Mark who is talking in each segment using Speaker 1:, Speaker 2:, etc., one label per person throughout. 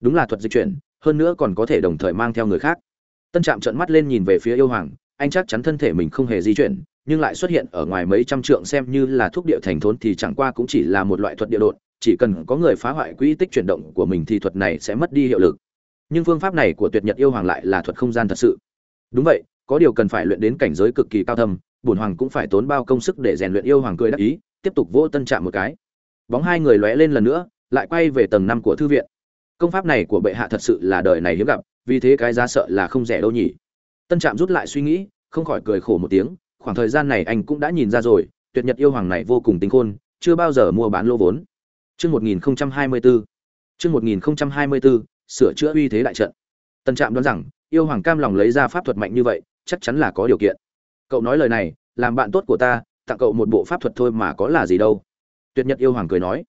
Speaker 1: đúng là thuật dịch chuyển, hơn nữa còn có thể đồng thời mang theo người khác. Tân trạm trợn mắt lên nhìn về phía yêu hoàng, anh chắc chắn thân thể mình không hề di chuyển, nhưng lại xuất hiện ở ngoài mấy trăm trượng xem như là thuốc địa thành thốn thì chẳng qua cũng chỉ là một loại thuật địa đột chỉ cần có người phá hoại quỹ tích chuyển động của mình thì thuật này sẽ mất đi hiệu lực. Nhưng phương pháp này của tuyệt nhật yêu hoàng lại là thuật không gian thật sự. Đúng vậy, có điều cần phải luyện đến cảnh giới cực kỳ cao thâm, bổn hoàng cũng phải tốn bao công sức để rèn luyện yêu hoàng cười đắc ý, tiếp tục vỗ tân trạm một cái. Bóng hai người lóe lên lần nữa, lại quay về tầng năm của thư viện công pháp này của bệ hạ thật sự là đời này hiếm gặp, vì thế cái giá sợ là không rẻ đâu nhỉ. Tân trạm rút lại suy nghĩ, không khỏi cười khổ một tiếng, khoảng thời gian này anh cũng đã nhìn ra rồi, tuyệt nhật yêu hoàng này vô cùng tính khôn, chưa bao giờ mua bán lô vốn. Chương một nghìn hai mươi bốn chương một nghìn hai mươi bốn sửa chữa uy thế đại trận. Tân trạm đoán rằng, yêu hoàng cam lòng lấy ra pháp thuật mạnh như vậy, chắc chắn là có điều kiện. Cậu nói lời này, làm bạn tốt của ta, tặng cậu một bộ pháp thuật thôi mà có là gì đâu. Tuyệt nhật yêu hoàng cười nói,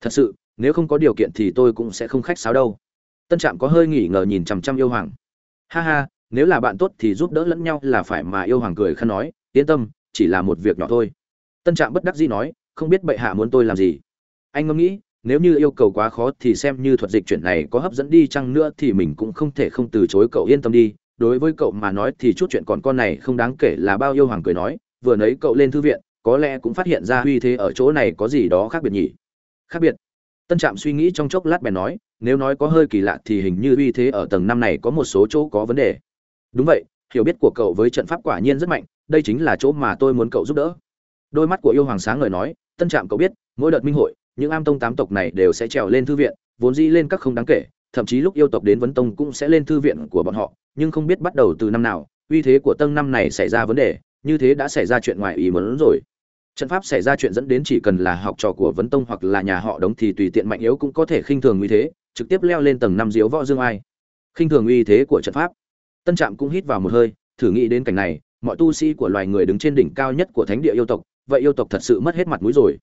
Speaker 1: thật sự nếu không có điều kiện thì tôi cũng sẽ không khách sáo đâu. Tân trạm có hơi nghỉ ngờ nhìn chằm chằm yêu hoàng. Ha ha, nếu là bạn tốt thì giúp đỡ lẫn nhau là phải mà yêu hoàng cười khăn nói, yên tâm, chỉ là một việc nhỏ thôi. Tân trạm bất đắc dĩ nói, không biết bệ hạ muốn tôi làm gì. Anh ngẫm nghĩ, nếu như yêu cầu quá khó thì xem như thuật dịch chuyển này có hấp dẫn đi chăng nữa thì mình cũng không thể không từ chối cậu yên tâm đi. Đối với cậu mà nói thì chút chuyện còn con này không đáng kể là bao yêu hoàng cười nói, vừa nấy cậu lên thư viện, có lẽ cũng phát hiện ra uy thế ở chỗ này có gì đó khác biệt nhỉ? Khác biệt tân trạm suy nghĩ trong chốc lát bèn nói, nếu nói có hơi kỳ lạ thì hình như uy thế ở tầng năm này có một số chỗ có vấn đề. Đúng vậy, hiểu biết của cậu với trận pháp quả nhiên rất mạnh, đây chính là chỗ mà tôi muốn cậu giúp đỡ. Đôi mắt của yêu hoàng sáng ngời nói, tân trạm cậu biết, mỗi đợt minh hội, những am tông tám tộc này đều sẽ trèo lên thư viện, vốn dĩ lên các không đáng kể, thậm chí lúc yêu tộc đến vấn tông cũng sẽ lên thư viện của bọn họ, nhưng không biết bắt đầu từ năm nào, uy thế của tầng năm này xảy ra vấn đề, như thế đã xảy ra chuyện ngoài ý muốn rồi trận pháp xảy ra chuyện dẫn đến chỉ cần là học trò của vấn tông hoặc là nhà họ đống thì tùy tiện mạnh yếu cũng có thể khinh thường uy thế, trực tiếp leo lên tầng năm diếu võ dương ai. Khinh thường uy thế của trận pháp. Tân trạm cũng hít vào một hơi, thử nghĩ đến cảnh này, mọi tu sĩ của loài người đứng trên đỉnh cao nhất của thánh địa yêu tộc, vậy yêu tộc thật sự mất hết mặt mũi rồi.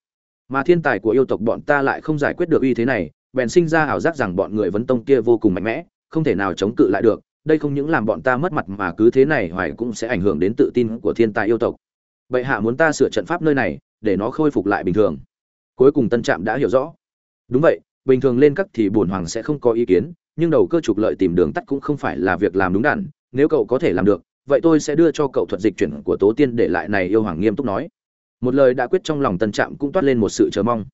Speaker 1: Mà thiên tài của yêu tộc bọn ta lại không giải quyết được uy thế này, bèn sinh ra ảo giác rằng bọn người vấn tông kia vô cùng mạnh mẽ, không thể nào chống cự lại được. Đây không những làm bọn ta mất mặt mà cứ thế này hoài cũng sẽ ảnh hưởng đến tự tin của thiên tài yêu tộc bệ hạ muốn ta sửa trận pháp nơi này, để nó khôi phục lại bình thường. Cuối cùng tân trạm đã hiểu rõ. Đúng vậy, bình thường lên cấp thì bổn hoàng sẽ không có ý kiến, nhưng đầu cơ trục lợi tìm đường tắt cũng không phải là việc làm đúng đắn, nếu cậu có thể làm được, vậy tôi sẽ đưa cho cậu thuật dịch chuyển của tố tiên để lại này, yêu hoàng nghiêm túc nói. Một lời đã quyết trong lòng tân trạm cũng toát lên một sự chờ mong.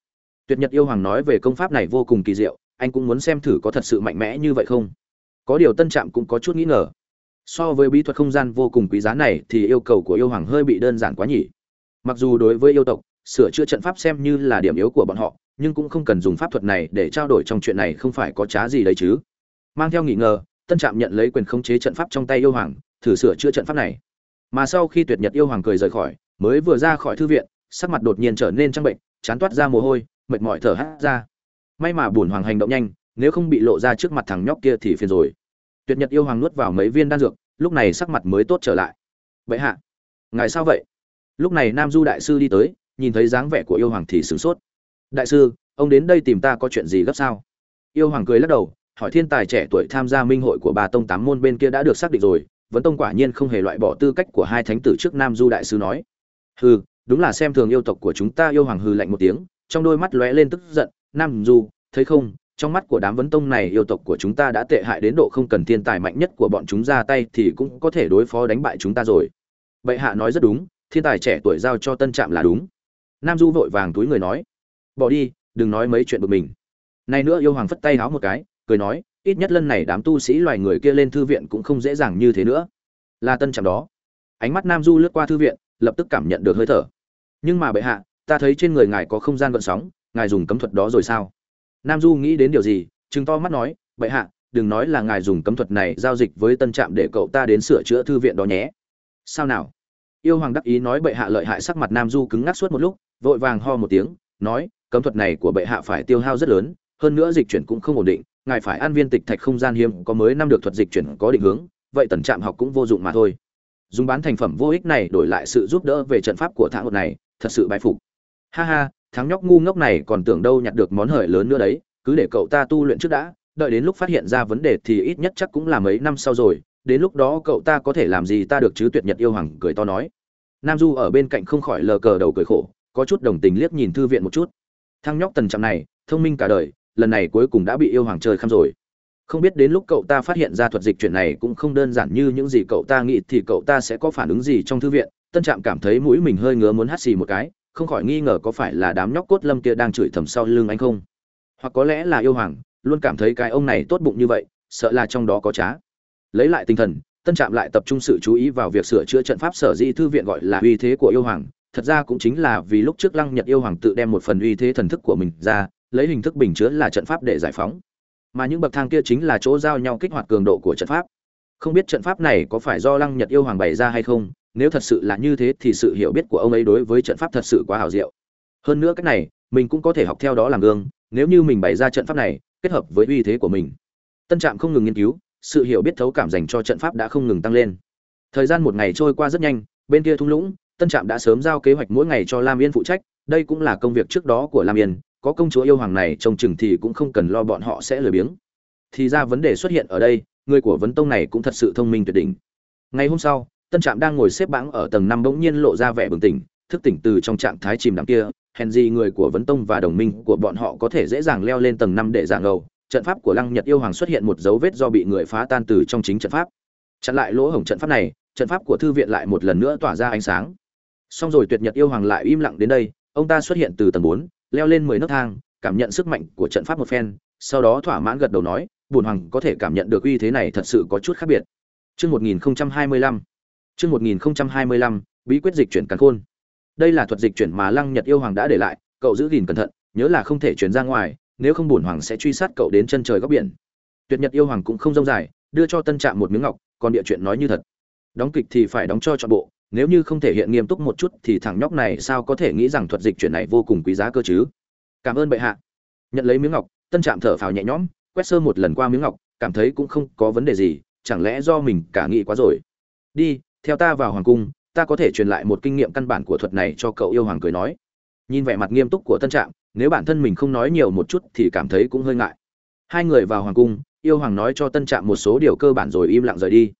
Speaker 1: Tuyệt nhật yêu hoàng nói về công pháp này vô cùng kỳ diệu, anh cũng muốn xem thử có thật sự mạnh mẽ như vậy không? Có điều tân trạm cũng có chút nghĩ ngờ so với bí thuật không gian vô cùng quý giá này thì yêu cầu của yêu hoàng hơi bị đơn giản quá nhỉ. Mặc dù đối với yêu tộc, sửa chữa trận pháp xem như là điểm yếu của bọn họ, nhưng cũng không cần dùng pháp thuật này để trao đổi trong chuyện này không phải có trá gì đấy chứ. Mang theo nghỉ ngờ, tân trạm nhận lấy quyền khống chế trận pháp trong tay yêu hoàng, thử sửa chữa trận pháp này. Mà sau khi tuyệt nhật yêu hoàng cười rời khỏi, mới vừa ra khỏi thư viện, sắc mặt đột nhiên trở nên trăng bệnh, chán toát ra mồ hôi, mệt mỏi thở hắt ra. May mà bùn hoàng hành động nhanh, nếu không bị lộ ra trước mặt thằng nhóc kia thì phiền rồi tuyệt nhật yêu hoàng nuốt vào mấy viên đan dược, lúc này sắc mặt mới tốt trở lại. Vậy hạ, ngài sao vậy? Lúc này nam du đại sư đi tới, nhìn thấy dáng vẻ của yêu hoàng thì sửng sốt. Đại sư, ông đến đây tìm ta có chuyện gì gấp sao? Yêu hoàng cười lắc đầu, hỏi thiên tài trẻ tuổi tham gia minh hội của bà tông tám môn bên kia đã được xác định rồi vấn tông quả nhiên không hề loại bỏ tư cách của hai thánh tử trước nam du đại sư nói. Hừ, đúng là xem thường yêu tộc của chúng ta, yêu hoàng hừ lạnh một tiếng, trong đôi mắt lóe lên tức giận. Nam du, thấy không trong mắt của đám vấn tông này yêu tộc của chúng ta đã tệ hại đến độ không cần thiên tài mạnh nhất của bọn chúng ra tay thì cũng có thể đối phó đánh bại chúng ta rồi. Bệ hạ nói rất đúng, thiên tài trẻ tuổi giao cho tân trạm là đúng. Nam du vội vàng túi người nói, bỏ đi, đừng nói mấy chuyện bực mình. Nay nữa yêu hoàng phất tay háo một cái, cười nói, ít nhất lần này đám tu sĩ loài người kia lên thư viện cũng không dễ dàng như thế nữa. Là tân trạm đó. Ánh mắt nam du lướt qua thư viện, lập tức cảm nhận được hơi thở. Nhưng mà bệ hạ, ta thấy trên người ngài có không gian gợn sóng, ngài dùng cấm thuật đó rồi sao? Nam du nghĩ đến điều gì chứng to mắt nói, bệ hạ, đừng nói là ngài dùng cấm thuật này giao dịch với tân trạm để cậu ta đến sửa chữa thư viện đó nhé. Sao nào? Yêu hoàng đắc ý nói, bệ hạ lợi hại sắc mặt nam du cứng ngắc suốt một lúc, vội vàng ho một tiếng, nói, cấm thuật này của bệ hạ phải tiêu hao rất lớn, hơn nữa dịch chuyển cũng không ổn định, ngài phải an viên tịch thạch không gian hiếm có mới năm được thuật dịch chuyển có định hướng, vậy tần trạm học cũng vô dụng mà thôi. Dùng bán thành phẩm vô ích này đổi lại sự giúp đỡ về trận pháp của thang một này, thật sự bái phục. Ha ha thằng nhóc ngu ngốc này còn tưởng đâu nhặt được món hời lớn nữa đấy, cứ để cậu ta tu luyện trước đã, đợi đến lúc phát hiện ra vấn đề thì ít nhất chắc cũng là mấy năm sau rồi, đến lúc đó cậu ta có thể làm gì ta được chứ? Tuyệt nhật yêu hoàng cười to nói. Nam du ở bên cạnh không khỏi lờ cờ đầu cười khổ, có chút đồng tình liếc nhìn thư viện một chút. Thằng nhóc tần trạm này, thông minh cả đời, lần này cuối cùng đã bị yêu hoàng chơi khăm rồi. Không biết đến lúc cậu ta phát hiện ra thuật dịch chuyển này cũng không đơn giản như những gì cậu ta nghĩ thì cậu ta sẽ có phản ứng gì trong thư viện. Tân trạm cảm thấy mũi mình hơi ngứa muốn hắt xì một cái không khỏi nghi ngờ có phải là đám nhóc cốt lâm kia đang chửi thầm sau lưng anh không? Hoặc có lẽ là yêu hoàng, luôn cảm thấy cái ông này tốt bụng như vậy, sợ là trong đó có trá. Lấy lại tinh thần, tân trạm lại tập trung sự chú ý vào việc sửa chữa trận pháp sở di thư viện gọi là uy thế của yêu hoàng. Thật ra cũng chính là vì lúc trước lăng nhật yêu hoàng tự đem một phần uy thế thần thức của mình ra, lấy hình thức bình chứa là trận pháp để giải phóng. Mà những bậc thang kia chính là chỗ giao nhau kích hoạt cường độ của trận pháp. Không biết trận pháp này có phải do lăng nhật yêu hoàng bày ra hay không nếu thật sự là như thế thì sự hiểu biết của ông ấy đối với trận pháp thật sự quá hào diệu. Hơn nữa cách này, mình cũng có thể học theo đó làm gương, nếu như mình bày ra trận pháp này, kết hợp với uy thế của mình. Tân trạm không ngừng nghiên cứu, sự hiểu biết thấu cảm dành cho trận pháp đã không ngừng tăng lên. Thời gian một ngày trôi qua rất nhanh, bên kia thung lũng, tân trạm đã sớm giao kế hoạch mỗi ngày cho lam yên phụ trách, đây cũng là công việc trước đó của lam yên, có công chúa yêu hoàng này trông chừng thì cũng không cần lo bọn họ sẽ lười biếng. Thì ra vấn đề xuất hiện ở đây, người của vấn tông này cũng thật sự thông minh tuyệt đỉnh. Ngày hôm sau tân trạm đang ngồi xếp bãng ở tầng năm bỗng nhiên lộ ra vẻ bừng tỉnh, thức tỉnh từ trong trạng thái chìm đắm kia, hèn gì người của vấn tông và đồng minh của bọn họ có thể dễ dàng leo lên tầng năm để giảng ngầu. Trận pháp của lăng nhật yêu hoàng xuất hiện một dấu vết do bị người phá tan từ trong chính trận pháp. Chặn lại lỗ hổng trận pháp này, trận pháp của thư viện lại một lần nữa tỏa ra ánh sáng. Xong rồi tuyệt nhật yêu hoàng lại im lặng đến đây, ông ta xuất hiện từ tầng bốn, leo lên mười nấc thang, cảm nhận sức mạnh của trận pháp một phen, sau đó thỏa mãn gật đầu nói, bùn hoàng có thể cảm nhận được uy thế này thật sự có chút khác biệt. Trước 1025. Chương 1025, bí quyết dịch chuyển càn khôn. Đây là thuật dịch chuyển mà Lăng Nhật yêu hoàng đã để lại, cậu giữ gìn cẩn thận, nhớ là không thể chuyển ra ngoài, nếu không bổn hoàng sẽ truy sát cậu đến chân trời góc biển. Tuyệt Nhật yêu hoàng cũng không rông dài, đưa cho Tân Trạm một miếng ngọc, còn địa chuyện nói như thật. Đóng kịch thì phải đóng cho trọn bộ, nếu như không thể hiện nghiêm túc một chút thì thằng nhóc này sao có thể nghĩ rằng thuật dịch chuyển này vô cùng quý giá cơ chứ? Cảm ơn bệ hạ. Nhận lấy miếng ngọc, Tân Trạm thở phào nhẹ nhõm, quét sơ một lần qua miếng ngọc, cảm thấy cũng không có vấn đề gì, chẳng lẽ do mình cả nghĩ quá rồi đi theo ta vào hoàng cung, ta có thể truyền lại một kinh nghiệm căn bản của thuật này cho cậu yêu hoàng cười nói. Nhìn vẻ mặt nghiêm túc của tân trạm, nếu bản thân mình không nói nhiều một chút thì cảm thấy cũng hơi ngại. Hai người vào hoàng cung, yêu hoàng nói cho tân trạm một số điều cơ bản rồi im lặng rời đi.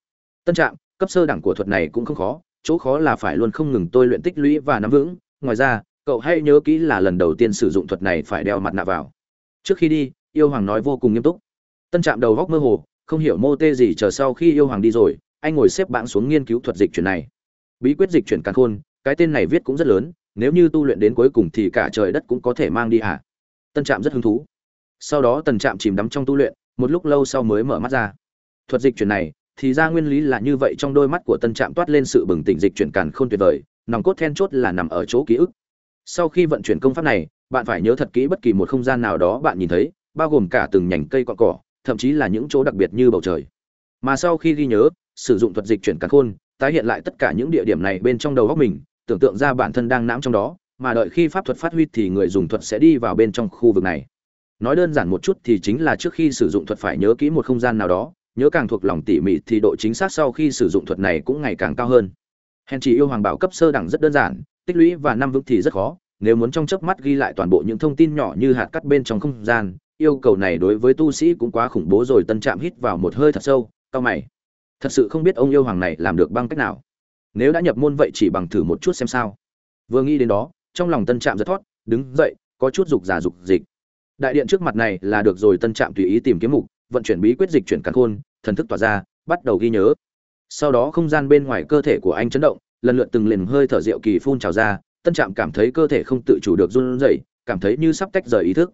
Speaker 1: Tân trạm, cấp sơ đẳng của thuật này cũng không khó, chỗ khó là phải luôn không ngừng tôi luyện tích lũy và nắm vững. Ngoài ra, cậu hãy nhớ kỹ là lần đầu tiên sử dụng thuật này phải đeo mặt nạ vào. Trước khi đi, yêu hoàng nói vô cùng nghiêm túc. Tân trạm đầu góc mơ hồ, không hiểu mô tê gì chờ sau khi yêu hoàng đi rồi anh ngồi xếp bạn xuống nghiên cứu thuật dịch chuyển này. Bí quyết dịch chuyển càn khôn, cái tên này viết cũng rất lớn, nếu như tu luyện đến cuối cùng thì cả trời đất cũng có thể mang đi hả? Tân trạm rất hứng thú. Sau đó tần trạm chìm đắm trong tu luyện, một lúc lâu sau mới mở mắt ra. Thuật dịch chuyển này, thì ra nguyên lý là như vậy trong đôi mắt của tân trạm toát lên sự bừng tỉnh dịch chuyển càn khôn tuyệt vời, nòng cốt then chốt là nằm ở chỗ ký ức. Sau khi vận chuyển công pháp này, bạn phải nhớ thật kỹ bất kỳ một không gian nào đó bạn nhìn thấy, bao gồm cả từng nhành cây cọn cỏ, thậm chí là những chỗ đặc biệt như bầu trời. Mà sau khi ghi nhớ sử dụng thuật dịch chuyển càn khôn, tái hiện lại tất cả những địa điểm này bên trong đầu óc mình, tưởng tượng ra bản thân đang nãm trong đó, mà đợi khi pháp thuật phát huy thì người dùng thuật sẽ đi vào bên trong khu vực này. Nói đơn giản một chút thì chính là trước khi sử dụng thuật phải nhớ kỹ một không gian nào đó, nhớ càng thuộc lòng tỉ mỉ thì độ chính xác sau khi sử dụng thuật này cũng ngày càng cao hơn. Hèn chỉ yêu hoàng bảo cấp sơ đẳng rất đơn giản, tích lũy và năm vững thì rất khó, nếu muốn trong chớp mắt ghi lại toàn bộ những thông tin nhỏ như hạt cắt bên trong không gian, yêu cầu này đối với tu sĩ cũng quá khủng bố rồi, tân trạm hít vào một hơi thật sâu cao mày thật sự không biết ông yêu hoàng này làm được bằng cách nào. Nếu đã nhập môn vậy chỉ bằng thử một chút xem sao. Vừa nghĩ đến đó, trong lòng tân trạm giật thoát đứng dậy, có chút dục giả dục dịch. Đại điện trước mặt này là được rồi tân trạm tùy ý tìm kiếm mục, vận chuyển bí quyết dịch chuyển cắn khôn, thần thức tỏa ra, bắt đầu ghi nhớ. Sau đó không gian bên ngoài cơ thể của anh chấn động, lần lượt từng liền hơi thở rượu kỳ phun trào ra, tân trạm cảm thấy cơ thể không tự chủ được run rẩy, cảm thấy như sắp tách rời ý thức.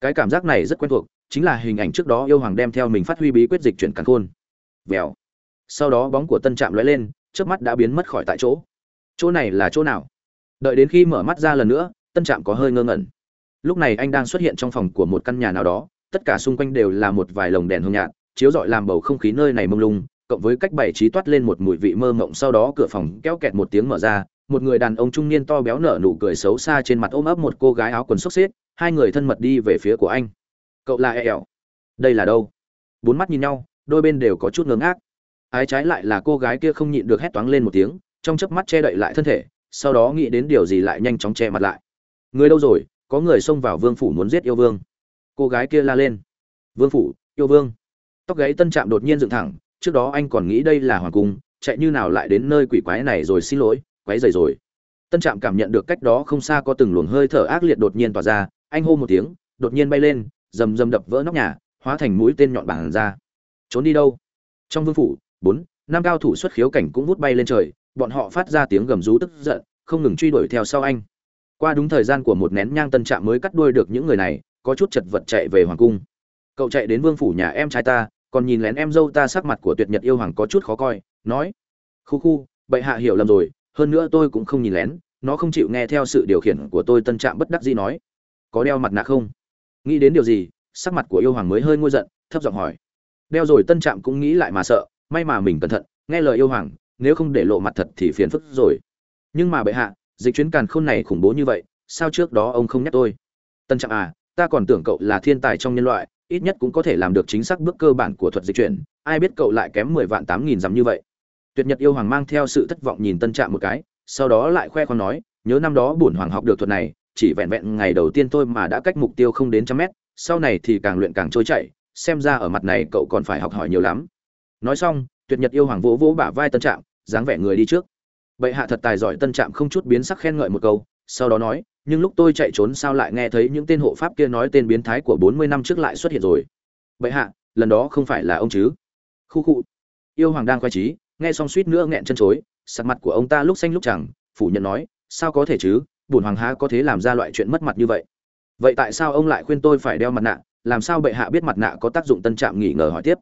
Speaker 1: Cái cảm giác này rất quen thuộc, chính là hình ảnh trước đó yêu hoàng đem theo mình phát huy bí quyết dịch chuyển cắn khôn. Vèo sau đó bóng của tân trạm lóe lên trước mắt đã biến mất khỏi tại chỗ. Chỗ này là chỗ nào? Đợi đến khi mở mắt ra lần nữa, tân trạm có hơi ngơ ngẩn. Lúc này anh đang xuất hiện trong phòng của một căn nhà nào đó, tất cả xung quanh đều là một vài lồng đèn hương nhạt, chiếu rọi làm bầu không khí nơi này mông lung, cộng với cách bày trí toát lên một mùi vị mơ mộng. Sau đó cửa phòng kéo kẹt một tiếng mở ra, một người đàn ông trung niên to béo nở nụ cười xấu xa trên mặt ôm ấp một cô gái áo quần xốc xếp, hai người thân mật đi về phía của anh. Cậu là e ẻo đây là đâu? Bốn mắt nhìn nhau, đôi bên đều có chút ngớ ngác ái trái lại là cô gái kia không nhịn được hét toáng lên một tiếng, trong chớp mắt che đậy lại thân thể, sau đó nghĩ đến điều gì lại nhanh chóng che mặt lại. Người đâu rồi? Có người xông vào vương phủ muốn giết yêu vương. Cô gái kia la lên. Vương phủ, yêu vương. Tóc gáy tân trạm đột nhiên dựng thẳng, trước đó anh còn nghĩ đây là hoàng cung, chạy như nào lại đến nơi quỷ quái này rồi xin lỗi quái dày rồi. Tân trạm cảm nhận được cách đó không xa có từng luồng hơi thở ác liệt đột nhiên tỏa ra, anh hô một tiếng, đột nhiên bay lên, rầm rầm đập vỡ nóc nhà, hóa thành mũi tên nhọn bản ra. Trốn đi đâu? Trong vương phủ bốn, năm cao thủ xuất khiếu cảnh cũng vút bay lên trời, bọn họ phát ra tiếng gầm rú tức giận, không ngừng truy đuổi theo sau anh. Qua đúng thời gian của một nén nhang tân trạm mới cắt đuôi được những người này, có chút chật vật chạy về hoàng cung. Cậu chạy đến vương phủ nhà em trai ta, còn nhìn lén em dâu ta sắc mặt của tuyệt nhật yêu hoàng có chút khó coi, nói, khu khu, bệ hạ hiểu lầm rồi, hơn nữa tôi cũng không nhìn lén, nó không chịu nghe theo sự điều khiển của tôi. Tân trạm bất đắc dĩ nói, có đeo mặt nạ không? Nghĩ đến điều gì, sắc mặt của yêu hoàng mới hơi ngôi giận, thấp giọng hỏi. Đeo rồi tân trạm cũng nghĩ lại mà sợ may mà mình cẩn thận, nghe lời yêu hoàng, nếu không để lộ mặt thật thì phiền phức rồi. Nhưng mà bệ hạ, dịch chuyến càn khôn này khủng bố như vậy, sao trước đó ông không nhắc tôi? Tân trạm à ta còn tưởng cậu là thiên tài trong nhân loại, ít nhất cũng có thể làm được chính xác bước cơ bản của thuật dịch chuyển, ai biết cậu lại kém mười vạn tám nghìn dặm như vậy. Tuyệt nhật yêu hoàng mang theo sự thất vọng nhìn tân trạm một cái, sau đó lại khoe khoang nói, nhớ năm đó bổn hoàng học được thuật này, chỉ vẹn vẹn ngày đầu tiên thôi mà đã cách mục tiêu không đến trăm mét, sau này thì càng luyện càng trôi chảy, xem ra ở mặt này cậu còn phải học hỏi nhiều lắm nói xong, tuyệt nhật yêu hoàng vỗ vỗ bả vai tân trạm, dáng vẻ người đi trước. Bệ hạ thật tài giỏi, tân trạm không chút biến sắc khen ngợi một câu, sau đó nói, nhưng lúc tôi chạy trốn sao lại nghe thấy những tên hộ pháp kia nói tên biến thái của bốn mươi năm trước lại xuất hiện rồi? Bệ hạ, lần đó không phải là ông chứ? Khu khu. Yêu hoàng đang quay trí nghe xong suýt nữa nghẹn chân chối, sắc mặt của ông ta lúc xanh lúc chẳng phủ nhận nói, sao có thể chứ? Bùn hoàng há có thể làm ra loại chuyện mất mặt như vậy? Vậy tại sao ông lại khuyên tôi phải đeo mặt nạ? Làm sao bệ hạ biết mặt nạ có tác dụng? Tân trạm nghỉ ngờ hỏi tiếp.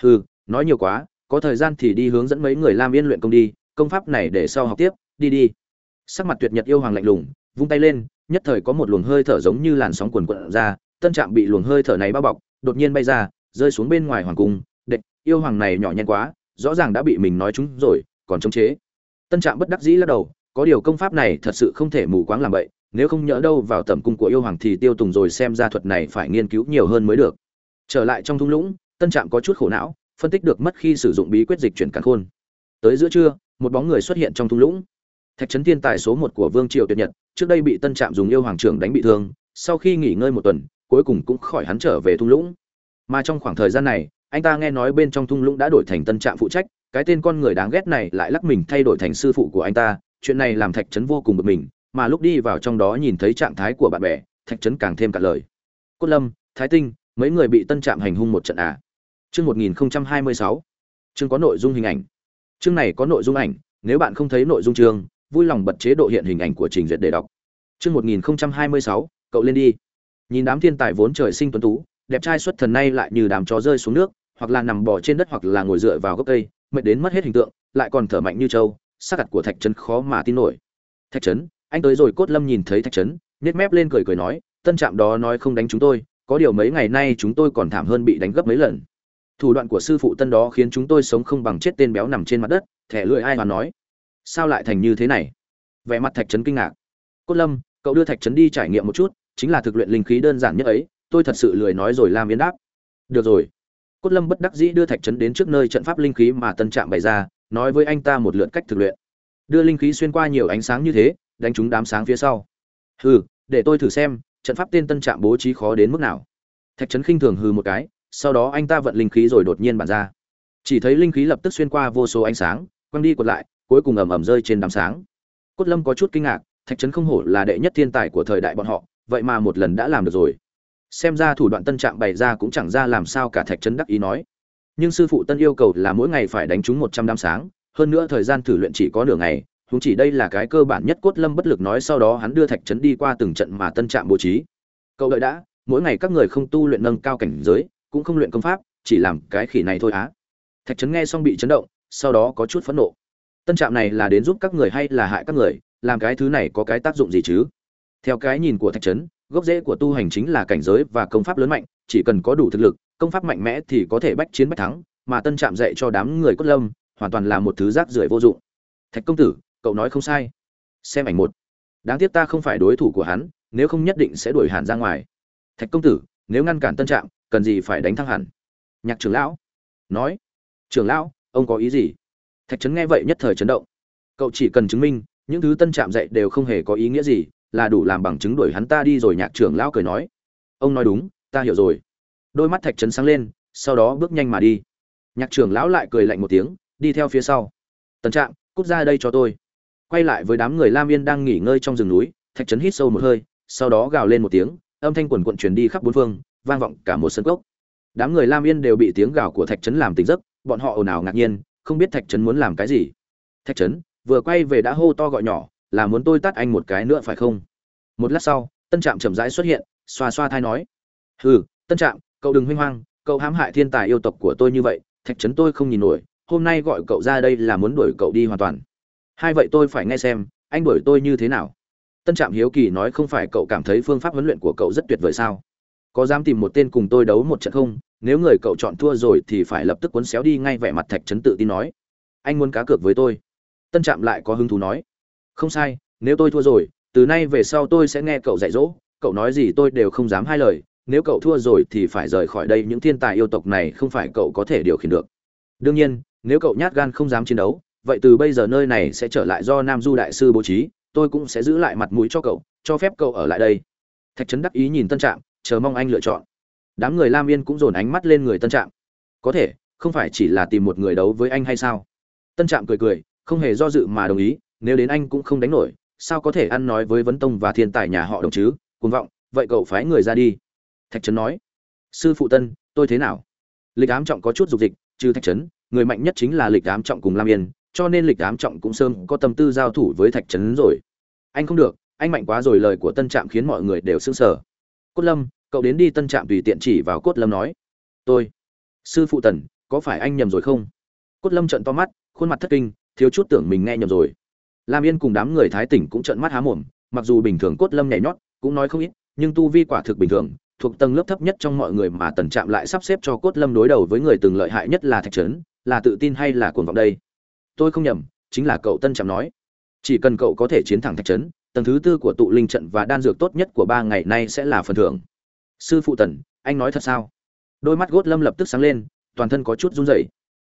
Speaker 1: Hừ nói nhiều quá, có thời gian thì đi hướng dẫn mấy người lam yên luyện công đi, công pháp này để sau học tiếp, đi đi. Sắc mặt tuyệt nhật yêu hoàng lạnh lùng, vung tay lên, nhất thời có một luồng hơi thở giống như làn sóng quần quận ra, tân trạm bị luồng hơi thở này bao bọc, đột nhiên bay ra, rơi xuống bên ngoài hoàng cung. Địch, yêu hoàng này nhỏ nhen quá, rõ ràng đã bị mình nói chúng rồi, còn chống chế. Tân trạm bất đắc dĩ lắc đầu, có điều công pháp này thật sự không thể mù quáng làm vậy nếu không nhỡ đâu vào tầm cung của yêu hoàng thì tiêu tùng rồi xem ra thuật này phải nghiên cứu nhiều hơn mới được. Trở lại trong thung lũng, tân trạm có chút khổ não phân tích được mất khi sử dụng bí quyết dịch chuyển càn khôn. Tới giữa trưa, một bóng người xuất hiện trong thung lũng. Thạch trấn thiên tài số một của vương triều tuyệt nhật, trước đây bị tân trạm dùng yêu hoàng trưởng đánh bị thương, sau khi nghỉ ngơi một tuần, cuối cùng cũng khỏi hắn trở về thung lũng. Mà trong khoảng thời gian này, anh ta nghe nói bên trong thung lũng đã đổi thành tân trạm phụ trách, cái tên con người đáng ghét này lại lắc mình thay đổi thành sư phụ của anh ta, chuyện này làm thạch trấn vô cùng bực mình, mà lúc đi vào trong đó nhìn thấy trạng thái của bạn bè, thạch trấn càng thêm cả lời. Cốt lâm, thái tinh, mấy người bị tân trạm hành hung một trận à? Chương một nghìn hai mươi sáu. Chương có nội dung hình ảnh. Chương này có nội dung ảnh, nếu bạn không thấy nội dung chương, vui lòng bật chế độ hiện hình ảnh của trình duyệt để đọc. Chương một nghìn hai mươi sáu, cậu lên đi. Nhìn đám thiên tài vốn trời sinh tuấn tú, đẹp trai xuất thần nay lại như đám chó rơi xuống nước, hoặc là nằm bò trên đất hoặc là ngồi dựa vào gốc cây, mệt đến mất hết hình tượng, lại còn thở mạnh như trâu, sắc mặt của thạch trấn khó mà tin nổi. Thạch trấn, anh tới rồi, cốt lâm nhìn thấy thạch trấn, nhếch mép lên cười cười nói, tân trạm đó nói không đánh chúng tôi, có điều mấy ngày nay chúng tôi còn thảm hơn bị đánh gấp mấy lần thủ đoạn của sư phụ tân đó khiến chúng tôi sống không bằng chết tên béo nằm trên mặt đất, thẻ lưỡi ai mà nói. Sao lại thành như thế này? Vẻ mặt thạch trấn kinh ngạc. Cốt lâm, cậu đưa thạch trấn đi trải nghiệm một chút, chính là thực luyện linh khí đơn giản nhất ấy, tôi thật sự lười nói rồi làm biến đáp. Được rồi. Cốt lâm bất đắc dĩ đưa thạch trấn đến trước nơi trận pháp linh khí mà tân trạm bày ra, nói với anh ta một lượt cách thực luyện. Đưa linh khí xuyên qua nhiều ánh sáng như thế, đánh trúng đám sáng phía sau. Hừ, để tôi thử xem, trận pháp tên tân trạm bố trí khó đến mức nào. Thạch trấn khinh thường hừ một cái sau đó anh ta vận linh khí rồi đột nhiên bắn ra. Chỉ thấy linh khí lập tức xuyên qua vô số ánh sáng, quăng đi quật lại, cuối cùng ầm ầm rơi trên đám sáng. Cốt lâm có chút kinh ngạc, thạch trấn không hổ là đệ nhất thiên tài của thời đại bọn họ, vậy mà một lần đã làm được rồi. Xem ra thủ đoạn tân trạm bày ra cũng chẳng ra làm sao cả, thạch trấn đắc ý nói. Nhưng sư phụ tân yêu cầu là mỗi ngày phải đánh trúng một trăm đám sáng, hơn nữa thời gian thử luyện chỉ có nửa ngày chúng chỉ đây là cái cơ bản nhất cốt lâm bất lực nói sau đó hắn đưa thạch trấn đi qua từng trận mà tân trạm bố trí. Cậu đợi đã, mỗi ngày các người không tu luyện nâng cao cảnh giới cũng không luyện công pháp, chỉ làm cái khỉ này thôi á. Thạch trấn nghe xong bị chấn động, sau đó có chút phẫn nộ. Tân trạm này là đến giúp các người hay là hại các người, làm cái thứ này có cái tác dụng gì chứ? Theo cái nhìn của thạch trấn, gốc rễ của tu hành chính là cảnh giới và công pháp lớn mạnh, chỉ cần có đủ thực lực, công pháp mạnh mẽ thì có thể bách chiến bách thắng, mà tân trạm dạy cho đám người cốt lâm, hoàn toàn là một thứ rác rưởi vô dụng. Thạch công tử, cậu nói không sai. Xem ảnh một. Đáng tiếc ta không phải đối thủ của hắn, nếu không nhất định sẽ đuổi hàn ra ngoài. Thạch công tử, nếu ngăn cản tân trạm cần gì phải đánh thăng hẳn? Nhạc trưởng lão nói, trưởng lão, ông có ý gì? Thạch trấn nghe vậy nhất thời chấn động. Cậu chỉ cần chứng minh, những thứ tân trạm dạy đều không hề có ý nghĩa gì, là đủ làm bằng chứng đuổi hắn ta đi rồi. Nhạc trưởng lão cười nói. Ông nói đúng, ta hiểu rồi. Đôi mắt thạch trấn sáng lên, sau đó bước nhanh mà đi. Nhạc trưởng lão lại cười lạnh một tiếng, đi theo phía sau. Tân trạm, cút ra đây cho tôi. Quay lại với đám người lam yên đang nghỉ ngơi trong rừng núi, thạch trấn hít sâu một hơi, sau đó gào lên một tiếng, âm thanh quần quận truyền đi khắp bốn phương vang vọng cả một sân cốc. Đám người lam yên đều bị tiếng gào của thạch trấn làm tỉnh giấc, bọn họ ồn ào ngạc nhiên, không biết thạch trấn muốn làm cái gì. Thạch trấn vừa quay về đã hô to gọi nhỏ, là muốn tôi tắt anh một cái nữa phải không? Một lát sau, tân trạm chậm rãi xuất hiện, xoa xoa thai nói, hừ, tân trạm, cậu đừng huynh hoang cậu hãm hại thiên tài yêu tộc của tôi như vậy, thạch trấn tôi không nhìn nổi, hôm nay gọi cậu ra đây là muốn đuổi cậu đi hoàn toàn. Hai vậy tôi phải nghe xem, anh đuổi tôi như thế nào? Tân trạm hiếu kỳ nói, không phải cậu cảm thấy phương pháp huấn luyện của cậu rất tuyệt vời sao? Có dám tìm một tên cùng tôi đấu một trận không? Nếu người cậu chọn thua rồi thì phải lập tức cuốn xéo đi ngay vẻ mặt thạch trấn tự tin nói. Anh muốn cá cược với tôi. Tân trạm lại có hứng thú nói. Không sai, nếu tôi thua rồi, từ nay về sau tôi sẽ nghe cậu dạy dỗ. Cậu nói gì tôi đều không dám hai lời. Nếu cậu thua rồi thì phải rời khỏi đây. Những thiên tài yêu tộc này không phải cậu có thể điều khiển được. Đương nhiên, nếu cậu nhát gan không dám chiến đấu, vậy từ bây giờ nơi này sẽ trở lại do nam du đại sư bố trí. Tôi cũng sẽ giữ lại mặt mũi cho cậu, cho phép cậu ở lại đây. Thạch trấn đắc ý nhìn tân trạm chờ mong anh lựa chọn. Đám người lam yên cũng dồn ánh mắt lên người tân trạm. Có thể, không phải chỉ là tìm một người đấu với anh hay sao? Tân trạm cười cười, không hề do dự mà đồng ý, nếu đến anh cũng không đánh nổi, sao có thể ăn nói với vấn tông và thiên tài nhà họ đồng chứ? Cuồng vọng, vậy cậu phái người ra đi. Thạch trấn nói, sư phụ tân, tôi thế nào? Lịch ám trọng có chút dục dịch, trừ thạch trấn, người mạnh nhất chính là lịch ám trọng cùng lam yên, cho nên lịch ám trọng cũng sớm có tâm tư giao thủ với thạch trấn rồi. Anh không được, anh mạnh quá rồi, lời của tân trạm khiến mọi người đều sững sờ. Cốt lâm cậu đến đi tân trạm tùy tiện chỉ vào cốt lâm nói. Tôi. Sư phụ tần, có phải anh nhầm rồi không? Cốt lâm trận to mắt, khuôn mặt thất kinh, thiếu chút tưởng mình nghe nhầm rồi. Lam yên cùng đám người thái tỉnh cũng trận mắt há mồm, mặc dù bình thường cốt lâm nhảy nhót, cũng nói không ít, nhưng tu vi quả thực bình thường, thuộc tầng lớp thấp nhất trong mọi người mà tần trạm lại sắp xếp cho cốt lâm đối đầu với người từng lợi hại nhất là thạch trấn, là tự tin hay là cuồng vọng đây? Tôi không nhầm, chính là cậu tân trạm nói. Chỉ cần cậu có thể chiến thẳng thạch trấn, tầng thứ tư của tụ linh trận và đan dược tốt nhất của ba ngày nay sẽ là phần thưởng sư phụ tần, anh nói thật sao? Đôi mắt gốt lâm lập tức sáng lên, toàn thân có chút run rẩy.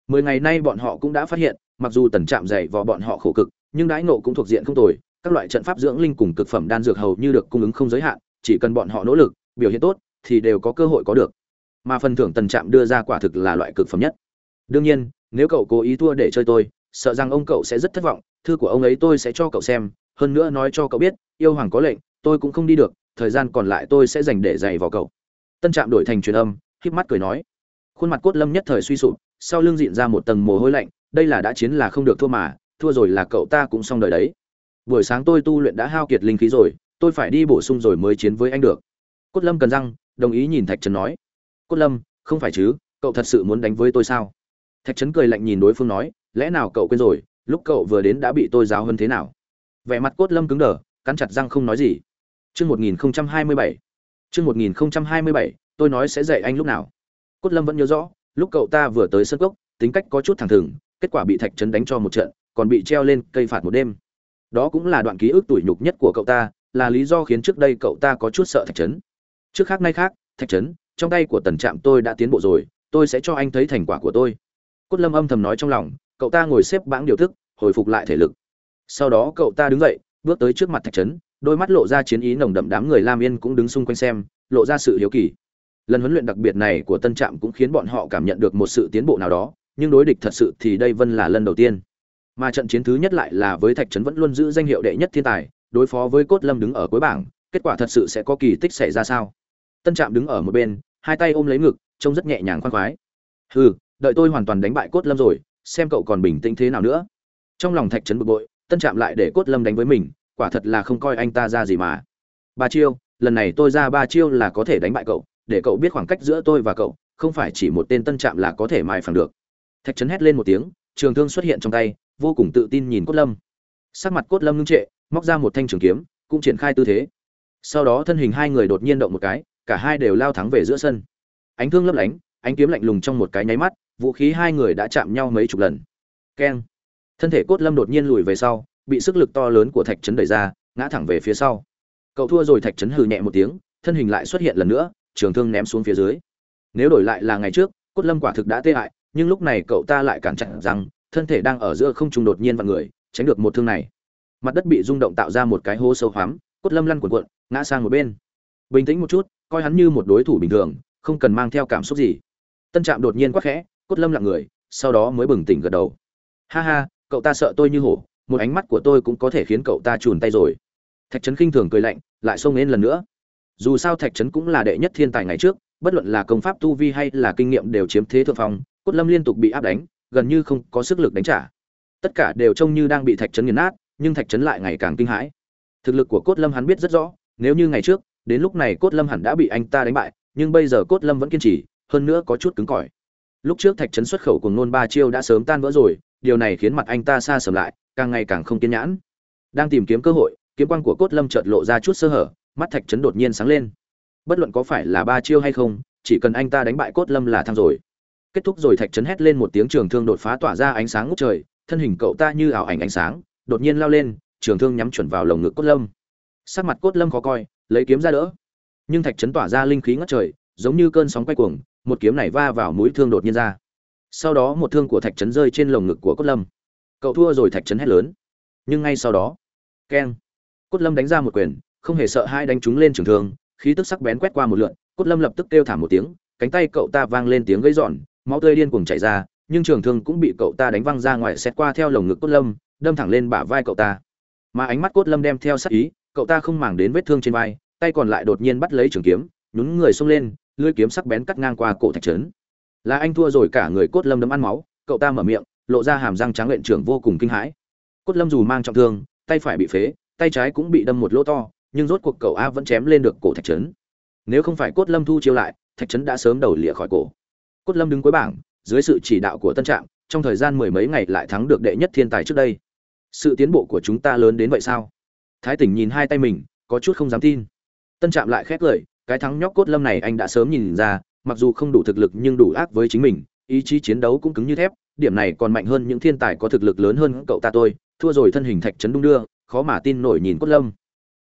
Speaker 1: Mười ngày nay bọn họ cũng đã phát hiện, mặc dù tần chạm dày vò bọn họ khổ cực, nhưng đãi nộ cũng thuộc diện không tồi, các loại trận pháp dưỡng linh cùng cực phẩm đan dược hầu như được cung ứng không giới hạn, chỉ cần bọn họ nỗ lực, biểu hiện tốt, thì đều có cơ hội có được. Mà phần thưởng tần trạm đưa ra quả thực là loại cực phẩm nhất. Đương nhiên, nếu cậu cố ý thua để chơi tôi, sợ rằng ông cậu sẽ rất thất vọng, thư của ông ấy tôi sẽ cho cậu xem, hơn nữa nói cho cậu biết, yêu hoàng có lệnh, tôi cũng không đi được thời gian còn lại tôi sẽ dành để dạy vào cậu. Tân trạm đổi thành truyền âm híp mắt cười nói. Khuôn mặt cốt lâm nhất thời suy sụp, sau lưng diện ra một tầng mồ hôi lạnh, đây là đã chiến là không được thua mà, thua rồi là cậu ta cũng xong đời đấy. Buổi sáng tôi tu luyện đã hao kiệt linh khí rồi, tôi phải đi bổ sung rồi mới chiến với anh được. Cốt lâm cần răng, đồng ý nhìn thạch trần nói. Cốt lâm, không phải chứ, cậu thật sự muốn đánh với tôi sao? Thạch trấn cười lạnh nhìn đối phương nói, lẽ nào cậu quên rồi, lúc cậu vừa đến đã bị tôi giáo hơn thế nào? Vẻ mặt cốt lâm cứng đờ, cắn chặt răng không nói gì chương một nghìn hai mươi bảy. Chương một nghìn hai mươi bảy, tôi nói sẽ dạy anh lúc nào. Cốt lâm vẫn nhớ rõ, lúc cậu ta vừa tới sân cốc, tính cách có chút thẳng thừng, kết quả bị thạch trấn đánh cho một trận, còn bị treo lên cây phạt một đêm. Đó cũng là đoạn ký ức tủi nhục nhất của cậu ta, là lý do khiến trước đây cậu ta có chút sợ thạch trấn. Trước khác nay khác, thạch trấn, trong tay của tần trạm tôi đã tiến bộ rồi, tôi sẽ cho anh thấy thành quả của tôi. Cốt lâm âm thầm nói trong lòng, cậu ta ngồi xếp bảng điều thức, hồi phục lại thể lực. Sau đó cậu ta đứng dậy, bước tới trước mặt thạch trấn đôi mắt lộ ra chiến ý nồng đậm đám người lam yên cũng đứng xung quanh xem, lộ ra sự hiếu kỳ. Lần huấn luyện đặc biệt này của tân trạm cũng khiến bọn họ cảm nhận được một sự tiến bộ nào đó, nhưng đối địch thật sự thì đây vân là lần đầu tiên. Mà trận chiến thứ nhất lại là với thạch trấn vẫn luôn giữ danh hiệu đệ nhất thiên tài, đối phó với cốt lâm đứng ở cuối bảng, kết quả thật sự sẽ có kỳ tích xảy ra sao? Tân trạm đứng ở một bên, hai tay ôm lấy ngực, trông rất nhẹ nhàng khoan khoái. Hừ, đợi tôi hoàn toàn đánh bại cốt lâm rồi, xem cậu còn bình tĩnh thế nào nữa. Trong lòng thạch trấn bực bội, tân trạm lại để cốt lâm đánh với mình quả thật là không coi anh ta ra gì mà. Ba chiêu, lần này tôi ra ba chiêu là có thể đánh bại cậu, để cậu biết khoảng cách giữa tôi và cậu, không phải chỉ một tên tân trạm là có thể mài phẳng được. Thạch trấn hét lên một tiếng, trường thương xuất hiện trong tay, vô cùng tự tin nhìn cốt lâm. Sắc mặt cốt lâm ngưng trệ, móc ra một thanh trường kiếm, cũng triển khai tư thế. Sau đó thân hình hai người đột nhiên động một cái, cả hai đều lao thắng về giữa sân. Ánh thương lấp lánh, ánh kiếm lạnh lùng trong một cái nháy mắt, vũ khí hai người đã chạm nhau mấy chục lần. Keng. Thân thể cốt lâm đột nhiên lùi về sau bị sức lực to lớn của thạch trấn đẩy ra, ngã thẳng về phía sau. Cậu thua rồi, thạch trấn hừ nhẹ một tiếng, thân hình lại xuất hiện lần nữa, trường thương ném xuống phía dưới. Nếu đổi lại là ngày trước, cốt lâm quả thực đã tê hại, nhưng lúc này cậu ta lại cản chặn rằng, thân thể đang ở giữa không trung đột nhiên vào người, tránh được một thương này. Mặt đất bị rung động tạo ra một cái hố sâu hoắm, cốt lâm lăn cuộn cuộn, ngã sang một bên. Bình tĩnh một chút, coi hắn như một đối thủ bình thường, không cần mang theo cảm xúc gì. Tân trạm đột nhiên quắc khẽ, cốt lâm lặng người, sau đó mới bừng tỉnh gật đầu. Ha ha, cậu ta sợ tôi như hổ một ánh mắt của tôi cũng có thể khiến cậu ta chùn tay rồi. Thạch trấn khinh thường cười lạnh, lại xông lên lần nữa. Dù sao thạch trấn cũng là đệ nhất thiên tài ngày trước, bất luận là công pháp tu vi hay là kinh nghiệm đều chiếm thế thượng phong, cốt lâm liên tục bị áp đánh, gần như không có sức lực đánh trả. Tất cả đều trông như đang bị thạch trấn nghiền nát, nhưng thạch trấn lại ngày càng kinh hãi. Thực lực của cốt lâm hắn biết rất rõ, nếu như ngày trước, đến lúc này cốt lâm hẳn đã bị anh ta đánh bại, nhưng bây giờ cốt lâm vẫn kiên trì, hơn nữa có chút cứng cỏi. Lúc trước thạch trấn xuất khẩu cùng nôn ba chiêu đã sớm tan vỡ rồi, điều này khiến mặt anh ta xa sầm lại càng ngày càng không kiên nhãn. Đang tìm kiếm cơ hội, kiếm quang của cốt lâm chợt lộ ra chút sơ hở, mắt thạch trấn đột nhiên sáng lên. Bất luận có phải là ba chiêu hay không, chỉ cần anh ta đánh bại cốt lâm là thăng rồi. Kết thúc rồi thạch trấn hét lên một tiếng trường thương đột phá tỏa ra ánh sáng ngút trời, thân hình cậu ta như ảo ảnh ánh sáng, đột nhiên lao lên, trường thương nhắm chuẩn vào lồng ngực cốt lâm. Sắc mặt cốt lâm khó coi, lấy kiếm ra đỡ. Nhưng thạch trấn tỏa ra linh khí ngất trời, giống như cơn sóng quay cuồng, một kiếm này va vào mũi thương đột nhiên ra. Sau đó một thương của thạch trấn rơi trên lồng ngực của cốt lâm cậu thua rồi thạch trấn hét lớn. Nhưng ngay sau đó, keng, cốt lâm đánh ra một quyền, không hề sợ hai đánh chúng lên trường thương, khí tức sắc bén quét qua một lượn, cốt lâm lập tức kêu thảm một tiếng, cánh tay cậu ta vang lên tiếng gãy giòn, máu tươi điên cuồng chảy ra, nhưng trường thương cũng bị cậu ta đánh văng ra ngoài xét qua theo lồng ngực cốt lâm, đâm thẳng lên bả vai cậu ta. Mà ánh mắt cốt lâm đem theo sát ý, cậu ta không màng đến vết thương trên vai, tay còn lại đột nhiên bắt lấy trường kiếm, nhún người xông lên, lưỡi kiếm sắc bén cắt ngang qua cổ thạch trấn. Là anh thua rồi cả người cốt lâm đấm ăn máu, cậu ta mở miệng lộ ra hàm răng trắng luyện trưởng vô cùng kinh hãi. Cốt lâm dù mang trọng thương, tay phải bị phế, tay trái cũng bị đâm một lỗ to, nhưng rốt cuộc cậu a vẫn chém lên được cổ thạch trấn. Nếu không phải cốt lâm thu chiêu lại, thạch trấn đã sớm đầu lịa khỏi cổ. Cốt lâm đứng cuối bảng, dưới sự chỉ đạo của tân trạm, trong thời gian mười mấy ngày lại thắng được đệ nhất thiên tài trước đây. Sự tiến bộ của chúng ta lớn đến vậy sao? Thái tỉnh nhìn hai tay mình, có chút không dám tin. Tân trạm lại khét lời, cái thắng nhóc cốt lâm này anh đã sớm nhìn ra, mặc dù không đủ thực lực nhưng đủ ác với chính mình, ý chí chiến đấu cũng cứng như thép điểm này còn mạnh hơn những thiên tài có thực lực lớn hơn cậu ta tôi, thua rồi thân hình thạch trấn đung đưa, khó mà tin nổi nhìn cốt lâm.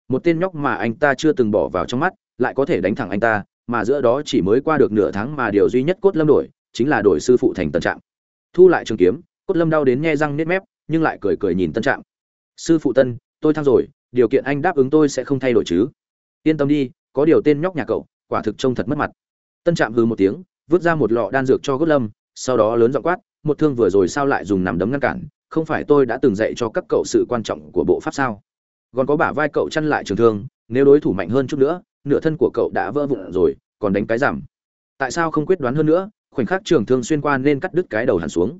Speaker 1: Một tên nhóc mà anh ta chưa từng bỏ vào trong mắt, lại có thể đánh thẳng anh ta, mà giữa đó chỉ mới qua được nửa tháng mà điều duy nhất cốt lâm đổi, chính là đổi sư phụ thành tân trạng thu lại trường kiếm, cốt lâm đau đến nhe răng nết mép, nhưng lại cười cười nhìn tân trạng sư phụ tân, tôi thăng rồi, điều kiện anh đáp ứng tôi sẽ không thay đổi chứ. Yên tâm đi, có điều tên nhóc nhà cậu, quả thực trông thật mất mặt. Tân trạm hừ một tiếng, vứt ra một lọ đan dược cho cốt lâm, sau đó lớn giọng quát một thương vừa rồi sao lại dùng nằm đấm ngăn cản, không phải tôi đã từng dạy cho các cậu sự quan trọng của bộ pháp sao? Còn có bả vai cậu chăn lại trường thương, nếu đối thủ mạnh hơn chút nữa, nửa thân của cậu đã vỡ vụn rồi, còn đánh cái giảm. Tại sao không quyết đoán hơn nữa, khoảnh khắc trường thương xuyên qua nên cắt đứt cái đầu hẳn xuống.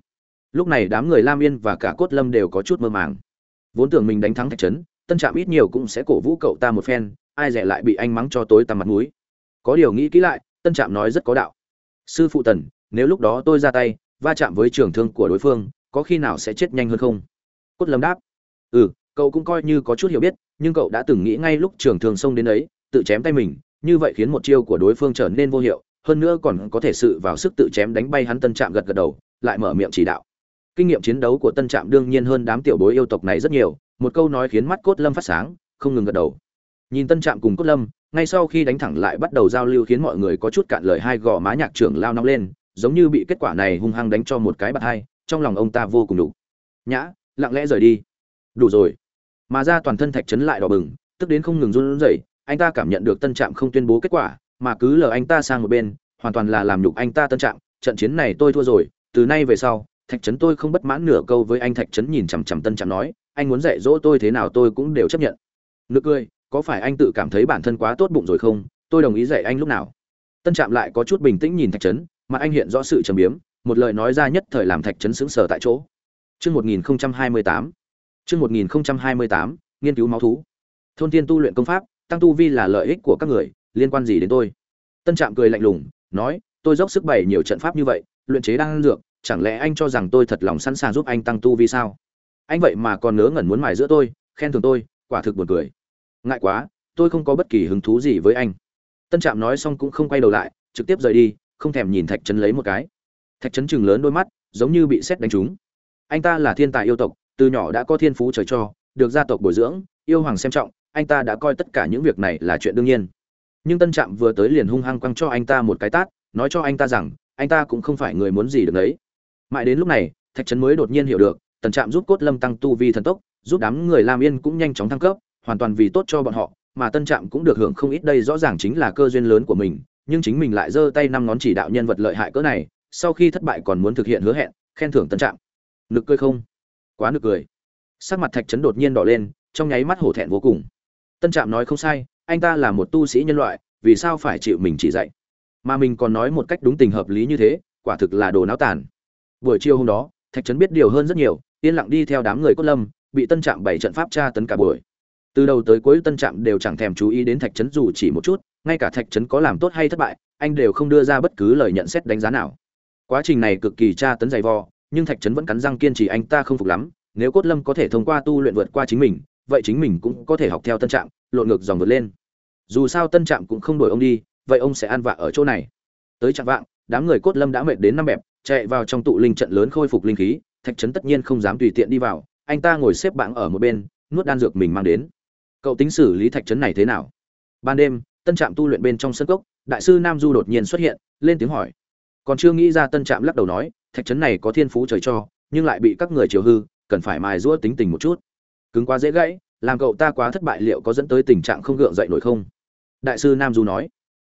Speaker 1: Lúc này đám người lam yên và cả cốt lâm đều có chút mơ màng. Vốn tưởng mình đánh thắng thạch trấn, tân trạm ít nhiều cũng sẽ cổ vũ cậu ta một phen, ai rẻ lại bị anh mắng cho tối tăm mặt mũi. Có điều nghĩ kỹ lại, tân trạm nói rất có đạo. Sư phụ tần, nếu lúc đó tôi ra tay va chạm với trường thương của đối phương, có khi nào sẽ chết nhanh hơn không? Cốt lâm đáp. Ừ cậu cũng coi như có chút hiểu biết, nhưng cậu đã từng nghĩ ngay lúc trường thương xông đến ấy, tự chém tay mình, như vậy khiến một chiêu của đối phương trở nên vô hiệu, hơn nữa còn có thể sự vào sức tự chém đánh bay hắn tân trạm gật gật đầu, lại mở miệng chỉ đạo. Kinh nghiệm chiến đấu của tân trạm đương nhiên hơn đám tiểu bối yêu tộc này rất nhiều, một câu nói khiến mắt cốt lâm phát sáng, không ngừng gật đầu. Nhìn tân trạm cùng cốt lâm, ngay sau khi đánh thẳng lại bắt đầu giao lưu khiến mọi người có chút cạn lời hai gò má nhạc trưởng lao nóng lên giống như bị kết quả này hung hăng đánh cho một cái bạt hai, trong lòng ông ta vô cùng đủ. Nhã, lặng lẽ rời đi. Đủ rồi. Mà ra toàn thân thạch chấn lại đỏ bừng, tức đến không ngừng run rẩy, anh ta cảm nhận được tân trạm không tuyên bố kết quả, mà cứ lờ anh ta sang một bên, hoàn toàn là làm nhục anh ta tân trạm, trận chiến này tôi thua rồi, từ nay về sau, thạch trấn tôi không bất mãn nửa câu với anh. Thạch trấn nhìn chằm chằm tân trạm nói, anh muốn dạy dỗ tôi thế nào tôi cũng đều chấp nhận. Nực cười, có phải anh tự cảm thấy bản thân quá tốt bụng rồi không? Tôi đồng ý dạy anh lúc nào? Tân trạm lại có chút bình tĩnh nhìn thạch trấn mà anh hiện rõ sự trầm biếm một lời nói ra nhất thời làm thạch trấn sững sờ tại chỗ Chương 1028. Chương 1028, nghiên cứu máu thú. Thôn tiên tu luyện công pháp, tăng tu vi là lợi ích của các người, liên quan gì đến tôi? Tân Trạm cười lạnh lùng, nói, tôi dốc sức bày nhiều trận pháp như vậy, luyện chế đang dược, chẳng lẽ anh cho rằng tôi thật lòng sẵn sàng giúp anh tăng tu vi sao? Anh vậy mà còn ngớ ngẩn muốn mài giữa tôi, khen thưởng tôi, quả thực buồn cười. Ngại quá, tôi không có bất kỳ hứng thú gì với anh. Tân Trạm nói xong cũng không quay đầu lại, trực tiếp rời đi, không thèm nhìn Thạch Trấn lấy một cái. Thạch Trấn chừng lớn đôi mắt, giống như bị sét đánh trúng. Anh ta là thiên tài yêu tộc, từ nhỏ đã có thiên phú trời cho, được gia tộc bồi dưỡng, yêu hoàng xem trọng, anh ta đã coi tất cả những việc này là chuyện đương nhiên. Nhưng Tân Trạm vừa tới liền hung hăng quăng cho anh ta một cái tát, nói cho anh ta rằng, anh ta cũng không phải người muốn gì được đấy. Mãi đến lúc này, Thạch Trấn mới đột nhiên hiểu được, Tần Trạm giúp Cốt Lâm tăng tu vi thần tốc, giúp đám người Lam Yên cũng nhanh chóng thăng cấp, hoàn toàn vì tốt cho bọn họ, mà Tân Trạm cũng được hưởng không ít đây rõ ràng chính là cơ duyên lớn của mình, nhưng chính mình lại giơ tay năm ngón chỉ đạo nhân vật lợi hại cỡ này, sau khi thất bại còn muốn thực hiện hứa hẹn, khen thưởng Tân Trạm. Nực cười không? Quá nực cười. Sắc mặt Thạch Trấn đột nhiên đỏ lên, trong nháy mắt hổ thẹn vô cùng. Tân Trạm nói không sai, anh ta là một tu sĩ nhân loại, vì sao phải chịu mình chỉ dạy? mà mình còn nói một cách đúng tình hợp lý như thế quả thực là đồ náo tàn buổi chiều hôm đó thạch trấn biết điều hơn rất nhiều yên lặng đi theo đám người cốt lâm bị tân trạm bảy trận pháp tra tấn cả buổi từ đầu tới cuối tân trạm đều chẳng thèm chú ý đến thạch trấn dù chỉ một chút, ngay cả thạch trấn có làm tốt hay thất bại, anh đều không đưa ra bất cứ lời nhận xét đánh giá nào. Quá trình này cực kỳ tra tấn dày vò, nhưng thạch trấn vẫn cắn răng kiên trì anh ta không phục lắm, nếu cốt lâm có thể thông qua tu luyện vượt qua chính mình, vậy chính mình cũng có thể học theo tân trạm, lộn ngược dòng vượt lên. Dù sao tân trạm cũng không đổi ông đi, vậy ông sẽ ăn vạ ở chỗ này. Tới chặng vạng, đám người cốt lâm đã mệt đến năm bẹp, chạy vào trong tụ linh trận lớn khôi phục linh khí, thạch trấn tất nhiên không dám tùy tiện đi vào, anh ta ngồi xếp bảng ở một bên, nuốt đan dược mình mang đến cậu tính xử lý thạch trấn này thế nào? Ban đêm, tân trạm tu luyện bên trong sân cốc, đại sư nam du đột nhiên xuất hiện, lên tiếng hỏi. Còn chưa nghĩ ra tân trạm lắc đầu nói, thạch trấn này có thiên phú trời cho, nhưng lại bị các người chiều hư, cần phải mài rũa tính tình một chút. Cứng quá dễ gãy, làm cậu ta quá thất bại liệu có dẫn tới tình trạng không gượng dậy nổi không? Đại sư nam du nói.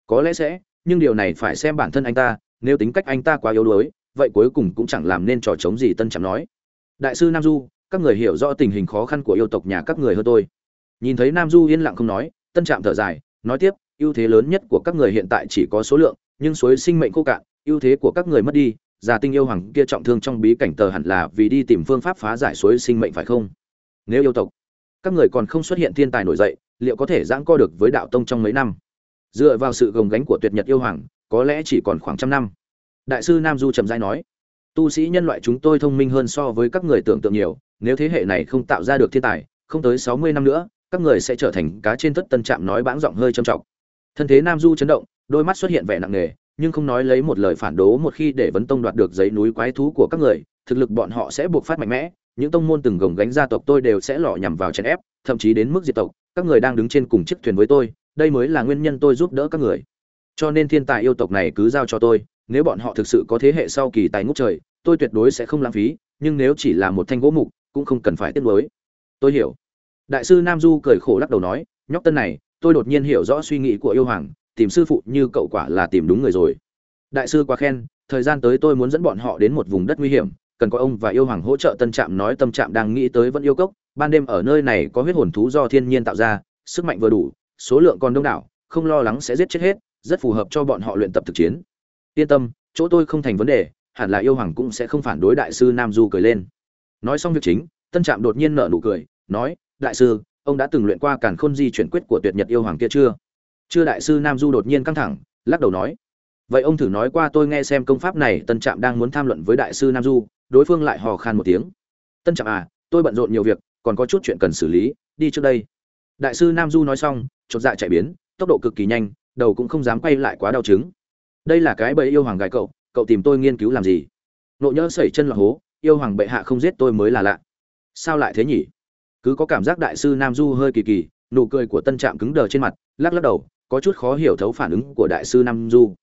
Speaker 1: Có lẽ sẽ, nhưng điều này phải xem bản thân anh ta, nếu tính cách anh ta quá yếu đuối, vậy cuối cùng cũng chẳng làm nên trò chống gì tân trạm nói. Đại sư nam du, các người hiểu rõ tình hình khó khăn của yêu tộc nhà các người hơn tôi nhìn thấy nam du yên lặng không nói, tân trạm thở dài, nói tiếp, ưu thế lớn nhất của các người hiện tại chỉ có số lượng, nhưng suối sinh mệnh khô cạn, ưu thế của các người mất đi, già tinh yêu hoàng kia trọng thương trong bí cảnh tờ hẳn là vì đi tìm phương pháp phá giải suối sinh mệnh phải không? Nếu yêu tộc, các người còn không xuất hiện thiên tài nổi dậy, liệu có thể giãn co được với đạo tông trong mấy năm? Dựa vào sự gồng gánh của tuyệt nhật yêu hoàng, có lẽ chỉ còn khoảng trăm năm. Đại sư nam du trầm giai nói, tu sĩ nhân loại chúng tôi thông minh hơn so với các người tưởng tượng nhiều, nếu thế hệ này không tạo ra được thiên tài, không tới sáu mươi năm nữa các người sẽ trở thành cá trên tất tân trạm nói bãng giọng hơi trầm trọng. Thân thế nam du chấn động, đôi mắt xuất hiện vẻ nặng nề, nhưng không nói lấy một lời phản đố một khi để vấn tông đoạt được giấy núi quái thú của các người, thực lực bọn họ sẽ buộc phát mạnh mẽ, những tông môn từng gồng gánh gia tộc tôi đều sẽ lọ nhằm vào chèn ép, thậm chí đến mức diệt tộc, các người đang đứng trên cùng chiếc thuyền với tôi, đây mới là nguyên nhân tôi giúp đỡ các người. Cho nên thiên tài yêu tộc này cứ giao cho tôi, nếu bọn họ thực sự có thế hệ sau kỳ tài ngút trời, tôi tuyệt đối sẽ không lãng phí, nhưng nếu chỉ là một thanh gỗ mục, cũng không cần phải tiếc nuối. Tôi hiểu đại sư nam du cười khổ lắc đầu nói, nhóc tân này, tôi đột nhiên hiểu rõ suy nghĩ của yêu hoàng, tìm sư phụ như cậu quả là tìm đúng người rồi. Đại sư quá khen, thời gian tới tôi muốn dẫn bọn họ đến một vùng đất nguy hiểm, cần có ông và yêu hoàng hỗ trợ tân trạm nói tâm trạm đang nghĩ tới vẫn yêu cốc, ban đêm ở nơi này có huyết hồn thú do thiên nhiên tạo ra, sức mạnh vừa đủ, số lượng còn đông đảo, không lo lắng sẽ giết chết hết, rất phù hợp cho bọn họ luyện tập thực chiến. Yên tâm, chỗ tôi không thành vấn đề, hẳn là yêu hoàng cũng sẽ không phản đối đại sư nam du cười lên. Nói xong việc chính, tân trạm đột nhiên nở nụ cười, nói đại sư, ông đã từng luyện qua càn khôn di chuyển quyết của tuyệt nhật yêu hoàng kia chưa? Chưa, đại sư nam du đột nhiên căng thẳng, lắc đầu nói. Vậy ông thử nói qua tôi nghe xem công pháp này, tân trạm đang muốn tham luận với đại sư nam du, đối phương lại hò khan một tiếng. Tân trạm à tôi bận rộn nhiều việc, còn có chút chuyện cần xử lý, đi trước đây. Đại sư nam du nói xong, chột dạ chạy biến, tốc độ cực kỳ nhanh, đầu cũng không dám quay lại quá đau chứng. Đây là cái bẫy yêu hoàng gái cậu cậu tìm tôi nghiên cứu làm gì? Nộ nhỡ sẩy chân là hố, yêu hoàng bệ hạ không giết tôi mới là lạ. Sao lại thế nhỉ? Cứ có cảm giác đại sư nam du hơi kỳ kỳ, nụ cười của tân trạm cứng đờ trên mặt, lắc lắc đầu, có chút khó hiểu thấu phản ứng của đại sư nam du.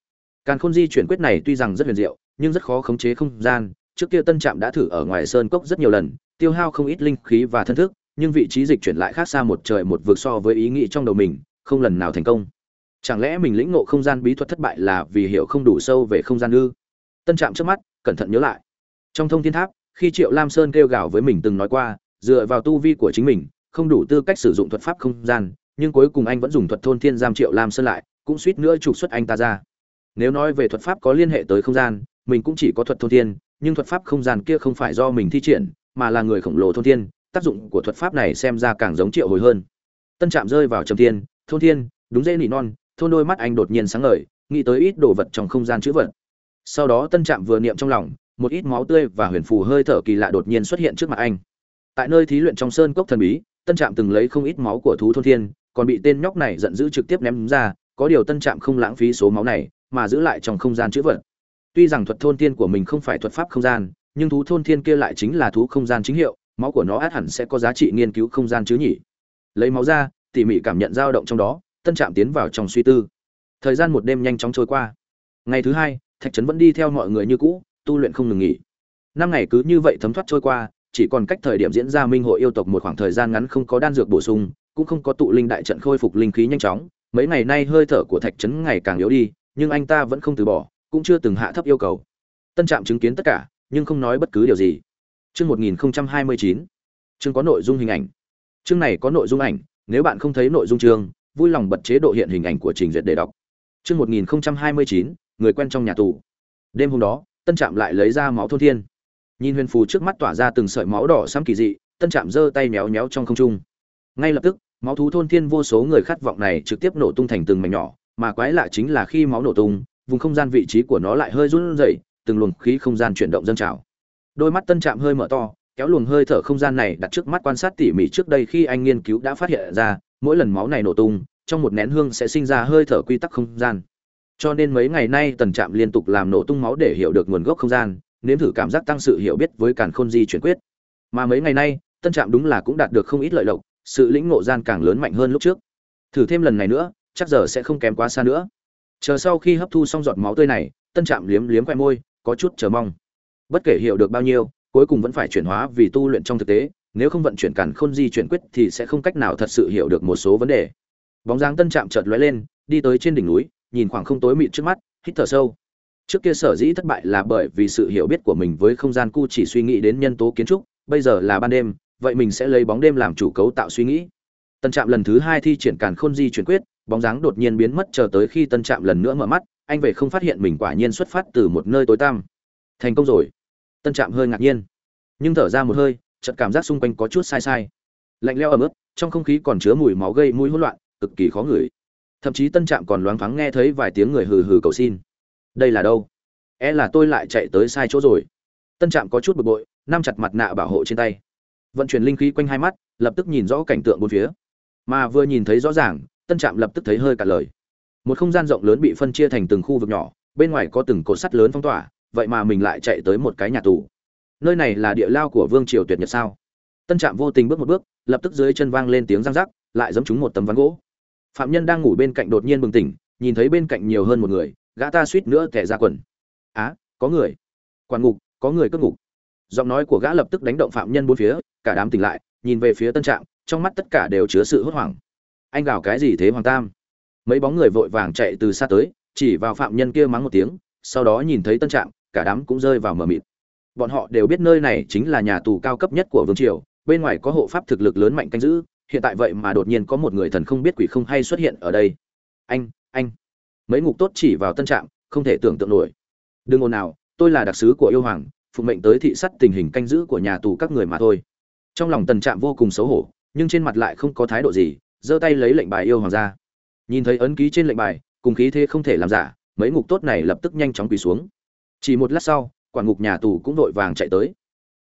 Speaker 1: Càn khôn di chuyển quyết này tuy rằng rất huyền diệu, nhưng rất khó khống chế không gian. Trước kia tân trạm đã thử ở ngoài sơn cốc rất nhiều lần, tiêu hao không ít linh khí và thân thức, nhưng vị trí dịch chuyển lại khác xa một trời một vực so với ý nghĩ trong đầu mình, không lần nào thành công. Chẳng lẽ mình lĩnh ngộ không gian bí thuật thất bại là vì hiểu không đủ sâu về không gian ư? Tân trạm trước mắt, cẩn thận nhớ lại. Trong thông thiên tháp, khi triệu lam sơn kêu gào với mình từng nói qua dựa vào tu vi của chính mình, không đủ tư cách sử dụng thuật pháp không gian, nhưng cuối cùng anh vẫn dùng thuật thôn thiên giam triệu lam sơn lại, cũng suýt nữa trục xuất anh ta ra. Nếu nói về thuật pháp có liên hệ tới không gian, mình cũng chỉ có thuật thôn thiên, nhưng thuật pháp không gian kia không phải do mình thi triển, mà là người khổng lồ thôn thiên, tác dụng của thuật pháp này xem ra càng giống triệu hồi hơn. Tân trạm rơi vào trầm thiên, thôn thiên, đúng dễ nỉ non, thôn đôi mắt anh đột nhiên sáng ngời, nghĩ tới ít đồ vật trong không gian chữ vật. Sau đó tân trạm vừa niệm trong lòng, một ít máu tươi và huyền phù hơi thở kỳ lạ đột nhiên xuất hiện trước mặt anh tại nơi thí luyện trong sơn cốc thần bí, tân trạm từng lấy không ít máu của thú thôn thiên, còn bị tên nhóc này giận dữ trực tiếp ném ra, có điều tân trạm không lãng phí số máu này, mà giữ lại trong không gian chữ vật. Tuy rằng thuật thôn thiên của mình không phải thuật pháp không gian, nhưng thú thôn thiên kia lại chính là thú không gian chính hiệu, máu của nó át hẳn sẽ có giá trị nghiên cứu không gian chứ nhỉ. Lấy máu ra, tỉ mỉ cảm nhận dao động trong đó, tân trạm tiến vào trong suy tư. Thời gian một đêm nhanh chóng trôi qua. Ngày thứ hai, thạch trấn vẫn đi theo mọi người như cũ, tu luyện không ngừng nghỉ. Năm ngày cứ như vậy thấm thoát trôi qua chỉ còn cách thời điểm diễn ra minh hội yêu tộc một khoảng thời gian ngắn không có đan dược bổ sung cũng không có tụ linh đại trận khôi phục linh khí nhanh chóng. Mấy ngày nay hơi thở của thạch trấn ngày càng yếu đi nhưng anh ta vẫn không từ bỏ cũng chưa từng hạ thấp yêu cầu. Tân trạm chứng kiến tất cả nhưng không nói bất cứ điều gì. Chương một nghìn hai mươi chín chương có nội dung hình ảnh. Chương này có nội dung ảnh nếu bạn không thấy nội dung chương vui lòng bật chế độ hiện hình ảnh của trình duyệt để đọc. Chương 1029, người quen trong nhà tù. Đêm hôm đó, Tân Trạm lại lấy ra máu thôn thiên. Nhìn Huyền Phù trước mắt tỏa ra từng sợi máu đỏ xăm kỳ dị, Tân Trạm giơ tay méo méo trong không trung. Ngay lập tức, máu thú thôn thiên vô số người khát vọng này trực tiếp nổ tung thành từng mảnh nhỏ, mà quái lạ chính là khi máu nổ tung, vùng không gian vị trí của nó lại hơi run rẩy, từng luồng khí không gian chuyển động dâng trào. Đôi mắt Tân Trạm hơi mở to, kéo luồng hơi thở không gian này đặt trước mắt quan sát tỉ mỉ trước đây khi anh nghiên cứu đã phát hiện ra, mỗi lần máu này nổ tung, trong một nén hương sẽ sinh ra hơi thở quy tắc không gian. Cho nên mấy ngày nay Tần Trạm liên tục làm nổ tung máu để hiểu được nguồn gốc không gian, nếm thử cảm giác tăng sự hiểu biết với càn khôn di chuyển quyết. Mà mấy ngày nay, Tân Trạm đúng là cũng đạt được không ít lợi lộc, sự lĩnh ngộ gian càng lớn mạnh hơn lúc trước. Thử thêm lần này nữa, chắc giờ sẽ không kém quá xa nữa. Chờ sau khi hấp thu xong giọt máu tươi này, Tân Trạm liếm liếm khoe môi, có chút chờ mong. Bất kể hiểu được bao nhiêu, cuối cùng vẫn phải chuyển hóa vì tu luyện trong thực tế, nếu không vận chuyển càn khôn di chuyển quyết thì sẽ không cách nào thật sự hiểu được một số vấn đề. Bóng dáng Tân Trạm chợt lóe lên, đi tới trên đỉnh núi, nhìn khoảng không tối mịt trước mắt, hít thở sâu. Trước kia sở dĩ thất bại là bởi vì sự hiểu biết của mình với không gian cu chỉ suy nghĩ đến nhân tố kiến trúc, bây giờ là ban đêm, vậy mình sẽ lấy bóng đêm làm chủ cấu tạo suy nghĩ. Tân Trạm lần thứ hai thi triển càn khôn di chuyển quyết, bóng dáng đột nhiên biến mất chờ tới khi Tân Trạm lần nữa mở mắt, anh về không phát hiện mình quả nhiên xuất phát từ một nơi tối tăm. Thành công rồi. Tân Trạm hơi ngạc nhiên, nhưng thở ra một hơi, chợt cảm giác xung quanh có chút sai sai. Lạnh lẽo ẩm ướt, trong không khí còn chứa mùi máu gây mũi hỗn loạn, cực kỳ khó ngửi thậm chí tân trạm còn loáng thoáng nghe thấy vài tiếng người hừ hừ cầu xin đây là đâu? É e là tôi lại chạy tới sai chỗ rồi. Tân trạm có chút bực bội, nắm chặt mặt nạ bảo hộ trên tay. Vận chuyển linh khí quanh hai mắt, lập tức nhìn rõ cảnh tượng bốn phía. Mà vừa nhìn thấy rõ ràng, tân trạm lập tức thấy hơi cả lời. Một không gian rộng lớn bị phân chia thành từng khu vực nhỏ, bên ngoài có từng cột sắt lớn phong tỏa, vậy mà mình lại chạy tới một cái nhà tù. Nơi này là địa lao của vương triều tuyệt nhật sao? Tân trạm vô tình bước một bước, lập tức dưới chân vang lên tiếng răng rắc, lại giẫm trúng một tấm ván gỗ. Phạm nhân đang ngủ bên cạnh đột nhiên bừng tỉnh, nhìn thấy bên cạnh nhiều hơn một người gã ta suýt nữa kẻ ra quần. Á, có người. Quản ngục, có người cất ngục. Giọng nói của gã lập tức đánh động phạm nhân bốn phía, cả đám tỉnh lại, nhìn về phía tân trạm trong mắt tất cả đều chứa sự hốt hoảng. Anh gào cái gì thế hoàng tam? Mấy bóng người vội vàng chạy từ xa tới, chỉ vào phạm nhân kia mắng một tiếng, sau đó nhìn thấy tân trạm cả đám cũng rơi vào mờ mịt. Bọn họ đều biết nơi này chính là nhà tù cao cấp nhất của vương triều, bên ngoài có hộ pháp thực lực lớn mạnh canh giữ, hiện tại vậy mà đột nhiên có một người thần không biết quỷ không hay xuất hiện ở đây. Anh anh mấy ngục tốt chỉ vào tân trạm, không thể tưởng tượng nổi. Đừng ồn nào tôi là đặc sứ của yêu hoàng, phụ mệnh tới thị sắt tình hình canh giữ của nhà tù các người mà thôi. Trong lòng tần trạm vô cùng xấu hổ, nhưng trên mặt lại không có thái độ gì, giơ tay lấy lệnh bài yêu hoàng ra. Nhìn thấy ấn ký trên lệnh bài, cùng khí thế không thể làm giả, mấy ngục tốt này lập tức nhanh chóng quỳ xuống. Chỉ một lát sau quản ngục nhà tù cũng vội vàng chạy tới.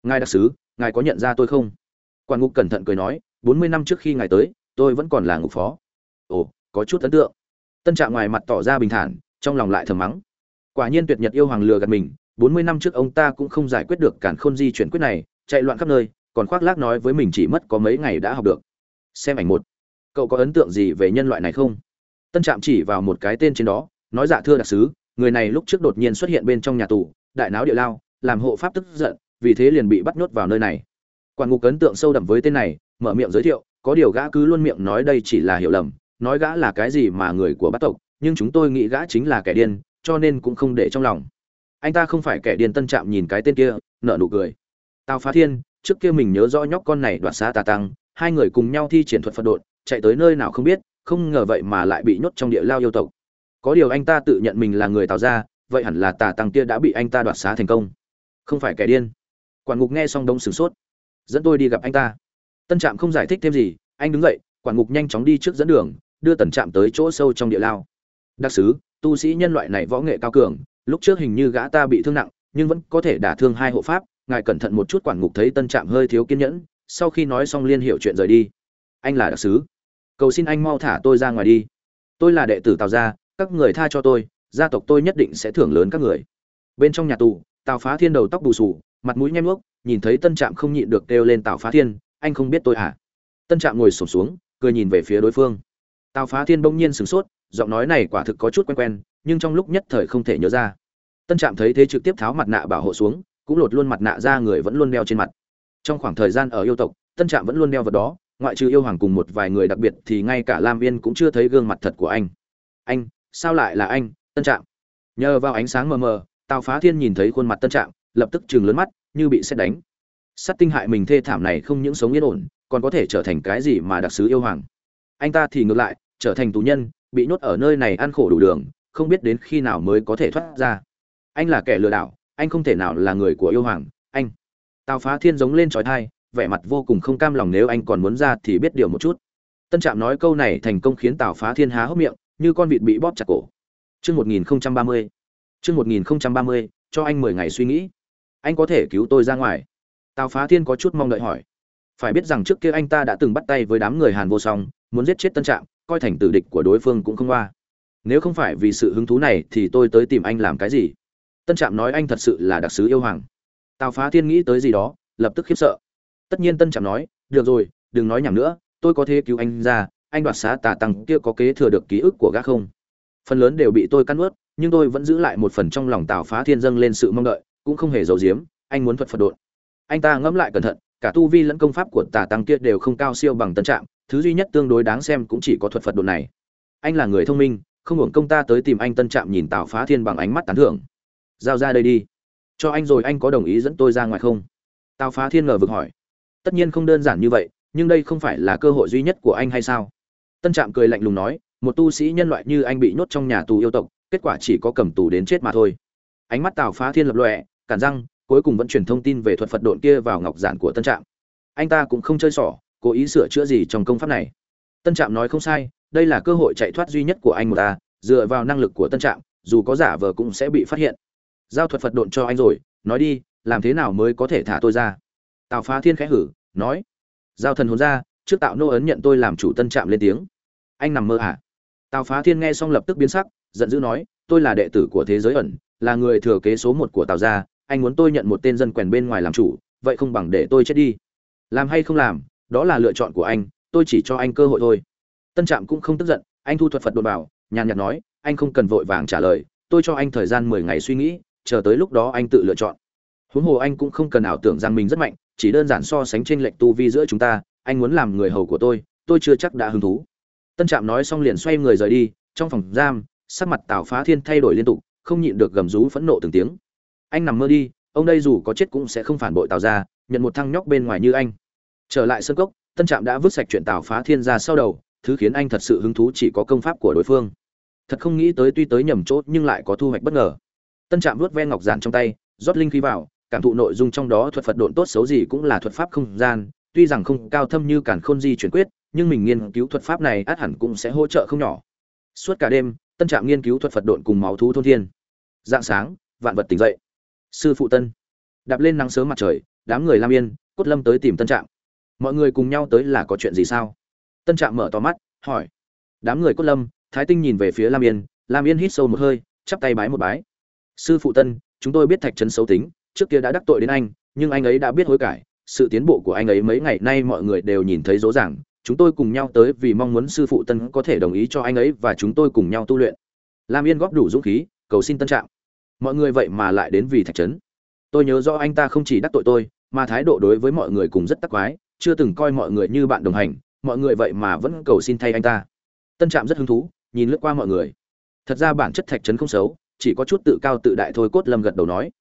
Speaker 1: Ngài đặc sứ, ngài có nhận ra tôi không? Quản ngục cẩn thận cười nói, bốn mươi năm trước khi ngài tới, tôi vẫn còn là ngục phó. Ồ, có chút ấn tượng tân trạng ngoài mặt tỏ ra bình thản, trong lòng lại thầm mắng. Quả nhiên tuyệt nhật yêu hoàng lừa gạt mình, bốn mươi năm trước ông ta cũng không giải quyết được cản khôn di chuyển quyết này, chạy loạn khắp nơi, còn khoác lác nói với mình chỉ mất có mấy ngày đã học được. Xem ảnh một. Cậu có ấn tượng gì về nhân loại này không? Tân trạm chỉ vào một cái tên trên đó, nói dạ thưa đặc sứ, người này lúc trước đột nhiên xuất hiện bên trong nhà tù, đại náo địa lao, làm hộ pháp tức giận, vì thế liền bị bắt nhốt vào nơi này. Quản ngục ấn tượng sâu đậm với tên này, mở miệng giới thiệu, có điều gã cứ luôn miệng nói đây chỉ là hiểu lầm nói gã là cái gì mà người của bát tộc, nhưng chúng tôi nghĩ gã chính là kẻ điên, cho nên cũng không để trong lòng. Anh ta không phải kẻ điên tân trạm nhìn cái tên kia nợ nụ cười. Tào phá thiên, trước kia mình nhớ rõ nhóc con này đoạt xa tà tăng, hai người cùng nhau thi triển thuật phật đột chạy tới nơi nào không biết, không ngờ vậy mà lại bị nhốt trong địa lao yêu tộc. Có điều anh ta tự nhận mình là người tào ra vậy hẳn là tà tăng kia đã bị anh ta đoạt xá thành công. Không phải kẻ điên. Quản ngục nghe xong đông sửng sốt. Dẫn tôi đi gặp anh ta. Tân trạm không giải thích thêm gì, anh đứng dậy, quản ngục nhanh chóng đi trước dẫn đường đưa tần trạm tới chỗ sâu trong địa lao. Đặc sứ, tu sĩ nhân loại này võ nghệ cao cường, lúc trước hình như gã ta bị thương nặng, nhưng vẫn có thể đả thương hai hộ pháp, ngài cẩn thận một chút quản ngục thấy tân trạm hơi thiếu kiên nhẫn, sau khi nói xong liên hiệu chuyện rời đi. Anh là đặc sứ. Cầu xin anh mau thả tôi ra ngoài đi. Tôi là đệ tử tào gia, các người tha cho tôi, gia tộc tôi nhất định sẽ thưởng lớn các người. Bên trong nhà tù, tào phá thiên đầu tóc bù sù mặt mũi nhem nước nhìn thấy tân trạm không nhịn được kêu lên tào phá thiên, anh không biết tôi à? Tân trạm ngồi sổm xuống, cười nhìn về phía đối phương tào phá thiên bỗng nhiên sửng sốt, giọng nói này quả thực có chút quen quen, nhưng trong lúc nhất thời không thể nhớ ra. Tân trạm thấy thế trực tiếp tháo mặt nạ bảo hộ xuống, cũng lột luôn mặt nạ ra người vẫn luôn đeo trên mặt. Trong khoảng thời gian ở yêu tộc, tân trạm vẫn luôn đeo vật đó, ngoại trừ yêu hoàng cùng một vài người đặc biệt thì ngay cả lam viên cũng chưa thấy gương mặt thật của anh. Anh, sao lại là anh, tân trạm? Nhờ vào ánh sáng mờ mờ, tào phá thiên nhìn thấy khuôn mặt tân trạm, lập tức chừng lớn mắt, như bị xét đánh. Sắt tinh hại mình thê thảm này không những sống yên ổn, còn có thể trở thành cái gì mà đặc sứ yêu hoàng? Anh ta thì ngược lại trở thành tù nhân bị nhốt ở nơi này ăn khổ đủ đường không biết đến khi nào mới có thể thoát ra anh là kẻ lừa đảo anh không thể nào là người của yêu hoàng anh tào phá thiên giống lên trói thai vẻ mặt vô cùng không cam lòng nếu anh còn muốn ra thì biết điều một chút tân trạm nói câu này thành công khiến tào phá thiên há hốc miệng như con vịt bị bóp chặt cổ Chương 1030. Chương 1030, cho anh 10 ngày suy nghĩ. Anh có thể cứu tôi ra ngoài. Tào Phá Thiên có chút mong đợi hỏi. Phải biết rằng trước kia anh ta đã từng bắt tay với đám người Hàn vô song, muốn giết chết Tân Trạm, coi thành tử địch của đối phương cũng không qua. Nếu không phải vì sự hứng thú này thì tôi tới tìm anh làm cái gì? Tân Trạm nói anh thật sự là đặc sứ yêu hoàng. Tào Phá Thiên nghĩ tới gì đó, lập tức khiếp sợ. Tất nhiên Tân Trạm nói, được rồi, đừng nói nhảm nữa, tôi có thể cứu anh ra, anh đoạt xá tà tăng kia có kế thừa được ký ức của gã không? phần lớn đều bị tôi cắt ướt nhưng tôi vẫn giữ lại một phần trong lòng tào phá thiên dâng lên sự mong đợi cũng không hề giấu giếm anh muốn thuật phật đột anh ta ngẫm lại cẩn thận cả tu vi lẫn công pháp của tà tăng kia đều không cao siêu bằng tân trạng thứ duy nhất tương đối đáng xem cũng chỉ có thuật phật đột này. Anh là người thông minh, không hưởng công ta tới tìm anh tân trạm nhìn tào phá thiên bằng ánh mắt tán thưởng. Giao ra đây đi. Cho anh rồi anh có đồng ý dẫn tôi ra ngoài không? Tào phá thiên ngờ vực hỏi. Tất nhiên không đơn giản như vậy, nhưng đây không phải là cơ hội duy nhất của anh hay sao? Tân trạm cười lạnh lùng nói, một tu sĩ nhân loại như anh bị nhốt trong nhà tù yêu tộc, kết quả chỉ có cầm tù đến chết mà thôi. Ánh mắt tào phá thiên lập lọe cản răng cuối cùng vẫn truyền thông tin về thuật phật độn kia vào ngọc giản của tân trạm. Anh ta cũng không chơi xỏ cố ý sửa chữa gì trong công pháp này. Tân trạm nói không sai, đây là cơ hội chạy thoát duy nhất của anh một ta, dựa vào năng lực của tân trạm, dù có giả vờ cũng sẽ bị phát hiện. Giao thuật phật độn cho anh rồi, nói đi, làm thế nào mới có thể thả tôi ra? Tào phá thiên khẽ hử, nói, giao thần hồn ra, trước tạo nô ấn nhận tôi làm chủ tân trạm lên tiếng. Anh nằm mơ à? Tào phá thiên nghe xong lập tức biến sắc, giận dữ nói, tôi là đệ tử của thế giới ẩn, là người thừa kế số một của tào gia anh muốn tôi nhận một tên dân quèn bên ngoài làm chủ, vậy không bằng để tôi chết đi. Làm hay không làm, đó là lựa chọn của anh, tôi chỉ cho anh cơ hội thôi. Tân trạm cũng không tức giận, anh thu thuật phật đột bảo nhàn nhạt nói, anh không cần vội vàng trả lời, tôi cho anh thời gian mười ngày suy nghĩ, chờ tới lúc đó anh tự lựa chọn. Huống hồ anh cũng không cần ảo tưởng rằng mình rất mạnh, chỉ đơn giản so sánh trên lệch tu vi giữa chúng ta, anh muốn làm người hầu của tôi tôi chưa chắc đã hứng thú. Tân trạm nói xong liền xoay người rời đi, trong phòng giam, sắc mặt tào phá thiên thay đổi liên tục, không nhịn được gầm rú phẫn nộ từng tiếng anh nằm mơ đi, ông đây dù có chết cũng sẽ không phản bội tào ra nhận một thăng nhóc bên ngoài như anh. Trở lại sân cốc, tân trạm đã vứt sạch chuyện tào phá thiên ra sau đầu, thứ khiến anh thật sự hứng thú chỉ có công pháp của đối phương. Thật không nghĩ tới tuy tới nhầm chốt nhưng lại có thu hoạch bất ngờ. Tân trạm vuốt ve ngọc giản trong tay, rót linh khí vào, cảm thụ nội dung trong đó thuật phật độn tốt xấu gì cũng là thuật pháp không gian, tuy rằng không cao thâm như cản khôn di chuyển quyết, nhưng mình nghiên cứu thuật pháp này át hẳn cũng sẽ hỗ trợ không nhỏ. Suốt cả đêm, tân trạm nghiên cứu thuật phật độn cùng máu thú thôn thiên. Dạng sáng, vạn vật tỉnh dậy sư phụ tân. Đạp lên nắng sớm mặt trời, đám người lam yên, cốt lâm tới tìm tân trạm. Mọi người cùng nhau tới là có chuyện gì sao? Tân trạm mở to mắt, hỏi. Đám người cốt lâm, thái tinh nhìn về phía lam yên lam yên hít sâu một hơi, chắp tay bái một bái. Sư phụ tân, chúng tôi biết thạch trấn xấu tính, trước kia đã đắc tội đến anh, nhưng anh ấy đã biết hối cải. Sự tiến bộ của anh ấy mấy ngày nay mọi người đều nhìn thấy rõ ràng. Chúng tôi cùng nhau tới vì mong muốn sư phụ tân có thể đồng ý cho anh ấy và chúng tôi cùng nhau tu luyện. Lam yên góp đủ dũng khí, cầu xin tân trạng mọi người vậy mà lại đến vì thạch trấn. Tôi nhớ rõ anh ta không chỉ đắc tội tôi, mà thái độ đối với mọi người cùng rất tắc quái, chưa từng coi mọi người như bạn đồng hành, mọi người vậy mà vẫn cầu xin thay anh ta. Tân trạm rất hứng thú, nhìn lướt qua mọi người. Thật ra bản chất thạch trấn không xấu, chỉ có chút tự cao tự đại thôi, cốt lâm gật đầu nói.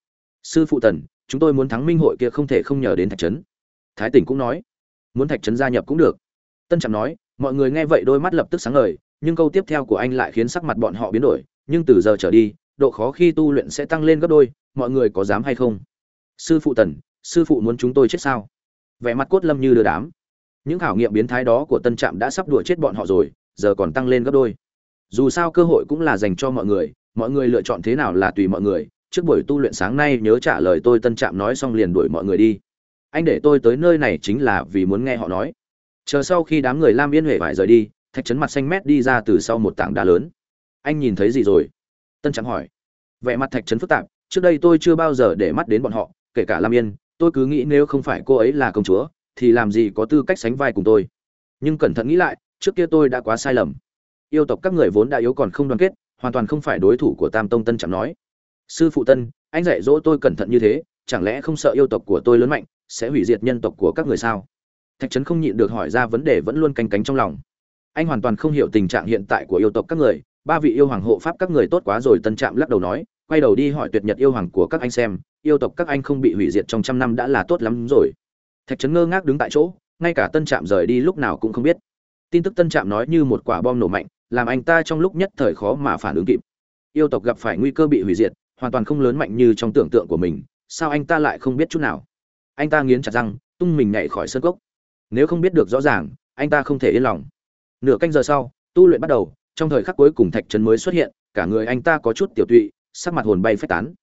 Speaker 1: Sư phụ tần, chúng tôi muốn thắng minh hội kia không thể không nhờ đến thạch trấn. Thái tỉnh cũng nói. Muốn thạch trấn gia nhập cũng được. Tân trạm nói, mọi người nghe vậy đôi mắt lập tức sáng ngời, nhưng câu tiếp theo của anh lại khiến sắc mặt bọn họ biến đổi, nhưng từ giờ trở đi độ khó khi tu luyện sẽ tăng lên gấp đôi, mọi người có dám hay không? Sư phụ tần, sư phụ muốn chúng tôi chết sao? Vẻ mặt cốt lâm như đưa đám. Những khảo nghiệm biến thái đó của tân trạm đã sắp đùa chết bọn họ rồi, giờ còn tăng lên gấp đôi. Dù sao cơ hội cũng là dành cho mọi người mọi người lựa chọn thế nào là tùy mọi người. Trước buổi tu luyện sáng nay nhớ trả lời tôi, tân trạm nói xong liền đuổi mọi người đi. Anh để tôi tới nơi này chính là vì muốn nghe họ nói. Chờ sau khi đám người lam yên huệ vải rời đi, thạch trấn mặt xanh mét đi ra từ sau một tảng đá lớn. Anh nhìn thấy gì rồi? Tân trạm hỏi. Vẻ mặt thạch trấn phức tạp, trước đây tôi chưa bao giờ để mắt đến bọn họ, kể cả lam yên, tôi cứ nghĩ nếu không phải cô ấy là công chúa, thì làm gì có tư cách sánh vai cùng tôi. Nhưng cẩn thận nghĩ lại, trước kia tôi đã quá sai lầm. Yêu tộc các người vốn đã yếu còn không đoàn kết, hoàn toàn không phải đối thủ của tam tông tân chẳng nói. Sư phụ tân, anh dạy dỗ tôi cẩn thận như thế, chẳng lẽ không sợ yêu tộc của tôi lớn mạnh, sẽ hủy diệt nhân tộc của các người sao? Thạch trấn không nhịn được hỏi ra vấn đề vẫn luôn canh cánh trong lòng. Anh hoàn toàn không hiểu tình trạng hiện tại của yêu tộc các người ba vị yêu hoàng hộ pháp các người tốt quá rồi, tân trạm lắc đầu nói, quay đầu đi hỏi tuyệt nhật yêu hoàng của các anh xem, yêu tộc các anh không bị hủy diệt trong trăm năm đã là tốt lắm rồi. Thạch trấn ngơ ngác đứng tại chỗ, ngay cả tân trạm rời đi lúc nào cũng không biết. Tin tức tân trạm nói như một quả bom nổ mạnh, làm anh ta trong lúc nhất thời khó mà phản ứng kịp. Yêu tộc gặp phải nguy cơ bị hủy diệt, hoàn toàn không lớn mạnh như trong tưởng tượng của mình, sao anh ta lại không biết chút nào? Anh ta nghiến chặt răng, tung mình nhảy khỏi sân cốc. Nếu không biết được rõ ràng, anh ta không thể yên lòng. Nửa canh giờ sau, tu luyện bắt đầu trong thời khắc cuối cùng thạch trấn mới xuất hiện, cả người anh ta có chút tiểu tụy, sắc mặt hồn bay phách tán.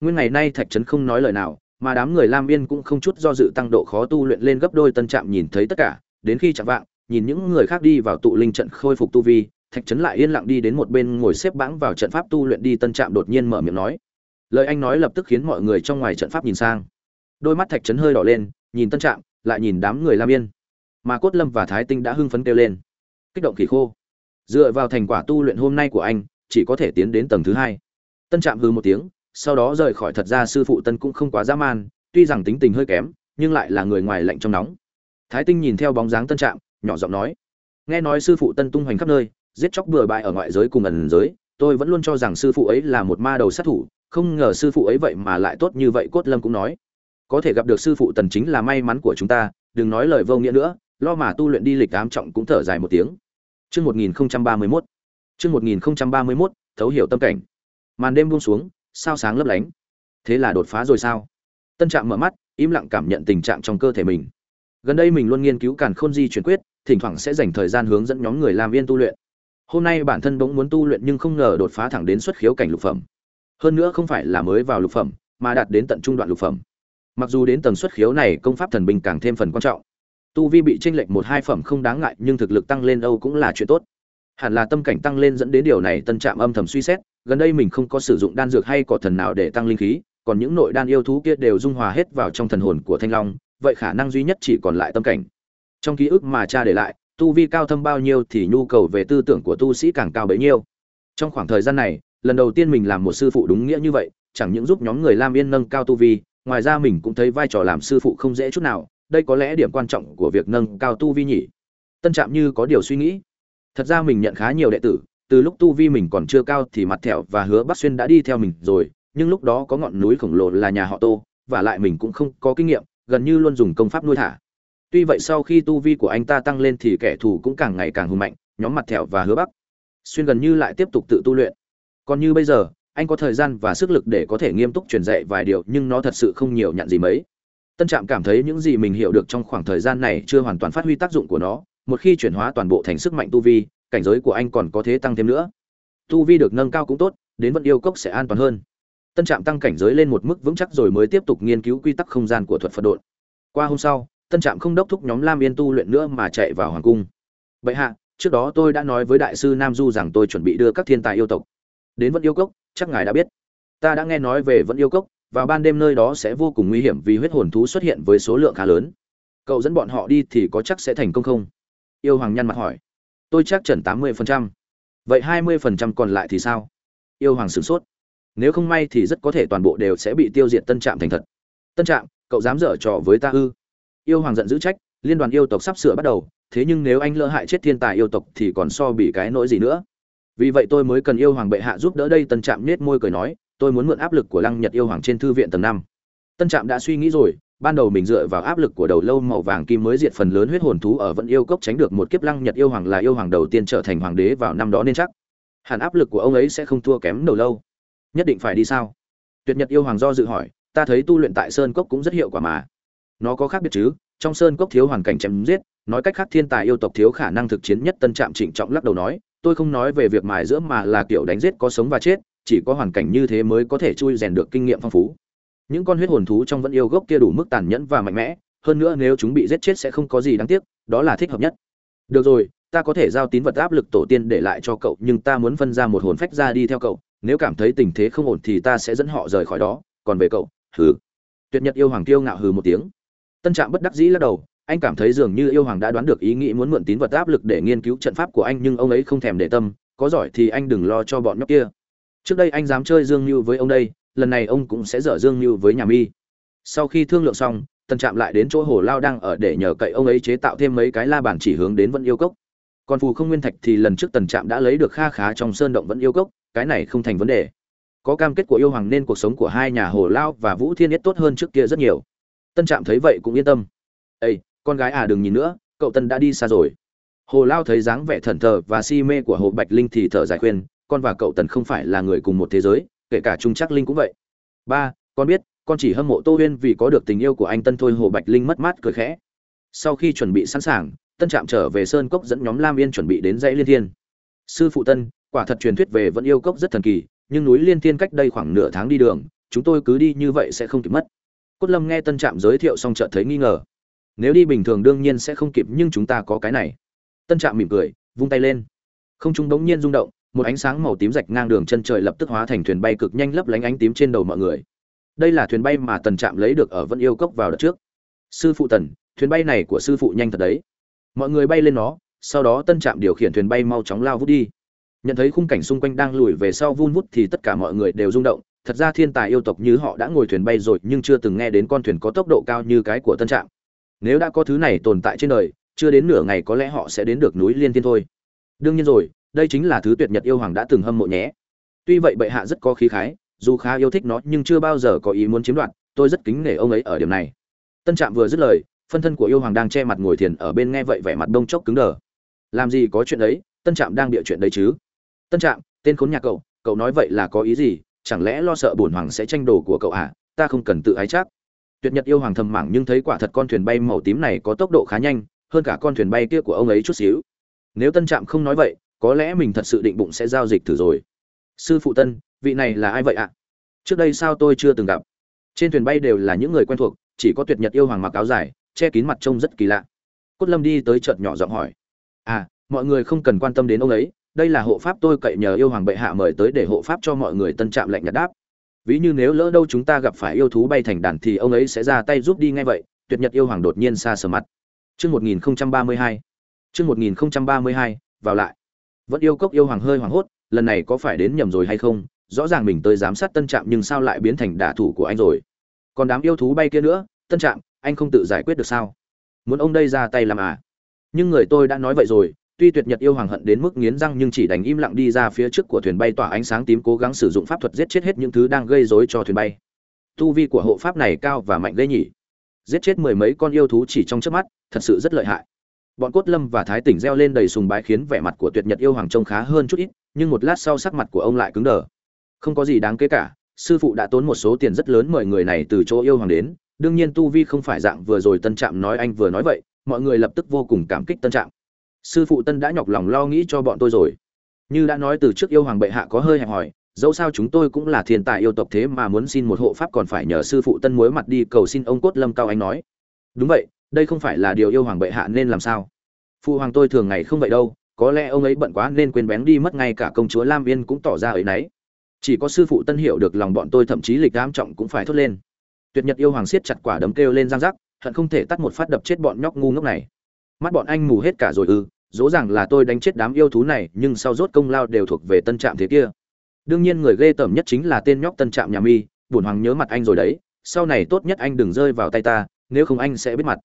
Speaker 1: Nguyên ngày nay thạch trấn không nói lời nào, mà đám người lam yên cũng không chút do dự tăng độ khó tu luyện lên gấp đôi tân trạm nhìn thấy tất cả, đến khi chạm vạng, nhìn những người khác đi vào tụ linh trận khôi phục tu vi, thạch trấn lại yên lặng đi đến một bên ngồi xếp bãng vào trận pháp tu luyện đi tân trạm đột nhiên mở miệng nói. Lời anh nói lập tức khiến mọi người trong ngoài trận pháp nhìn sang. Đôi mắt thạch trấn hơi đỏ lên, nhìn tân trạm, lại nhìn đám người lam yên. Mà cốt lâm và thái tinh đã hưng phấn kêu lên. Kích động khỉ khô dựa vào thành quả tu luyện hôm nay của anh, chỉ có thể tiến đến tầng thứ hai. Tân trạm hư một tiếng, sau đó rời khỏi thật ra sư phụ tân cũng không quá dã man, tuy rằng tính tình hơi kém, nhưng lại là người ngoài lạnh trong nóng. Thái tinh nhìn theo bóng dáng tân trạm, nhỏ giọng nói, nghe nói sư phụ tân tung hoành khắp nơi, giết chóc bừa bãi ở ngoại giới cùng ẩn giới, tôi vẫn luôn cho rằng sư phụ ấy là một ma đầu sát thủ, không ngờ sư phụ ấy vậy mà lại tốt như vậy, cốt lâm cũng nói. Có thể gặp được sư phụ tần chính là may mắn của chúng ta, đừng nói lời vô nghĩa nữa, lo mà tu luyện đi lịch ám trọng cũng thở dài một tiếng chương 1031 chương 1031 thấu hiểu tâm cảnh. Màn đêm buông xuống, sao sáng lấp lánh. Thế là đột phá rồi sao? Tân trạm mở mắt, im lặng cảm nhận tình trạng trong cơ thể mình. Gần đây mình luôn nghiên cứu càn khôn di chuyển quyết, thỉnh thoảng sẽ dành thời gian hướng dẫn nhóm người làm viên tu luyện. Hôm nay bản thân bỗng muốn tu luyện nhưng không ngờ đột phá thẳng đến xuất khiếu cảnh lục phẩm. Hơn nữa không phải là mới vào lục phẩm, mà đạt đến tận trung đoạn lục phẩm. Mặc dù đến tầng xuất khiếu này công pháp thần binh càng thêm phần quan trọng tu vi bị tranh lệch một hai phẩm không đáng ngại, nhưng thực lực tăng lên đâu cũng là chuyện tốt. Hẳn là tâm cảnh tăng lên dẫn đến điều này, tân trạm âm thầm suy xét, gần đây mình không có sử dụng đan dược hay cỏ thần nào để tăng linh khí, còn những nội đan yêu thú kia đều dung hòa hết vào trong thần hồn của thanh long, vậy khả năng duy nhất chỉ còn lại tâm cảnh. Trong ký ức mà cha để lại, tu vi cao thâm bao nhiêu thì nhu cầu về tư tưởng của tu sĩ càng cao bấy nhiêu. Trong khoảng thời gian này, lần đầu tiên mình làm một sư phụ đúng nghĩa như vậy, chẳng những giúp nhóm người lam yên nâng cao tu vi, ngoài ra mình cũng thấy vai trò làm sư phụ không dễ chút nào đây có lẽ điểm quan trọng của việc nâng cao tu vi nhỉ? Tân trạm như có điều suy nghĩ. Thật ra mình nhận khá nhiều đệ tử, từ lúc tu vi mình còn chưa cao thì mặt thẹo và hứa bắc xuyên đã đi theo mình rồi, nhưng lúc đó có ngọn núi khổng lồ là nhà họ tô, và lại mình cũng không có kinh nghiệm, gần như luôn dùng công pháp nuôi thả. Tuy vậy sau khi tu vi của anh ta tăng lên thì kẻ thù cũng càng ngày càng hùng mạnh, nhóm mặt thẹo và hứa bắc xuyên gần như lại tiếp tục tự tu luyện. Còn như bây giờ, anh có thời gian và sức lực để có thể nghiêm túc truyền dạy vài điều, nhưng nó thật sự không nhiều nhận gì mấy tân trạm cảm thấy những gì mình hiểu được trong khoảng thời gian này chưa hoàn toàn phát huy tác dụng của nó, một khi chuyển hóa toàn bộ thành sức mạnh tu vi, cảnh giới của anh còn có thể tăng thêm nữa. Tu vi được nâng cao cũng tốt, đến vận yêu cốc sẽ an toàn hơn. Tân trạm tăng cảnh giới lên một mức vững chắc rồi mới tiếp tục nghiên cứu quy tắc không gian của thuật phật đột qua hôm sau, tân trạm không đốc thúc nhóm lam yên tu luyện nữa mà chạy vào hoàng cung. Bệ hạ, trước đó tôi đã nói với đại sư nam du rằng tôi chuẩn bị đưa các thiên tài yêu tộc đến vận yêu cốc, chắc ngài đã biết. Ta đã nghe nói về vận yêu cốc vào ban đêm nơi đó sẽ vô cùng nguy hiểm vì huyết hồn thú xuất hiện với số lượng khá lớn. Cậu dẫn bọn họ đi thì có chắc sẽ thành công không? Yêu hoàng nhăn mặt hỏi. Tôi chắc trần tám mươi phần trăm. Vậy hai mươi phần trăm còn lại thì sao? Yêu hoàng sửng sốt. Nếu không may thì rất có thể toàn bộ đều sẽ bị tiêu diệt tân trạm thành thật. Tân trạm, cậu dám dở trò với ta ư? Yêu hoàng giận dữ trách, liên đoàn yêu tộc sắp sửa bắt đầu, thế nhưng nếu anh lỡ hại chết thiên tài yêu tộc thì còn so bị cái nỗi gì nữa? Vì vậy tôi mới cần yêu hoàng bệ hạ giúp đỡ đây tân trạm nết môi cười nói tôi muốn mượn áp lực của lăng nhật yêu hoàng trên thư viện tầng năm. Tân trạm đã suy nghĩ rồi, ban đầu mình dựa vào áp lực của đầu lâu màu vàng kim mới diệt phần lớn huyết hồn thú ở vẫn yêu cốc tránh được một kiếp lăng nhật yêu hoàng là yêu hoàng đầu tiên trở thành hoàng đế vào năm đó nên chắc. Hẳn áp lực của ông ấy sẽ không thua kém đầu lâu. Nhất định phải đi sao? Tuyệt nhật yêu hoàng do dự hỏi, ta thấy tu luyện tại sơn cốc cũng rất hiệu quả mà. Nó có khác biệt chứ? Trong sơn cốc thiếu hoàn cảnh chém giết, nói cách khác thiên tài yêu tộc thiếu khả năng thực chiến nhất tân trạm trịnh trọng lắc đầu nói, tôi không nói về việc mài giữa mà là kiểu đánh giết có sống và chết chỉ có hoàn cảnh như thế mới có thể chui rèn được kinh nghiệm phong phú. Những con huyết hồn thú trong vẫn yêu gốc kia đủ mức tàn nhẫn và mạnh mẽ, hơn nữa nếu chúng bị giết chết sẽ không có gì đáng tiếc, đó là thích hợp nhất. Được rồi, ta có thể giao tín vật áp lực tổ tiên để lại cho cậu, nhưng ta muốn phân ra một hồn phách ra đi theo cậu, nếu cảm thấy tình thế không ổn thì ta sẽ dẫn họ rời khỏi đó. Còn về cậu, hừ. Tuyệt nhật yêu hoàng tiêu ngạo hừ một tiếng. Tân trạm bất đắc dĩ lắc đầu, anh cảm thấy dường như yêu hoàng đã đoán được ý nghĩ muốn mượn tín vật áp lực để nghiên cứu trận pháp của anh, nhưng ông ấy không thèm để tâm, có giỏi thì anh đừng lo cho bọn nhóc kia trước đây anh dám chơi dương như với ông đây, lần này ông cũng sẽ dở dương như với nhà mi. Sau khi thương lượng xong, Tần trạm lại đến chỗ hồ lao đang ở để nhờ cậy ông ấy chế tạo thêm mấy cái la bàn chỉ hướng đến vẫn yêu cốc. Còn phù không nguyên thạch thì lần trước tần trạm đã lấy được kha khá trong sơn động vẫn yêu cốc, cái này không thành vấn đề. Có cam kết của yêu hoàng nên cuộc sống của hai nhà hồ lao và vũ thiên nhất tốt hơn trước kia rất nhiều. Tân trạm thấy vậy cũng yên tâm. Ây con gái à đừng nhìn nữa, cậu tân đã đi xa rồi. Hồ lao thấy dáng vẻ thần thờ và si mê của hồ bạch linh thì thở dài khuyên con và cậu tần không phải là người cùng một thế giới, kể cả trung trắc linh cũng vậy. Ba, con biết, con chỉ hâm mộ tô huyên vì có được tình yêu của anh tân thôi hồ bạch linh mất mát cười khẽ. Sau khi chuẩn bị sẵn sàng, tân trạm trở về sơn cốc dẫn nhóm lam yên chuẩn bị đến dãy liên thiên. Sư phụ tân, quả thật truyền thuyết về vẫn yêu cốc rất thần kỳ, nhưng núi liên thiên cách đây khoảng nửa tháng đi đường, chúng tôi cứ đi như vậy sẽ không kịp mất. Cốt lâm nghe tân trạm giới thiệu xong chợt thấy nghi ngờ. Nếu đi bình thường đương nhiên sẽ không kịp, nhưng chúng ta có cái này. Tân trạm mỉm cười, vung tay lên. Không trung bỗng nhiên rung động một ánh sáng màu tím rạch ngang đường chân trời lập tức hóa thành thuyền bay cực nhanh lấp lánh ánh tím trên đầu mọi người. Đây là thuyền bay mà tần trạm lấy được ở vẫn yêu cốc vào đợt trước. Sư phụ tần, thuyền bay này của sư phụ nhanh thật đấy. Mọi người bay lên nó, sau đó tân trạm điều khiển thuyền bay mau chóng lao vút đi. Nhận thấy khung cảnh xung quanh đang lùi về sau vun vút thì tất cả mọi người đều rung động. Thật ra thiên tài yêu tộc như họ đã ngồi thuyền bay rồi nhưng chưa từng nghe đến con thuyền có tốc độ cao như cái của tân trạm. Nếu đã có thứ này tồn tại trên đời, chưa đến nửa ngày có lẽ họ sẽ đến được núi liên thiên thôi. Đương nhiên rồi đây chính là thứ tuyệt nhật yêu hoàng đã từng hâm mộ nhé. Tuy vậy bệ hạ rất có khí khái, dù khá yêu thích nó nhưng chưa bao giờ có ý muốn chiếm đoạt, tôi rất kính nể ông ấy ở điểm này. Tân trạm vừa dứt lời, phân thân của yêu hoàng đang che mặt ngồi thiền ở bên nghe vậy vẻ mặt đông chốc cứng đờ. Làm gì có chuyện đấy, tân trạm đang địa chuyện đấy chứ? Tân trạm, tên khốn nhà cậu cậu nói vậy là có ý gì? Chẳng lẽ lo sợ bổn hoàng sẽ tranh đồ của cậu à? Ta không cần tự ái chắc. Tuyệt nhật yêu hoàng thầm mảng nhưng thấy quả thật con thuyền bay màu tím này có tốc độ khá nhanh, hơn cả con thuyền bay kia của ông ấy chút xíu. Nếu tân trạm không nói vậy có lẽ mình thật sự định bụng sẽ giao dịch thử rồi. Sư phụ tân vị này là ai vậy ạ? Trước đây sao tôi chưa từng gặp? Trên thuyền bay đều là những người quen thuộc chỉ có tuyệt nhật yêu hoàng mặc áo dài che kín mặt trông rất kỳ lạ. Cốt lâm đi tới chợt nhỏ giọng hỏi. À mọi người không cần quan tâm đến ông ấy đây là hộ pháp tôi cậy nhờ yêu hoàng bệ hạ mời tới để hộ pháp cho mọi người tân trạm lệnh nhật đáp. Ví như nếu lỡ đâu chúng ta gặp phải yêu thú bay thành đàn thì ông ấy sẽ ra tay giúp đi ngay vậy tuyệt nhật yêu hoàng đột nhiên xa sờ mặt. Chương 1032. Chương 1032, vào lại. Vẫn yêu cốc yêu hoàng hơi hoàng hốt, lần này có phải đến nhầm rồi hay không? Rõ ràng mình tới giám sát Tân Trạm nhưng sao lại biến thành đả thủ của anh rồi? Còn đám yêu thú bay kia nữa, Tân Trạm, anh không tự giải quyết được sao? Muốn ông đây ra tay làm à? Nhưng người tôi đã nói vậy rồi, tuy tuyệt nhật yêu hoàng hận đến mức nghiến răng nhưng chỉ đành im lặng đi ra phía trước của thuyền bay tỏa ánh sáng tím cố gắng sử dụng pháp thuật giết chết hết những thứ đang gây rối cho thuyền bay. Tu vi của hộ pháp này cao và mạnh ghê nhỉ? Giết chết mười mấy con yêu thú chỉ trong chớp mắt, thật sự rất lợi hại bọn cốt lâm và thái tỉnh reo lên đầy sùng bái khiến vẻ mặt của tuyệt nhật yêu hoàng trông khá hơn chút ít, nhưng một lát sau sắc mặt của ông lại cứng đờ. Không có gì đáng kế cả, sư phụ đã tốn một số tiền rất lớn mời người này từ chỗ yêu hoàng đến, đương nhiên tu vi không phải dạng vừa rồi tân trạm nói anh vừa nói vậy, mọi người lập tức vô cùng cảm kích tân trạm. Sư phụ tân đã nhọc lòng lo nghĩ cho bọn tôi rồi. Như đã nói từ trước yêu hoàng bệ hạ có hơi hẹp hòi, dẫu sao chúng tôi cũng là thiên tài yêu tộc thế mà muốn xin một hộ pháp còn phải nhờ sư phụ tân muối mặt đi cầu xin ông cốt lâm cao anh nói. Đúng vậy đây không phải là điều yêu hoàng bệ hạ nên làm sao? Phụ hoàng tôi thường ngày không vậy đâu, có lẽ ông ấy bận quá nên quên bén đi mất ngay cả công chúa lam yên cũng tỏ ra ấy nấy. Chỉ có sư phụ tân hiểu được lòng bọn tôi thậm chí lịch đám trọng cũng phải thốt lên. Tuyệt nhật yêu hoàng siết chặt quả đấm kêu lên răng rắc, hận không thể tắt một phát đập chết bọn nhóc ngu ngốc này. Mắt bọn anh mù hết cả rồi ư, dỗ rằng là tôi đánh chết đám yêu thú này, nhưng sau rốt công lao đều thuộc về tân trạm thế kia. Đương nhiên người ghê tởm nhất chính là tên nhóc tân trạm nhà mi bổn hoàng nhớ mặt anh rồi đấy, sau này tốt nhất anh đừng rơi vào tay ta, nếu không anh sẽ biết mặt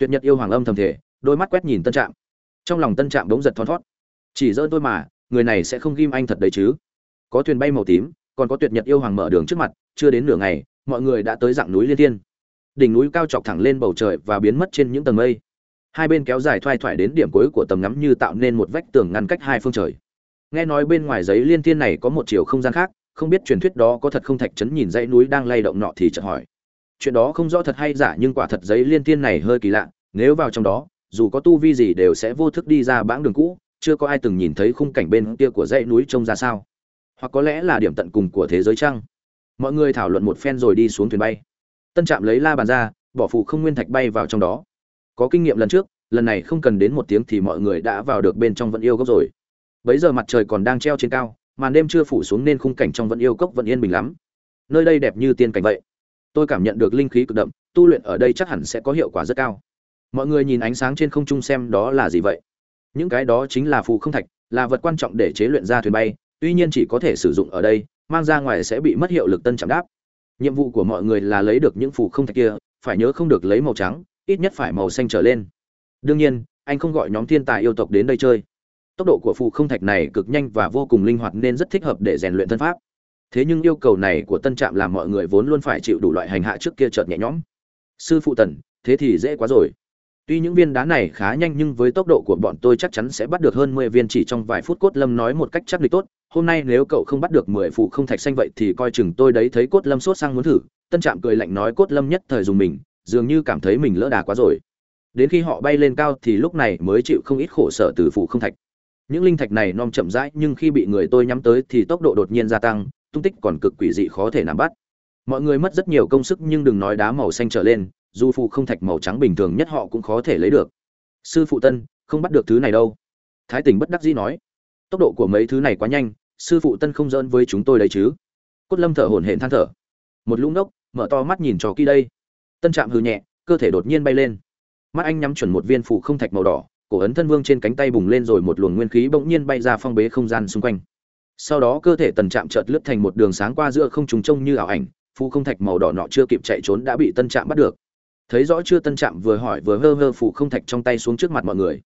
Speaker 1: tuyệt nhật yêu hoàng âm thầm thể, đôi mắt quét nhìn tân trạm. Trong lòng tân trạm bỗng giật thon thót. Chỉ dỡ tôi mà, người này sẽ không ghim anh thật đấy chứ. Có thuyền bay màu tím, còn có tuyệt nhật yêu hoàng mở đường trước mặt, chưa đến nửa ngày, mọi người đã tới dạng núi liên thiên. Đỉnh núi cao chọc thẳng lên bầu trời và biến mất trên những tầng mây. Hai bên kéo dài thoai thoải đến điểm cuối của tầm ngắm như tạo nên một vách tường ngăn cách hai phương trời. Nghe nói bên ngoài giấy liên thiên này có một chiều không gian khác, không biết truyền thuyết đó có thật không? Thạch trấn nhìn dãy núi đang lay động nọ thì chợt hỏi chuyện đó không rõ thật hay giả, nhưng quả thật giấy liên tiên này hơi kỳ lạ, nếu vào trong đó, dù có tu vi gì đều sẽ vô thức đi ra bãng đường cũ, chưa có ai từng nhìn thấy khung cảnh bên kia của dãy núi trông ra sao. Hoặc có lẽ là điểm tận cùng của thế giới chăng? Mọi người thảo luận một phen rồi đi xuống thuyền bay. Tân trạm lấy la bàn ra, bỏ phụ không nguyên thạch bay vào trong đó. Có kinh nghiệm lần trước, lần này không cần đến một tiếng thì mọi người đã vào được bên trong vẫn yêu gốc rồi. Bấy giờ mặt trời còn đang treo trên cao, màn đêm chưa phủ xuống nên khung cảnh trong vẫn yêu cốc vẫn yên bình lắm. Nơi đây đẹp như tiên cảnh vậy tôi cảm nhận được linh khí cực đậm, tu luyện ở đây chắc hẳn sẽ có hiệu quả rất cao. Mọi người nhìn ánh sáng trên không trung xem đó là gì vậy? Những cái đó chính là phù không thạch, là vật quan trọng để chế luyện ra thuyền bay, tuy nhiên chỉ có thể sử dụng ở đây, mang ra ngoài sẽ bị mất hiệu lực tân chạm đáp. Nhiệm vụ của mọi người là lấy được những phù không thạch kia, phải nhớ không được lấy màu trắng, ít nhất phải màu xanh trở lên. Đương nhiên, anh không gọi nhóm thiên tài yêu tộc đến đây chơi. Tốc độ của phù không thạch này cực nhanh và vô cùng linh hoạt nên rất thích hợp để rèn luyện thân pháp thế nhưng yêu cầu này của tân trạm làm mọi người vốn luôn phải chịu đủ loại hành hạ trước kia chợt nhẹ nhõm. Sư phụ tần, thế thì dễ quá rồi. Tuy những viên đá này khá nhanh nhưng với tốc độ của bọn tôi chắc chắn sẽ bắt được hơn mười viên chỉ trong vài phút, cốt lâm nói một cách chắc địch tốt. Hôm nay nếu cậu không bắt được mười phụ không thạch xanh vậy thì coi chừng tôi đấy thấy cốt lâm sốt sang muốn thử. Tân trạm cười lạnh nói cốt lâm nhất thời dùng mình, dường như cảm thấy mình lỡ đà quá rồi. Đến khi họ bay lên cao thì lúc này mới chịu không ít khổ sở từ phụ không thạch. Những linh thạch này non chậm rãi nhưng khi bị người tôi nhắm tới thì tốc độ đột nhiên gia tăng tung tích còn cực quỷ dị khó thể nắm bắt. Mọi người mất rất nhiều công sức nhưng đừng nói đá màu xanh trở lên, dù phụ không thạch màu trắng bình thường nhất họ cũng khó thể lấy được. Sư phụ tân, không bắt được thứ này đâu. Thái tỉnh bất đắc dĩ nói, tốc độ của mấy thứ này quá nhanh, sư phụ tân không dỡn với chúng tôi đấy chứ. Cốt lâm thở hổn hển than thở. Một lũ ngốc, mở to mắt nhìn trò kỳ đây. Tân trạm hừ nhẹ, cơ thể đột nhiên bay lên. Mắt anh nhắm chuẩn một viên phụ không thạch màu đỏ, cổ ấn thân vương trên cánh tay bùng lên rồi một luồng nguyên khí bỗng nhiên bay ra phong bế không gian xung quanh sau đó cơ thể tần trạm chợt lướt thành một đường sáng qua giữa không trùng trông như ảo ảnh phụ không thạch màu đỏ nọ chưa kịp chạy trốn đã bị tân trạm bắt được. Thấy rõ chưa tân trạm vừa hỏi vừa hơ hơ phụ không thạch trong tay xuống trước mặt mọi người.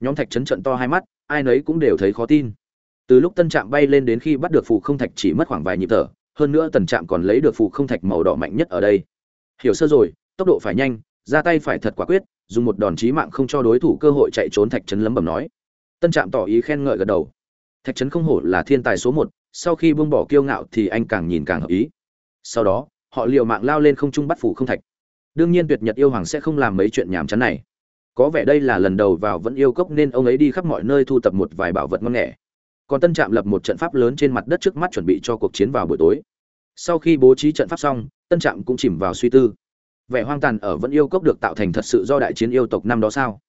Speaker 1: Nhóm thạch chấn trận to hai mắt, ai nấy cũng đều thấy khó tin. Từ lúc tân trạm bay lên đến khi bắt được phụ không thạch chỉ mất khoảng vài nhịp thở, hơn nữa tần trạm còn lấy được phụ không thạch màu đỏ mạnh nhất ở đây. Hiểu sơ rồi, tốc độ phải nhanh, ra tay phải thật quả quyết, dùng một đòn chí mạng không cho đối thủ cơ hội chạy trốn thạch trấn lấm bẩm nói. Tân trạm tỏ ý khen ngợi gật đầu thạch trấn không hổ là thiên tài số một, sau khi buông bỏ kiêu ngạo thì anh càng nhìn càng hợp ý. Sau đó, họ liều mạng lao lên không trung bắt phủ không thạch. Đương nhiên tuyệt nhật yêu hoàng sẽ không làm mấy chuyện nhàm chán này. Có vẻ đây là lần đầu vào vẫn yêu cốc nên ông ấy đi khắp mọi nơi thu tập một vài bảo vật ngon nghẻ. Còn tân trạm lập một trận pháp lớn trên mặt đất trước mắt chuẩn bị cho cuộc chiến vào buổi tối. Sau khi bố trí trận pháp xong, tân trạm cũng chìm vào suy tư. Vẻ hoang tàn ở vẫn yêu cốc được tạo thành thật sự do đại chiến yêu tộc năm đó sao?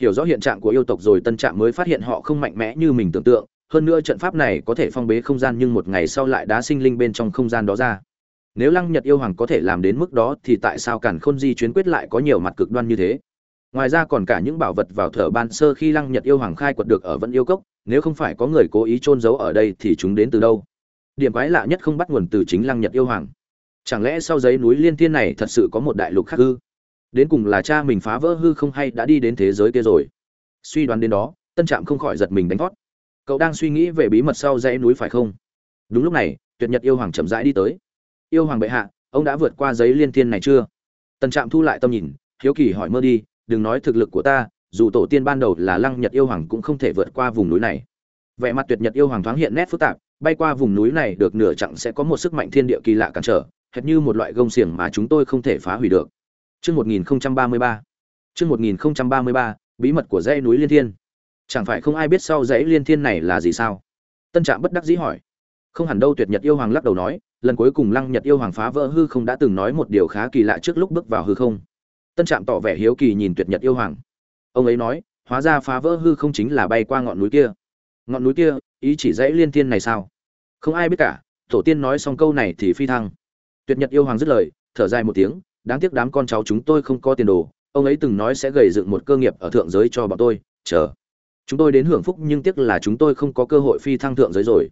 Speaker 1: Hiểu rõ hiện trạng của yêu tộc rồi, tân trạm mới phát hiện họ không mạnh mẽ như mình tưởng tượng hơn nữa trận pháp này có thể phong bế không gian nhưng một ngày sau lại đá sinh linh bên trong không gian đó ra. Nếu lăng nhật yêu hoàng có thể làm đến mức đó thì tại sao cản khôn di chuyến quyết lại có nhiều mặt cực đoan như thế? Ngoài ra còn cả những bảo vật vào thở ban sơ khi lăng nhật yêu hoàng khai quật được ở vẫn yêu cốc, nếu không phải có người cố ý trôn giấu ở đây thì chúng đến từ đâu? Điểm quái lạ nhất không bắt nguồn từ chính lăng nhật yêu hoàng. Chẳng lẽ sau giấy núi liên thiên này thật sự có một đại lục khác hư đến cùng là cha mình phá vỡ hư không hay đã đi đến thế giới kia rồi? Suy đoán đến đó, tân trạm không khỏi giật mình đánh thót cậu đang suy nghĩ về bí mật sau dãy núi phải không đúng lúc này tuyệt nhật yêu hoàng chậm rãi đi tới yêu hoàng bệ hạ ông đã vượt qua giấy liên thiên này chưa tần trạm thu lại tâm nhìn hiếu kỳ hỏi mơ đi đừng nói thực lực của ta dù tổ tiên ban đầu là lăng nhật yêu hoàng cũng không thể vượt qua vùng núi này vẻ mặt tuyệt nhật yêu hoàng thoáng hiện nét phức tạp bay qua vùng núi này được nửa chặng sẽ có một sức mạnh thiên địa kỳ lạ cản trở hệt như một loại gông xiềng mà chúng tôi không thể phá hủy được. Chương 1033. Chương 1033, bí mật của dãy núi Liên Thiên. Chẳng phải không ai biết sau dãy Liên Thiên này là gì sao? Tân Trạm bất đắc dĩ hỏi. Không hẳn đâu, Tuyệt Nhật yêu hoàng lắc đầu nói, lần cuối cùng Lăng Nhật yêu hoàng phá vỡ hư không đã từng nói một điều khá kỳ lạ trước lúc bước vào hư không. Tân Trạm tỏ vẻ hiếu kỳ nhìn Tuyệt Nhật yêu hoàng. Ông ấy nói, hóa ra phá vỡ hư không chính là bay qua ngọn núi kia. Ngọn núi kia, ý chỉ dãy Liên Thiên này sao? Không ai biết cả, tổ tiên nói xong câu này thì phi thăng tuyệt nhật yêu hoàng dứt lời thở dài một tiếng đáng tiếc đám con cháu chúng tôi không có tiền đồ ông ấy từng nói sẽ gầy dựng một cơ nghiệp ở thượng giới cho bọn tôi chờ chúng tôi đến hưởng phúc nhưng tiếc là chúng tôi không có cơ hội phi thăng thượng giới rồi.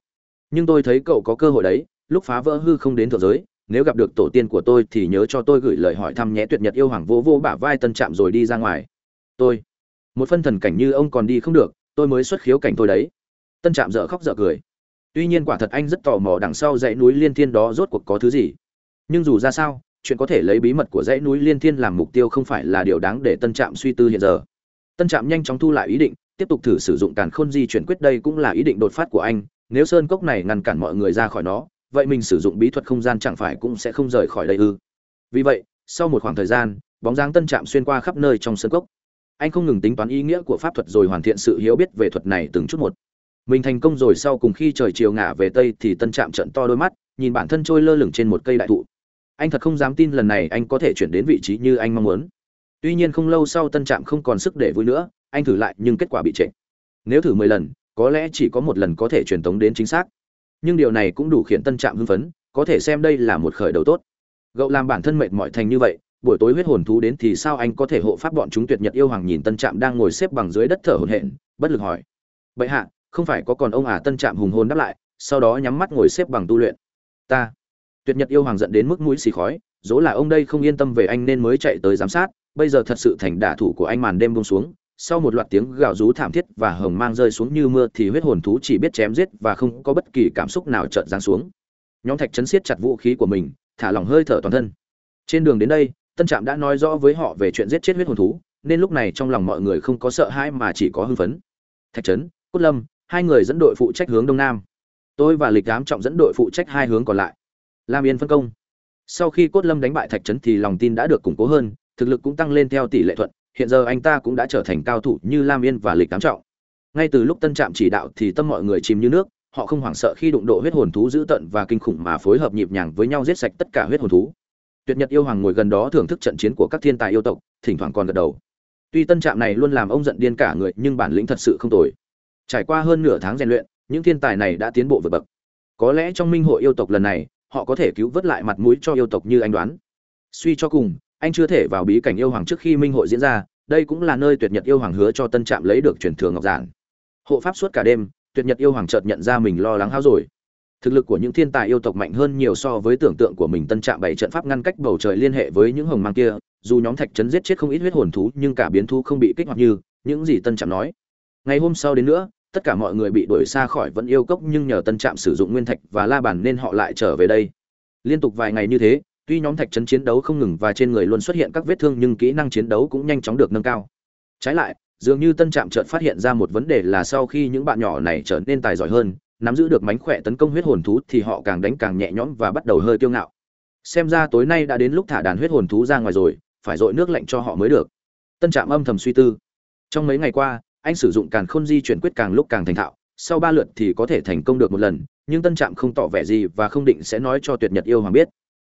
Speaker 1: Nhưng tôi thấy cậu có cơ hội đấy, lúc phá vỡ hư không đến thượng giới, nếu gặp được tổ tiên của tôi thì nhớ cho tôi gửi lời hỏi thăm nhé, tuyệt nhật yêu hoàng vô vô bả vai tân trạm rồi đi ra ngoài. Tôi, một phân thần cảnh như ông còn đi không được, tôi mới xuất khiếu cảnh tôi đấy. Tân trạm dở khóc dở cười. Tuy nhiên quả thật anh rất tò mò đằng sau dãy núi liên thiên đó rốt cuộc có thứ gì. Nhưng dù ra sao, chuyện có thể lấy bí mật của dãy núi liên thiên làm mục tiêu không phải là điều đáng để tân trạm suy tư hiện giờ. Tân trạm nhanh chóng thu lại ý định tiếp tục thử sử dụng càn khôn di chuyển quyết đây cũng là ý định đột phát của anh, nếu sơn cốc này ngăn cản mọi người ra khỏi nó, vậy mình sử dụng bí thuật không gian chẳng phải cũng sẽ không rời khỏi đây ư? Vì vậy, sau một khoảng thời gian, bóng dáng tân trạm xuyên qua khắp nơi trong sơn cốc. Anh không ngừng tính toán ý nghĩa của pháp thuật rồi hoàn thiện sự hiếu biết về thuật này từng chút một. Mình thành công rồi sau cùng khi trời chiều ngả về tây thì tân trạm trận to đôi mắt, nhìn bản thân trôi lơ lửng trên một cây đại thụ. Anh thật không dám tin lần này anh có thể chuyển đến vị trí như anh mong muốn. Tuy nhiên không lâu sau tân trạm không còn sức để vui nữa anh thử lại nhưng kết quả bị trệ. Nếu thử mười lần, có lẽ chỉ có một lần có thể truyền tống đến chính xác. Nhưng điều này cũng đủ khiến tân trạm hưng phấn, có thể xem đây là một khởi đầu tốt. Gậu làm bản thân mệt mỏi thành như vậy, buổi tối huyết hồn thú đến thì sao anh có thể hộ pháp bọn chúng tuyệt nhật yêu hoàng nhìn tân trạm đang ngồi xếp bằng dưới đất thở hổn hển, bất lực hỏi. Bệ hạ, không phải có còn ông à? Tân trạm hùng hồn đáp lại, sau đó nhắm mắt ngồi xếp bằng tu luyện. Ta. Tuyệt nhật yêu hoàng giận đến mức mũi xì khói, dỗ là ông đây không yên tâm về anh nên mới chạy tới giám sát, bây giờ thật sự thành đả thủ của anh màn đêm bông xuống sau một loạt tiếng gào rú thảm thiết và hồng mang rơi xuống như mưa thì huyết hồn thú chỉ biết chém giết và không có bất kỳ cảm xúc nào chợt giáng xuống. Nhóm thạch chấn siết chặt vũ khí của mình, thả lỏng hơi thở toàn thân. Trên đường đến đây, tân trạm đã nói rõ với họ về chuyện giết chết huyết hồn thú, nên lúc này trong lòng mọi người không có sợ hãi mà chỉ có hưng phấn. Thạch trấn cốt lâm, hai người dẫn đội phụ trách hướng đông nam. Tôi và lịch ám trọng dẫn đội phụ trách hai hướng còn lại. Lam yên phân công. Sau khi cốt lâm đánh bại thạch trấn thì lòng tin đã được củng cố hơn, thực lực cũng tăng lên theo tỷ lệ thuận hiện giờ anh ta cũng đã trở thành cao thủ như lam yên và lịch ám trọng. Ngay từ lúc tân trạm chỉ đạo thì tâm mọi người chìm như nước, họ không hoảng sợ khi đụng độ huyết hồn thú dữ tận và kinh khủng mà phối hợp nhịp nhàng với nhau giết sạch tất cả huyết hồn thú. Tuyệt nhật yêu hoàng ngồi gần đó thưởng thức trận chiến của các thiên tài yêu tộc, thỉnh thoảng còn gật đầu. Tuy tân trạm này luôn làm ông giận điên cả người, nhưng bản lĩnh thật sự không tồi. Trải qua hơn nửa tháng rèn luyện, những thiên tài này đã tiến bộ vượt bậc. Có lẽ trong minh hội yêu tộc lần này, họ có thể cứu vớt lại mặt mũi cho yêu tộc như anh đoán. Suy cho cùng anh chưa thể vào bí cảnh yêu hoàng trước khi minh hội diễn ra, đây cũng là nơi tuyệt nhật yêu hoàng hứa cho tân trạm lấy được truyền thừa ngọc giản. Hộ pháp suốt cả đêm, tuyệt nhật yêu hoàng chợt nhận ra mình lo lắng hao rồi. Thực lực của những thiên tài yêu tộc mạnh hơn nhiều so với tưởng tượng của mình, tân trạm bảy trận pháp ngăn cách bầu trời liên hệ với những hồng mang kia, dù nhóm thạch trấn giết chết không ít huyết hồn thú, nhưng cả biến thú không bị kích hoạt như những gì tân trạm nói. Ngày hôm sau đến nữa, tất cả mọi người bị đuổi xa khỏi vẫn yêu cốc, nhưng nhờ tân trạm sử dụng nguyên thạch và la bàn nên họ lại trở về đây. Liên tục vài ngày như thế tuy nhóm thạch trấn chiến đấu không ngừng và trên người luôn xuất hiện các vết thương nhưng kỹ năng chiến đấu cũng nhanh chóng được nâng cao. Trái lại, dường như tân trạm chợt phát hiện ra một vấn đề là sau khi những bạn nhỏ này trở nên tài giỏi hơn, nắm giữ được mánh khỏe tấn công huyết hồn thú thì họ càng đánh càng nhẹ nhõm và bắt đầu hơi kiêu ngạo. Xem ra tối nay đã đến lúc thả đàn huyết hồn thú ra ngoài rồi, phải dội nước lạnh cho họ mới được. Tân trạm âm thầm suy tư. Trong mấy ngày qua, anh sử dụng càn khôn di chuyển quyết càng lúc càng thành thạo, sau ba lượt thì có thể thành công được một lần, nhưng tân trạm không tỏ vẻ gì và không định sẽ nói cho tuyệt nhật yêu hoàng biết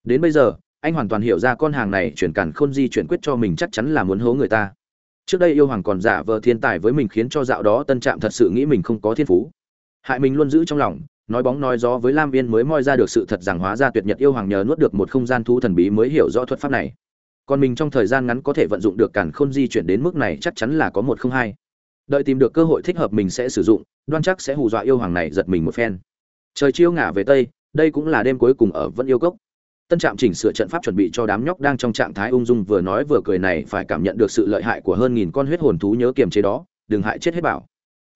Speaker 1: đến bây giờ, anh hoàn toàn hiểu ra con hàng này chuyển càn khôn di chuyển quyết cho mình chắc chắn là muốn hố người ta. Trước đây yêu hoàng còn giả vờ thiên tài với mình khiến cho dạo đó tân trạm thật sự nghĩ mình không có thiên phú. Hại mình luôn giữ trong lòng, nói bóng nói gió với lam viên mới moi ra được sự thật rằng hóa ra tuyệt nhật yêu hoàng nhờ nuốt được một không gian thu thần bí mới hiểu rõ thuật pháp này. Còn mình trong thời gian ngắn có thể vận dụng được cản khôn di chuyển đến mức này chắc chắn là có một không hai. Đợi tìm được cơ hội thích hợp mình sẽ sử dụng, đoan chắc sẽ hù dọa yêu hoàng này giật mình một phen. Trời chiêu ngả về tây, đây cũng là đêm cuối cùng ở vẫn yêu cốc tân trạm chỉnh sửa trận pháp chuẩn bị cho đám nhóc đang trong trạng thái ung dung vừa nói vừa cười này phải cảm nhận được sự lợi hại của hơn nghìn con huyết hồn thú nhớ kiềm chế đó, đừng hại chết hết bảo.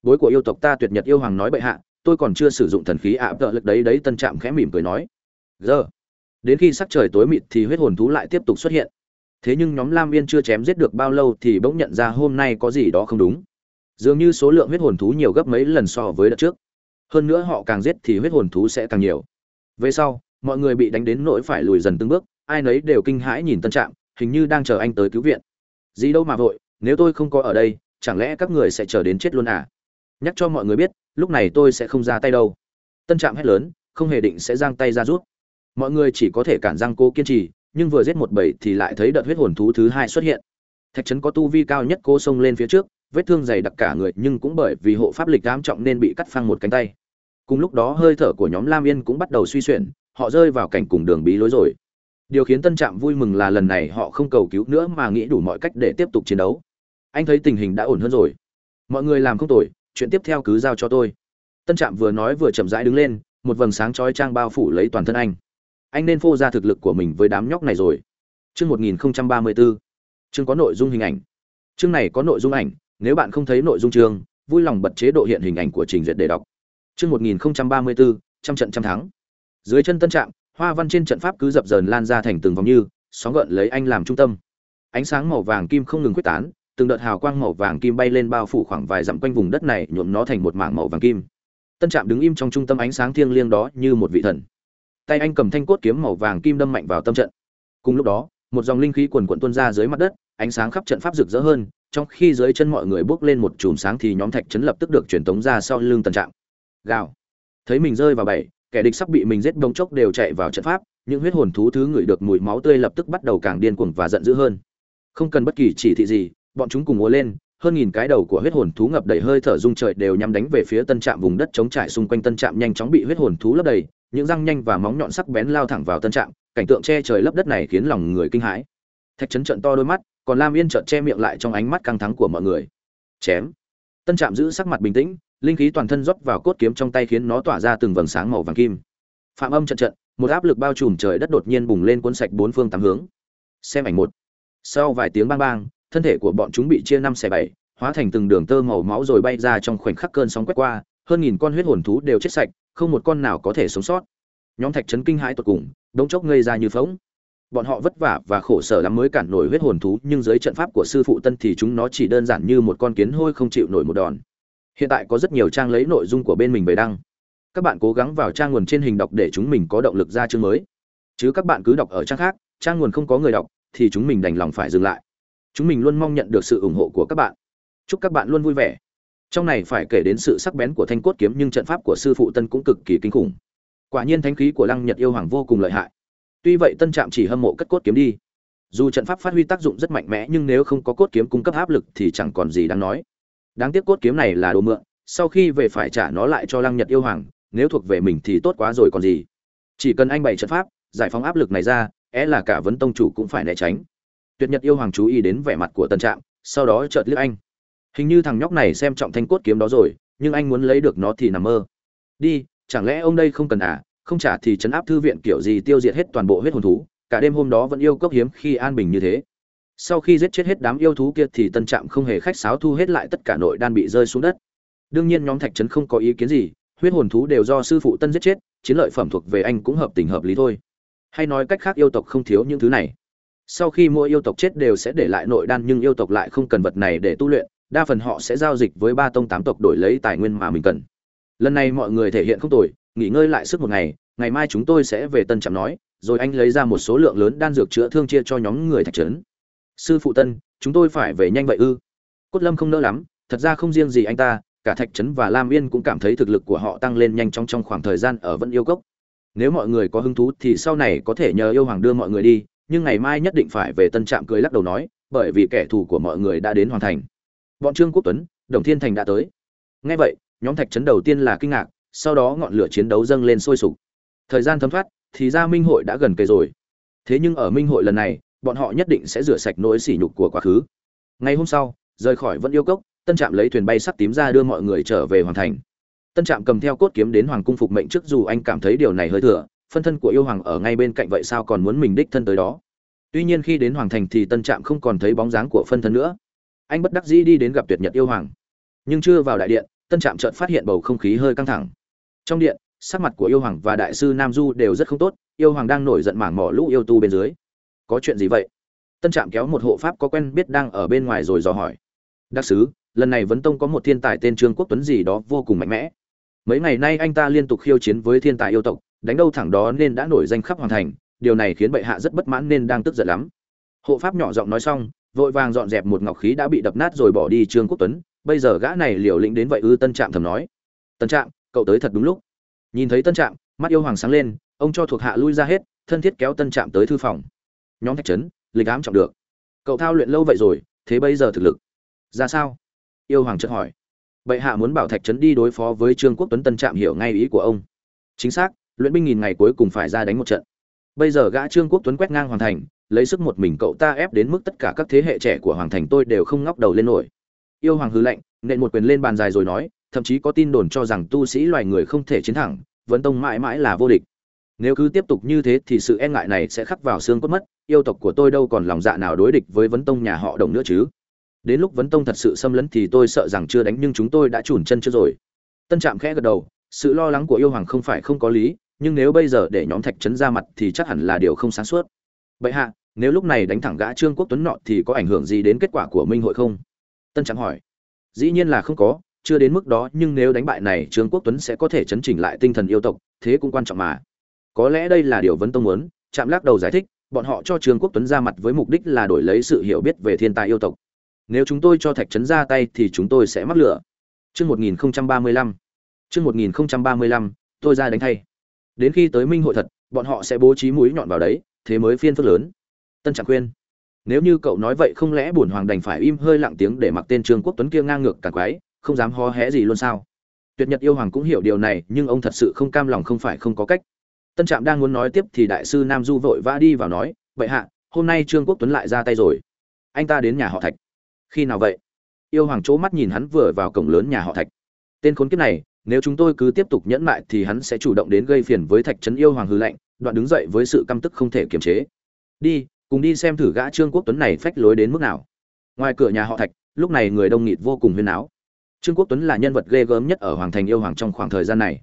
Speaker 1: Bối của yêu tộc ta tuyệt nhật yêu hoàng nói bệ hạ, tôi còn chưa sử dụng thần khí ạ, tợ lực đấy đấy, tân trạm khẽ mỉm cười nói. Giờ, đến khi sắc trời tối mịt thì huyết hồn thú lại tiếp tục xuất hiện. Thế nhưng nhóm lam viên chưa chém giết được bao lâu thì bỗng nhận ra hôm nay có gì đó không đúng. Dường như số lượng huyết hồn thú nhiều gấp mấy lần so với đợt trước. Hơn nữa họ càng giết thì huyết hồn thú sẽ càng nhiều. Về sau mọi người bị đánh đến nỗi phải lùi dần từng bước, ai nấy đều kinh hãi nhìn tân trạm, hình như đang chờ anh tới cứu viện. Gì đâu mà vội, nếu tôi không có ở đây, chẳng lẽ các người sẽ chờ đến chết luôn à? Nhắc cho mọi người biết, lúc này tôi sẽ không ra tay đâu. Tân trạm hét lớn, không hề định sẽ giang tay ra rút. Mọi người chỉ có thể cản răng cô kiên trì, nhưng vừa giết một bầy thì lại thấy đợt huyết hồn thú thứ hai xuất hiện. Thạch trấn có tu vi cao nhất cô xông lên phía trước, vết thương dày đặc cả người, nhưng cũng bởi vì hộ pháp lịch ám trọng nên bị cắt phăng một cánh tay. Cùng lúc đó hơi thở của nhóm lam yên cũng bắt đầu suy xuyển họ rơi vào cảnh cùng đường bí lối rồi. Điều khiến tân trạm vui mừng là lần này họ không cầu cứu nữa mà nghĩ đủ mọi cách để tiếp tục chiến đấu. Anh thấy tình hình đã ổn hơn rồi. Mọi người làm không tồi, chuyện tiếp theo cứ giao cho tôi. Tân trạm vừa nói vừa chậm rãi đứng lên, một vầng sáng chói trang bao phủ lấy toàn thân anh. Anh nên phô ra thực lực của mình với đám nhóc này rồi. Chương một nghìn ba mươi bốn chương có nội dung hình ảnh. Chương này có nội dung ảnh, nếu bạn không thấy nội dung chương, vui lòng bật chế độ hiện hình ảnh của trình duyệt để đọc. Chương một nghìn ba mươi bốn trăm trận trăm thắng dưới chân tân trạm hoa văn trên trận pháp cứ dập dờn lan ra thành từng vòng như sóng gợn lấy anh làm trung tâm. Ánh sáng màu vàng kim không ngừng quyết tán, từng đợt hào quang màu vàng kim bay lên bao phủ khoảng vài dặm quanh vùng đất này nhuộm nó thành một mảng màu vàng kim. Tân trạm đứng im trong trung tâm ánh sáng thiêng liêng đó như một vị thần. Tay anh cầm thanh cốt kiếm màu vàng kim đâm mạnh vào tâm trận. Cùng lúc đó, một dòng linh khí quần quận tuôn ra dưới mặt đất, ánh sáng khắp trận pháp rực rỡ hơn, trong khi dưới chân mọi người bước lên một chùm sáng thì nhóm thạch trấn lập tức được truyền tống ra sau lưng tân trạm gào. Thấy mình rơi vào bảy kẻ địch sắp bị mình giết đống chốc đều chạy vào trận pháp, những huyết hồn thú thứ ngửi được mùi máu tươi lập tức bắt đầu càng điên cuồng và giận dữ hơn. Không cần bất kỳ chỉ thị gì, bọn chúng cùng múa lên, hơn nghìn cái đầu của huyết hồn thú ngập đầy hơi thở rung trời đều nhắm đánh về phía tân trạm vùng đất chống trải xung quanh tân trạm nhanh chóng bị huyết hồn thú lấp đầy, những răng nhanh và móng nhọn sắc bén lao thẳng vào tân trạm, cảnh tượng che trời lấp đất này khiến lòng người kinh hãi. Thạch trấn trận to đôi mắt, còn lam yên trợn che miệng lại trong ánh mắt căng thắng của mọi người. Chém. Tân trạm giữ sắc mặt bình tĩnh linh khí toàn thân rót vào cốt kiếm trong tay khiến nó tỏa ra từng vầng sáng màu vàng kim. Phạm âm trận trận, một áp lực bao trùm trời đất đột nhiên bùng lên cuốn sạch bốn phương tám hướng. Xem ảnh một. Sau vài tiếng bang bang, thân thể của bọn chúng bị chia năm xẻ bảy, hóa thành từng đường tơ màu máu rồi bay ra trong khoảnh khắc cơn sóng quét qua, hơn nghìn con huyết hồn thú đều chết sạch, không một con nào có thể sống sót. Nhóm thạch trấn kinh hãi tột cùng, đống chốc ngây ra như phóng bọn họ vất vả và khổ sở lắm mới cản nổi huyết hồn thú, nhưng dưới trận pháp của sư phụ tân thì chúng nó chỉ đơn giản như một con kiến hôi không chịu nổi một đòn hiện tại có rất nhiều trang lấy nội dung của bên mình về đăng. Các bạn cố gắng vào trang nguồn trên hình đọc để chúng mình có động lực ra chương mới. Chứ các bạn cứ đọc ở trang khác, trang nguồn không có người đọc, thì chúng mình đành lòng phải dừng lại. Chúng mình luôn mong nhận được sự ủng hộ của các bạn. Chúc các bạn luôn vui vẻ. Trong này phải kể đến sự sắc bén của thanh cốt kiếm nhưng trận pháp của sư phụ tân cũng cực kỳ kinh khủng. Quả nhiên thánh khí của lăng nhật yêu hoàng vô cùng lợi hại. Tuy vậy tân trạm chỉ hâm mộ cất cốt kiếm đi. Dù trận pháp phát huy tác dụng rất mạnh mẽ nhưng nếu không có cốt kiếm cung cấp áp lực thì chẳng còn gì đáng nói đáng tiếc cốt kiếm này là đồ mượn, sau khi về phải trả nó lại cho lăng nhật yêu hoàng, nếu thuộc về mình thì tốt quá rồi còn gì. Chỉ cần anh bày trận pháp, giải phóng áp lực này ra é là cả vấn tông chủ cũng phải né tránh. Tuyệt nhật yêu hoàng chú ý đến vẻ mặt của tân trạm, sau đó chợt liếc anh. Hình như thằng nhóc này xem trọng thanh cốt kiếm đó rồi, nhưng anh muốn lấy được nó thì nằm mơ. Đi, chẳng lẽ ông đây không cần à? Không trả thì chấn áp thư viện kiểu gì tiêu diệt hết toàn bộ huyết hồn thú, cả đêm hôm đó vẫn yêu cốc hiếm khi an bình như thế sau khi giết chết hết đám yêu thú kia thì tân trạm không hề khách sáo thu hết lại tất cả nội đan bị rơi xuống đất. Đương nhiên nhóm thạch trấn không có ý kiến gì, huyết hồn thú đều do sư phụ tân giết chết, chiến lợi phẩm thuộc về anh cũng hợp tình hợp lý thôi. Hay nói cách khác yêu tộc không thiếu những thứ này. Sau khi mỗi yêu tộc chết đều sẽ để lại nội đan nhưng yêu tộc lại không cần vật này để tu luyện, đa phần họ sẽ giao dịch với ba tông tám tộc đổi lấy tài nguyên mà mình cần. Lần này mọi người thể hiện không tồi, nghỉ ngơi lại sức một ngày ngày mai chúng tôi sẽ về tân trạm nói, rồi anh lấy ra một số lượng lớn đan dược chữa thương chia cho nhóm người thạch trấn sư phụ tân, chúng tôi phải về nhanh vậy ư? Cốt lâm không nỡ lắm, thật ra không riêng gì anh ta, cả thạch trấn và lam yên cũng cảm thấy thực lực của họ tăng lên nhanh chóng trong khoảng thời gian ở vẫn yêu cốc. Nếu mọi người có hứng thú thì sau này có thể nhờ yêu hoàng đưa mọi người đi, nhưng ngày mai nhất định phải về tân trạm cưới lắc đầu nói, bởi vì kẻ thù của mọi người đã đến hoàn thành. Bọn trương quốc tuấn, đồng thiên thành đã tới. Ngay vậy, nhóm thạch trấn đầu tiên là kinh ngạc, sau đó ngọn lửa chiến đấu dâng lên sôi sục. Thời gian thấm thoát, thì ra minh hội đã gần kề rồi. Thế nhưng ở minh hội lần này bọn họ nhất định sẽ rửa sạch nỗi sỉ nhục của quá khứ. Ngày hôm sau, rời khỏi vẫn yêu cốc, tân trạm lấy thuyền bay sắt tím ra đưa mọi người trở về Hoàng thành. Tân trạm cầm theo cốt kiếm đến hoàng cung phục mệnh trước dù anh cảm thấy điều này hơi thừa, phân thân của yêu hoàng ở ngay bên cạnh vậy sao còn muốn mình đích thân tới đó? Tuy nhiên khi đến hoàng thành thì tân trạm không còn thấy bóng dáng của phân thân nữa. Anh bất đắc dĩ đi đến gặp tuyệt nhật yêu hoàng. Nhưng chưa vào đại điện, tân trạm chợt phát hiện bầu không khí hơi căng thẳng. Trong điện, sắc mặt của yêu hoàng và đại sư nam du đều rất không tốt, yêu hoàng đang nổi giận mảng mỏ lũ yêu tu bên dưới có chuyện gì vậy? Tân trạm kéo một hộ pháp có quen biết đang ở bên ngoài rồi dò hỏi. Đắc sứ, lần này vấn tông có một thiên tài tên trương quốc tuấn gì đó vô cùng mạnh mẽ. Mấy ngày nay anh ta liên tục khiêu chiến với thiên tài yêu tộc, đánh đâu thẳng đó nên đã nổi danh khắp hoàng thành, điều này khiến bệ hạ rất bất mãn nên đang tức giận lắm. Hộ pháp nhỏ giọng nói xong, vội vàng dọn dẹp một ngọc khí đã bị đập nát rồi bỏ đi trương quốc tuấn. Bây giờ gã này liều lĩnh đến vậy ư? Tân trạm thầm nói. Tân trạm, cậu tới thật đúng lúc. Nhìn thấy tân trạm, mắt yêu hoàng sáng lên, ông cho thuộc hạ lui ra hết, thân thiết kéo tân trạm tới thư phòng nhóm thạch trấn, lịch ám trọng được. Cậu thao luyện lâu vậy rồi, thế bây giờ thực lực ra sao? Yêu hoàng chợt hỏi. Bệ hạ muốn bảo thạch trấn đi đối phó với trương quốc tuấn tân trạm hiểu ngay ý của ông. Chính xác, luyện binh nghìn ngày cuối cùng phải ra đánh một trận. Bây giờ gã trương quốc tuấn quét ngang hoàn thành, lấy sức một mình cậu ta ép đến mức tất cả các thế hệ trẻ của hoàng thành tôi đều không ngóc đầu lên nổi. Yêu hoàng hư lệnh nện một quyền lên bàn dài rồi nói, thậm chí có tin đồn cho rằng tu sĩ loài người không thể chiến thẳng vấn tông mãi mãi là vô địch nếu cứ tiếp tục như thế thì sự e ngại này sẽ khắc vào xương cốt mất, yêu tộc của tôi đâu còn lòng dạ nào đối địch với vấn tông nhà họ đồng nữa chứ? Đến lúc vấn tông thật sự xâm lấn thì tôi sợ rằng chưa đánh nhưng chúng tôi đã chùn chân chưa rồi. Tân trạm khẽ gật đầu, sự lo lắng của yêu hoàng không phải không có lý, nhưng nếu bây giờ để nhóm thạch trấn ra mặt thì chắc hẳn là điều không sáng suốt. Vậy hạ, nếu lúc này đánh thẳng gã trương quốc tuấn nọ thì có ảnh hưởng gì đến kết quả của minh hội không? Tân trạm hỏi. Dĩ nhiên là không có, chưa đến mức đó, nhưng nếu đánh bại này trương quốc tuấn sẽ có thể chấn chỉnh lại tinh thần yêu tộc, thế cũng quan trọng mà có lẽ đây là điều vấn tông muốn chạm lắc đầu giải thích, bọn họ cho trương quốc tuấn ra mặt với mục đích là đổi lấy sự hiểu biết về thiên tài yêu tộc. Nếu chúng tôi cho thạch trấn ra tay thì chúng tôi sẽ mắc lửa. Chương một nghìn ba mươi lăm. Chương một nghìn ba mươi lăm, tôi ra đánh thay. Đến khi tới minh hội thật, bọn họ sẽ bố trí mũi nhọn vào đấy, thế mới phiên phức lớn. Tân trạng khuyên. Nếu như cậu nói vậy không lẽ bổn hoàng đành phải im hơi lặng tiếng để mặc tên trương quốc tuấn kia ngang ngược cả quái, không dám ho hé gì luôn sao? Tuyệt nhật yêu hoàng cũng hiểu điều này, nhưng ông thật sự không cam lòng không phải không có cách tân trạm đang muốn nói tiếp thì đại sư nam du vội vã đi vào nói vậy hạ, hôm nay trương quốc tuấn lại ra tay rồi. Anh ta đến nhà họ thạch. Khi nào vậy? Yêu hoàng chỗ mắt nhìn hắn vừa vào cổng lớn nhà họ thạch. Tên khốn kiếp này, nếu chúng tôi cứ tiếp tục nhẫn mại thì hắn sẽ chủ động đến gây phiền với thạch trấn yêu hoàng hư lạnh đoạn đứng dậy với sự căm tức không thể kiềm chế. Đi, cùng đi xem thử gã trương quốc tuấn này phách lối đến mức nào. Ngoài cửa nhà họ thạch, lúc này người đông nghịt vô cùng huyên áo trương quốc tuấn là nhân vật ghê gớm nhất ở hoàng thành yêu hoàng trong khoảng thời gian này.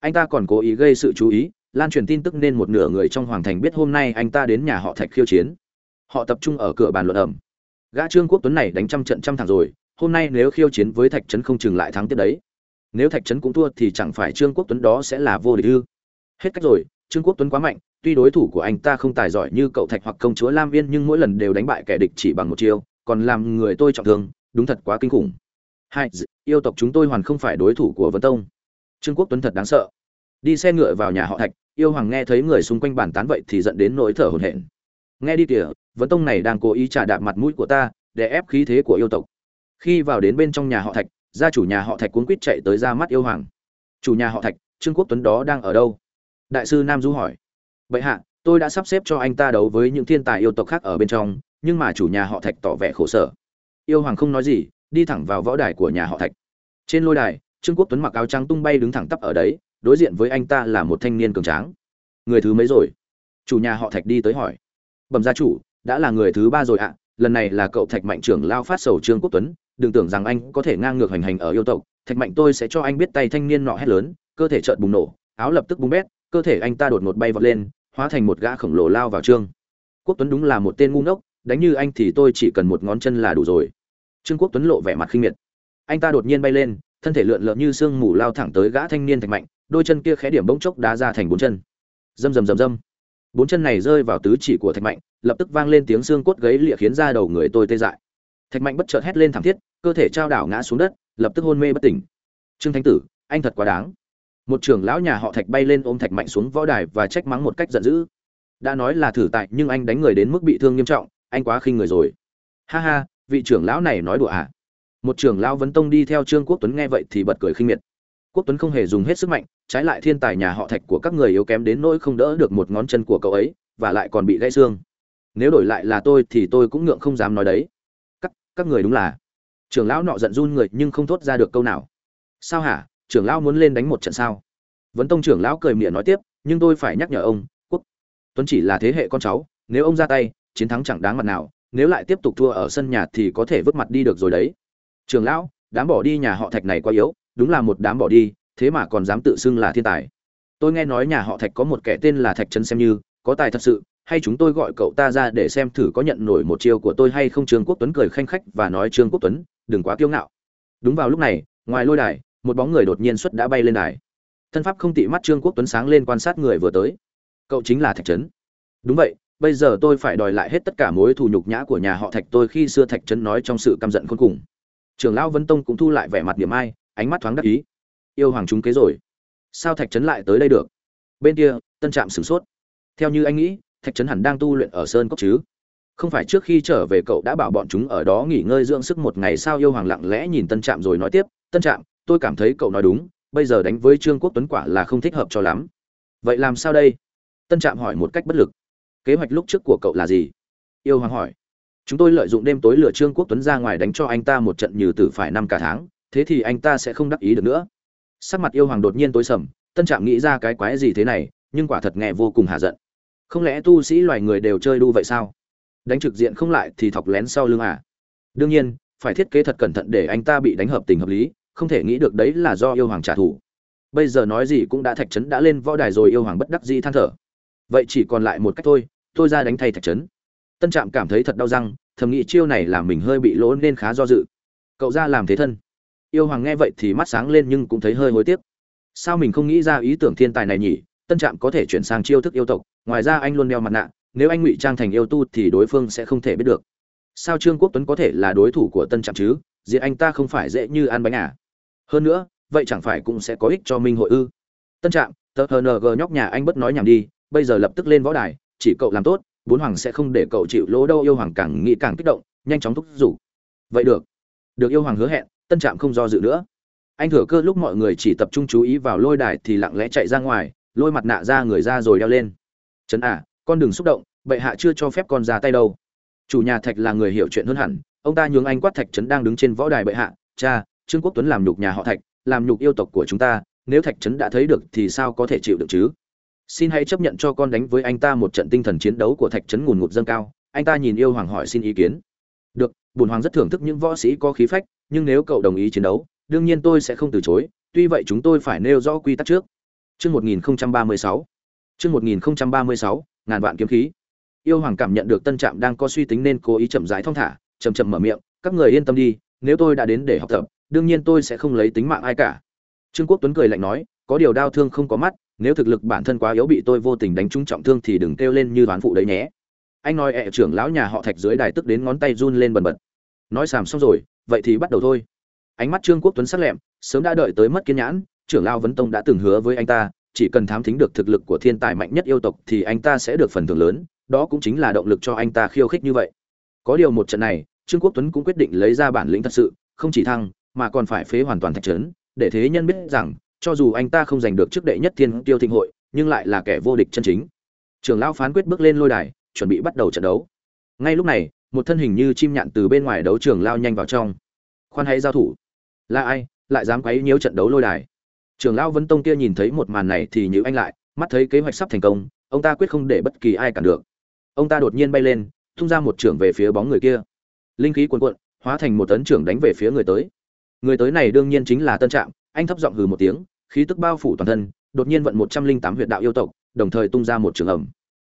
Speaker 1: Anh ta còn cố ý gây sự chú ý lan truyền tin tức nên một nửa người trong hoàng thành biết hôm nay anh ta đến nhà họ thạch khiêu chiến. Họ tập trung ở cửa bàn luận ẩm. Gã trương quốc tuấn này đánh trăm trận trăm thẳng rồi, hôm nay nếu khiêu chiến với thạch trấn không chừng lại thắng tiếp đấy. Nếu thạch trấn cũng thua thì chẳng phải trương quốc tuấn đó sẽ là vô địch ư? Hết cách rồi, trương quốc tuấn quá mạnh, tuy đối thủ của anh ta không tài giỏi như cậu thạch hoặc công chúa lam viên nhưng mỗi lần đều đánh bại kẻ địch chỉ bằng một chiêu, còn làm người tôi trọng thương, đúng thật quá kinh khủng. Hai, yêu tộc chúng tôi hoàn không phải đối thủ của vân tông. Trương quốc tuấn thật đáng sợ đi xe ngựa vào nhà họ thạch, yêu hoàng nghe thấy người xung quanh bàn tán vậy thì giận đến nỗi thở hổn hển. Nghe đi kìa, vấn tông này đang cố ý trả đạp mặt mũi của ta, để ép khí thế của yêu tộc. Khi vào đến bên trong nhà họ thạch, gia chủ nhà họ thạch cuốn quýt chạy tới ra mắt yêu hoàng. Chủ nhà họ thạch, trương quốc tuấn đó đang ở đâu? Đại sư nam du hỏi. Bệ hạ, tôi đã sắp xếp cho anh ta đấu với những thiên tài yêu tộc khác ở bên trong, nhưng mà chủ nhà họ thạch tỏ vẻ khổ sở. Yêu hoàng không nói gì, đi thẳng vào võ đài của nhà họ thạch. Trên lôi đài, trương quốc tuấn mặc áo trắng tung bay đứng thẳng tắp ở đấy đối diện với anh ta là một thanh niên cường tráng. Người thứ mấy rồi? Chủ nhà họ thạch đi tới hỏi. Bẩm gia chủ, đã là người thứ ba rồi ạ. Lần này là cậu thạch mạnh trưởng lao phát sầu trương quốc tuấn. Đừng tưởng rằng anh có thể ngang ngược hành hành ở yêu tộc. Thạch mạnh tôi sẽ cho anh biết tay thanh niên nọ hét lớn, cơ thể chợt bùng nổ, áo lập tức bung bét, cơ thể anh ta đột ngột bay vọt lên, hóa thành một gã khổng lồ lao vào trương. Quốc tuấn đúng là một tên ngu ngốc, đánh như anh thì tôi chỉ cần một ngón chân là đủ rồi. Trương quốc tuấn lộ vẻ mặt khinh miệt. Anh ta đột nhiên bay lên, thân thể lượn lợn như sương mù lao thẳng tới gã thanh niên thạch mạnh đôi chân kia khẽ điểm bỗng chốc đá ra thành bốn chân. Rầm rầm rầm rầm bốn chân này rơi vào tứ chỉ của thạch mạnh, lập tức vang lên tiếng xương cốt gãy lịa khiến da đầu người tôi tê dại. Thạch mạnh bất chợt hét lên thảm thiết, cơ thể trao đảo ngã xuống đất, lập tức hôn mê bất tỉnh. Trương thánh tử, anh thật quá đáng. Một trưởng lão nhà họ thạch bay lên ôm thạch mạnh xuống võ đài và trách mắng một cách giận dữ. Đã nói là thử tại, nhưng anh đánh người đến mức bị thương nghiêm trọng, anh quá khinh người rồi. Ha ha, vị trưởng lão này nói đùa à? Một trưởng lão vấn tông đi theo trương quốc tuấn nghe vậy thì bật cười khinh miệt. Quốc tuấn không hề dùng hết sức mạnh trái lại thiên tài nhà họ thạch của các người yếu kém đến nỗi không đỡ được một ngón chân của cậu ấy, và lại còn bị gãy xương. Nếu đổi lại là tôi thì tôi cũng ngượng không dám nói đấy. Các các người đúng là. Trưởng lão nọ giận run người nhưng không thốt ra được câu nào. Sao hả? Trưởng lão muốn lên đánh một trận sao? Vấn tông trưởng lão cười miệng nói tiếp, nhưng tôi phải nhắc nhở ông, quốc. Tuấn chỉ là thế hệ con cháu, nếu ông ra tay, chiến thắng chẳng đáng mặt nào, nếu lại tiếp tục thua ở sân nhà thì có thể vứt mặt đi được rồi đấy. Trưởng lão, đám bỏ đi nhà họ thạch này quá yếu, đúng là một đám bỏ đi thế mà còn dám tự xưng là thiên tài. Tôi nghe nói nhà họ thạch có một kẻ tên là thạch trấn xem như, có tài thật sự, hay chúng tôi gọi cậu ta ra để xem thử có nhận nổi một chiêu của tôi hay không? Trương quốc tuấn cười khanh khách và nói, trương quốc tuấn, đừng quá kiêu ngạo. Đúng vào lúc này, ngoài lôi đài, một bóng người đột nhiên xuất đã bay lên đài. Thân pháp không tị mắt trương quốc tuấn sáng lên quan sát người vừa tới. Cậu chính là thạch trấn. Đúng vậy, bây giờ tôi phải đòi lại hết tất cả mối thù nhục nhã của nhà họ thạch tôi khi xưa thạch trấn nói trong sự căm giận khôn cùng. Trưởng lão vân tông cũng thu lại vẻ mặt điểm ai, ánh mắt thoáng đắc ý yêu hoàng chúng kế rồi. Sao thạch trấn lại tới đây được? Bên kia, tân trạm sửng sốt. Theo như anh nghĩ, thạch trấn hẳn đang tu luyện ở sơn cốc chứ? Không phải trước khi trở về cậu đã bảo bọn chúng ở đó nghỉ ngơi dưỡng sức một ngày sao yêu hoàng lặng lẽ nhìn tân trạm rồi nói tiếp, tân trạm, tôi cảm thấy cậu nói đúng, bây giờ đánh với trương quốc tuấn quả là không thích hợp cho lắm. Vậy làm sao đây? Tân trạm hỏi một cách bất lực. Kế hoạch lúc trước của cậu là gì? Yêu hoàng hỏi. Chúng tôi lợi dụng đêm tối lừa trương quốc tuấn ra ngoài đánh cho anh ta một trận như tử phải năm cả tháng, thế thì anh ta sẽ không đắc ý được nữa sắc mặt yêu hoàng đột nhiên tối sầm, tân trạm nghĩ ra cái quái gì thế này, nhưng quả thật nghe vô cùng hạ giận. Không lẽ tu sĩ loài người đều chơi đu vậy sao? Đánh trực diện không lại thì thọc lén sau lưng à? Đương nhiên, phải thiết kế thật cẩn thận để anh ta bị đánh hợp tình hợp lý, không thể nghĩ được đấy là do yêu hoàng trả thù. Bây giờ nói gì cũng đã thạch trấn đã lên võ đài rồi, yêu hoàng bất đắc dĩ than thở. Vậy chỉ còn lại một cách thôi, tôi ra đánh thay thạch trấn. Tân trạm cảm thấy thật đau răng, thầm nghĩ chiêu này làm mình hơi bị lỗ nên khá do dự. Cậu ra làm thế thân yêu hoàng nghe vậy thì mắt sáng lên nhưng cũng thấy hơi hối tiếc. Sao mình không nghĩ ra ý tưởng thiên tài này nhỉ? Tân trạm có thể chuyển sang chiêu thức yêu tộc, ngoài ra anh luôn đeo mặt nạ, nếu anh ngụy trang thành yêu tu thì đối phương sẽ không thể biết được. Sao trương quốc tuấn có thể là đối thủ của tân trạm chứ? Diện anh ta không phải dễ như ăn bánh à? Hơn nữa, vậy chẳng phải cũng sẽ có ích cho minh hội ư? Tân trạm, tờ hng nhóc nhà anh bất nói nhảm đi, bây giờ lập tức lên võ đài, chỉ cậu làm tốt, bốn hoàng sẽ không để cậu chịu lỗ đâu, yêu hoàng càng nghĩ càng kích động, nhanh chóng thúc giục. Vậy được. Được yêu hoàng hứa hẹn tân trạm không do dự nữa. Anh thừa cơ lúc mọi người chỉ tập trung chú ý vào lôi đài thì lặng lẽ chạy ra ngoài, lôi mặt nạ ra người ra rồi đeo lên. Trấn à con đừng xúc động, bệ hạ chưa cho phép con ra tay đâu. Chủ nhà thạch là người hiểu chuyện hơn hẳn, ông ta nhường anh quát thạch trấn đang đứng trên võ đài bệ hạ, cha, trương quốc tuấn làm nhục nhà họ thạch, làm nhục yêu tộc của chúng ta, nếu thạch trấn đã thấy được thì sao có thể chịu được chứ? Xin hãy chấp nhận cho con đánh với anh ta một trận tinh thần chiến đấu của thạch trấn ngùn ngụt dâng cao. Anh ta nhìn yêu hoàng hỏi xin ý kiến. Được bùn hoàng rất thưởng thức những võ sĩ có khí phách nhưng nếu cậu đồng ý chiến đấu đương nhiên tôi sẽ không từ chối tuy vậy chúng tôi phải nêu rõ quy tắc trước Chương 1036. Chương 1036, ngàn vạn kiếm khí. Yêu Hoàng cảm nhận được Tân Trạm đang có suy tính nên cố ý chậm rãi thong thả, chậm chậm mở miệng, "Các người yên tâm đi, nếu tôi đã đến để học tập, đương nhiên tôi sẽ không lấy tính mạng ai cả. trương quốc tuấn cười lạnh nói có điều đau thương không có mắt nếu thực lực bản thân quá yếu bị tôi vô tình đánh trúng trọng thương thì đừng kêu lên như đoán phụ đấy nhé anh nói ẹ trưởng lão nhà họ thạch dưới đài tức đến ngón tay run lên bần bật nói sàm xong rồi vậy thì bắt đầu thôi. Ánh mắt trương quốc tuấn sắc lẹm, sớm đã đợi tới mất kiên nhãn trưởng lão vấn tông đã từng hứa với anh ta, chỉ cần thám thính được thực lực của thiên tài mạnh nhất yêu tộc thì anh ta sẽ được phần thưởng lớn, đó cũng chính là động lực cho anh ta khiêu khích như vậy. Có điều một trận này, trương quốc tuấn cũng quyết định lấy ra bản lĩnh thật sự, không chỉ thăng, mà còn phải phế hoàn toàn thạch trấn, để thế nhân biết rằng, cho dù anh ta không giành được chức đệ nhất thiên tiêu thịnh hội, nhưng lại là kẻ vô địch chân chính. Trưởng lão phán quyết bước lên lôi đài, chuẩn bị bắt đầu trận đấu. Ngay lúc này một thân hình như chim nhạn từ bên ngoài đấu trường lao nhanh vào trong. Khoan hay giao thủ? Là ai? Lại dám quấy nhiễu trận đấu lôi đài? Trưởng lão vân tông kia nhìn thấy một màn này thì nhữ anh lại, mắt thấy kế hoạch sắp thành công, ông ta quyết không để bất kỳ ai cản được. Ông ta đột nhiên bay lên, tung ra một trưởng về phía bóng người kia. Linh khí cuồn cuộn, hóa thành một tấn trưởng đánh về phía người tới. Người tới này đương nhiên chính là tân trạm, anh thấp giọng hừ một tiếng, khí tức bao phủ toàn thân, đột nhiên vận một trăm linh tám huyệt đạo yêu tộc, đồng thời tung ra một trường ẩm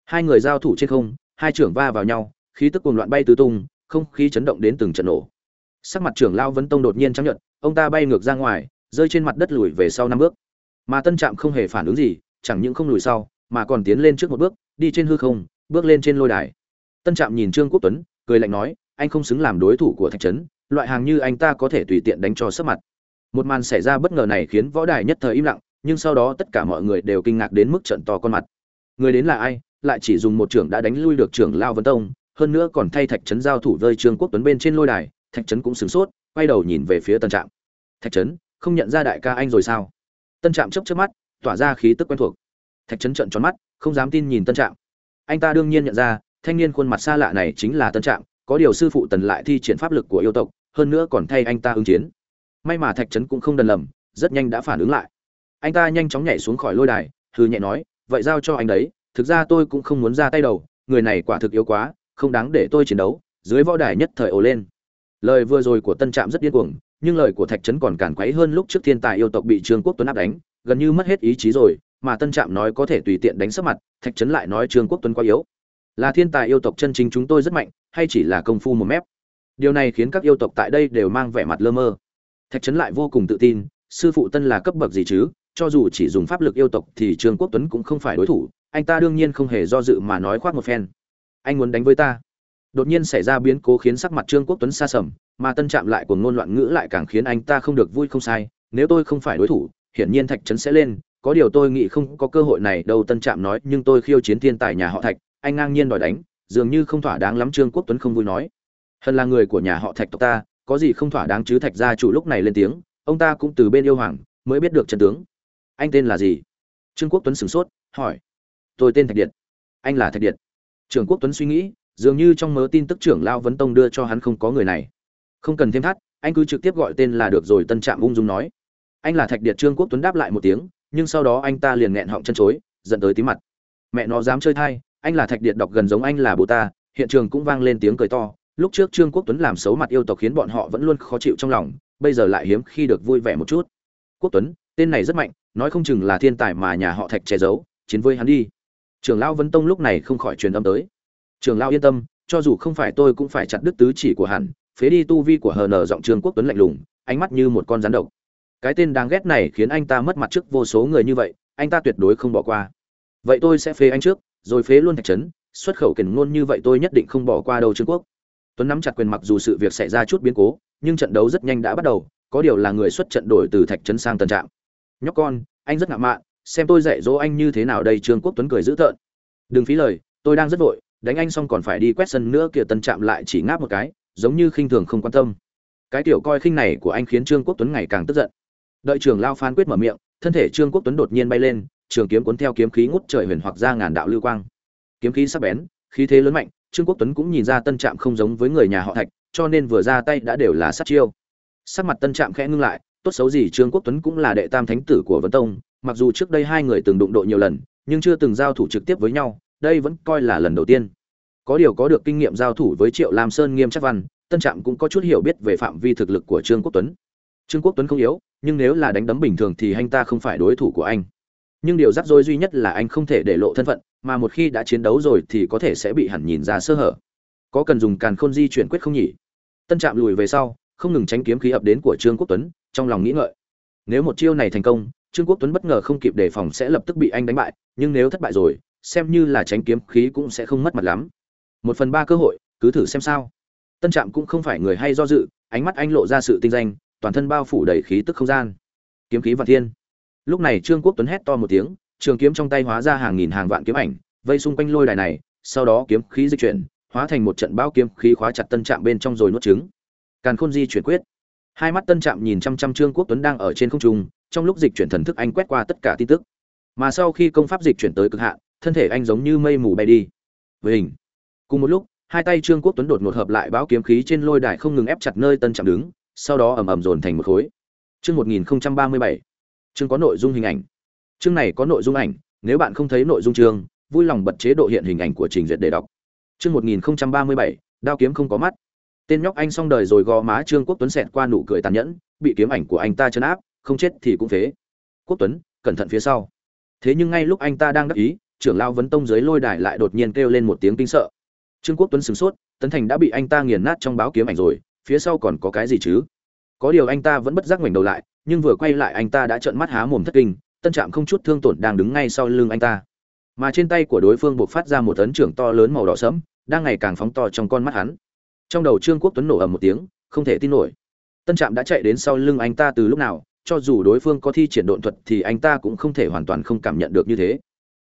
Speaker 1: hai người giao thủ trên không, hai trưởng va vào nhau khí tức cuồng loạn bay tứ tung không khí chấn động đến từng trận nổ. Sắc mặt trưởng lao Vân tông đột nhiên trắng nhợt, ông ta bay ngược ra ngoài rơi trên mặt đất lùi về sau năm bước. Mà tân trạm không hề phản ứng gì chẳng những không lùi sau mà còn tiến lên trước một bước đi trên hư không bước lên trên lôi đài. Tân trạm nhìn trương quốc tuấn cười lạnh nói anh không xứng làm đối thủ của thạch trấn loại hàng như anh ta có thể tùy tiện đánh cho sấp mặt. Một màn xảy ra bất ngờ này khiến võ đài nhất thời im lặng nhưng sau đó tất cả mọi người đều kinh ngạc đến mức trận to con mặt. Người đến là ai? Lại chỉ dùng một trưởng đã đánh lui được trưởng lao vân tông hơn nữa còn thay thạch trấn giao thủ rơi trương quốc tuấn bên trên lôi đài, thạch trấn cũng sửng sốt, quay đầu nhìn về phía tân trạm. Thạch trấn không nhận ra đại ca anh rồi sao? Tân trạm chấp chấp mắt, tỏa ra khí tức quen thuộc. Thạch trấn trợn tròn mắt, không dám tin nhìn tân trạm. Anh ta đương nhiên nhận ra, thanh niên khuôn mặt xa lạ này chính là tân trạm, có điều sư phụ tần lại thi triển pháp lực của yêu tộc, hơn nữa còn thay anh ta ứng chiến. May mà thạch trấn cũng không đần lầm, rất nhanh đã phản ứng lại. Anh ta nhanh chóng nhảy xuống khỏi lôi đài hư nhẹ nói, vậy giao cho anh đấy, thực ra tôi cũng không muốn ra tay đầu người này quả thực yếu quá không đáng để tôi chiến đấu, dưới võ đài nhất thời ồ lên. Lời vừa rồi của tân trạm rất điên cuồng, nhưng lời của thạch trấn còn cản quấy hơn lúc trước thiên tài yêu tộc bị trương quốc tuấn áp đánh, gần như mất hết ý chí rồi, mà tân trạm nói có thể tùy tiện đánh sấp mặt, thạch trấn lại nói trương quốc tuấn quá yếu. Là thiên tài yêu tộc chân chính chúng tôi rất mạnh, hay chỉ là công phu một mép? Điều này khiến các yêu tộc tại đây đều mang vẻ mặt lơ mơ. Thạch trấn lại vô cùng tự tin, sư phụ tân là cấp bậc gì chứ? Cho dù chỉ dùng pháp lực yêu tộc thì trương quốc tuấn cũng không phải đối thủ, anh ta đương nhiên không hề do dự mà nói khoác một phen anh muốn đánh với ta. Đột nhiên xảy ra biến cố khiến sắc mặt trương quốc tuấn xa sầm, mà tân chạm lại của ngôn loạn ngữ lại càng khiến anh ta không được vui không sai. Nếu tôi không phải đối thủ, hiển nhiên thạch trấn sẽ lên. Có điều tôi nghĩ không có cơ hội này đâu, tân trạm nói, nhưng tôi khiêu chiến thiên tài nhà họ thạch, anh ngang nhiên đòi đánh, dường như không thỏa đáng lắm, trương quốc tuấn không vui nói. Hân là người của nhà họ thạch tộc ta, có gì không thỏa đáng chứ? Thạch gia chủ lúc này lên tiếng, ông ta cũng từ bên yêu hoàng mới biết được trận tướng. Anh tên là gì? Trương quốc tuấn sửng sốt, hỏi. Tôi tên thạch điện. Anh là thạch điện trưởng quốc tuấn suy nghĩ, dường như trong mớ tin tức trưởng lao vấn tông đưa cho hắn không có người này. Không cần thêm thắt, anh cứ trực tiếp gọi tên là được rồi, tân trạm ung dung nói. Anh là thạch điện trương quốc tuấn đáp lại một tiếng, nhưng sau đó anh ta liền nghẹn họng chân chối dẫn tới tí mặt. Mẹ nó dám chơi thai anh là thạch điện đọc gần giống anh là bố ta, hiện trường cũng vang lên tiếng cười to. Lúc trước trương quốc tuấn làm xấu mặt yêu tộc khiến bọn họ vẫn luôn khó chịu trong lòng, bây giờ lại hiếm khi được vui vẻ một chút. Quốc tuấn, tên này rất mạnh, nói không chừng là thiên tài mà nhà họ thạch che giấu, chiến với hắn đi trưởng lão vân tông lúc này không khỏi truyền âm tới. Trưởng lão yên tâm, cho dù không phải tôi cũng phải chặt đứt tứ chỉ của hắn, phế đi tu vi của hờ nở giọng trương quốc tuấn lạnh lùng, ánh mắt như một con rắn độc. Cái tên đáng ghét này khiến anh ta mất mặt trước vô số người như vậy, anh ta tuyệt đối không bỏ qua. Vậy tôi sẽ phế anh trước, rồi phế luôn thạch trấn xuất khẩu kiển ngôn như vậy tôi nhất định không bỏ qua đâu trương quốc. Tuấn nắm chặt quyền mặc dù sự việc xảy ra chút biến cố, nhưng trận đấu rất nhanh đã bắt đầu, có điều là người xuất trận đổi từ thạch trấn sang tân trạm. Nhóc con, anh rất ngạo mạn xem tôi dạy dỗ anh như thế nào đây, trương quốc tuấn cười dữ tợn. Đừng phí lời, tôi đang rất vội, đánh anh xong còn phải đi quét sân nữa, kìa, tân trạm lại chỉ ngáp một cái, giống như khinh thường không quan tâm. Cái tiểu coi khinh này của anh khiến trương quốc tuấn ngày càng tức giận. Đợi trường lao phán quyết mở miệng, thân thể trương quốc tuấn đột nhiên bay lên, trường kiếm cuốn theo kiếm khí ngút trời huyền hoặc ra ngàn đạo lưu quang. Kiếm khí sắc bén, khí thế lớn mạnh, trương quốc tuấn cũng nhìn ra tân trạm không giống với người nhà họ thạch, cho nên vừa ra tay đã đều là sát chiêu. Sắc mặt tân trạm khẽ ngưng lại, tốt xấu gì trương quốc tuấn cũng là đệ tam thánh tử của vấn tông mặc dù trước đây hai người từng đụng độ nhiều lần, nhưng chưa từng giao thủ trực tiếp với nhau, đây vẫn coi là lần đầu tiên. Có điều có được kinh nghiệm giao thủ với triệu lam sơn nghiêm chắc văn, tân trạm cũng có chút hiểu biết về phạm vi thực lực của trương quốc tuấn. Trương quốc tuấn không yếu, nhưng nếu là đánh đấm bình thường thì anh ta không phải đối thủ của anh. Nhưng điều rắc rối duy nhất là anh không thể để lộ thân phận, mà một khi đã chiến đấu rồi thì có thể sẽ bị hẳn nhìn ra sơ hở. Có cần dùng càn khôn di chuyển quyết không nhỉ? Tân trạm lùi về sau, không ngừng tránh kiếm khí ập đến của trương quốc tuấn, trong lòng nghĩ ngợi. Nếu một chiêu này thành công trương quốc tuấn bất ngờ không kịp đề phòng sẽ lập tức bị anh đánh bại, nhưng nếu thất bại rồi, xem như là tránh kiếm khí cũng sẽ không mất mặt lắm. Một phần ba cơ hội, cứ thử xem sao. Tân trạm cũng không phải người hay do dự, ánh mắt anh lộ ra sự tinh danh, toàn thân bao phủ đầy khí tức không gian. Kiếm khí vạn thiên. Lúc này trương quốc tuấn hét to một tiếng, trường kiếm trong tay hóa ra hàng nghìn hàng vạn kiếm ảnh, vây xung quanh lôi đài này, sau đó kiếm khí di chuyển, hóa thành một trận bao kiếm khí khóa chặt tân trạm bên trong rồi nuốt trứng. Càn khôn di chuyển quyết. Hai mắt tân trạm nhìn chăm chăm trương quốc tuấn đang ở trên không trung trong lúc dịch chuyển thần thức anh quét qua tất cả tin tức. Mà sau khi công pháp dịch chuyển tới cực hạn, thân thể anh giống như mây mù bay đi. Với hình cùng một lúc, hai tay trương quốc tuấn đột ngột hợp lại báo kiếm khí trên lôi đài không ngừng ép chặt nơi tân chạm đứng, sau đó ầm ầm dồn thành một khối. Chương một nghìn ba mươi bảy. Chương có nội dung hình ảnh. Chương này có nội dung ảnh, nếu bạn không thấy nội dung chương, vui lòng bật chế độ hiện hình ảnh của trình duyệt để đọc. Chương một nghìn ba mươi bảy, đao kiếm không có mắt. Tên nhóc anh xong đời rồi gò má trương quốc tuấn xẹt qua nụ cười tàn nhẫn, bị kiếm ảnh của anh ta chấn áp không chết thì cũng phế. Quốc tuấn, cẩn thận phía sau. Thế nhưng ngay lúc anh ta đang đắc ý, trưởng lao vấn tông dưới lôi đài lại đột nhiên kêu lên một tiếng kinh sợ. Trương quốc tuấn sửng sốt, tấn thành đã bị anh ta nghiền nát trong báo kiếm ảnh rồi, phía sau còn có cái gì chứ? Có điều anh ta vẫn bất giác ngoảnh đầu lại, nhưng vừa quay lại anh ta đã trợn mắt há mồm thất kinh, tân trạm không chút thương tổn đang đứng ngay sau lưng anh ta. Mà trên tay của đối phương buộc phát ra một ấn trưởng to lớn màu đỏ sẫm, đang ngày càng phóng to trong con mắt hắn. Trong đầu trương quốc tuấn nổ ầm một tiếng, không thể tin nổi. Tân trạm đã chạy đến sau lưng anh ta từ lúc nào cho dù đối phương có thi triển độn thuật thì anh ta cũng không thể hoàn toàn không cảm nhận được như thế.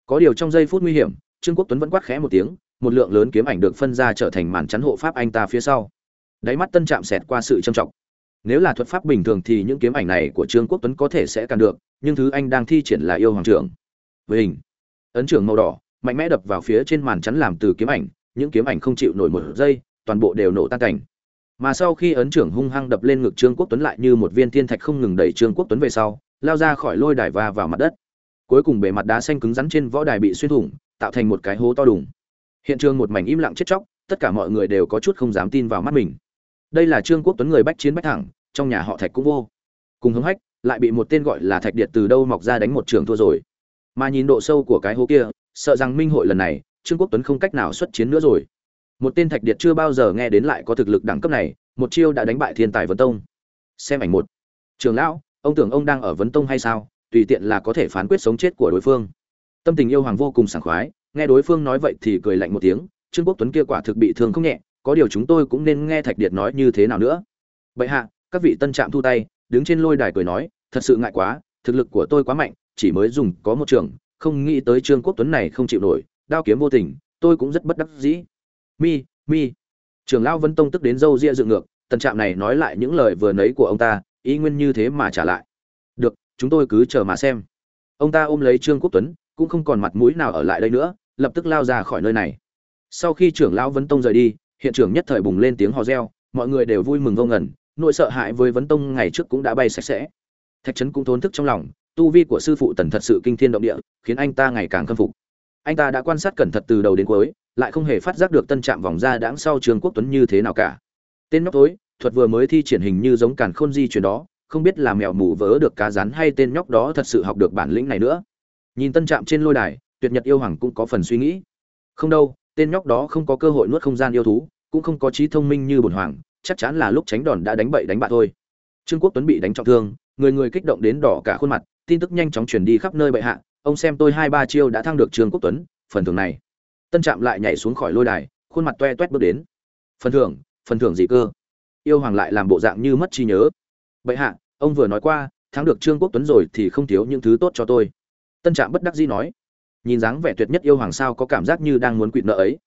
Speaker 1: Có điều trong giây phút nguy hiểm, trương quốc tuấn vẫn quát khẽ một tiếng, một lượng lớn kiếm ảnh được phân ra trở thành màn chắn hộ pháp anh ta phía sau. Đáy mắt tân trạm xẹt qua sự trầm trọng. Nếu là thuật pháp bình thường thì những kiếm ảnh này của trương quốc tuấn có thể sẽ cản được, nhưng thứ anh đang thi triển là yêu hoàng trưởng. Với hình ấn trưởng màu đỏ, mạnh mẽ đập vào phía trên màn chắn làm từ kiếm ảnh, những kiếm ảnh không chịu nổi một giây, toàn bộ đều nổ tan cảnh mà sau khi ấn trưởng hung hăng đập lên ngực trương quốc tuấn lại như một viên thiên thạch không ngừng đẩy trương quốc tuấn về sau, lao ra khỏi lôi đài và vào mặt đất. Cuối cùng bề mặt đá xanh cứng rắn trên võ đài bị xuyên thủng, tạo thành một cái hố to đùng. Hiện trường một mảnh im lặng chết chóc, tất cả mọi người đều có chút không dám tin vào mắt mình. Đây là trương quốc tuấn người bách chiến bách thẳng, trong nhà họ thạch cũng vô. Cùng hứng hách, lại bị một tên gọi là thạch điệt từ đâu mọc ra đánh một trường thua rồi. Mà nhìn độ sâu của cái hố kia, sợ rằng minh hội lần này, trương quốc tuấn không cách nào xuất chiến nữa rồi một tên thạch điệt chưa bao giờ nghe đến lại có thực lực đẳng cấp này, một chiêu đã đánh bại thiên tài vấn tông. Xem ảnh một. Trường lão, ông tưởng ông đang ở vấn tông hay sao? Tùy tiện là có thể phán quyết sống chết của đối phương. Tâm tình yêu hoàng vô cùng sảng khoái, nghe đối phương nói vậy thì cười lạnh một tiếng, trương quốc tuấn kia quả thực bị thương không nhẹ, có điều chúng tôi cũng nên nghe thạch điệt nói như thế nào nữa. Bệ hạ, các vị tân trạm thu tay, đứng trên lôi đài cười nói, thật sự ngại quá, thực lực của tôi quá mạnh, chỉ mới dùng có một trường, không nghĩ tới trương quốc tuấn này không chịu nổi, đao kiếm vô tình, tôi cũng rất bất đắc dĩ mi mi. Trưởng lão vân tông tức đến râu ria dựng ngược, tần trạm này nói lại những lời vừa nấy của ông ta, ý nguyên như thế mà trả lại. Được, chúng tôi cứ chờ mà xem. Ông ta ôm lấy trương quốc tuấn, cũng không còn mặt mũi nào ở lại đây nữa, lập tức lao ra khỏi nơi này. Sau khi trưởng lão vấn tông rời đi, hiện trường nhất thời bùng lên tiếng hò reo, mọi người đều vui mừng vô ngẩn nỗi sợ hãi với vấn tông ngày trước cũng đã bay sạch sẽ. Thạch trấn cũng thốn thức trong lòng, tu vi của sư phụ tần thật sự kinh thiên động địa, khiến anh ta ngày càng khâm phục anh ta đã quan sát cẩn thận từ đầu đến cuối, lại không hề phát giác được tân trạm vòng ra đãng sau trường quốc tuấn như thế nào cả. Tên nhóc tối thuật vừa mới thi triển hình như giống càn khôn di chuyển đó, không biết là mèo mù vớ được cá rắn hay tên nhóc đó thật sự học được bản lĩnh này nữa. Nhìn tân trạm trên lôi đài, tuyệt nhật yêu hoàng cũng có phần suy nghĩ. Không đâu, tên nhóc đó không có cơ hội nuốt không gian yêu thú, cũng không có trí thông minh như bổn hoàng, chắc chắn là lúc tránh đòn đã đánh bậy đánh bạ thôi. Trương quốc tuấn bị đánh trọng thương, người người kích động đến đỏ cả khuôn mặt, tin tức nhanh chóng truyền đi khắp nơi bệ hạ ông xem tôi hai ba chiêu đã thăng được trương quốc tuấn, phần thưởng này. Tân trạm lại nhảy xuống khỏi lôi đài, khuôn mặt toe toét bước đến. Phần thưởng phần thưởng gì cơ? Yêu hoàng lại làm bộ dạng như mất trí nhớ. Bệ hạ, ông vừa nói qua, thắng được trương quốc tuấn rồi thì không thiếu những thứ tốt cho tôi. Tân trạm bất đắc dĩ nói. Nhìn dáng vẻ tuyệt nhất yêu hoàng sao có cảm giác như đang muốn quỵt nợ ấy?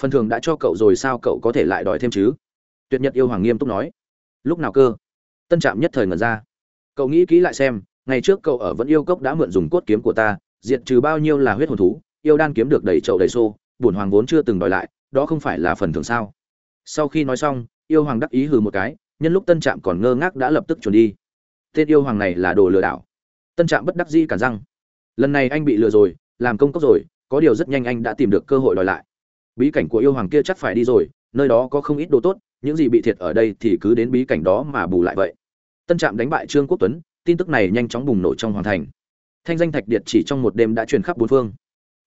Speaker 1: Phần thưởng đã cho cậu rồi sao cậu có thể lại đòi thêm chứ? Tuyệt nhất yêu hoàng nghiêm túc nói. Lúc nào cơ? Tân trạm nhất thời ngẩn ra. Cậu nghĩ kỹ lại xem ngày trước cậu ở vẫn yêu cốc đã mượn dùng cốt kiếm của ta, diệt trừ bao nhiêu là huyết hồn thú, yêu đan kiếm được đầy trậu đầy xô, bổn hoàng vốn chưa từng đòi lại, đó không phải là phần thưởng sao? Sau khi nói xong, yêu hoàng đắc ý hừ một cái, nhân lúc tân trạm còn ngơ ngác đã lập tức chuồn đi. Tên yêu hoàng này là đồ lừa đảo. Tân trạm bất đắc dĩ cản răng. Lần này anh bị lừa rồi, làm công cốc rồi, có điều rất nhanh anh đã tìm được cơ hội đòi lại. Bí cảnh của yêu hoàng kia chắc phải đi rồi, nơi đó có không ít đồ tốt, những gì bị thiệt ở đây thì cứ đến bí cảnh đó mà bù lại vậy. Tân trạm đánh bại trương quốc tuấn tin tức này nhanh chóng bùng nổ trong hoàng thành. Thanh danh thạch điệt chỉ trong một đêm đã truyền khắp bốn phương.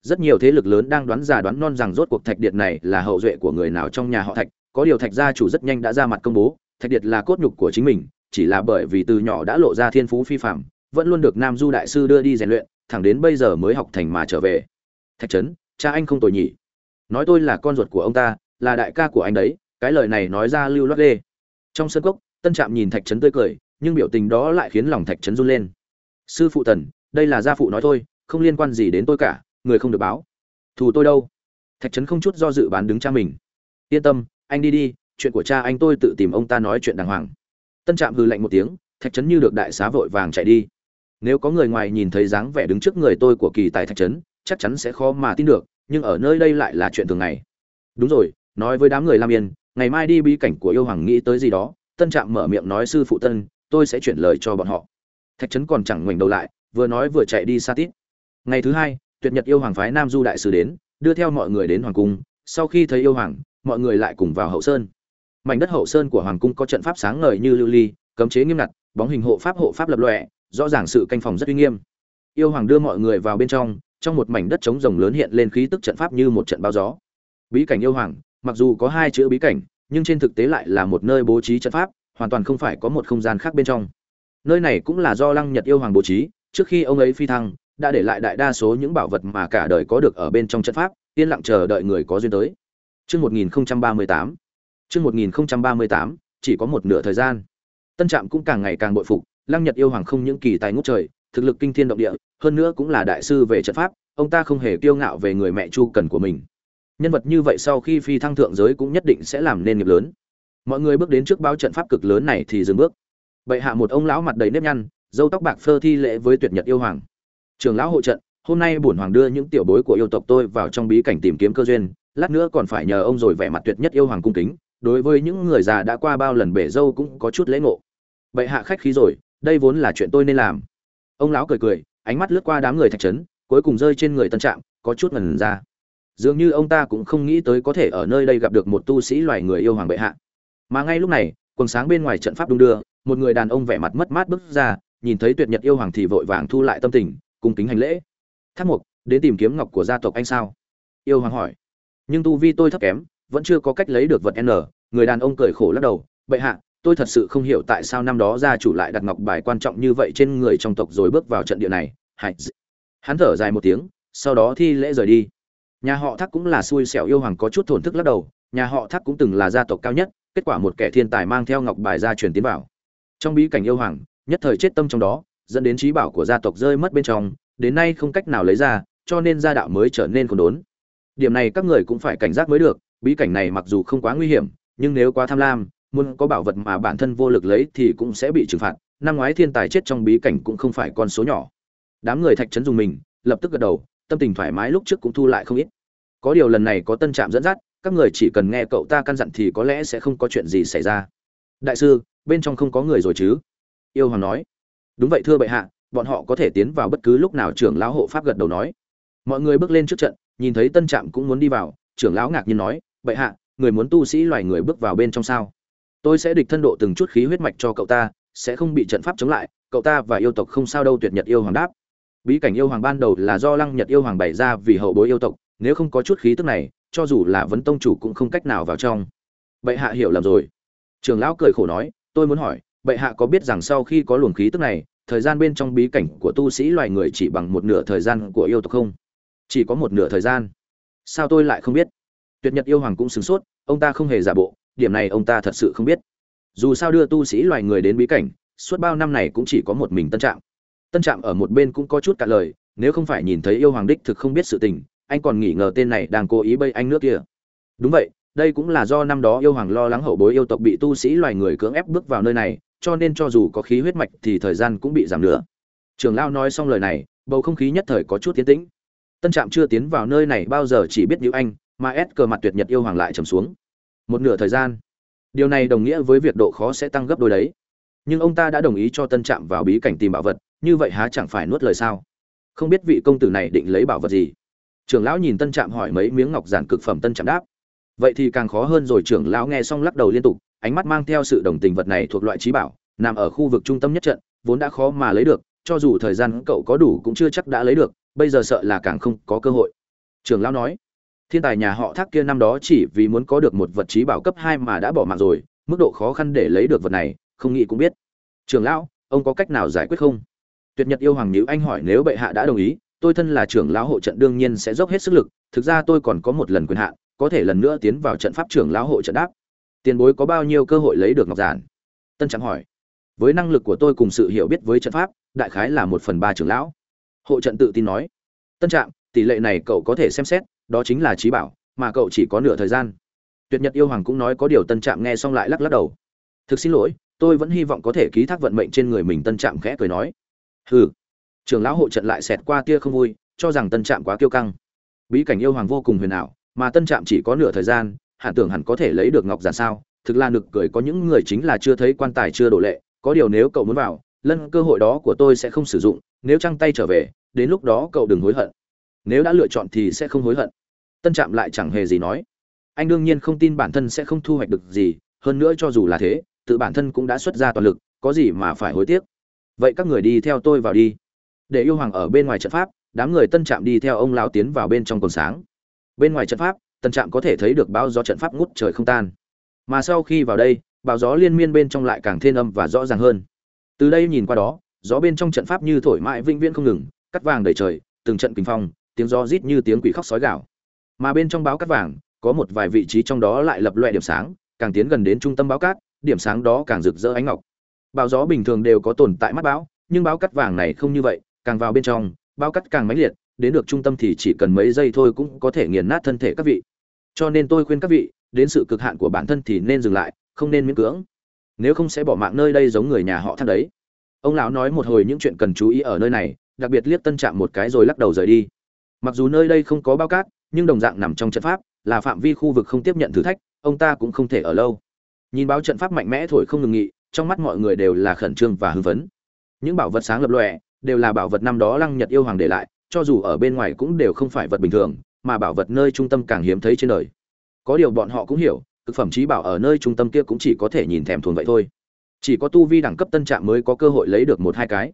Speaker 1: Rất nhiều thế lực lớn đang đoán giả đoán non rằng rốt cuộc thạch điệt này là hậu duệ của người nào trong nhà họ thạch. Có điều thạch gia chủ rất nhanh đã ra mặt công bố, thạch điệt là cốt nhục của chính mình, chỉ là bởi vì từ nhỏ đã lộ ra thiên phú phi phạm vẫn luôn được nam du đại sư đưa đi rèn luyện, thẳng đến bây giờ mới học thành mà trở về. Thạch trấn, cha anh không tồi nhỉ. Nói tôi là con ruột của ông ta, là đại ca của anh đấy, cái lời này nói ra lưu loát lê. trong sân cốc, tân trạm nhìn thạch trấn tươi cười nhưng biểu tình đó lại khiến lòng thạch trấn run lên. Sư phụ tần, đây là gia phụ nói thôi, không liên quan gì đến tôi cả, người không được báo. Thù tôi đâu? Thạch trấn không chút do dự bán đứng cha mình. Yên tâm, anh đi đi, chuyện của cha anh tôi tự tìm ông ta nói chuyện đàng hoàng. Tân trạm hư lạnh một tiếng, thạch trấn như được đại xá vội vàng chạy đi. Nếu có người ngoài nhìn thấy dáng vẻ đứng trước người tôi của kỳ tài thạch trấn, chắc chắn sẽ khó mà tin được, nhưng ở nơi đây lại là chuyện thường ngày. Đúng rồi, nói với đám người lam yên, ngày mai đi bí cảnh của yêu hoàng nghĩ tới gì đó, tân trạm mở miệng nói sư phụ tân tôi sẽ chuyển lời cho bọn họ. Thạch trấn còn chẳng ngoảnh đầu lại, vừa nói vừa chạy đi xa tít. Ngày thứ hai, tuyệt nhật yêu hoàng phái nam du đại sứ đến, đưa theo mọi người đến hoàng cung. Sau khi thấy yêu hoàng, mọi người lại cùng vào hậu sơn. Mảnh đất hậu sơn của hoàng cung có trận pháp sáng ngời như lưu ly, cấm chế nghiêm ngặt, bóng hình hộ pháp hộ pháp lập lọe rõ ràng sự canh phòng rất uy nghiêm. Yêu hoàng đưa mọi người vào bên trong trong một mảnh đất trống rồng lớn hiện lên khí tức trận pháp như một trận bao gió. Bí cảnh yêu hoàng, mặc dù có hai chữ bí cảnh, nhưng trên thực tế lại là một nơi bố trí trận pháp hoàn toàn không phải có một không gian khác bên trong nơi này cũng là do lăng nhật yêu hoàng bố trí trước khi ông ấy phi thăng đã để lại đại đa số những bảo vật mà cả đời có được ở bên trong trận pháp yên lặng chờ đợi người có duyên tới Trước 1038, Trước 1038, chỉ có một nửa thời gian. Tân Trạm cũng càng ngày càng bội phục, Lăng Nhật yêu hoàng không những kỳ tài ngút trời, thực lực kinh thiên động địa, hơn nữa cũng là đại sư về trận pháp, ông ta không hề kiêu ngạo về người mẹ Chu Cần của mình. Nhân vật như vậy sau khi phi thăng thượng giới cũng nhất định sẽ làm nên nghiệp lớn. Mọi người bước đến trước bao trận pháp cực lớn này thì dừng bước. Bệ hạ một ông lão mặt đầy nếp nhăn, râu tóc bạc phơ thi lễ với Tuyệt Nhật yêu hoàng. Trường lão hộ trận, hôm nay bổn hoàng đưa những tiểu bối của yêu tộc tôi vào trong bí cảnh tìm kiếm cơ duyên, lát nữa còn phải nhờ ông rồi vẻ mặt tuyệt nhất yêu hoàng cung kính, đối với những người già đã qua bao lần bể dâu cũng có chút lễ ngộ. Bệ hạ khách khí rồi, đây vốn là chuyện tôi nên làm. Ông lão cười cười, ánh mắt lướt qua đám người thạch trấn, cuối cùng rơi trên người Tân Trạm, có chút ngẩn ra. Dường như ông ta cũng không nghĩ tới có thể ở nơi đây gặp được một tu sĩ loài người yêu hoàng bệ hạ. Mà ngay lúc này, quần sáng bên ngoài trận pháp đung đưa, một người đàn ông vẻ mặt mất mát bước ra, nhìn thấy Tuyệt Nhật yêu hoàng thì vội vàng thu lại tâm tình, cùng kính hành lễ. Thác Mục, đến tìm kiếm ngọc của gia tộc anh sao? Yêu hoàng hỏi. Nhưng tu vi tôi thấp kém vẫn chưa có cách lấy được vật n. Người đàn ông cười khổ lắc đầu. Bệ hạ tôi thật sự không hiểu tại sao năm đó gia chủ lại đặt ngọc bài quan trọng như vậy trên người trong tộc rồi bước vào trận địa này. Hại hắn thở dài một tiếng sau đó thi lễ rời đi. Nhà họ thác cũng là xui xẻo yêu hoàng có chút thổn thức lắc đầu. Nhà họ thác cũng từng là gia tộc cao nhất kết quả một kẻ thiên tài mang theo ngọc bài ra truyền tiến vào. Trong bí cảnh yêu hoàng, nhất thời chết tâm trong đó, dẫn đến trí bảo của gia tộc rơi mất bên trong, đến nay không cách nào lấy ra, cho nên gia đạo mới trở nên khốn đốn. Điểm này các người cũng phải cảnh giác mới được, bí cảnh này mặc dù không quá nguy hiểm, nhưng nếu quá tham lam, muốn có bảo vật mà bản thân vô lực lấy thì cũng sẽ bị trừng phạt, năm ngoái thiên tài chết trong bí cảnh cũng không phải con số nhỏ. Đám người thạch trấn dùng mình, lập tức gật đầu, tâm tình thoải mái lúc trước cũng thu lại không ít. Có điều lần này có tân trạm dẫn dắt các người chỉ cần nghe cậu ta căn dặn thì có lẽ sẽ không có chuyện gì xảy ra. Đại sư, bên trong không có người rồi chứ? Yêu hoàng nói. Đúng vậy thưa bệ hạ, bọn họ có thể tiến vào bất cứ lúc nào trưởng lão hộ pháp gật đầu nói. Mọi người bước lên trước trận, nhìn thấy tân trạm cũng muốn đi vào, trưởng lão ngạc nhiên nói, bệ hạ, người muốn tu sĩ loài người bước vào bên trong sao? Tôi sẽ địch thân độ từng chút khí huyết mạch cho cậu ta, sẽ không bị trận pháp chống lại, cậu ta và yêu tộc không sao đâu tuyệt nhật yêu hoàng đáp. Bí cảnh yêu hoàng ban đầu là do lăng nhật yêu hoàng bày ra vì hậu bối yêu tộc, nếu không có chút khí tức này cho dù là vấn tông chủ cũng không cách nào vào trong. Bệ hạ hiểu lầm rồi. Trường lão cười khổ nói, tôi muốn hỏi, bệ hạ có biết rằng sau khi có luồng khí tức này, thời gian bên trong bí cảnh của tu sĩ loài người chỉ bằng một nửa thời gian của yêu tộc không? Chỉ có một nửa thời gian. Sao tôi lại không biết? Tuyệt nhật yêu hoàng cũng sửng sốt, ông ta không hề giả bộ, điểm này ông ta thật sự không biết. Dù sao đưa tu sĩ loài người đến bí cảnh, suốt bao năm này cũng chỉ có một mình tân trạm. Tân trạm ở một bên cũng có chút cả lời, nếu không phải nhìn thấy yêu hoàng đích thực không biết sự tình anh còn nghĩ ngờ tên này đang cố ý bây anh nước kia. Đúng vậy, đây cũng là do năm đó yêu hoàng lo lắng hậu bối yêu tộc bị tu sĩ loài người cưỡng ép bước vào nơi này, cho nên cho dù có khí huyết mạch thì thời gian cũng bị giảm nữa trường lao nói xong lời này, bầu không khí nhất thời có chút tiến tĩnh. Tân trạm chưa tiến vào nơi này bao giờ chỉ biết nữ anh, mà ép cờ mặt tuyệt nhật yêu hoàng lại trầm xuống. Một nửa thời gian, điều này đồng nghĩa với việc độ khó sẽ tăng gấp đôi đấy. Nhưng ông ta đã đồng ý cho tân trạm vào bí cảnh tìm bảo vật, như vậy há chẳng phải nuốt lời sao? Không biết vị công tử này định lấy bảo vật gì? Trưởng lão nhìn tân trạm hỏi mấy miếng ngọc giản cực phẩm tân trạm đáp. Vậy thì càng khó hơn rồi, trưởng lão nghe xong lắc đầu liên tục, ánh mắt mang theo sự đồng tình vật này thuộc loại trí bảo, nằm ở khu vực trung tâm nhất trận, vốn đã khó mà lấy được, cho dù thời gian cậu có đủ cũng chưa chắc đã lấy được, bây giờ sợ là càng không có cơ hội. Trường lão nói, thiên tài nhà họ thác kia năm đó chỉ vì muốn có được một vật trí bảo cấp hai mà đã bỏ mạng rồi, mức độ khó khăn để lấy được vật này, không nghĩ cũng biết. Trưởng lão, ông có cách nào giải quyết không? Tuyệt nhật yêu hoàng nhữ anh hỏi nếu bệ hạ đã đồng ý tôi thân là trưởng lão hộ trận đương nhiên sẽ dốc hết sức lực, thực ra tôi còn có một lần quyền hạn, có thể lần nữa tiến vào trận pháp trưởng lão hộ trận đáp. Tiền bối có bao nhiêu cơ hội lấy được ngọc giản? Tân trạm hỏi. Với năng lực của tôi cùng sự hiểu biết với trận pháp, đại khái là một phần ba trưởng lão. Hộ trận tự tin nói. Tân trạm, tỷ lệ này cậu có thể xem xét, đó chính là trí bảo, mà cậu chỉ có nửa thời gian. Tuyệt nhật yêu hoàng cũng nói có điều tân trạm nghe xong lại lắc lắc đầu. Thực xin lỗi, tôi vẫn hy vọng có thể ký thác vận mệnh trên người mình, tân trạm khẽ cười nói. Hừ trưởng lão hộ trận lại xẹt qua tia không vui, cho rằng tân trạm quá kiêu căng. Bí cảnh yêu hoàng vô cùng huyền ảo, mà tân trạm chỉ có nửa thời gian, hẳn tưởng hẳn có thể lấy được ngọc giản sao, thực là nực cười có những người chính là chưa thấy quan tài chưa đổ lệ, có điều nếu cậu muốn vào lân cơ hội đó của tôi sẽ không sử dụng, nếu trăng tay trở về, đến lúc đó cậu đừng hối hận. Nếu đã lựa chọn thì sẽ không hối hận. Tân trạm lại chẳng hề gì nói. Anh đương nhiên không tin bản thân sẽ không thu hoạch được gì, hơn nữa cho dù là thế, tự bản thân cũng đã xuất ra toàn lực, có gì mà phải hối tiếc. Vậy các người đi theo tôi vào đi để yêu hoàng ở bên ngoài trận pháp, đám người tân trạm đi theo ông lão tiến vào bên trong cồn sáng. Bên ngoài trận pháp, tân trạm có thể thấy được bao gió trận pháp ngút trời không tan. Mà sau khi vào đây, bão gió liên miên bên trong lại càng thêm âm và rõ ràng hơn. Từ đây nhìn qua đó, gió bên trong trận pháp như thổi mãi vĩnh viễn không ngừng, cắt vàng đầy trời, từng trận kinh phong, tiếng gió rít như tiếng quỷ khóc sói gạo mà bên trong báo cắt vàng, có một vài vị trí trong đó lại lập loè điểm sáng, càng tiến gần đến trung tâm báo cát, điểm sáng đó càng rực rỡ ánh ngọc. Bão gió bình thường đều có tồn tại mắt bão, nhưng báo cắt vàng này không như vậy càng vào bên trong, bao cắt càng mãnh liệt, đến được trung tâm thì chỉ cần mấy giây thôi cũng có thể nghiền nát thân thể các vị. Cho nên tôi khuyên các vị, đến sự cực hạn của bản thân thì nên dừng lại, không nên miễn cưỡng. Nếu không sẽ bỏ mạng nơi đây giống người nhà họ thắt đấy. Ông lão nói một hồi những chuyện cần chú ý ở nơi này, đặc biệt liếc tân trạm một cái rồi lắc đầu rời đi. Mặc dù nơi đây không có bao cát, nhưng đồng dạng nằm trong trận pháp, là phạm vi khu vực không tiếp nhận thử thách, ông ta cũng không thể ở lâu. Nhìn báo trận pháp mạnh mẽ thổi không ngừng nghỉ trong mắt mọi người đều là khẩn trương và hưng phấn. Những bảo vật sáng lập lòe đều là bảo vật năm đó lăng nhật yêu hoàng để lại, cho dù ở bên ngoài cũng đều không phải vật bình thường, mà bảo vật nơi trung tâm càng hiếm thấy trên đời. Có điều bọn họ cũng hiểu, thực phẩm trí bảo ở nơi trung tâm kia cũng chỉ có thể nhìn thèm thuồng vậy thôi. Chỉ có tu vi đẳng cấp tân trạm mới có cơ hội lấy được một hai cái.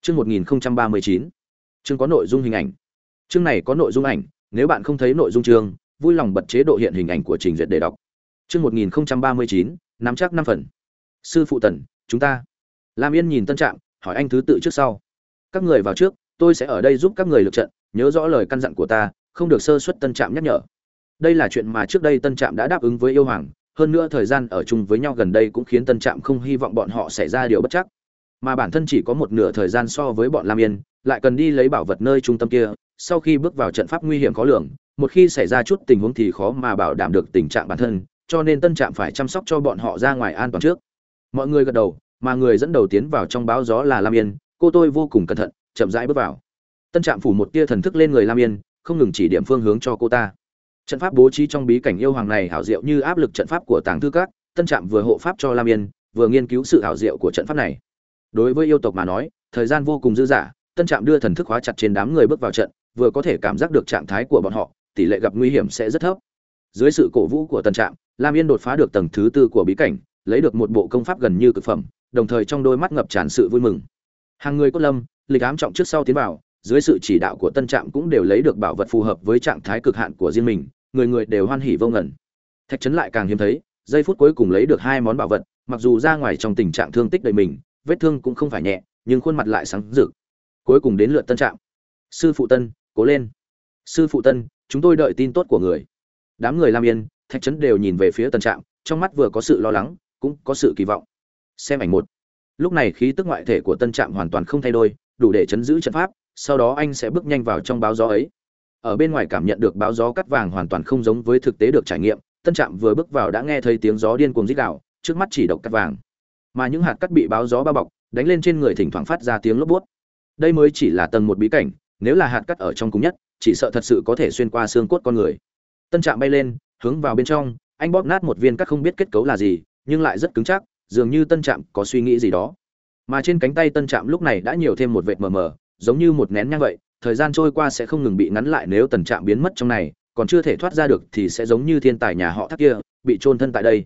Speaker 1: Chương một nghìn ba mươi chín. Chương có nội dung hình ảnh. Chương này có nội dung ảnh, nếu bạn không thấy nội dung chương, vui lòng bật chế độ hiện hình ảnh của trình duyệt để đọc. Chương một nghìn ba mươi chín, nắm chắc năm phần. Sư phụ tần, chúng ta. Lam yên nhìn tân trạm hỏi anh thứ tự trước sau các người vào trước, tôi sẽ ở đây giúp các người lượt trận, nhớ rõ lời căn dặn của ta, không được sơ xuất tân trạm nhắc nhở. Đây là chuyện mà trước đây tân trạm đã đáp ứng với yêu hoàng, hơn nữa thời gian ở chung với nhau gần đây cũng khiến tân trạm không hy vọng bọn họ xảy ra điều bất chắc. Mà bản thân chỉ có một nửa thời gian so với bọn lam yên, lại cần đi lấy bảo vật nơi trung tâm kia, sau khi bước vào trận pháp nguy hiểm khó lường, một khi xảy ra chút tình huống thì khó mà bảo đảm được tình trạng bản thân, cho nên tân trạm phải chăm sóc cho bọn họ ra ngoài an toàn trước. Mọi người gật đầu, mà người dẫn đầu tiến vào trong báo gió là lam yên cô tôi vô cùng cẩn thận, chậm rãi bước vào. Tân trạm phủ một tia thần thức lên người lam yên, không ngừng chỉ điểm phương hướng cho cô ta. Trận pháp bố trí trong bí cảnh yêu hoàng này hảo diệu như áp lực trận pháp của tàng thư các, tân trạm vừa hộ pháp cho lam yên, vừa nghiên cứu sự hảo diệu của trận pháp này. Đối với yêu tộc mà nói, thời gian vô cùng dư dả, tân trạm đưa thần thức hóa chặt trên đám người bước vào trận, vừa có thể cảm giác được trạng thái của bọn họ, tỷ lệ gặp nguy hiểm sẽ rất thấp. Dưới sự cổ vũ của tân trạm, lam yên đột phá được tầng thứ tư của bí cảnh, lấy được một bộ công pháp gần như cực phẩm, đồng thời trong đôi mắt ngập tràn sự vui mừng hàng người cốt lâm, lịch ám trọng trước sau tiến vào, dưới sự chỉ đạo của tân trạm cũng đều lấy được bảo vật phù hợp với trạng thái cực hạn của riêng mình, người người đều hoan hỉ vô ngẩn thạch trấn lại càng hiếm thấy, giây phút cuối cùng lấy được hai món bảo vật, mặc dù ra ngoài trong tình trạng thương tích đầy mình, vết thương cũng không phải nhẹ, nhưng khuôn mặt lại sáng rực. Cuối cùng đến lượt tân trạm. Sư phụ tân, cố lên. Sư phụ tân, chúng tôi đợi tin tốt của người. Đám người lam yên, thạch trấn đều nhìn về phía tân trạm, trong mắt vừa có sự lo lắng, cũng có sự kỳ vọng. Xem ảnh một lúc này khí tức ngoại thể của tân trạm hoàn toàn không thay đổi, đủ để chấn giữ trận pháp, sau đó anh sẽ bước nhanh vào trong báo gió ấy. Ở bên ngoài cảm nhận được báo gió cắt vàng hoàn toàn không giống với thực tế được trải nghiệm, tân trạm vừa bước vào đã nghe thấy tiếng gió điên cuồng rít đạo trước mắt chỉ độc cắt vàng. Mà những hạt cắt bị báo gió bao bọc, đánh lên trên người thỉnh thoảng phát ra tiếng lốp bút. Đây mới chỉ là tầng một bí cảnh, nếu là hạt cắt ở trong cùng nhất, chỉ sợ thật sự có thể xuyên qua xương cốt con người. Tân trạm bay lên, hướng vào bên trong, anh bóp nát một viên cắt không biết kết cấu là gì, nhưng lại rất cứng chắc dường như tân trạm có suy nghĩ gì đó. Mà trên cánh tay tân trạm lúc này đã nhiều thêm một vệt mờ mờ, giống như một nén nhang vậy, thời gian trôi qua sẽ không ngừng bị ngắn lại nếu tần trạm biến mất trong này, còn chưa thể thoát ra được thì sẽ giống như thiên tài nhà họ thác kia, bị trôn thân tại đây.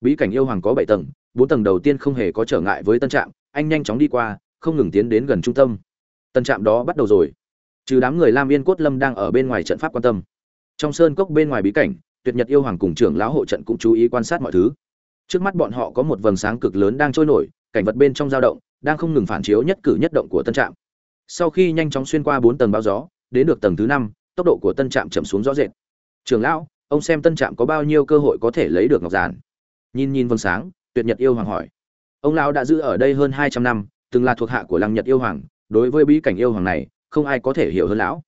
Speaker 1: Bí cảnh yêu hoàng có bảy tầng, bốn tầng đầu tiên không hề có trở ngại với tân trạm, anh nhanh chóng đi qua, không ngừng tiến đến gần trung tâm. Tân trạm đó bắt đầu rồi. Trừ đám người lam yên cốt lâm đang ở bên ngoài trận pháp quan tâm. Trong sơn cốc bên ngoài bí cảnh, tuyệt nhật yêu hoàng cùng trưởng lão hộ trận cũng chú ý quan sát mọi thứ trước mắt bọn họ có một vầng sáng cực lớn đang trôi nổi, cảnh vật bên trong dao động, đang không ngừng phản chiếu nhất cử nhất động của tân trạm. Sau khi nhanh chóng xuyên qua bốn tầng bao gió, đến được tầng thứ năm, tốc độ của tân trạm chậm xuống rõ rệt. Trường lão, ông xem tân trạm có bao nhiêu cơ hội có thể lấy được ngọc giản? Nhìn nhìn vầng sáng, tuyệt nhật yêu hoàng hỏi. Ông lão đã giữ ở đây hơn hai trăm năm, từng là thuộc hạ của lăng nhật yêu hoàng, đối với bí cảnh yêu hoàng này, không ai có thể hiểu hơn lão.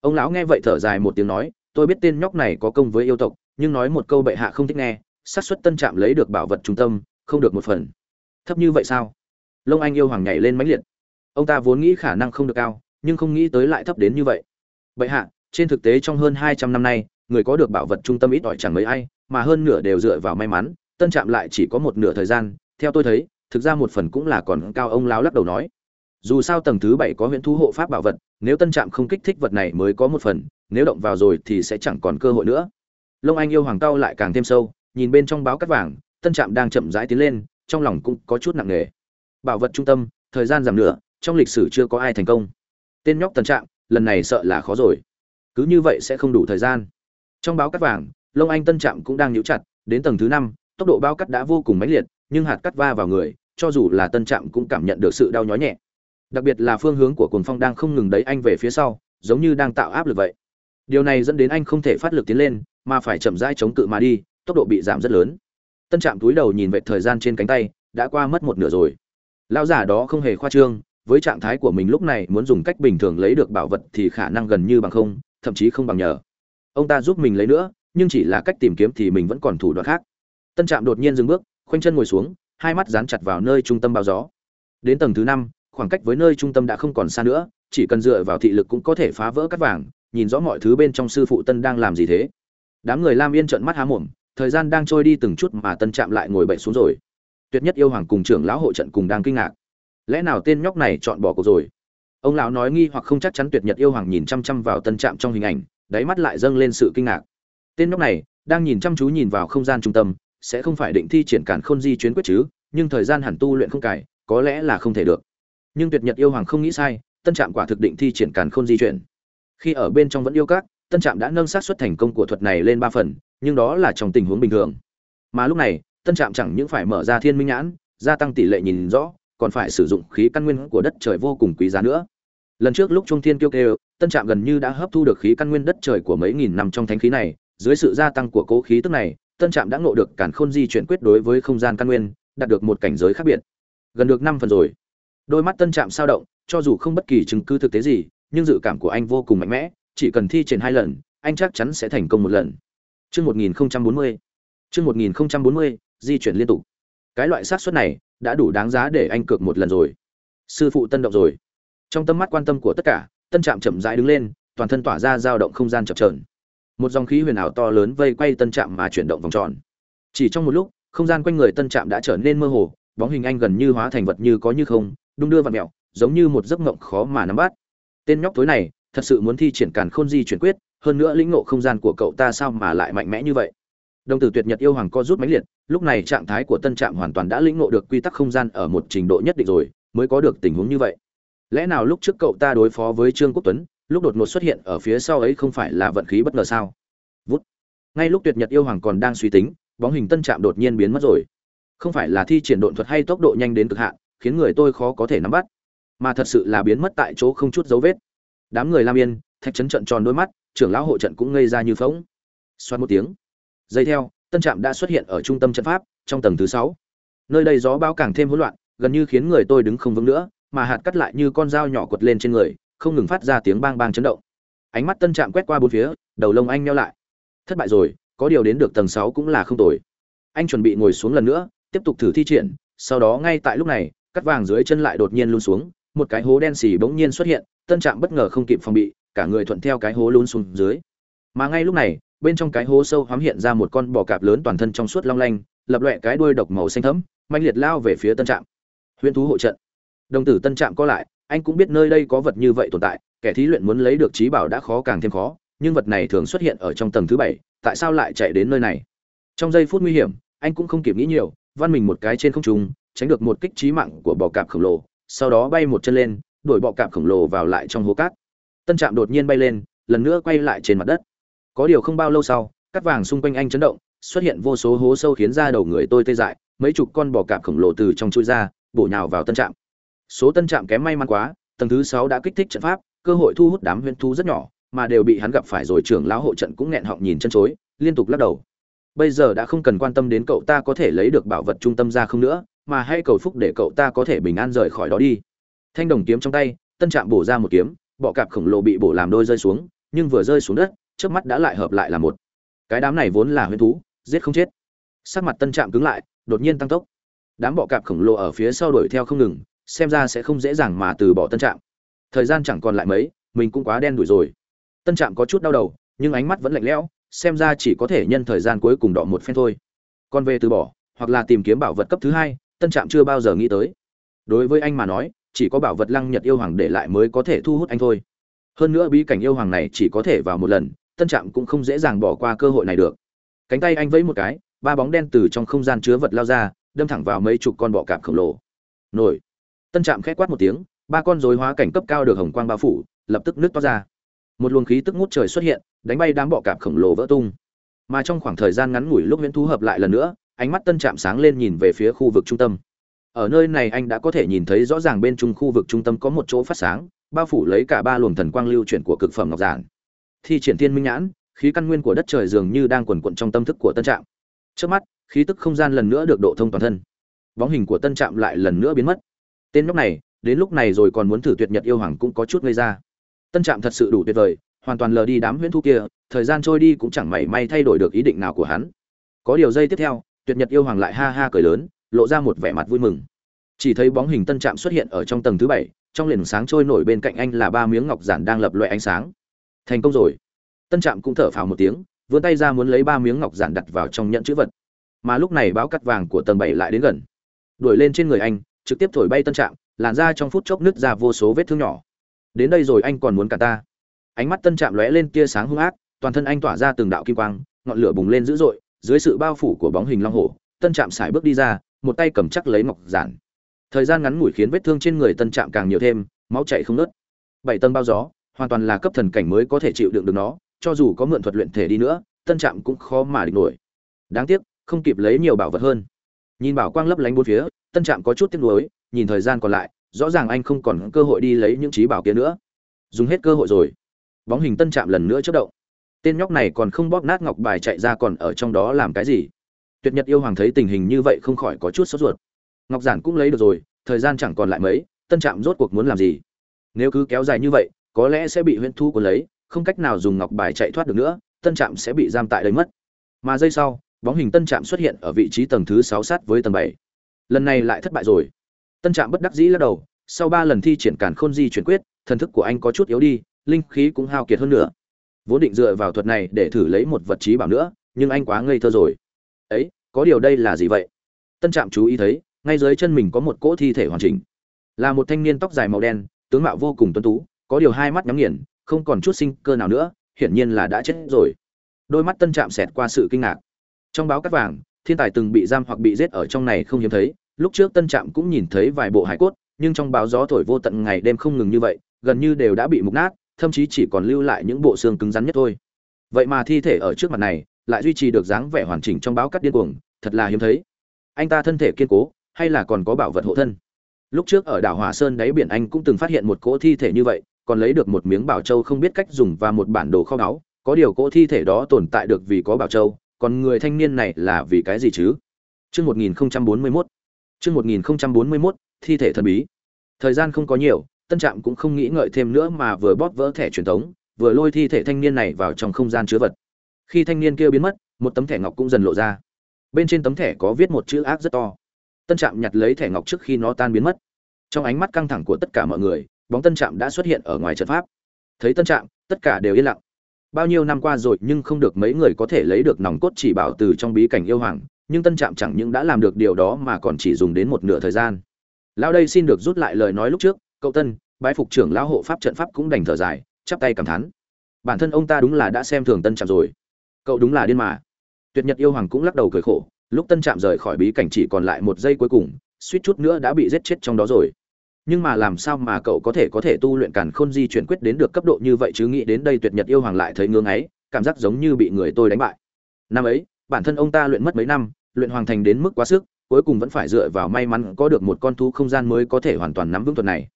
Speaker 1: Ông lão nghe vậy thở dài một tiếng nói, tôi biết tên nhóc này có công với yêu tộc, nhưng nói một câu bệ hạ không thích nghe xác suất tân trạm lấy được bảo vật trung tâm, không được một phần. Thấp như vậy sao? Lông anh yêu hoàng nhảy lên mãnh liệt. Ông ta vốn nghĩ khả năng không được cao, nhưng không nghĩ tới lại thấp đến như vậy. Vậy hạ, trên thực tế trong hơn hai trăm năm nay, người có được bảo vật trung tâm ít ỏi chẳng mấy ai, mà hơn nửa đều dựa vào may mắn, tân trạm lại chỉ có một nửa thời gian. Theo tôi thấy, thực ra một phần cũng là còn cao, ông láo lắc đầu nói. Dù sao tầng thứ bảy có huyện thu hộ pháp bảo vật, nếu tân trạm không kích thích vật này mới có một phần, nếu động vào rồi thì sẽ chẳng còn cơ hội nữa. Lông anh yêu hoàng cao lại càng thêm sâu nhìn bên trong báo cắt vàng, tân trạm đang chậm rãi tiến lên, trong lòng cũng có chút nặng nề. Bảo vật trung tâm, thời gian giảm nửa, trong lịch sử chưa có ai thành công. Tên nhóc tân trạm, lần này sợ là khó rồi. Cứ như vậy sẽ không đủ thời gian. Trong báo cắt vàng, lông anh tân trạm cũng đang nhíu chặt, đến tầng thứ năm, tốc độ bao cắt đã vô cùng mãnh liệt, nhưng hạt cắt va vào người, cho dù là tân trạm cũng cảm nhận được sự đau nhói nhẹ. Đặc biệt là phương hướng của cuồng phong đang không ngừng đẩy anh về phía sau, giống như đang tạo áp lực vậy. Điều này dẫn đến anh không thể phát lực tiến lên, mà phải chậm rãi chống cự mà đi tốc độ bị giảm rất lớn. Tân trạm túi đầu nhìn về thời gian trên cánh tay, đã qua mất một nửa rồi. Lão giả đó không hề khoa trương, với trạng thái của mình lúc này muốn dùng cách bình thường lấy được bảo vật thì khả năng gần như bằng không, thậm chí không bằng nhờ. Ông ta giúp mình lấy nữa, nhưng chỉ là cách tìm kiếm thì mình vẫn còn thủ đoạn khác. Tân trạm đột nhiên dừng bước, khoanh chân ngồi xuống, hai mắt dán chặt vào nơi trung tâm bao gió. Đến tầng thứ năm, khoảng cách với nơi trung tâm đã không còn xa nữa, chỉ cần dựa vào thị lực cũng có thể phá vỡ cắt vàng, nhìn rõ mọi thứ bên trong sư phụ tân đang làm gì thế. Đám người lam yên trợn mắt há mồm thời gian đang trôi đi từng chút mà tân trạm lại ngồi bậy xuống rồi. Tuyệt nhất yêu hoàng cùng trưởng lão hộ trận cùng đang kinh ngạc. Lẽ nào tên nhóc này chọn bỏ cuộc rồi? Ông lão nói nghi hoặc không chắc chắn tuyệt nhật yêu hoàng nhìn chăm chăm vào tân trạm trong hình ảnh, đáy mắt lại dâng lên sự kinh ngạc. Tên nhóc này đang nhìn chăm chú nhìn vào không gian trung tâm, sẽ không phải định thi triển cản khôn di chuyến quyết chứ, nhưng thời gian hẳn tu luyện không cải, có lẽ là không thể được. Nhưng tuyệt nhật yêu hoàng không nghĩ sai, tân trạm quả thực định thi triển cản khôn di chuyển. Khi ở bên trong vẫn yêu các, tân trạm đã nâng sát xuất thành công của thuật này lên ba phần nhưng đó là trong tình huống bình thường. Mà lúc này, tân trạm chẳng những phải mở ra thiên minh nhãn, gia tăng tỷ lệ nhìn rõ, còn phải sử dụng khí căn nguyên của đất trời vô cùng quý giá nữa. Lần trước lúc trung thiên kêu kêu, tân trạm gần như đã hấp thu được khí căn nguyên đất trời của mấy nghìn năm trong thánh khí này. Dưới sự gia tăng của cố khí tức này, tân trạm đã ngộ được cản khôn di chuyển quyết đối với không gian căn nguyên, đạt được một cảnh giới khác biệt. Gần được năm phần rồi. Đôi mắt tân trạm sao động, cho dù không bất kỳ chứng cứ thực tế gì, nhưng dự cảm của anh vô cùng mạnh mẽ, chỉ cần thi triển hai lần, anh chắc chắn sẽ thành công một lần. Chương 1040. Chương 1040, di chuyển liên tục. Cái loại xác suất này đã đủ đáng giá để anh cược một lần rồi. Sư phụ Tân động rồi. Trong tâm mắt quan tâm của tất cả, Tân Trạm chậm rãi đứng lên, toàn thân tỏa ra dao động không gian chập chờn. Một dòng khí huyền ảo to lớn vây quay Tân Trạm mà chuyển động vòng tròn. Chỉ trong một lúc, không gian quanh người Tân Trạm đã trở nên mơ hồ, bóng hình anh gần như hóa thành vật như có như không, đung đưa vặn mèo, giống như một giấc mộng khó mà nắm bắt. Tên nhóc tối này, thật sự muốn thi triển càn khôn di chuyển quyết, hơn nữa lĩnh ngộ không gian của cậu ta sao mà lại mạnh mẽ như vậy? Đồng tử tuyệt nhật yêu hoàng co rút máy liệt, lúc này trạng thái của tân trạm hoàn toàn đã lĩnh ngộ được quy tắc không gian ở một trình độ nhất định rồi, mới có được tình huống như vậy. Lẽ nào lúc trước cậu ta đối phó với trương quốc tuấn, lúc đột ngột xuất hiện ở phía sau ấy không phải là vận khí bất ngờ sao? Vút. Ngay lúc tuyệt nhật yêu hoàng còn đang suy tính, bóng hình tân trạm đột nhiên biến mất rồi. Không phải là thi triển độn thuật hay tốc độ nhanh đến cực hạn, khiến người tôi khó có thể nắm bắt, mà thật sự là biến mất tại chỗ không chút dấu vết. Đám người lam yên, thạch trấn trận tròn đôi mắt trưởng lão hộ trận cũng ngây ra như phóng xoát một tiếng. Dây theo, tân trạm đã xuất hiện ở trung tâm trận pháp, trong tầng thứ sáu. Nơi đây gió bão càng thêm hỗn loạn, gần như khiến người tôi đứng không vững nữa, mà hạt cắt lại như con dao nhỏ quật lên trên người, không ngừng phát ra tiếng bang bang chấn động. Ánh mắt tân trạm quét qua bốn phía, đầu lông anh meo lại. Thất bại rồi, có điều đến được tầng sáu cũng là không tồi. Anh chuẩn bị ngồi xuống lần nữa, tiếp tục thử thi triển, sau đó ngay tại lúc này, cắt vàng dưới chân lại đột nhiên luôn xuống, một cái hố đen xì bỗng nhiên xuất hiện, tân trạm bất ngờ không kịp phòng bị cả người thuận theo cái hố lún xuống dưới. Mà ngay lúc này, bên trong cái hố sâu hoắm hiện ra một con bò cạp lớn toàn thân trong suốt long lanh, lập loẹ cái đuôi độc màu xanh thẫm mạnh liệt lao về phía tân trạm. Huyễn thú hộ trận. Đồng tử tân trạm có lại, anh cũng biết nơi đây có vật như vậy tồn tại, kẻ thí luyện muốn lấy được trí bảo đã khó càng thêm khó, nhưng vật này thường xuất hiện ở trong tầng thứ bảy, tại sao lại chạy đến nơi này? Trong giây phút nguy hiểm, anh cũng không kịp nghĩ nhiều, văn mình một cái trên không trung, tránh được một kích trí mạng của bò cạp khổng lồ, sau đó bay một chân lên, đuổi bọ cạp khổng lồ vào lại trong hố cát tân trạm đột nhiên bay lên, lần nữa quay lại trên mặt đất. Có điều không bao lâu sau cắt vàng xung quanh anh chấn động, xuất hiện vô số hố sâu khiến ra đầu người tôi tê dại, mấy chục con bò cạp khổng lồ từ trong chui ra, bổ nhào vào tân trạm. Số tân trạm kém may mắn quá, tầng thứ sáu đã kích thích trận pháp, cơ hội thu hút đám huyễn thú rất nhỏ, mà đều bị hắn gặp phải rồi, trưởng lão hộ trận cũng nghẹn họng nhìn chân chối, liên tục lắc đầu. Bây giờ đã không cần quan tâm đến cậu ta có thể lấy được bảo vật trung tâm ra không nữa, mà hãy cầu phúc để cậu ta có thể bình an rời khỏi đó đi. Thanh đồng kiếm trong tay, tân trạm bổ ra một kiếm bọ cạp khổng lồ bị bổ làm đôi rơi xuống, nhưng vừa rơi xuống đất trước mắt đã lại hợp lại là một. Cái đám này vốn là huyễn thú, giết không chết. Sắc mặt tân trạm cứng lại, đột nhiên tăng tốc. Đám bọ cạp khổng lồ ở phía sau đuổi theo không ngừng, xem ra sẽ không dễ dàng mà từ bỏ tân trạm. Thời gian chẳng còn lại mấy, mình cũng quá đen đuổi rồi. Tân trạm có chút đau đầu, nhưng ánh mắt vẫn lạnh lẽo, xem ra chỉ có thể nhân thời gian cuối cùng đọ một phen thôi. Còn về từ bỏ, hoặc là tìm kiếm bảo vật cấp thứ hai, tân trạm chưa bao giờ nghĩ tới. Đối với anh mà nói chỉ có bảo vật lăng nhật yêu hoàng để lại mới có thể thu hút anh thôi. Hơn nữa bí cảnh yêu hoàng này chỉ có thể vào một lần, tân trạm cũng không dễ dàng bỏ qua cơ hội này được. Cánh tay anh vẫy một cái, ba bóng đen từ trong không gian chứa vật lao ra, đâm thẳng vào mấy chục con bọ cạp khổng lồ. Nổi. Tân trạm khét quát một tiếng, ba con rối hóa cảnh cấp cao được hồng quang bao phủ, lập tức nước toát ra. Một luồng khí tức ngút trời xuất hiện, đánh bay đám bọ cạp khổng lồ vỡ tung. Mà trong khoảng thời gian ngắn ngủi lúc nguyễn thú hợp lại lần nữa, ánh mắt tân trạm sáng lên nhìn về phía khu vực trung tâm ở nơi này anh đã có thể nhìn thấy rõ ràng bên trung khu vực trung tâm có một chỗ phát sáng, bao phủ lấy cả ba luồng thần quang lưu chuyển của cực phẩm ngọc giản. Thi triển thiên minh nhãn, khí căn nguyên của đất trời dường như đang quần quận trong tâm thức của tân trạm. Trước mắt, khí tức không gian lần nữa được độ thông toàn thân. Bóng hình của tân trạm lại lần nữa biến mất. Tên nhóc này, đến lúc này rồi còn muốn thử tuyệt nhật yêu hoàng cũng có chút ngây ra. Tân trạm thật sự đủ tuyệt vời, hoàn toàn lờ đi đám huyễn thu kia, thời gian trôi đi cũng chẳng mảy may thay đổi được ý định nào của hắn. Có điều giây tiếp theo, tuyệt nhật yêu hoàng lại ha ha cười lớn lộ ra một vẻ mặt vui mừng. Chỉ thấy bóng hình tân trạm xuất hiện ở trong tầng thứ bảy, trong liền sáng trôi nổi bên cạnh anh là ba miếng ngọc giản đang lập loại ánh sáng. Thành công rồi. Tân trạm cũng thở phào một tiếng, vươn tay ra muốn lấy ba miếng ngọc giản đặt vào trong nhẫn chữ vật. Mà lúc này báo cắt vàng của tầng bảy lại đến gần. Đuổi lên trên người anh, trực tiếp thổi bay tân trạm, làn ra trong phút chốc nứt ra vô số vết thương nhỏ. Đến đây rồi anh còn muốn cả ta. Ánh mắt tân trạm lóe lên tia sáng hung ác, toàn thân anh tỏa ra từng đạo kim quang, ngọn lửa bùng lên dữ dội, dưới sự bao phủ của bóng hình long hổ, tân trạm sải bước đi ra một tay cầm chắc lấy ngọc giản. Thời gian ngắn ngủi khiến vết thương trên người tân trạm càng nhiều thêm, máu chảy không nớt bảy tầng bao gió, hoàn toàn là cấp thần cảnh mới có thể chịu đựng được nó, cho dù có mượn thuật luyện thể đi nữa, tân trạm cũng khó mà địch nổi. Đáng tiếc, không kịp lấy nhiều bảo vật hơn. Nhìn bảo quang lấp lánh bốn phía, tân trạm có chút tiếc nuối, nhìn thời gian còn lại, rõ ràng anh không còn cơ hội đi lấy những trí bảo kia nữa. Dùng hết cơ hội rồi. Bóng hình tân trạm lần nữa chất động. Tên nhóc này còn không bóp nát ngọc bài chạy ra còn ở trong đó làm cái gì? Tuyệt nhật yêu hoàng thấy tình hình như vậy không khỏi có chút sốt ruột. Ngọc giản cũng lấy được rồi, thời gian chẳng còn lại mấy, tân trạm rốt cuộc muốn làm gì? Nếu cứ kéo dài như vậy, có lẽ sẽ bị huyễn thu của lấy, không cách nào dùng ngọc bài chạy thoát được nữa, tân trạm sẽ bị giam tại đây mất. Mà giây sau, bóng hình tân trạm xuất hiện ở vị trí tầng thứ sáu sát với tầng bảy. Lần này lại thất bại rồi. Tân trạm bất đắc dĩ lắc đầu, sau ba lần thi triển càn khôn di chuyển quyết, thần thức của anh có chút yếu đi, linh khí cũng hao kiệt hơn nữa. Vốn định dựa vào thuật này để thử lấy một vật trí bảo nữa, nhưng anh quá ngây thơ rồi ấy, có điều đây là gì vậy? Tân trạm chú ý thấy, ngay dưới chân mình có một cỗ thi thể hoàn chỉnh. Là một thanh niên tóc dài màu đen, tướng mạo vô cùng tuấn tú, có điều hai mắt nhắm nghiền, không còn chút sinh cơ nào nữa, hiển nhiên là đã chết rồi. Đôi mắt tân trạm xẹt qua sự kinh ngạc. Trong báo cắt vàng, thiên tài từng bị giam hoặc bị giết ở trong này không hiếm thấy, lúc trước tân trạm cũng nhìn thấy vài bộ hải cốt, nhưng trong báo gió thổi vô tận ngày đêm không ngừng như vậy, gần như đều đã bị mục nát, thậm chí chỉ còn lưu lại những bộ xương cứng rắn nhất thôi. Vậy mà thi thể ở trước mặt này lại duy trì được dáng vẻ hoàn chỉnh trong báo cắt điên cuồng thật là hiếm thấy anh ta thân thể kiên cố hay là còn có bảo vật hộ thân lúc trước ở đảo hòa sơn đáy biển anh cũng từng phát hiện một cỗ thi thể như vậy còn lấy được một miếng bảo châu không biết cách dùng và một bản đồ kho báu có điều cỗ thi thể đó tồn tại được vì có bảo châu còn người thanh niên này là vì cái gì chứ Chương 1041. Chương 1041, thi thể thần bí. Thời gian không có nhiều, Tân Trạm cũng không nghĩ ngợi thêm nữa mà vừa bóp vỡ thẻ truyền thống, vừa lôi thi thể thanh niên này vào trong không gian chứa vật. Khi thanh niên kia biến mất, một tấm thẻ ngọc cũng dần lộ ra. Bên trên tấm thẻ có viết một chữ ác rất to. Tân Trạm nhặt lấy thẻ ngọc trước khi nó tan biến mất. Trong ánh mắt căng thẳng của tất cả mọi người, bóng Tân Trạm đã xuất hiện ở ngoài trận pháp. Thấy Tân Trạm, tất cả đều yên lặng. Bao nhiêu năm qua rồi nhưng không được mấy người có thể lấy được nòng cốt chỉ bảo từ trong bí cảnh yêu hoàng, nhưng Tân Trạm chẳng những đã làm được điều đó mà còn chỉ dùng đến một nửa thời gian. Lão đây xin được rút lại lời nói lúc trước, cậu Tân, bái phục trưởng lão hộ pháp trận pháp cũng đành thở dài, chắp tay cảm thán. Bản thân ông ta đúng là đã xem thường Tân Trạm rồi. Cậu đúng là điên mà. Tuyệt Nhật yêu hoàng cũng lắc đầu cười khổ, lúc Tân Trạm rời khỏi bí cảnh chỉ còn lại một giây cuối cùng, suýt chút nữa đã bị giết chết trong đó rồi. Nhưng mà làm sao mà cậu có thể có thể tu luyện càn khôn di chuyển quyết đến được cấp độ như vậy chứ? Nghĩ đến đây tuyệt nhật yêu hoàng lại thấy ngưỡng ấy cảm giác giống như bị người tôi đánh bại. Năm ấy bản thân ông ta luyện mất mấy năm luyện hoàng thành đến mức quá sức cuối cùng vẫn phải dựa vào may mắn có được một con thú không gian mới có thể hoàn toàn nắm vững thuật này.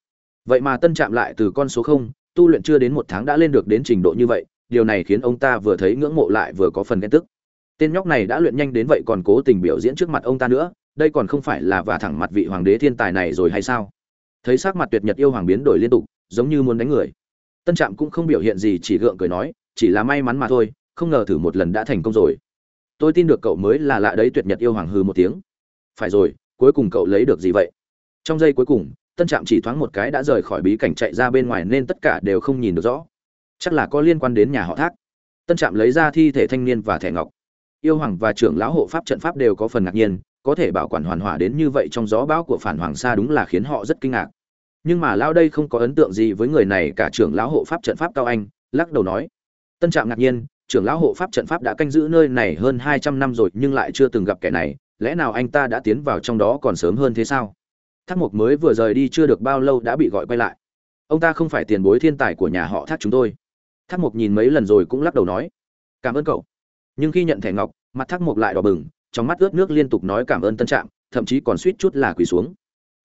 Speaker 1: Vậy mà tân chạm lại từ con số không tu luyện chưa đến một tháng đã lên được đến trình độ như vậy điều này khiến ông ta vừa thấy ngưỡng mộ lại vừa có phần ghen tức. Tên nhóc này đã luyện nhanh đến vậy còn cố tình biểu diễn trước mặt ông ta nữa, đây còn không phải là vả thẳng mặt vị hoàng đế thiên tài này rồi hay sao? Thấy sắc mặt tuyệt nhật yêu hoàng biến đổi liên tục, giống như muốn đánh người. Tân trạm cũng không biểu hiện gì, chỉ gượng cười nói, chỉ là may mắn mà thôi, không ngờ thử một lần đã thành công rồi. Tôi tin được cậu mới là lạ đấy, tuyệt nhật yêu hoàng hư một tiếng. Phải rồi, cuối cùng cậu lấy được gì vậy? Trong giây cuối cùng, tân trạm chỉ thoáng một cái đã rời khỏi bí cảnh chạy ra bên ngoài nên tất cả đều không nhìn được rõ chắc là có liên quan đến nhà họ thác. Tân trạm lấy ra thi thể thanh niên và thẻ ngọc. Yêu hoàng và trưởng lão hộ pháp trận pháp đều có phần ngạc nhiên, có thể bảo quản hoàn hỏa đến như vậy trong gió bão của phản hoàng sa đúng là khiến họ rất kinh ngạc. Nhưng mà lão đây không có ấn tượng gì với người này, cả trưởng lão hộ pháp trận pháp cao anh, lắc đầu nói. Tân trạm ngạc nhiên, trưởng lão hộ pháp trận pháp đã canh giữ nơi này hơn hai trăm năm rồi, nhưng lại chưa từng gặp kẻ này, lẽ nào anh ta đã tiến vào trong đó còn sớm hơn thế sao? Thác mộc mới vừa rời đi chưa được bao lâu đã bị gọi quay lại. Ông ta không phải tiền bối thiên tài của nhà họ thác chúng tôi thác mộc nhìn mấy lần rồi cũng lắc đầu nói, cảm ơn cậu. Nhưng khi nhận thẻ ngọc, mặt thác mộc lại đỏ bừng, trong mắt ướt nước liên tục nói cảm ơn tân trạm, thậm chí còn suýt chút là quỳ xuống.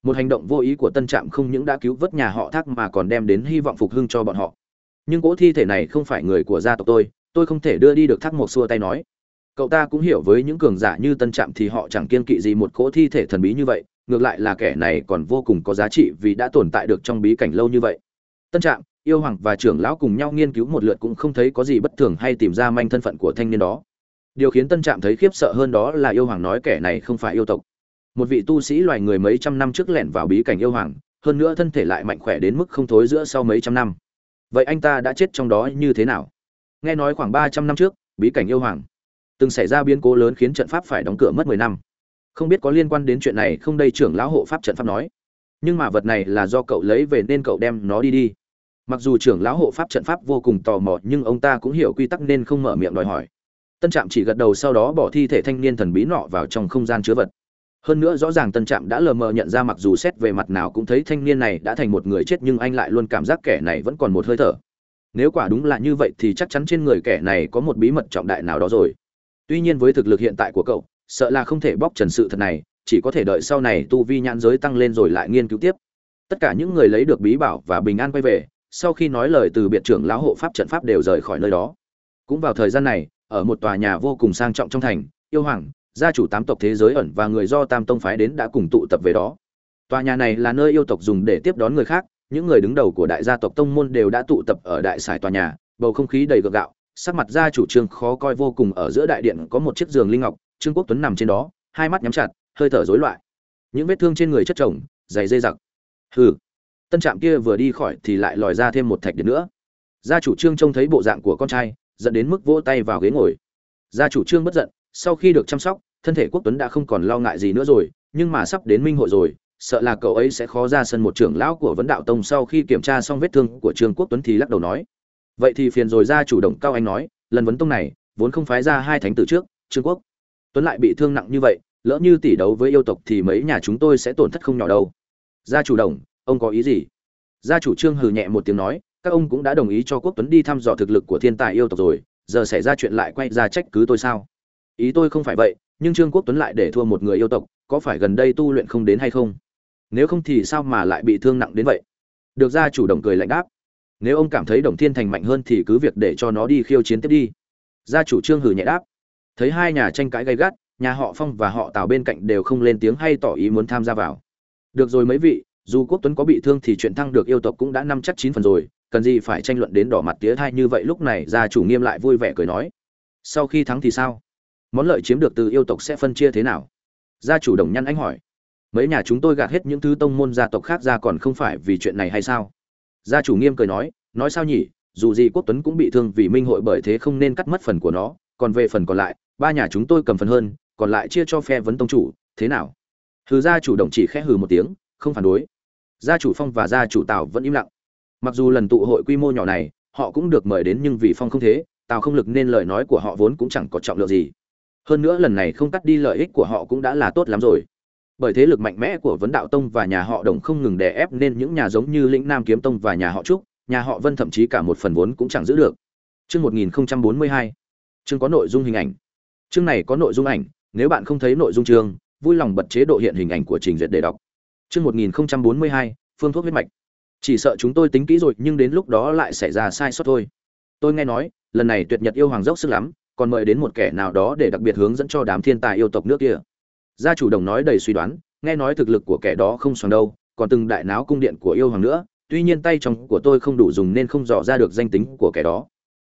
Speaker 1: Một hành động vô ý của tân trạm không những đã cứu vớt nhà họ thác mà còn đem đến hy vọng phục hưng cho bọn họ. Nhưng cỗ thi thể này không phải người của gia tộc tôi tôi không thể đưa đi được, thác mộc xua tay nói. Cậu ta cũng hiểu với những cường giả như tân trạm thì họ chẳng kiên kỵ gì một cỗ thi thể thần bí như vậy, ngược lại là kẻ này còn vô cùng có giá trị vì đã tồn tại được trong bí cảnh lâu như vậy. Tân trạm yêu hoàng và trưởng lão cùng nhau nghiên cứu một lượt cũng không thấy có gì bất thường hay tìm ra manh thân phận của thanh niên đó. Điều khiến tân trạm thấy khiếp sợ hơn đó là yêu hoàng nói kẻ này không phải yêu tộc. Một vị tu sĩ loài người mấy trăm năm trước lẻn vào bí cảnh yêu hoàng, hơn nữa thân thể lại mạnh khỏe đến mức không thối giữa sau mấy trăm năm. Vậy anh ta đã chết trong đó như thế nào? Nghe nói khoảng ba trăm năm trước, bí cảnh yêu hoàng từng xảy ra biến cố lớn khiến trận pháp phải đóng cửa mất mười năm. Không biết có liên quan đến chuyện này không đây trưởng lão hộ pháp trận pháp nói. Nhưng mà vật này là do cậu lấy về nên cậu đem nó đi đi mặc dù trưởng lão hộ pháp trận pháp vô cùng tò mò, nhưng ông ta cũng hiểu quy tắc nên không mở miệng đòi hỏi. Tân trạm chỉ gật đầu sau đó bỏ thi thể thanh niên thần bí nọ vào trong không gian chứa vật. Hơn nữa rõ ràng tân trạm đã lờ mờ nhận ra mặc dù xét về mặt nào cũng thấy thanh niên này đã thành một người chết, nhưng anh lại luôn cảm giác kẻ này vẫn còn một hơi thở. Nếu quả đúng là như vậy thì chắc chắn trên người kẻ này có một bí mật trọng đại nào đó rồi. Tuy nhiên với thực lực hiện tại của cậu, sợ là không thể bóc trần sự thật này, chỉ có thể đợi sau này tu vi nhãn giới tăng lên rồi lại nghiên cứu tiếp. Tất cả những người lấy được bí bảo và bình an quay về sau khi nói lời từ biệt trưởng lão hộ pháp trận pháp đều rời khỏi nơi đó. Cũng vào thời gian này, ở một tòa nhà vô cùng sang trọng trong thành, yêu hoàng, gia chủ tám tộc thế giới ẩn và người do tam tông phái đến đã cùng tụ tập về đó. Tòa nhà này là nơi yêu tộc dùng để tiếp đón người khác, những người đứng đầu của đại gia tộc tông môn đều đã tụ tập ở đại sải tòa nhà, bầu không khí đầy gượng gạo, sắc mặt gia chủ trương khó coi vô cùng ở giữa đại điện có một chiếc giường linh ngọc, trương quốc tuấn nằm trên đó, hai mắt nhắm chặt, hơi thở rối loạn. Những vết thương trên người chất chồng, dày dây giặc. Hừ tân trạm kia vừa đi khỏi thì lại lòi ra thêm một thạch điện nữa. Gia chủ trương trông thấy bộ dạng của con trai dẫn đến mức vỗ tay vào ghế ngồi. Gia chủ trương bất giận, sau khi được chăm sóc, thân thể quốc tuấn đã không còn lo ngại gì nữa rồi, nhưng mà sắp đến minh hội rồi, sợ là cậu ấy sẽ khó ra sân một trưởng lão của vấn đạo tông sau khi kiểm tra xong vết thương của trương quốc tuấn thì lắc đầu nói. Vậy thì phiền rồi, gia chủ động cao anh nói, lần vấn tông này, vốn không phái ra hai thánh tử trước, trương quốc. Tuấn lại bị thương nặng như vậy, lỡ như tỷ đấu với yêu tộc thì mấy nhà chúng tôi sẽ tổn thất không nhỏ đâu. Gia chủ đồng ông có ý gì? Gia chủ trương hừ nhẹ một tiếng nói, các ông cũng đã đồng ý cho quốc tuấn đi thăm dò thực lực của thiên tài yêu tộc rồi, giờ xảy ra chuyện lại quay ra trách cứ tôi sao? Ý tôi không phải vậy, nhưng trương quốc tuấn lại để thua một người yêu tộc, có phải gần đây tu luyện không đến hay không? Nếu không thì sao mà lại bị thương nặng đến vậy? Được gia chủ đồng cười lạnh đáp. Nếu ông cảm thấy đồng thiên thành mạnh hơn thì cứ việc để cho nó đi khiêu chiến tiếp đi. Gia chủ trương hử nhẹ đáp. Thấy hai nhà tranh cãi gay gắt, nhà họ phong và họ tào bên cạnh đều không lên tiếng hay tỏ ý muốn tham gia vào. Được rồi mấy vị dù quốc tuấn có bị thương thì chuyện thăng được yêu tộc cũng đã năm chắc chín phần rồi, cần gì phải tranh luận đến đỏ mặt tía thai như vậy? Lúc này gia chủ nghiêm lại vui vẻ cười nói, sau khi thắng thì sao? Món lợi chiếm được từ yêu tộc sẽ phân chia thế nào? Gia chủ đồng nhăn anh hỏi, mấy nhà chúng tôi gạt hết những thứ tông môn gia tộc khác ra còn không phải vì chuyện này hay sao? Gia chủ nghiêm cười nói nói sao nhỉ? Dù gì quốc tuấn cũng bị thương vì minh hội bởi thế không nên cắt mất phần của nó, còn về phần còn lại, ba nhà chúng tôi cầm phần hơn, còn lại chia cho phe vấn tông chủ, thế nào? Hừ, gia chủ đồng chỉ khẽ hừ một tiếng, không phản đối gia chủ phong và gia chủ tào vẫn im lặng. Mặc dù lần tụ hội quy mô nhỏ này, họ cũng được mời đến nhưng vì phong không thế, tào không lực nên lời nói của họ vốn cũng chẳng có trọng lượng gì. Hơn nữa lần này không cắt đi lợi ích của họ cũng đã là tốt lắm rồi. Bởi thế lực mạnh mẽ của vấn đạo tông và nhà họ đồng không ngừng đè ép nên những nhà giống như lĩnh nam kiếm tông và nhà họ trúc, nhà họ vân thậm chí cả một phần vốn cũng chẳng giữ được. Chương 1042 chương có nội dung hình ảnh. Chương này có nội dung ảnh, nếu bạn không thấy nội dung chương, vui lòng bật chế độ hiện hình ảnh của trình duyệt để đọc. Chương 1042, phương thuốc huyết mạch. Chỉ sợ chúng tôi tính kỹ rồi, nhưng đến lúc đó lại xảy ra sai sót thôi. Tôi nghe nói, lần này Tuyệt Nhật yêu hoàng dốc sức lắm, còn mời đến một kẻ nào đó để đặc biệt hướng dẫn cho đám thiên tài yêu tộc nước kia. Gia chủ đồng nói đầy suy đoán, nghe nói thực lực của kẻ đó không xoàng đâu, còn từng đại náo cung điện của yêu hoàng nữa, tuy nhiên tay trong của tôi không đủ dùng nên không dò ra được danh tính của kẻ đó.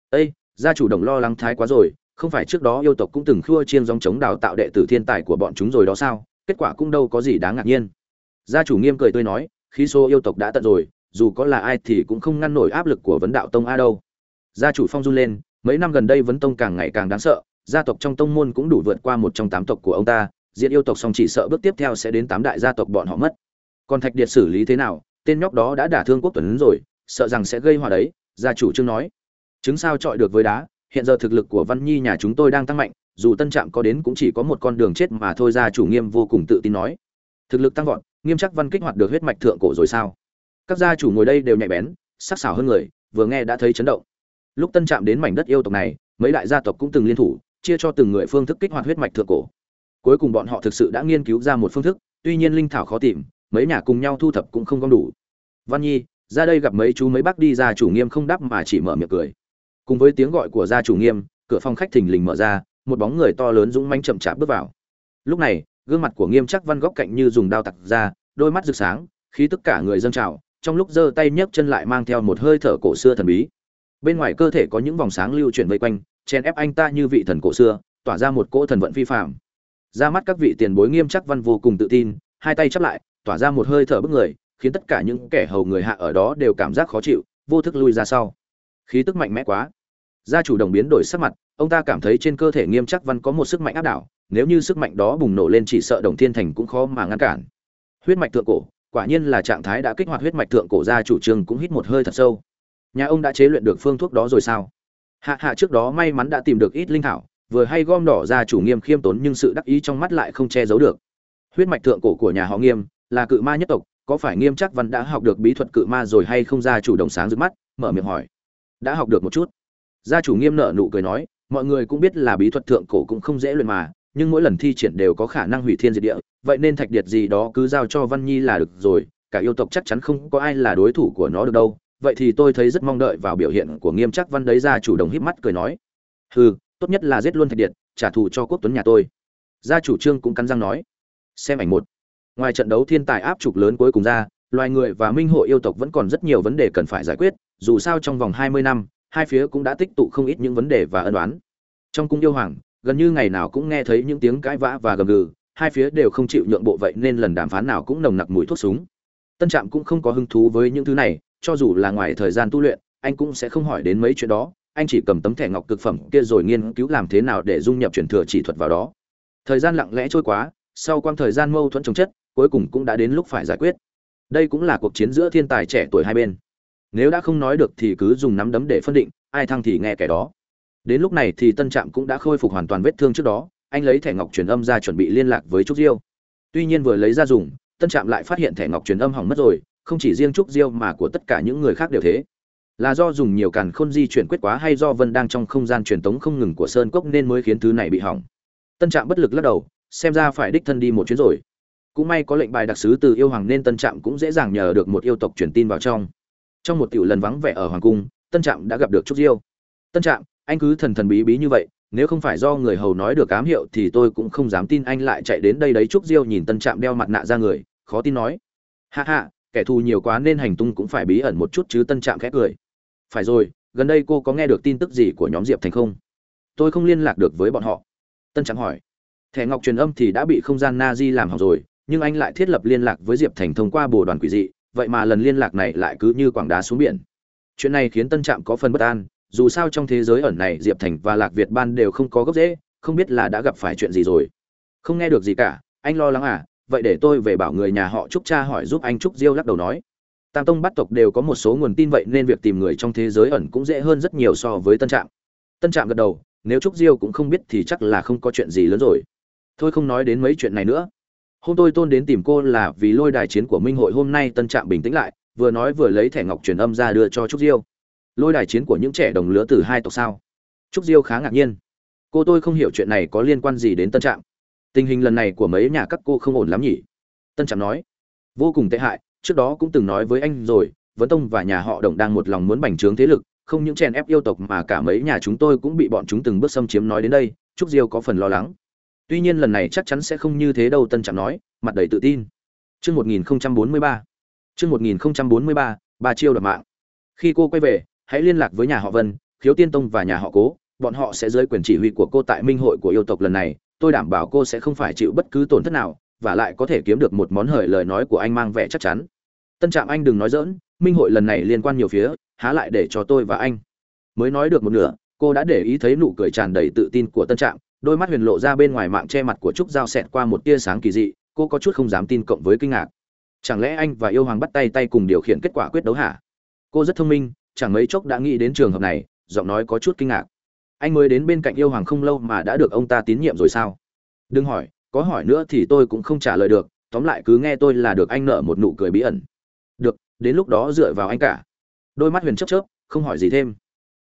Speaker 1: Ê, gia chủ đồng lo lắng thái quá rồi, không phải trước đó yêu tộc cũng từng khua chiên dòng chống đào tạo đệ tử thiên tài của bọn chúng rồi đó sao? Kết quả cũng đâu có gì đáng ngạc nhiên gia chủ nghiêm cười tươi nói, khí số yêu tộc đã tận rồi, dù có là ai thì cũng không ngăn nổi áp lực của vấn đạo tông a đâu. Gia chủ phong run lên, mấy năm gần đây vấn tông càng ngày càng đáng sợ, gia tộc trong tông môn cũng đủ vượt qua một trong tám tộc của ông ta, diện yêu tộc xong chỉ sợ bước tiếp theo sẽ đến tám đại gia tộc bọn họ mất. Còn thạch điệt xử lý thế nào? Tên nhóc đó đã đả thương quốc tuấn rồi, sợ rằng sẽ gây hòa đấy, gia chủ trương nói. Chứng sao chọi được với đá, hiện giờ thực lực của văn nhi nhà chúng tôi đang tăng mạnh, dù tân trạm có đến cũng chỉ có một con đường chết mà thôi, gia chủ nghiêm vô cùng tự tin nói. Thực lực tăng vọt nghiêm chắc văn kích hoạt được huyết mạch thượng cổ rồi sao? Các gia chủ ngồi đây đều nhạy bén, sắc sảo hơn người, vừa nghe đã thấy chấn động. Lúc tân chạm đến mảnh đất yêu tộc này, mấy đại gia tộc cũng từng liên thủ, chia cho từng người phương thức kích hoạt huyết mạch thượng cổ. Cuối cùng bọn họ thực sự đã nghiên cứu ra một phương thức, tuy nhiên linh thảo khó tìm, mấy nhà cùng nhau thu thập cũng không gom đủ. Văn nhi, ra đây gặp mấy chú mấy bác đi ra chủ nghiêm không đáp mà chỉ mở miệng cười. Cùng với tiếng gọi của gia chủ nghiêm, cửa phòng khách thình lình mở ra, một bóng người to lớn dũng manh chậm chạp bước vào. Lúc này gương mặt của nghiêm chắc văn góc cạnh như dùng đao tặc ra, đôi mắt rực sáng, khí tức cả người dâng trào, trong lúc giơ tay nhấc chân lại mang theo một hơi thở cổ xưa thần bí. Bên ngoài cơ thể có những vòng sáng lưu chuyển vây quanh chen ép anh ta như vị thần cổ xưa, tỏa ra một cỗ thần vận phi phạm ra mắt các vị tiền bối nghiêm chắc văn vô cùng tự tin, hai tay chắp lại, tỏa ra một hơi thở bức người, khiến tất cả những kẻ hầu người hạ ở đó đều cảm giác khó chịu, vô thức lui ra sau. Khí tức mạnh mẽ quá gia chủ đồng biến đổi sắc mặt, ông ta cảm thấy trên cơ thể nghiêm chắc văn có một sức mạnh áp đảo, nếu như sức mạnh đó bùng nổ lên chỉ sợ đồng thiên thành cũng khó mà ngăn cản. Huyết mạch thượng cổ, quả nhiên là trạng thái đã kích hoạt huyết mạch thượng cổ gia chủ trương cũng hít một hơi thật sâu. Nhà ông đã chế luyện được phương thuốc đó rồi sao? Hạ hạ trước đó may mắn đã tìm được ít linh thảo, vừa hay gom đỏ ra chủ nghiêm khiêm tốn nhưng sự đắc ý trong mắt lại không che giấu được. Huyết mạch thượng cổ của nhà họ nghiêm là cự ma nhất tộc, có phải nghiêm chắc văn đã học được bí thuật cự ma rồi hay không? Ra chủ động sáng rực mắt, mở miệng hỏi. Đã học được một chút gia chủ nghiêm nợ nụ cười nói, mọi người cũng biết là bí thuật thượng cổ cũng không dễ luyện mà, nhưng mỗi lần thi triển đều có khả năng hủy thiên diệt địa, vậy nên thạch điệt gì đó cứ giao cho văn nhi là được rồi, cả yêu tộc chắc chắn không có ai là đối thủ của nó được đâu. Vậy thì tôi thấy rất mong đợi vào biểu hiện của nghiêm chắc văn đấy, gia chủ đồng híp mắt cười nói. Hừ, tốt nhất là giết luôn thạch điệt, trả thù cho quốc tuấn nhà tôi. Gia chủ trương cũng cắn răng nói. Xem ảnh một. Ngoài trận đấu thiên tài áp trục lớn cuối cùng ra, loài người và minh hội yêu tộc vẫn còn rất nhiều vấn đề cần phải giải quyết, dù sao trong vòng hai mươi năm hai phía cũng đã tích tụ không ít những vấn đề và ân đoán trong cung yêu hoàng, gần như ngày nào cũng nghe thấy những tiếng cãi vã và gầm gừ, hai phía đều không chịu nhượng bộ vậy nên lần đàm phán nào cũng nồng nặc mùi thuốc súng. Tân trạm cũng không có hứng thú với những thứ này, cho dù là ngoài thời gian tu luyện, anh cũng sẽ không hỏi đến mấy chuyện đó, anh chỉ cầm tấm thẻ ngọc cực phẩm kia rồi nghiên cứu làm thế nào để dung nhập truyền thừa chỉ thuật vào đó. Thời gian lặng lẽ trôi quá sau quãng thời gian mâu thuẫn chống chất, cuối cùng cũng đã đến lúc phải giải quyết. Đây cũng là cuộc chiến giữa thiên tài trẻ tuổi hai bên nếu đã không nói được thì cứ dùng nắm đấm để phân định, ai thăng thì nghe kẻ đó. Đến lúc này thì tân trạm cũng đã khôi phục hoàn toàn vết thương trước đó, anh lấy thẻ ngọc truyền âm ra chuẩn bị liên lạc với trúc diêu. Tuy nhiên vừa lấy ra dùng, tân trạm lại phát hiện thẻ ngọc truyền âm hỏng mất rồi, không chỉ riêng trúc diêu mà của tất cả những người khác đều thế. Là do dùng nhiều càn khôn di chuyển quyết quá hay do vân đang trong không gian truyền tống không ngừng của sơn cốc nên mới khiến thứ này bị hỏng. Tân trạm bất lực lắc đầu, xem ra phải đích thân đi một chuyến rồi. Cũng may có lệnh bài đặc sứ từ yêu hoàng nên tân trạm cũng dễ dàng nhờ được một yêu tộc truyền tin vào trong trong một tiểu lần vắng vẻ ở hoàng cung, tân trạm đã gặp được trúc diêu. Tân trạm, anh cứ thần thần bí bí như vậy, nếu không phải do người hầu nói được ám hiệu thì tôi cũng không dám tin anh lại chạy đến đây đấy. Trúc diêu nhìn tân trạm đeo mặt nạ ra người, khó tin nói. Hạ hạ kẻ thù nhiều quá nên hành tung cũng phải bí ẩn một chút chứ, tân trạm khét cười. Phải rồi, gần đây cô có nghe được tin tức gì của nhóm diệp thành không? Tôi không liên lạc được với bọn họ. Tân trạm hỏi. Thẻ ngọc truyền âm thì đã bị không gian na di làm hỏng rồi, nhưng anh lại thiết lập liên lạc với diệp thành thông qua bồ đoàn quỷ dị vậy mà lần liên lạc này lại cứ như quảng đá xuống biển. Chuyện này khiến tân trạm có phần bất an, dù sao trong thế giới ẩn này diệp thành và lạc việt ban đều không có gốc rễ, không biết là đã gặp phải chuyện gì rồi. Không nghe được gì cả, anh lo lắng à vậy để tôi về bảo người nhà họ trúc cha hỏi giúp anh trúc diêu lắc đầu nói. Tam tông bắt tộc đều có một số nguồn tin vậy nên việc tìm người trong thế giới ẩn cũng dễ hơn rất nhiều so với tân trạm. Tân trạm gật đầu, nếu trúc diêu cũng không biết thì chắc là không có chuyện gì lớn rồi. Thôi không nói đến mấy chuyện này nữa hôm tôi tôn đến tìm cô là vì lôi đài chiến của minh hội hôm nay tân trạm bình tĩnh lại, vừa nói vừa lấy thẻ ngọc truyền âm ra đưa cho trúc diêu. Lôi đài chiến của những trẻ đồng lứa từ hai tộc sao? Trúc diêu khá ngạc nhiên. Cô tôi không hiểu chuyện này có liên quan gì đến tân trạm. Tình hình lần này của mấy nhà các cô không ổn lắm nhỉ? Tân trạm nói. Vô cùng tệ hại, trước đó cũng từng nói với anh rồi, vấn tông và nhà họ đồng đang một lòng muốn bành trướng thế lực, không những chèn ép yêu tộc mà cả mấy nhà chúng tôi cũng bị bọn chúng từng bước xâm chiếm nói đến đây, trúc diêu có phần lo lắng tuy nhiên lần này chắc chắn sẽ không như thế đâu tân trạm nói mặt đầy tự tin Chương 1043. Chương 1043, ba chiêu đoạt mạng. Khi cô quay về, hãy liên lạc với nhà họ Vân, Khiếu Tiên Tông và nhà họ Cố, bọn họ sẽ dưới quyền chỉ huy của cô tại minh hội của yêu tộc lần này, tôi đảm bảo cô sẽ không phải chịu bất cứ tổn thất nào, và lại có thể kiếm được một món hời lời nói của anh mang vẻ chắc chắn. Tân Trạm anh đừng nói dỡn, minh hội lần này liên quan nhiều phía, há lại để cho tôi và anh. Mới nói được một nửa, cô đã để ý thấy nụ cười tràn đầy tự tin của Tân Trạm, đôi mắt huyền lộ ra bên ngoài mạng che mặt của trúc dao xẹt qua một tia sáng kỳ dị, cô có chút không dám tin cộng với kinh ngạc. Chẳng lẽ anh và yêu hoàng bắt tay tay cùng điều khiển kết quả quyết đấu hả? Cô rất thông minh chẳng mấy chốc đã nghĩ đến trường hợp này giọng nói có chút kinh ngạc. Anh mới đến bên cạnh yêu hoàng không lâu mà đã được ông ta tín nhiệm rồi sao? Đừng hỏi có hỏi nữa thì tôi cũng không trả lời được tóm lại cứ nghe tôi là được anh nợ một nụ cười bí ẩn. Được đến lúc đó dựa vào anh cả. Đôi mắt huyền chấp chớp không hỏi gì thêm.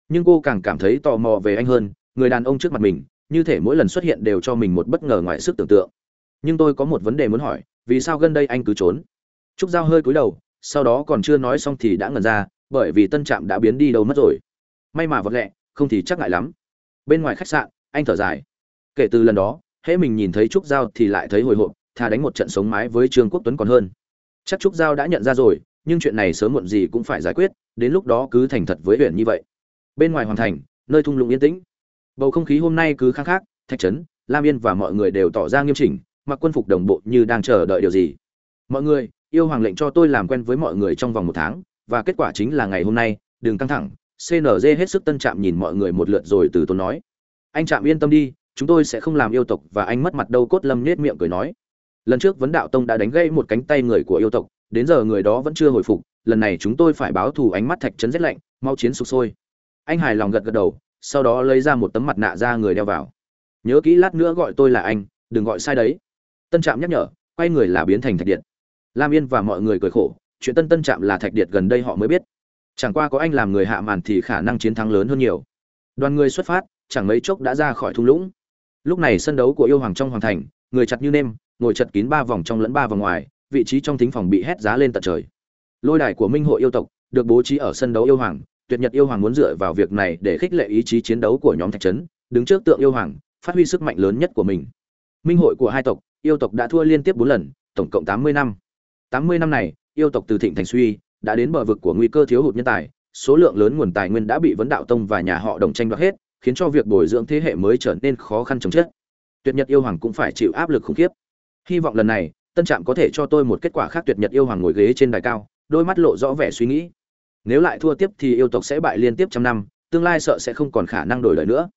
Speaker 1: Nhưng cô càng cảm thấy tò mò về anh hơn người đàn ông trước mặt mình như thể mỗi lần xuất hiện đều cho mình một bất ngờ ngoài sức tưởng tượng. Nhưng tôi có một vấn đề muốn hỏi, vì sao gần đây anh cứ trốn? Trúc giao hơi cúi đầu, sau đó còn chưa nói xong thì đã ngần ra, bởi vì tân trạm đã biến đi đâu mất rồi. May mà vật lẹ, không thì chắc ngại lắm. Bên ngoài khách sạn, anh thở dài. Kể từ lần đó, hễ mình nhìn thấy trúc giao thì lại thấy hồi hộp, thà đánh một trận sống mái với trương quốc tuấn còn hơn. Chắc trúc giao đã nhận ra rồi, nhưng chuyện này sớm muộn gì cũng phải giải quyết, đến lúc đó cứ thành thật với huyện như vậy. Bên ngoài hoàn thành, nơi thung lũng yên tĩnh bầu không khí hôm nay cứ khác khác, thạch trấn, lam yên và mọi người đều tỏ ra nghiêm chỉnh, mặc quân phục đồng bộ như đang chờ đợi điều gì. Mọi người, yêu hoàng lệnh cho tôi làm quen với mọi người trong vòng một tháng, và kết quả chính là ngày hôm nay, đừng căng thẳng CNZ hết sức tân trạm nhìn mọi người một lượt rồi từ tốn nói. Anh trạm yên tâm đi, chúng tôi sẽ không làm yêu tộc và anh mất mặt đâu, cốt lâm nết miệng cười nói. Lần trước vấn đạo tông đã đánh gãy một cánh tay người của yêu tộc, đến giờ người đó vẫn chưa hồi phục, lần này chúng tôi phải báo thù ánh mắt thạch trấn rét lạnh, mau chiến sụp sôi. Anh hài lòng gật gật đầu sau đó lấy ra một tấm mặt nạ ra người đeo vào. Nhớ kỹ lát nữa gọi tôi là anh, đừng gọi sai đấy. Tân trạm nhắc nhở, quay người là biến thành thạch điện lam yên và mọi người cười khổ, chuyện tân tân trạm là thạch điện gần đây họ mới biết. Chẳng qua có anh làm người hạ màn thì khả năng chiến thắng lớn hơn nhiều. Đoàn người xuất phát, chẳng mấy chốc đã ra khỏi thung lũng. Lúc này sân đấu của yêu hoàng trong hoàng thành, người chặt như nêm, ngồi chật kín ba vòng trong lẫn ba vòng ngoài, vị trí trong thính phòng bị hét giá lên tận trời. Lôi đài của minh hội yêu tộc được bố trí ở sân đấu yêu hoàng tuyệt nhật yêu hoàng muốn dựa vào việc này để khích lệ ý chí chiến đấu của nhóm thạch trấn, đứng trước tượng yêu hoàng, phát huy sức mạnh lớn nhất của mình. Minh hội của hai tộc, yêu tộc đã thua liên tiếp bốn lần, tổng cộng tám mươi năm. Tám mươi năm này, yêu tộc từ thịnh thành suy đã đến bờ vực của nguy cơ thiếu hụt nhân tài, số lượng lớn nguồn tài nguyên đã bị vấn đạo tông và nhà họ đồng tranh đoạt hết, khiến cho việc bồi dưỡng thế hệ mới trở nên khó khăn chống chết tuyệt nhật yêu hoàng cũng phải chịu áp lực khủng khiếp. Hy vọng lần này, tân trạm có thể cho tôi một kết quả khác tuyệt nhật yêu hoàng ngồi ghế trên đài cao, đôi mắt lộ rõ vẻ suy nghĩ nếu lại thua tiếp thì yêu tộc sẽ bại liên tiếp trăm năm, tương lai sợ sẽ không còn khả năng đổi lời nữa.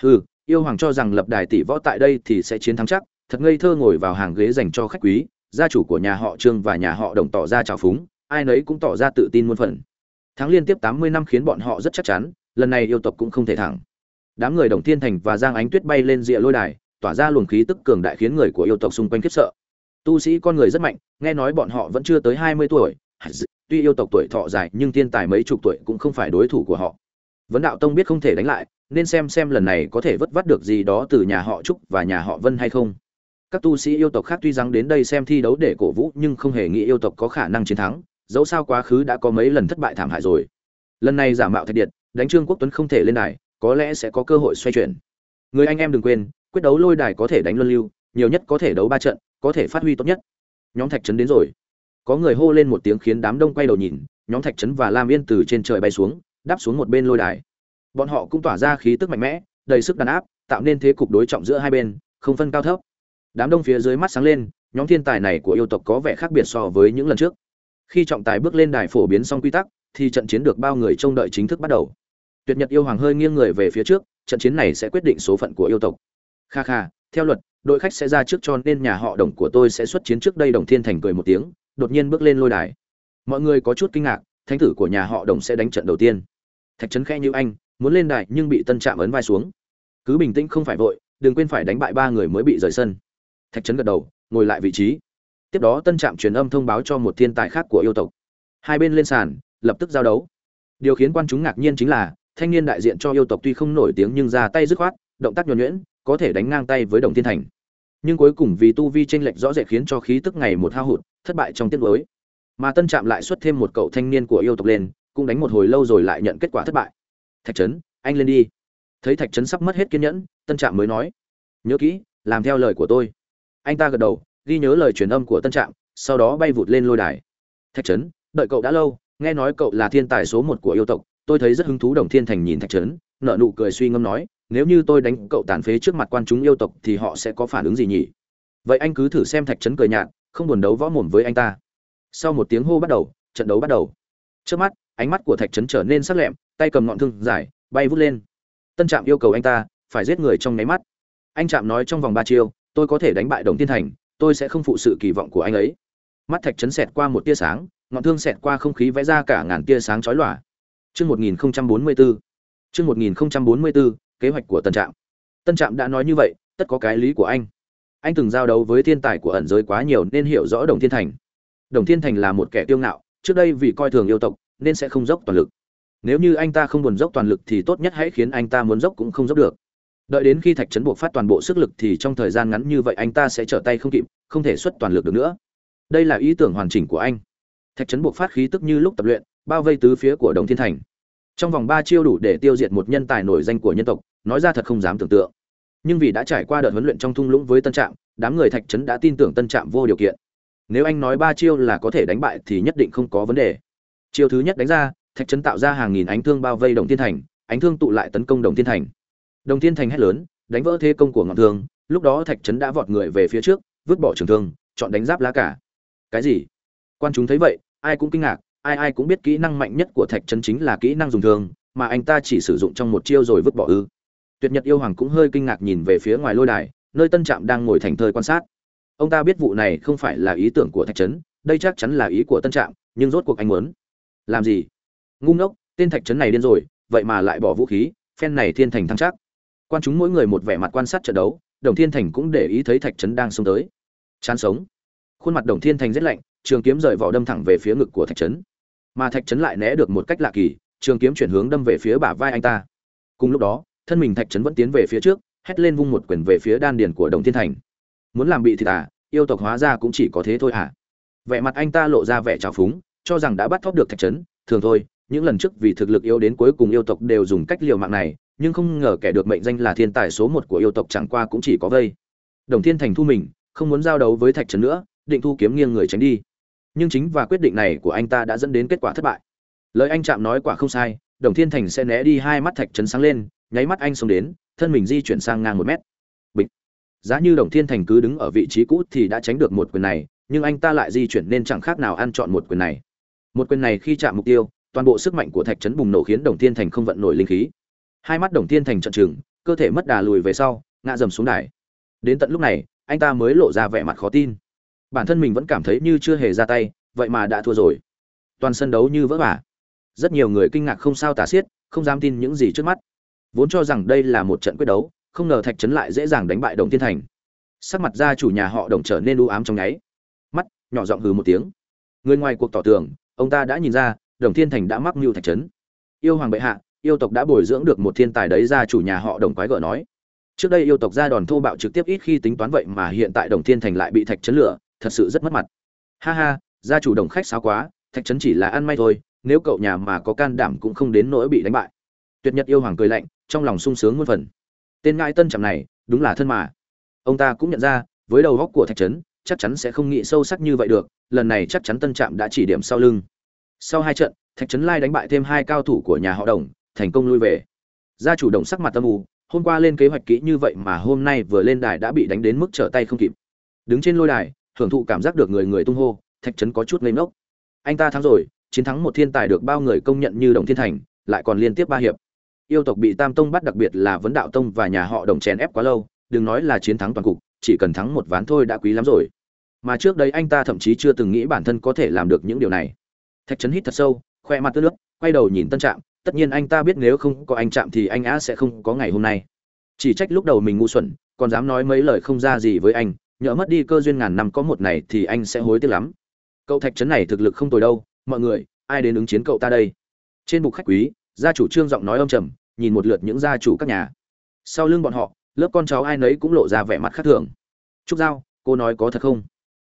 Speaker 1: Hừ, yêu hoàng cho rằng lập đài tỷ võ tại đây thì sẽ chiến thắng chắc, thật ngây thơ ngồi vào hàng ghế dành cho khách quý, gia chủ của nhà họ trương và nhà họ đồng tỏ ra trào phúng, ai nấy cũng tỏ ra tự tin muôn phần. Thắng liên tiếp tám mươi năm khiến bọn họ rất chắc chắn, lần này yêu tộc cũng không thể thẳng đám người đồng thiên thành và giang ánh tuyết bay lên rìa lôi đài, tỏa ra luồng khí tức cường đại khiến người của yêu tộc xung quanh khiếp sợ. Tu sĩ con người rất mạnh, nghe nói bọn họ vẫn chưa tới hai mươi tuổi tuy yêu tộc tuổi thọ dài, nhưng thiên tài mấy chục tuổi cũng không phải đối thủ của họ. Vấn đạo tông biết không thể đánh lại, nên xem xem lần này có thể vất vắt được gì đó từ nhà họ trúc và nhà họ vân hay không. Các tu sĩ yêu tộc khác tuy rằng đến đây xem thi đấu để cổ vũ, nhưng không hề nghĩ yêu tộc có khả năng chiến thắng, dẫu sao quá khứ đã có mấy lần thất bại thảm hại rồi. Lần này giả mạo thạch điện, đánh trương quốc tuấn không thể lên đài, có lẽ sẽ có cơ hội xoay chuyển. Người anh em đừng quên, quyết đấu lôi đài có thể đánh luân lưu, nhiều nhất có thể đấu ba trận, có thể phát huy tốt nhất. Nhóm thạch trấn đến rồi có người hô lên một tiếng khiến đám đông quay đầu nhìn, nhóm thạch trấn và lam yên từ trên trời bay xuống, đáp xuống một bên lôi đài. Bọn họ cũng tỏa ra khí tức mạnh mẽ, đầy sức đàn áp, tạo nên thế cục đối trọng giữa hai bên, không phân cao thấp. Đám đông phía dưới mắt sáng lên, nhóm thiên tài này của yêu tộc có vẻ khác biệt so với những lần trước. Khi trọng tài bước lên đài phổ biến xong quy tắc, thì trận chiến được bao người trông đợi chính thức bắt đầu. Tuyệt nhật yêu hoàng hơi nghiêng người về phía trước, trận chiến này sẽ quyết định số phận của yêu tộc. Kha kha, theo luật, đội khách sẽ ra trước cho nên nhà họ đồng của tôi sẽ xuất chiến trước đây, đồng thiên thành cười một tiếng đột nhiên bước lên lôi đài. Mọi người có chút kinh ngạc, thánh tử của nhà họ đồng sẽ đánh trận đầu tiên. Thạch trấn khe như anh, muốn lên đài nhưng bị tân trạm ấn vai xuống. Cứ bình tĩnh không phải vội, đừng quên phải đánh bại ba người mới bị rời sân. Thạch trấn gật đầu, ngồi lại vị trí. Tiếp đó tân trạm truyền âm thông báo cho một thiên tài khác của yêu tộc. Hai bên lên sàn, lập tức giao đấu. Điều khiến quan chúng ngạc nhiên chính là, thanh niên đại diện cho yêu tộc tuy không nổi tiếng nhưng ra tay dứt khoát, động tác nhuần nhuyễn, có thể đánh ngang tay với đồng thiên thành. Nhưng cuối cùng vì tu vi tranh lệch rõ rệt khiến cho khí tức ngày một hao hụt thất bại trong tiết đối mà tân trạm lại xuất thêm một cậu thanh niên của yêu tộc lên, cũng đánh một hồi lâu rồi lại nhận kết quả thất bại. Thạch trấn, anh lên đi. Thấy thạch trấn sắp mất hết kiên nhẫn, tân trạm mới nói, nhớ kỹ, làm theo lời của tôi. Anh ta gật đầu, ghi nhớ lời truyền âm của tân trạm, sau đó bay vụt lên lôi đài. Thạch trấn, đợi cậu đã lâu, nghe nói cậu là thiên tài số một của yêu tộc, tôi thấy rất hứng thú đồng thiên thành nhìn thạch trấn nợ nụ cười suy ngẫm nói, nếu như tôi đánh cậu tàn phế trước mặt quan chúng yêu tộc thì họ sẽ có phản ứng gì nhỉ? Vậy anh cứ thử xem thạch trấn cười nhạt không buồn đấu võ mồm với anh ta. Sau một tiếng hô bắt đầu, trận đấu bắt đầu. Trước mắt, ánh mắt của thạch trấn trở nên sắc lẹm, tay cầm ngọn thương dài bay vút lên. Tân trạm yêu cầu anh ta phải giết người trong nháy mắt. Anh trạm nói trong vòng ba chiêu, tôi có thể đánh bại đồng tiên thành, tôi sẽ không phụ sự kỳ vọng của anh ấy. Mắt thạch trấn xẹt qua một tia sáng, ngọn thương xẹt qua không khí vẽ ra cả ngàn tia sáng chói lòa. Chương một nghìn bốn mươi bốn chương một nghìn bốn mươi bốn kế hoạch của tân trạm. Tân trạm đã nói như vậy, tất có cái lý của anh anh từng giao đấu với thiên tài của ẩn giới quá nhiều nên hiểu rõ đồng thiên thành. Đồng thiên thành là một kẻ tiêu ngạo, trước đây vì coi thường yêu tộc nên sẽ không dốc toàn lực. Nếu như anh ta không buồn dốc toàn lực thì tốt nhất hãy khiến anh ta muốn dốc cũng không dốc được. Đợi đến khi thạch trấn buộc phát toàn bộ sức lực thì trong thời gian ngắn như vậy anh ta sẽ trở tay không kịp, không thể xuất toàn lực được nữa. Đây là ý tưởng hoàn chỉnh của anh. Thạch trấn buộc phát khí tức như lúc tập luyện, bao vây tứ phía của đồng thiên thành. Trong vòng ba chiêu đủ để tiêu diệt một nhân tài nổi danh của nhân tộc, nói ra thật không dám tưởng tượng nhưng vì đã trải qua đợt huấn luyện trong thung lũng với tân trạm, đám người thạch trấn đã tin tưởng tân trạm vô điều kiện. Nếu anh nói ba chiêu là có thể đánh bại thì nhất định không có vấn đề. Chiêu thứ nhất đánh ra, thạch trấn tạo ra hàng nghìn ánh thương bao vây đồng thiên thành, ánh thương tụ lại tấn công đồng thiên thành. Đồng thiên thành hét lớn, đánh vỡ thế công của ngọn thương, lúc đó thạch trấn đã vọt người về phía trước, vứt bỏ trường thương, chọn đánh giáp lá cả. Cái gì? Quan chúng thấy vậy, ai cũng kinh ngạc, ai ai cũng biết kỹ năng mạnh nhất của thạch trấn chính là kỹ năng dùng thương, mà anh ta chỉ sử dụng trong một chiêu rồi vứt bỏ ư tuyệt nhật yêu hoàng cũng hơi kinh ngạc nhìn về phía ngoài lôi đài, nơi tân trạm đang ngồi thành thơi quan sát. Ông ta biết vụ này không phải là ý tưởng của thạch trấn đây chắc chắn là ý của tân trạm, nhưng rốt cuộc anh muốn. Làm gì? Ngu ngốc, tên thạch trấn này điên rồi, vậy mà lại bỏ vũ khí, phen này thiên thành thăng chắc. Quan chúng mỗi người một vẻ mặt quan sát trận đấu, đồng thiên thành cũng để ý thấy thạch trấn đang xông tới. Chán sống. Khuôn mặt đồng thiên thành rất lạnh, trường kiếm rời vỏ đâm thẳng về phía ngực của thạch trấn mà thạch trấn lại né được một cách lạ kỳ, trường kiếm chuyển hướng đâm về phía bả vai anh ta. Cùng lúc đó thân mình thạch trấn vẫn tiến về phía trước, hét lên vung một quyền về phía đan điền của đồng thiên thành. Muốn làm bị thịt à? Yêu tộc hóa ra cũng chỉ có thế thôi à? Vẻ mặt anh ta lộ ra vẻ trào phúng, cho rằng đã bắt thóp được thạch trấn. Thường thôi, những lần trước vì thực lực yếu đến cuối cùng yêu tộc đều dùng cách liều mạng này, nhưng không ngờ kẻ được mệnh danh là thiên tài số một của yêu tộc chẳng qua cũng chỉ có vây. Đồng thiên thành thu mình, không muốn giao đấu với thạch trấn nữa, định thu kiếm nghiêng người tránh đi. Nhưng chính và quyết định này của anh ta đã dẫn đến kết quả thất bại. Lời anh chạm nói quả không sai, đồng thiên thành sẽ né đi hai mắt thạch trấn sáng lên nháy mắt anh xông đến, thân mình di chuyển sang ngang một mét. Bịch. Giá như đồng thiên thành cứ đứng ở vị trí cũ thì đã tránh được một quyền này, nhưng anh ta lại di chuyển nên chẳng khác nào ăn chọn một quyền này. Một quyền này khi chạm mục tiêu, toàn bộ sức mạnh của thạch trấn bùng nổ khiến đồng thiên thành không vận nổi linh khí. Hai mắt đồng thiên thành trận trừng, cơ thể mất đà lùi về sau, ngã dầm xuống đài. Đến tận lúc này, anh ta mới lộ ra vẻ mặt khó tin. Bản thân mình vẫn cảm thấy như chưa hề ra tay, vậy mà đã thua rồi. Toàn sân đấu như vỡ vả. Rất nhiều người kinh ngạc không sao tả xiết, không dám tin những gì trước mắt vốn cho rằng đây là một trận quyết đấu, không ngờ thạch trấn lại dễ dàng đánh bại đồng thiên thành. Sắc mặt gia chủ nhà họ đồng trở nên u ám trong nháy. Mắt nhỏ giọng hừ một tiếng. Người ngoài cuộc tỏ tường, ông ta đã nhìn ra, đồng thiên thành đã mắc mưu thạch trấn yêu hoàng bệ hạ, yêu tộc đã bồi dưỡng được một thiên tài đấy, gia chủ nhà họ đồng quái gở nói. Trước đây yêu tộc ra đòn thô bạo trực tiếp ít khi tính toán vậy mà hiện tại đồng thiên thành lại bị thạch trấn lửa thật sự rất mất mặt. Ha ha, gia chủ đồng khách sao quá, thạch trấn chỉ là ăn may thôi, nếu cậu nhà mà có can đảm cũng không đến nỗi bị đánh bại tuyệt nhật yêu hoàng cười lạnh, trong lòng sung sướng muôn phần. Tên ngại tân trạm này, đúng là thân mà. Ông ta cũng nhận ra, với đầu góc của thạch trấn chắc chắn sẽ không nghĩ sâu sắc như vậy được, lần này chắc chắn tân trạm đã chỉ điểm sau lưng. Sau hai trận, thạch trấn lai đánh bại thêm hai cao thủ của nhà họ đồng, thành công lui về. Gia chủ đồng sắc mặt tâm u, hôm qua lên kế hoạch kỹ như vậy mà hôm nay vừa lên đài đã bị đánh đến mức trở tay không kịp. Đứng trên lôi đài, hưởng thụ cảm giác được người người tung hô, thạch trấn có chút ngây ngốc. Anh ta thắng rồi, chiến thắng một thiên tài được bao người công nhận như đồng thiên thành, lại còn liên tiếp ba hiệp yêu tộc bị tam tông bắt đặc biệt là vấn đạo tông và nhà họ đồng chèn ép quá lâu, đừng nói là chiến thắng toàn cục, chỉ cần thắng một ván thôi đã quý lắm rồi. Mà trước đây anh ta thậm chí chưa từng nghĩ bản thân có thể làm được những điều này. Thạch trấn hít thật sâu, khoe mặt tứ nước, quay đầu nhìn tân trạm, tất nhiên anh ta biết nếu không có anh trạm thì anh á sẽ không có ngày hôm nay. Chỉ trách lúc đầu mình ngu xuẩn, còn dám nói mấy lời không ra gì với anh, nhỡ mất đi cơ duyên ngàn năm có một này thì anh sẽ hối tiếc lắm. Cậu thạch trấn này thực lực không tồi đâu, mọi người, ai đến ứng chiến cậu ta đây? Trên bục khách quý gia chủ trương giọng nói âm trầm, nhìn một lượt những gia chủ các nhà. Sau lưng bọn họ, lớp con cháu ai nấy cũng lộ ra vẻ mặt khác thường. Trúc giao, cô nói có thật không?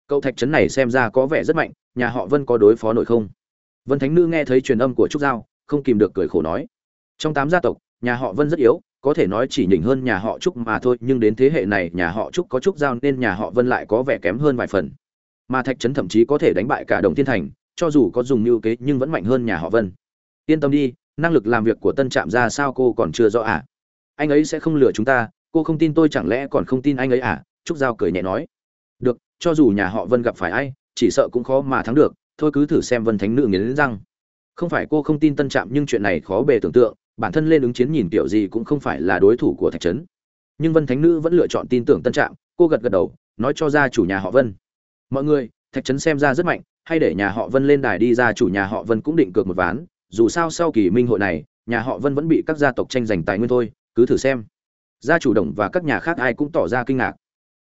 Speaker 1: Cậu thạch trấn này xem ra có vẻ rất mạnh, nhà họ vân có đối phó nổi không? Vân thánh nữ nghe thấy truyền âm của trúc giao, không kìm được cười khổ nói. Trong tám gia tộc, nhà họ vân rất yếu, có thể nói chỉ nhỉnh hơn nhà họ trúc mà thôi, nhưng đến thế hệ này nhà họ trúc có trúc giao nên nhà họ vân lại có vẻ kém hơn vài phần. Mà thạch trấn thậm chí có thể đánh bại cả đồng thiên thành, cho dù có dùng mưu kế nhưng vẫn mạnh hơn nhà họ vân. Yên tâm đi năng lực làm việc của tân trạm ra sao cô còn chưa rõ à? Anh ấy sẽ không lừa chúng ta, cô không tin tôi chẳng lẽ còn không tin anh ấy à? Trúc giao cười nhẹ nói. Được, cho dù nhà họ vân gặp phải ai, chỉ sợ cũng khó mà thắng được, thôi cứ thử xem vân thánh nữ nghiến răng. Không phải cô không tin tân trạm nhưng chuyện này khó bề tưởng tượng, bản thân lên ứng chiến nhìn kiểu gì cũng không phải là đối thủ của thạch trấn. Nhưng vân thánh nữ vẫn lựa chọn tin tưởng tân trạm, cô gật gật đầu, nói cho ra chủ nhà họ vân. Mọi người, thạch trấn xem ra rất mạnh, hay để nhà họ vân lên đài đi ra chủ nhà họ vân cũng định cược một ván dù sao sau kỳ minh hội này, nhà họ vân vẫn bị các gia tộc tranh giành tài nguyên thôi, cứ thử xem. Gia chủ động và các nhà khác ai cũng tỏ ra kinh ngạc.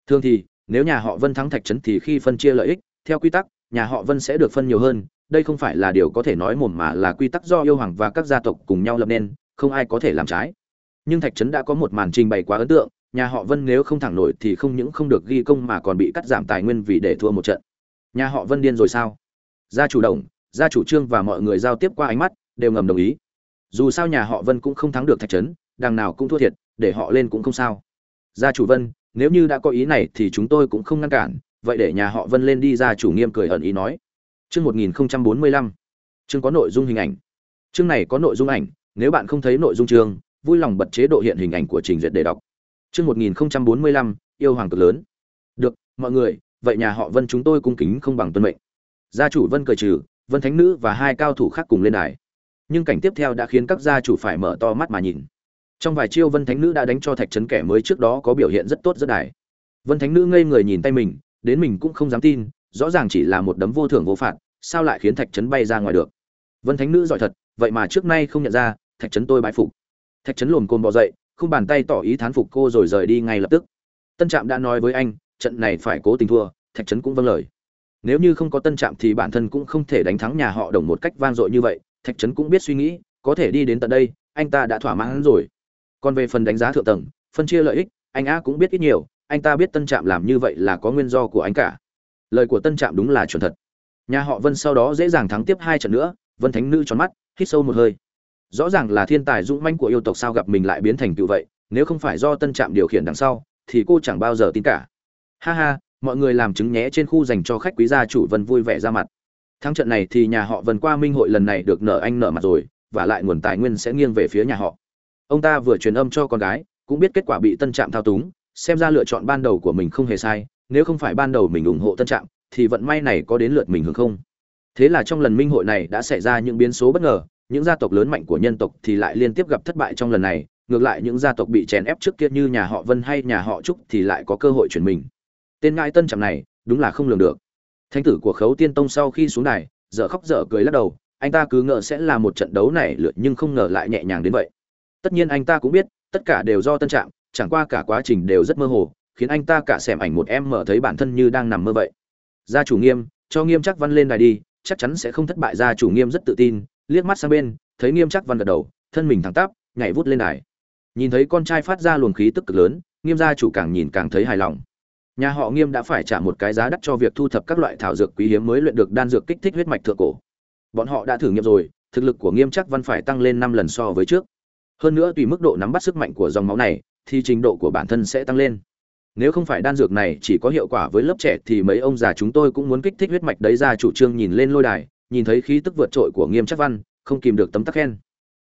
Speaker 1: Thường thì, nếu nhà họ vân thắng thạch trấn thì khi phân chia lợi ích, theo quy tắc, nhà họ vân sẽ được phân nhiều hơn, đây không phải là điều có thể nói mồm mà là quy tắc do yêu hoàng và các gia tộc cùng nhau lập nên, không ai có thể làm trái. Nhưng thạch trấn đã có một màn trình bày quá ấn tượng, nhà họ vân nếu không thẳng nổi thì không những không được ghi công mà còn bị cắt giảm tài nguyên vì để thua một trận. Nhà họ vân điên rồi sao? Gia chủ động gia chủ trương và mọi người giao tiếp qua ánh mắt, đều ngầm đồng ý. Dù sao nhà họ vân cũng không thắng được thạch trấn, đằng nào cũng thua thiệt, để họ lên cũng không sao. Gia chủ vân, nếu như đã có ý này thì chúng tôi cũng không ngăn cản, vậy để nhà họ vân lên đi, gia chủ nghiêm cười ẩn ý nói. Chương một nghìn bốn mươi lăm. Chương có nội dung hình ảnh. Chương này có nội dung ảnh, nếu bạn không thấy nội dung chương, vui lòng bật chế độ hiện hình ảnh của trình duyệt để đọc. Chương một nghìn bốn mươi lăm, yêu hoàng cực lớn. Được, mọi người, vậy nhà họ vân chúng tôi cung kính không bằng tuân mệnh. Gia chủ vân cười trừ vân thánh nữ và hai cao thủ khác cùng lên đài. Nhưng cảnh tiếp theo đã khiến các gia chủ phải mở to mắt mà nhìn. Trong vài chiêu vân thánh nữ đã đánh cho thạch trấn kẻ mới trước đó có biểu hiện rất tốt rất đài. Vân thánh nữ ngây người nhìn tay mình, đến mình cũng không dám tin, rõ ràng chỉ là một đấm vô thưởng vô phạt, sao lại khiến thạch trấn bay ra ngoài được? Vân thánh nữ giỏi thật, vậy mà trước nay không nhận ra, thạch trấn tôi bãi phục. Thạch trấn lồm côn bò dậy không bàn tay tỏ ý thán phục cô rồi rời đi ngay lập tức. Tân trạm đã nói với anh, trận này phải cố tình thua, thạch trấn cũng vâng lời nếu như không có tân trạm thì bản thân cũng không thể đánh thắng nhà họ đồng một cách vang dội như vậy, thạch trấn cũng biết suy nghĩ, có thể đi đến tận đây, anh ta đã thỏa mãn rồi. Còn về phần đánh giá thượng tầng, phân chia lợi ích, anh a cũng biết ít nhiều, anh ta biết tân trạm làm như vậy là có nguyên do của anh cả. Lời của tân trạm đúng là chuẩn thật. Nhà họ vân sau đó dễ dàng thắng tiếp hai trận nữa, vân thánh nữ tròn mắt, hít sâu một hơi. Rõ ràng là thiên tài dũng manh của yêu tộc sao gặp mình lại biến thành cựu vậy, nếu không phải do tân trạm điều khiển đằng sau, thì cô chẳng bao giờ tin cả. Ha ha mọi người làm chứng nhé trên khu dành cho khách quý gia chủ vân vui vẻ ra mặt. Thắng trận này thì nhà họ vân qua minh hội lần này được nợ anh nợ mặt rồi, và lại nguồn tài nguyên sẽ nghiêng về phía nhà họ. Ông ta vừa truyền âm cho con gái, cũng biết kết quả bị tân trạm thao túng, xem ra lựa chọn ban đầu của mình không hề sai, nếu không phải ban đầu mình ủng hộ tân trạm, thì vận may này có đến lượt mình hưởng không? Thế là trong lần minh hội này đã xảy ra những biến số bất ngờ, những gia tộc lớn mạnh của nhân tộc thì lại liên tiếp gặp thất bại trong lần này, ngược lại những gia tộc bị chèn ép trước kia như nhà họ vân hay nhà họ trúc thì lại có cơ hội chuyển mình tên ngại tân trạm này đúng là không lường được. Thánh tử của khấu tiên tông sau khi xuống này, dở khóc dở cười lắc đầu anh ta cứ ngờ sẽ là một trận đấu này lượt nhưng không ngờ lại nhẹ nhàng đến vậy. Tất nhiên anh ta cũng biết tất cả đều do tân trạm chẳng qua cả quá trình đều rất mơ hồ khiến anh ta cả xem ảnh một em mở thấy bản thân như đang nằm mơ vậy. Gia chủ nghiêm cho nghiêm chắc văn lên đài đi chắc chắn sẽ không thất bại. Gia chủ nghiêm rất tự tin liếc mắt sang bên thấy nghiêm chắc văn gật đầu thân mình thẳng tắp nhảy vút lên đài. Nhìn thấy con trai phát ra luồng khí tức cực lớn nghiêm gia chủ càng nhìn càng thấy hài lòng nhà họ nghiêm đã phải trả một cái giá đắt cho việc thu thập các loại thảo dược quý hiếm mới luyện được đan dược kích thích huyết mạch thượng cổ. Bọn họ đã thử nghiệm rồi, thực lực của nghiêm chắc văn phải tăng lên năm lần so với trước. Hơn nữa tùy mức độ nắm bắt sức mạnh của dòng máu này, thì trình độ của bản thân sẽ tăng lên. Nếu không phải đan dược này chỉ có hiệu quả với lớp trẻ thì mấy ông già chúng tôi cũng muốn kích thích huyết mạch đấy ra chủ trương nhìn lên lôi đài, nhìn thấy khí tức vượt trội của nghiêm chắc văn, không kìm được tấm tắc khen.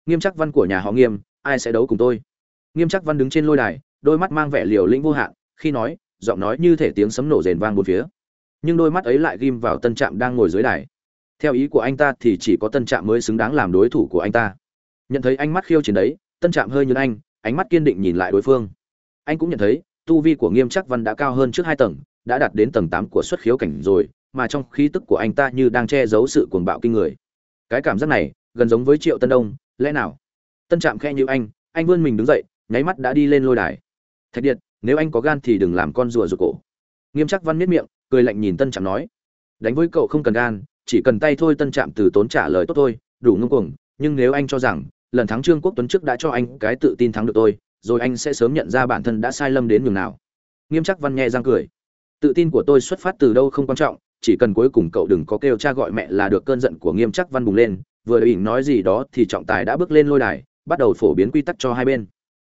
Speaker 1: Nghiêm chắc văn của nhà họ nghiêm, ai sẽ đấu cùng tôi? Nghiêm chắc văn đứng trên lôi đài, đôi mắt mang vẻ liều lĩnh vô hạn, khi nói giọng nói như thể tiếng sấm nổ rền vang một phía. Nhưng đôi mắt ấy lại ghim vào tân trạm đang ngồi dưới đài. Theo ý của anh ta thì chỉ có tân trạm mới xứng đáng làm đối thủ của anh ta. Nhận thấy ánh mắt khiêu chiến đấy, tân trạm hơi nhường anh, ánh mắt kiên định nhìn lại đối phương. Anh cũng nhận thấy, tu vi của nghiêm Trác văn đã cao hơn trước hai tầng, đã đạt đến tầng tám của xuất khiếu cảnh rồi, mà trong khí tức của anh ta như đang che giấu sự cuồng bạo kinh người. Cái cảm giác này, gần giống với triệu tân đông, lẽ nào? Tân trạm khe như anh anh vươn mình đứng dậy, nháy mắt đã đi lên lôi đài. Thạch điện nếu anh có gan thì đừng làm con rùa rụt cổ. Nghiêm chắc văn miết miệng, cười lạnh nhìn tân trạm nói, đánh với cậu không cần gan, chỉ cần tay thôi tân trạm từ tốn trả lời tốt thôi, đủ ngưng cuồng, nhưng nếu anh cho rằng, lần thắng trương quốc tuấn trước đã cho anh cái tự tin thắng được tôi, rồi anh sẽ sớm nhận ra bản thân đã sai lầm đến nhường nào. Nghiêm chắc văn nhẹ răng cười, tự tin của tôi xuất phát từ đâu không quan trọng, chỉ cần cuối cùng cậu đừng có kêu cha gọi mẹ là được cơn giận của nghiêm chắc văn bùng lên, vừa định nói gì đó thì trọng tài đã bước lên lôi đài, bắt đầu phổ biến quy tắc cho hai bên.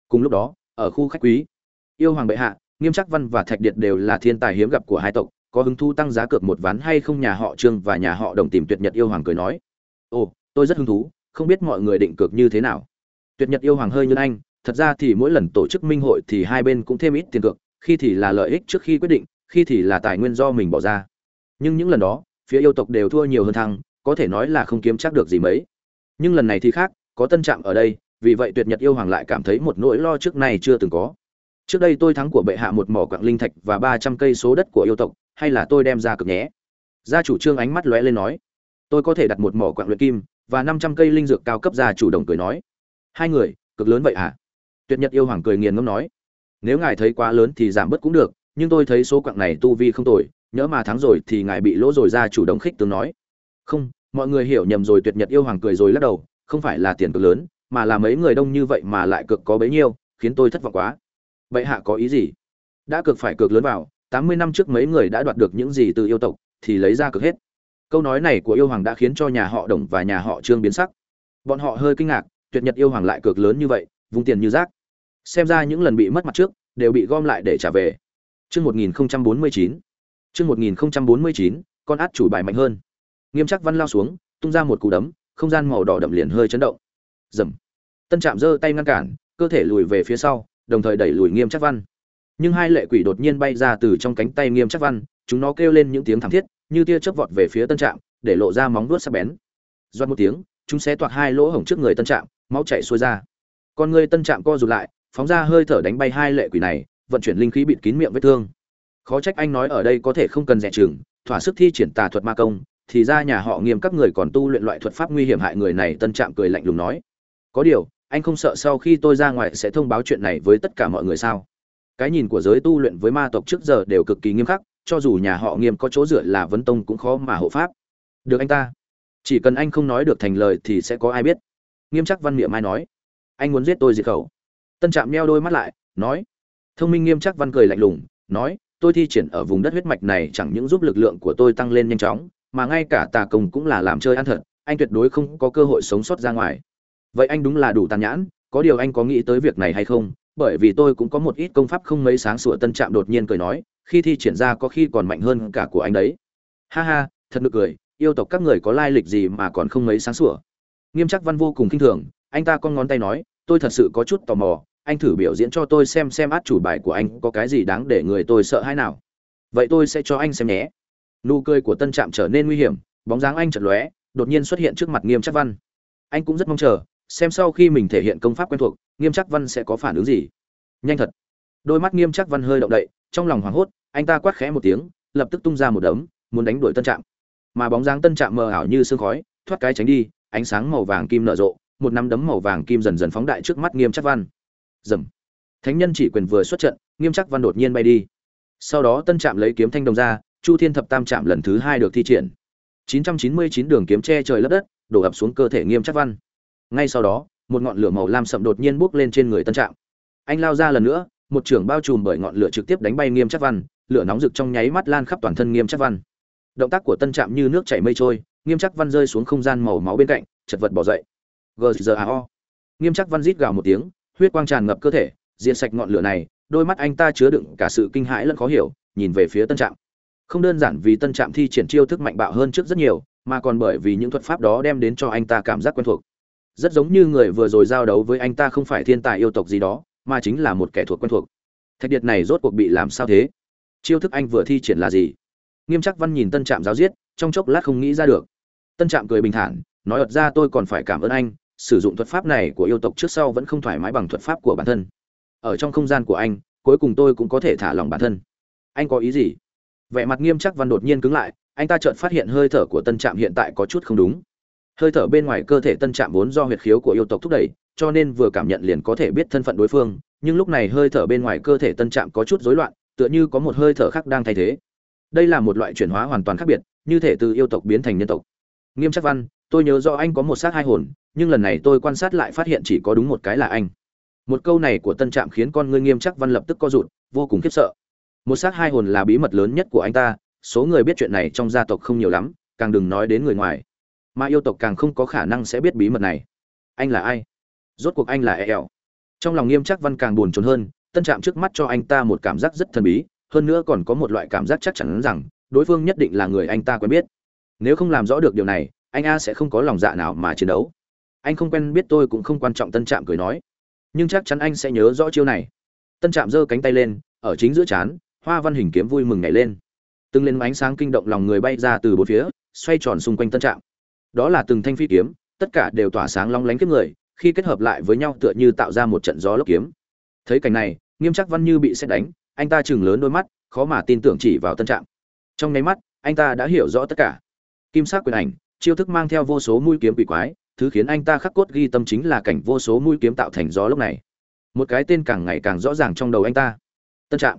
Speaker 1: Cùng lúc đó, ở khu khách quý yêu hoàng bệ hạ, nghiêm Trắc văn và thạch điệt đều là thiên tài hiếm gặp của hai tộc, có hứng thú tăng giá cược một ván hay không nhà họ trương và nhà họ đồng tìm tuyệt nhật yêu hoàng cười nói. Ồ, tôi rất hứng thú, không biết mọi người định cược như thế nào. Tuyệt nhật yêu hoàng hơi như anh, thật ra thì mỗi lần tổ chức minh hội thì hai bên cũng thêm ít tiền cược, khi thì là lợi ích trước khi quyết định, khi thì là tài nguyên do mình bỏ ra. Nhưng những lần đó, phía yêu tộc đều thua nhiều hơn thăng, có thể nói là không kiếm chắc được gì mấy. Nhưng lần này thì khác, có tân trạm ở đây, vì vậy tuyệt nhật yêu hoàng lại cảm thấy một nỗi lo trước này chưa từng có trước đây tôi thắng của bệ hạ một mỏ quặng linh thạch và ba trăm cây số đất của yêu tộc, hay là tôi đem ra cực nhé? Gia chủ trương ánh mắt lóe lên nói. Tôi có thể đặt một mỏ quặng luyện kim và năm trăm cây linh dược cao cấp, gia chủ đồng cười nói. Hai người, cực lớn vậy à tuyệt nhật yêu hoàng cười nghiền ngẫm nói. Nếu ngài thấy quá lớn thì giảm bớt cũng được, nhưng tôi thấy số quặng này tu vi không tồi, nhỡ mà thắng rồi thì ngài bị lỗ rồi ra chủ động khích tướng nói. Không, mọi người hiểu nhầm rồi, tuyệt nhật yêu hoàng cười rồi lắc đầu. Không phải là tiền cực lớn, mà là mấy người đông như vậy mà lại cực có bấy nhiêu, khiến tôi thất vọng quá. Bệ hạ có ý gì? Đã cược phải cược lớn vào, tám mươi năm trước mấy người đã đoạt được những gì từ yêu tộc, thì lấy ra cược hết. Câu nói này của yêu hoàng đã khiến cho nhà họ đồng và nhà họ trương biến sắc. Bọn họ hơi kinh ngạc, tuyệt nhật yêu hoàng lại cược lớn như vậy, vung tiền như rác. Xem ra những lần bị mất mặt trước, đều bị gom lại để trả về. Chương một nghìn bốn mươi chín. Chương một nghìn bốn mươi chín, con át chủ bài mạnh hơn. Nghiêm chắc văn lao xuống, tung ra một cú đấm, không gian màu đỏ đậm liền hơi chấn động. Dầm. Tân trạm giơ tay ngăn cản, cơ thể lùi về phía sau đồng thời đẩy lùi nghiêm chắc văn. Nhưng hai lệ quỷ đột nhiên bay ra từ trong cánh tay nghiêm chắc văn, chúng nó kêu lên những tiếng thảm thiết, như tia chớp vọt về phía tân trạm, để lộ ra móng vuốt sắc bén. Doan một tiếng, chúng sẽ toạc hai lỗ hổng trước người tân trạm, máu chảy xuôi ra. Con người tân trạm co rụt lại, phóng ra hơi thở đánh bay hai lệ quỷ này, vận chuyển linh khí bịt kín miệng vết thương. Khó trách anh nói ở đây có thể không cần rẻ chừng, thỏa sức thi triển tà thuật ma công, thì ra nhà họ nghiêm các người còn tu luyện loại thuật pháp nguy hiểm hại người này, tân trạm cười lạnh lùng nói. Có điều anh không sợ sau khi tôi ra ngoài sẽ thông báo chuyện này với tất cả mọi người sao? Cái nhìn của giới tu luyện với ma tộc trước giờ đều cực kỳ nghiêm khắc, cho dù nhà họ nghiêm có chỗ dựa là vấn tông cũng khó mà hộ pháp. Được anh ta. Chỉ cần anh không nói được thành lời thì sẽ có ai biết. Nghiêm chắc văn miệng mai nói. Anh muốn giết tôi diệt khẩu. Tân trạm meo đôi mắt lại, nói. Thông minh nghiêm chắc văn cười lạnh lùng, nói. Tôi thi triển ở vùng đất huyết mạch này chẳng những giúp lực lượng của tôi tăng lên nhanh chóng, mà ngay cả tà công cũng là làm chơi ăn thật. Anh tuyệt đối không có cơ hội sống sót ra ngoài vậy anh đúng là đủ tàn nhãn, có điều anh có nghĩ tới việc này hay không? Bởi vì tôi cũng có một ít công pháp không mấy sáng sủa tân trạm đột nhiên cười nói, khi thi triển ra có khi còn mạnh hơn cả của anh đấy. Ha ha, thật nực cười, yêu tộc các người có lai lịch gì mà còn không mấy sáng sủa? Nghiêm chắc văn vô cùng kinh thường, anh ta con ngón tay nói, tôi thật sự có chút tò mò, anh thử biểu diễn cho tôi xem xem át chủ bài của anh có cái gì đáng để người tôi sợ hay nào. Vậy tôi sẽ cho anh xem nhé. Nụ cười của tân trạm trở nên nguy hiểm, bóng dáng anh chật lóe, đột nhiên xuất hiện trước mặt nghiêm chắc văn. Anh cũng rất mong chờ xem sau khi mình thể hiện công pháp quen thuộc, nghiêm chắc văn sẽ có phản ứng gì? Nhanh thật. Đôi mắt nghiêm chắc văn hơi động đậy, trong lòng hoảng hốt, anh ta quát khẽ một tiếng, lập tức tung ra một đấm, muốn đánh đuổi tân trạm. Mà bóng dáng tân trạm mờ ảo như sương khói, thoát cái tránh đi, ánh sáng màu vàng kim nở rộ, một nắm đấm màu vàng kim dần dần phóng đại trước mắt nghiêm chắc văn. Dầm. Thánh nhân chỉ quyền vừa xuất trận, nghiêm chắc văn đột nhiên bay đi. Sau đó tân trạm lấy kiếm thanh đồng ra, chu thiên thập tam trạm lần thứ hai được thi triển. 999 đường kiếm che trời lấp đất, đổ ập xuống cơ thể nghiêm chắc văn ngay sau đó, một ngọn lửa màu lam sậm đột nhiên bốc lên trên người tân trạm. Anh lao ra lần nữa, một trưởng bao trùm bởi ngọn lửa trực tiếp đánh bay nghiêm chắc văn, lửa nóng rực trong nháy mắt lan khắp toàn thân nghiêm chắc văn. Động tác của tân trạm như nước chảy mây trôi, nghiêm chắc văn rơi xuống không gian màu máu bên cạnh, chật vật bỏ dậy. Gzao nghiêm chắc văn rít gào một tiếng, huyết quang tràn ngập cơ thể diện sạch ngọn lửa này, đôi mắt anh ta chứa đựng cả sự kinh hãi lẫn khó hiểu, nhìn về phía tân trạm. Không đơn giản vì tân trạm thi triển chiêu thức mạnh bạo hơn trước rất nhiều, mà còn bởi vì những thuật pháp đó đem đến cho anh ta cảm giác quen thuộc rất giống như người vừa rồi giao đấu với anh ta không phải thiên tài yêu tộc gì đó, mà chính là một kẻ thuộc quen thuộc. Thạch điệt này rốt cuộc bị làm sao thế? Chiêu thức anh vừa thi triển là gì? Nghiêm chắc văn nhìn tân trạm giáo giết, trong chốc lát không nghĩ ra được. Tân trạm cười bình thản, nói ật ra, tôi còn phải cảm ơn anh, sử dụng thuật pháp này của yêu tộc trước sau vẫn không thoải mái bằng thuật pháp của bản thân. Ở trong không gian của anh, cuối cùng tôi cũng có thể thả lòng bản thân. Anh có ý gì? Vẻ mặt nghiêm chắc văn đột nhiên cứng lại, anh ta chợt phát hiện hơi thở của tân trạm hiện tại có chút không đúng hơi thở bên ngoài cơ thể tân trạm vốn do huyệt khiếu của yêu tộc thúc đẩy, cho nên vừa cảm nhận liền có thể biết thân phận đối phương, nhưng lúc này hơi thở bên ngoài cơ thể tân trạm có chút rối loạn, tựa như có một hơi thở khác đang thay thế. Đây là một loại chuyển hóa hoàn toàn khác biệt, như thể từ yêu tộc biến thành nhân tộc. Nghiêm chắc văn, tôi nhớ do anh có một sát hai hồn, nhưng lần này tôi quan sát lại phát hiện chỉ có đúng một cái là anh. Một câu này của tân trạm khiến con ngươi nghiêm chắc văn lập tức co rụt, vô cùng khiếp sợ. Một sát hai hồn là bí mật lớn nhất của anh ta, số người biết chuyện này trong gia tộc không nhiều lắm, càng đừng nói đến người ngoài mà yêu tộc càng không có khả năng sẽ biết bí mật này. Anh là ai? Rốt cuộc anh là e eo trong lòng nghiêm chắc văn càng buồn trốn hơn tân trạm trước mắt cho anh ta một cảm giác rất thần bí hơn nữa còn có một loại cảm giác chắc chắn rằng đối phương nhất định là người anh ta quen biết. Nếu không làm rõ được điều này anh a sẽ không có lòng dạ nào mà chiến đấu. Anh không quen biết tôi cũng không quan trọng tân trạm cười nói. Nhưng chắc chắn anh sẽ nhớ rõ chiêu này. Tân trạm giơ cánh tay lên ở chính giữa chán, hoa văn hình kiếm vui mừng nhảy lên. Từng lên ánh sáng kinh động lòng người bay ra từ bốn phía xoay tròn xung quanh tân trạm đó là từng thanh phi kiếm, tất cả đều tỏa sáng long lánh kiếp người, khi kết hợp lại với nhau tựa như tạo ra một trận gió lốc kiếm. Thấy cảnh này, nghiêm chắc văn như bị xét đánh, anh ta chừng lớn đôi mắt, khó mà tin tưởng chỉ vào tân trạng. trong nháy mắt, anh ta đã hiểu rõ tất cả. Kim sắc quyền ảnh, chiêu thức mang theo vô số mũi kiếm quỷ quái, thứ khiến anh ta khắc cốt ghi tâm chính là cảnh vô số mũi kiếm tạo thành gió lốc này. Một cái tên càng ngày càng rõ ràng trong đầu anh ta. Tân trạm.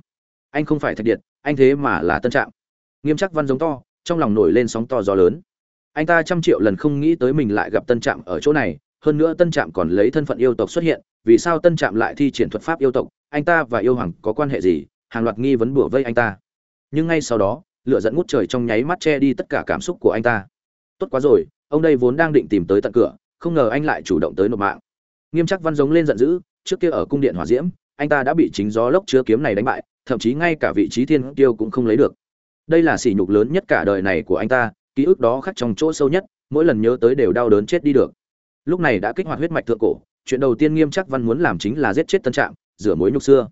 Speaker 1: Anh không phải thạch điện, anh thế mà là tân trạm. Nghiêm chắc văn giống to, trong lòng nổi lên sóng to gió lớn anh ta trăm triệu lần không nghĩ tới mình lại gặp tân trạm ở chỗ này, hơn nữa tân trạm còn lấy thân phận yêu tộc xuất hiện, vì sao tân trạm lại thi triển thuật pháp yêu tộc, anh ta và yêu hoàng có quan hệ gì? Hàng loạt nghi vấn bủa vây anh ta. Nhưng ngay sau đó, lửa dẫn ngút trời trong nháy mắt che đi tất cả cảm xúc của anh ta. Tốt quá rồi, ông đây vốn đang định tìm tới tận cửa, không ngờ anh lại chủ động tới nộp mạng. Nghiêm chắc văn giống lên giận dữ, trước kia ở cung điện hỏa diễm, anh ta đã bị chính gió lốc chứa kiếm này đánh bại, thậm chí ngay cả vị trí thiên tiêu cũng không lấy được. Đây là sỉ nhục lớn nhất cả đời này của anh ta ký ức đó khắc trong chỗ sâu nhất, mỗi lần nhớ tới đều đau đớn chết đi được. Lúc này đã kích hoạt huyết mạch thượng cổ, chuyện đầu tiên nghiêm chắc văn muốn làm chính là giết chết tân trạm rửa mối nhục xưa.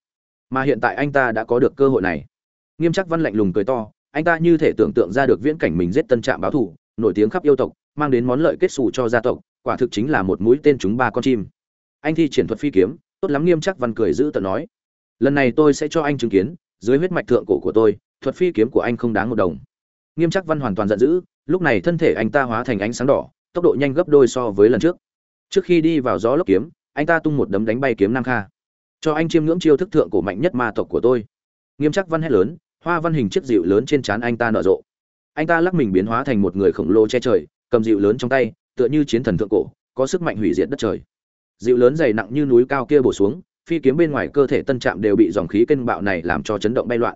Speaker 1: Mà hiện tại anh ta đã có được cơ hội này. Nghiêm chắc văn lạnh lùng cười to, anh ta như thể tưởng tượng ra được viễn cảnh mình giết tân trạm báo thù, nổi tiếng khắp yêu tộc, mang đến món lợi kết xù cho gia tộc, quả thực chính là một mũi tên trúng ba con chim. Anh thi triển thuật phi kiếm, tốt lắm nghiêm chắc văn cười giữ tận nói. Lần này tôi sẽ cho anh chứng kiến, dưới huyết mạch thượng cổ của tôi, thuật phi kiếm của anh không đáng một đồng. Nghiêm chắc văn hoàn toàn giận dữ lúc này thân thể anh ta hóa thành ánh sáng đỏ, tốc độ nhanh gấp đôi so với lần trước. Trước khi đi vào gió lốc kiếm, anh ta tung một đấm đánh bay kiếm nam kha. Cho anh chiêm ngưỡng chiêu thức thượng cổ mạnh nhất ma tộc của tôi. Nghiêm chắc văn hét lớn, hoa văn hình chiếc dịu lớn trên trán anh ta nở rộ. Anh ta lắc mình biến hóa thành một người khổng lồ che trời, cầm dịu lớn trong tay, tựa như chiến thần thượng cổ, có sức mạnh hủy diệt đất trời. Dịu lớn dày nặng như núi cao kia bổ xuống, phi kiếm bên ngoài cơ thể tân trạm đều bị dòng khí kênh bạo này làm cho chấn động bay loạn.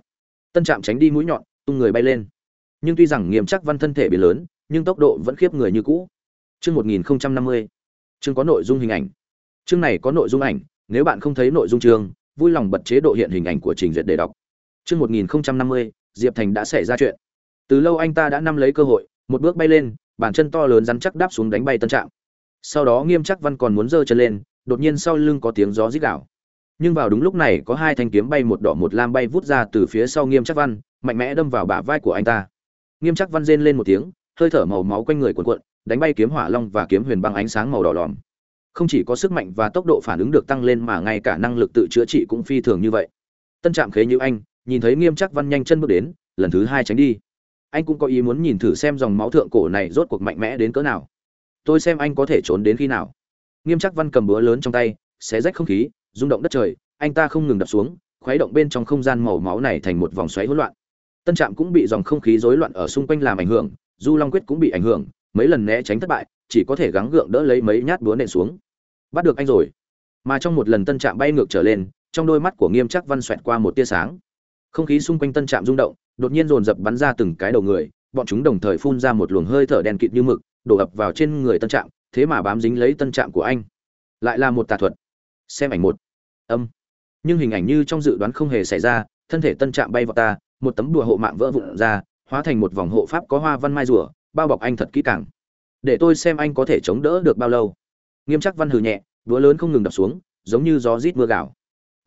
Speaker 1: Tân trạm tránh đi mũi nhọn, tung người bay lên nhưng tuy rằng nghiêm chắc văn thân thể bị lớn, nhưng tốc độ vẫn khiếp người như cũ. Chương một nghìn năm mươi. Chương có nội dung hình ảnh. Chương này có nội dung ảnh, nếu bạn không thấy nội dung chương, vui lòng bật chế độ hiện hình ảnh của trình duyệt để đọc. Chương một nghìn năm mươi, diệp thành đã xảy ra chuyện. Từ lâu anh ta đã nắm lấy cơ hội, một bước bay lên, bàn chân to lớn rắn chắc đáp xuống đánh bay tân trạng sau đó nghiêm chắc văn còn muốn giơ chân lên, đột nhiên sau lưng có tiếng gió rít đảo nhưng vào đúng lúc này có hai thanh kiếm bay một đỏ một lam bay vút ra từ phía sau nghiêm chắc văn, mạnh mẽ đâm vào bả vai của anh ta nghiêm chắc văn rên lên một tiếng, hơi thở màu máu quanh người cuộn cuộn, đánh bay kiếm hỏa long và kiếm huyền băng ánh sáng màu đỏ lòm. Không chỉ có sức mạnh và tốc độ phản ứng được tăng lên mà ngay cả năng lực tự chữa trị cũng phi thường như vậy. Tân trạm khế như anh, nhìn thấy nghiêm chắc văn nhanh chân bước đến, lần thứ hai tránh đi. Anh cũng có ý muốn nhìn thử xem dòng máu thượng cổ này rốt cuộc mạnh mẽ đến cỡ nào. Tôi xem anh có thể trốn đến khi nào. Nghiêm chắc văn cầm búa lớn trong tay, xé rách không khí, rung động đất trời, anh ta không ngừng đập xuống, khuấy động bên trong không gian màu máu này thành một vòng xoáy hỗn loạn tân trạm cũng bị dòng không khí rối loạn ở xung quanh làm ảnh hưởng, du long quyết cũng bị ảnh hưởng, mấy lần né tránh thất bại, chỉ có thể gắng gượng đỡ lấy mấy nhát búa nện xuống. Bắt được anh rồi. Mà trong một lần tân trạm bay ngược trở lên, trong đôi mắt của nghiêm chắc văn xoẹt qua một tia sáng. Không khí xung quanh tân trạm rung động, đột nhiên dồn dập bắn ra từng cái đầu người, bọn chúng đồng thời phun ra một luồng hơi thở đen kịt như mực, đổ ập vào trên người tân trạm, thế mà bám dính lấy tân trạm của anh. Lại là một tà thuật. Xem ảnh một. Âm. Nhưng hình ảnh như trong dự đoán không hề xảy ra, thân thể tân trạm bay vào ta một tấm đùa hộ mạng vỡ vụn ra, hóa thành một vòng hộ pháp có hoa văn mai rùa, bao bọc anh thật kỹ càng. Để tôi xem anh có thể chống đỡ được bao lâu. Nghiêm chắc văn hừ nhẹ, đũa lớn không ngừng đập xuống, giống như gió rít mưa gạo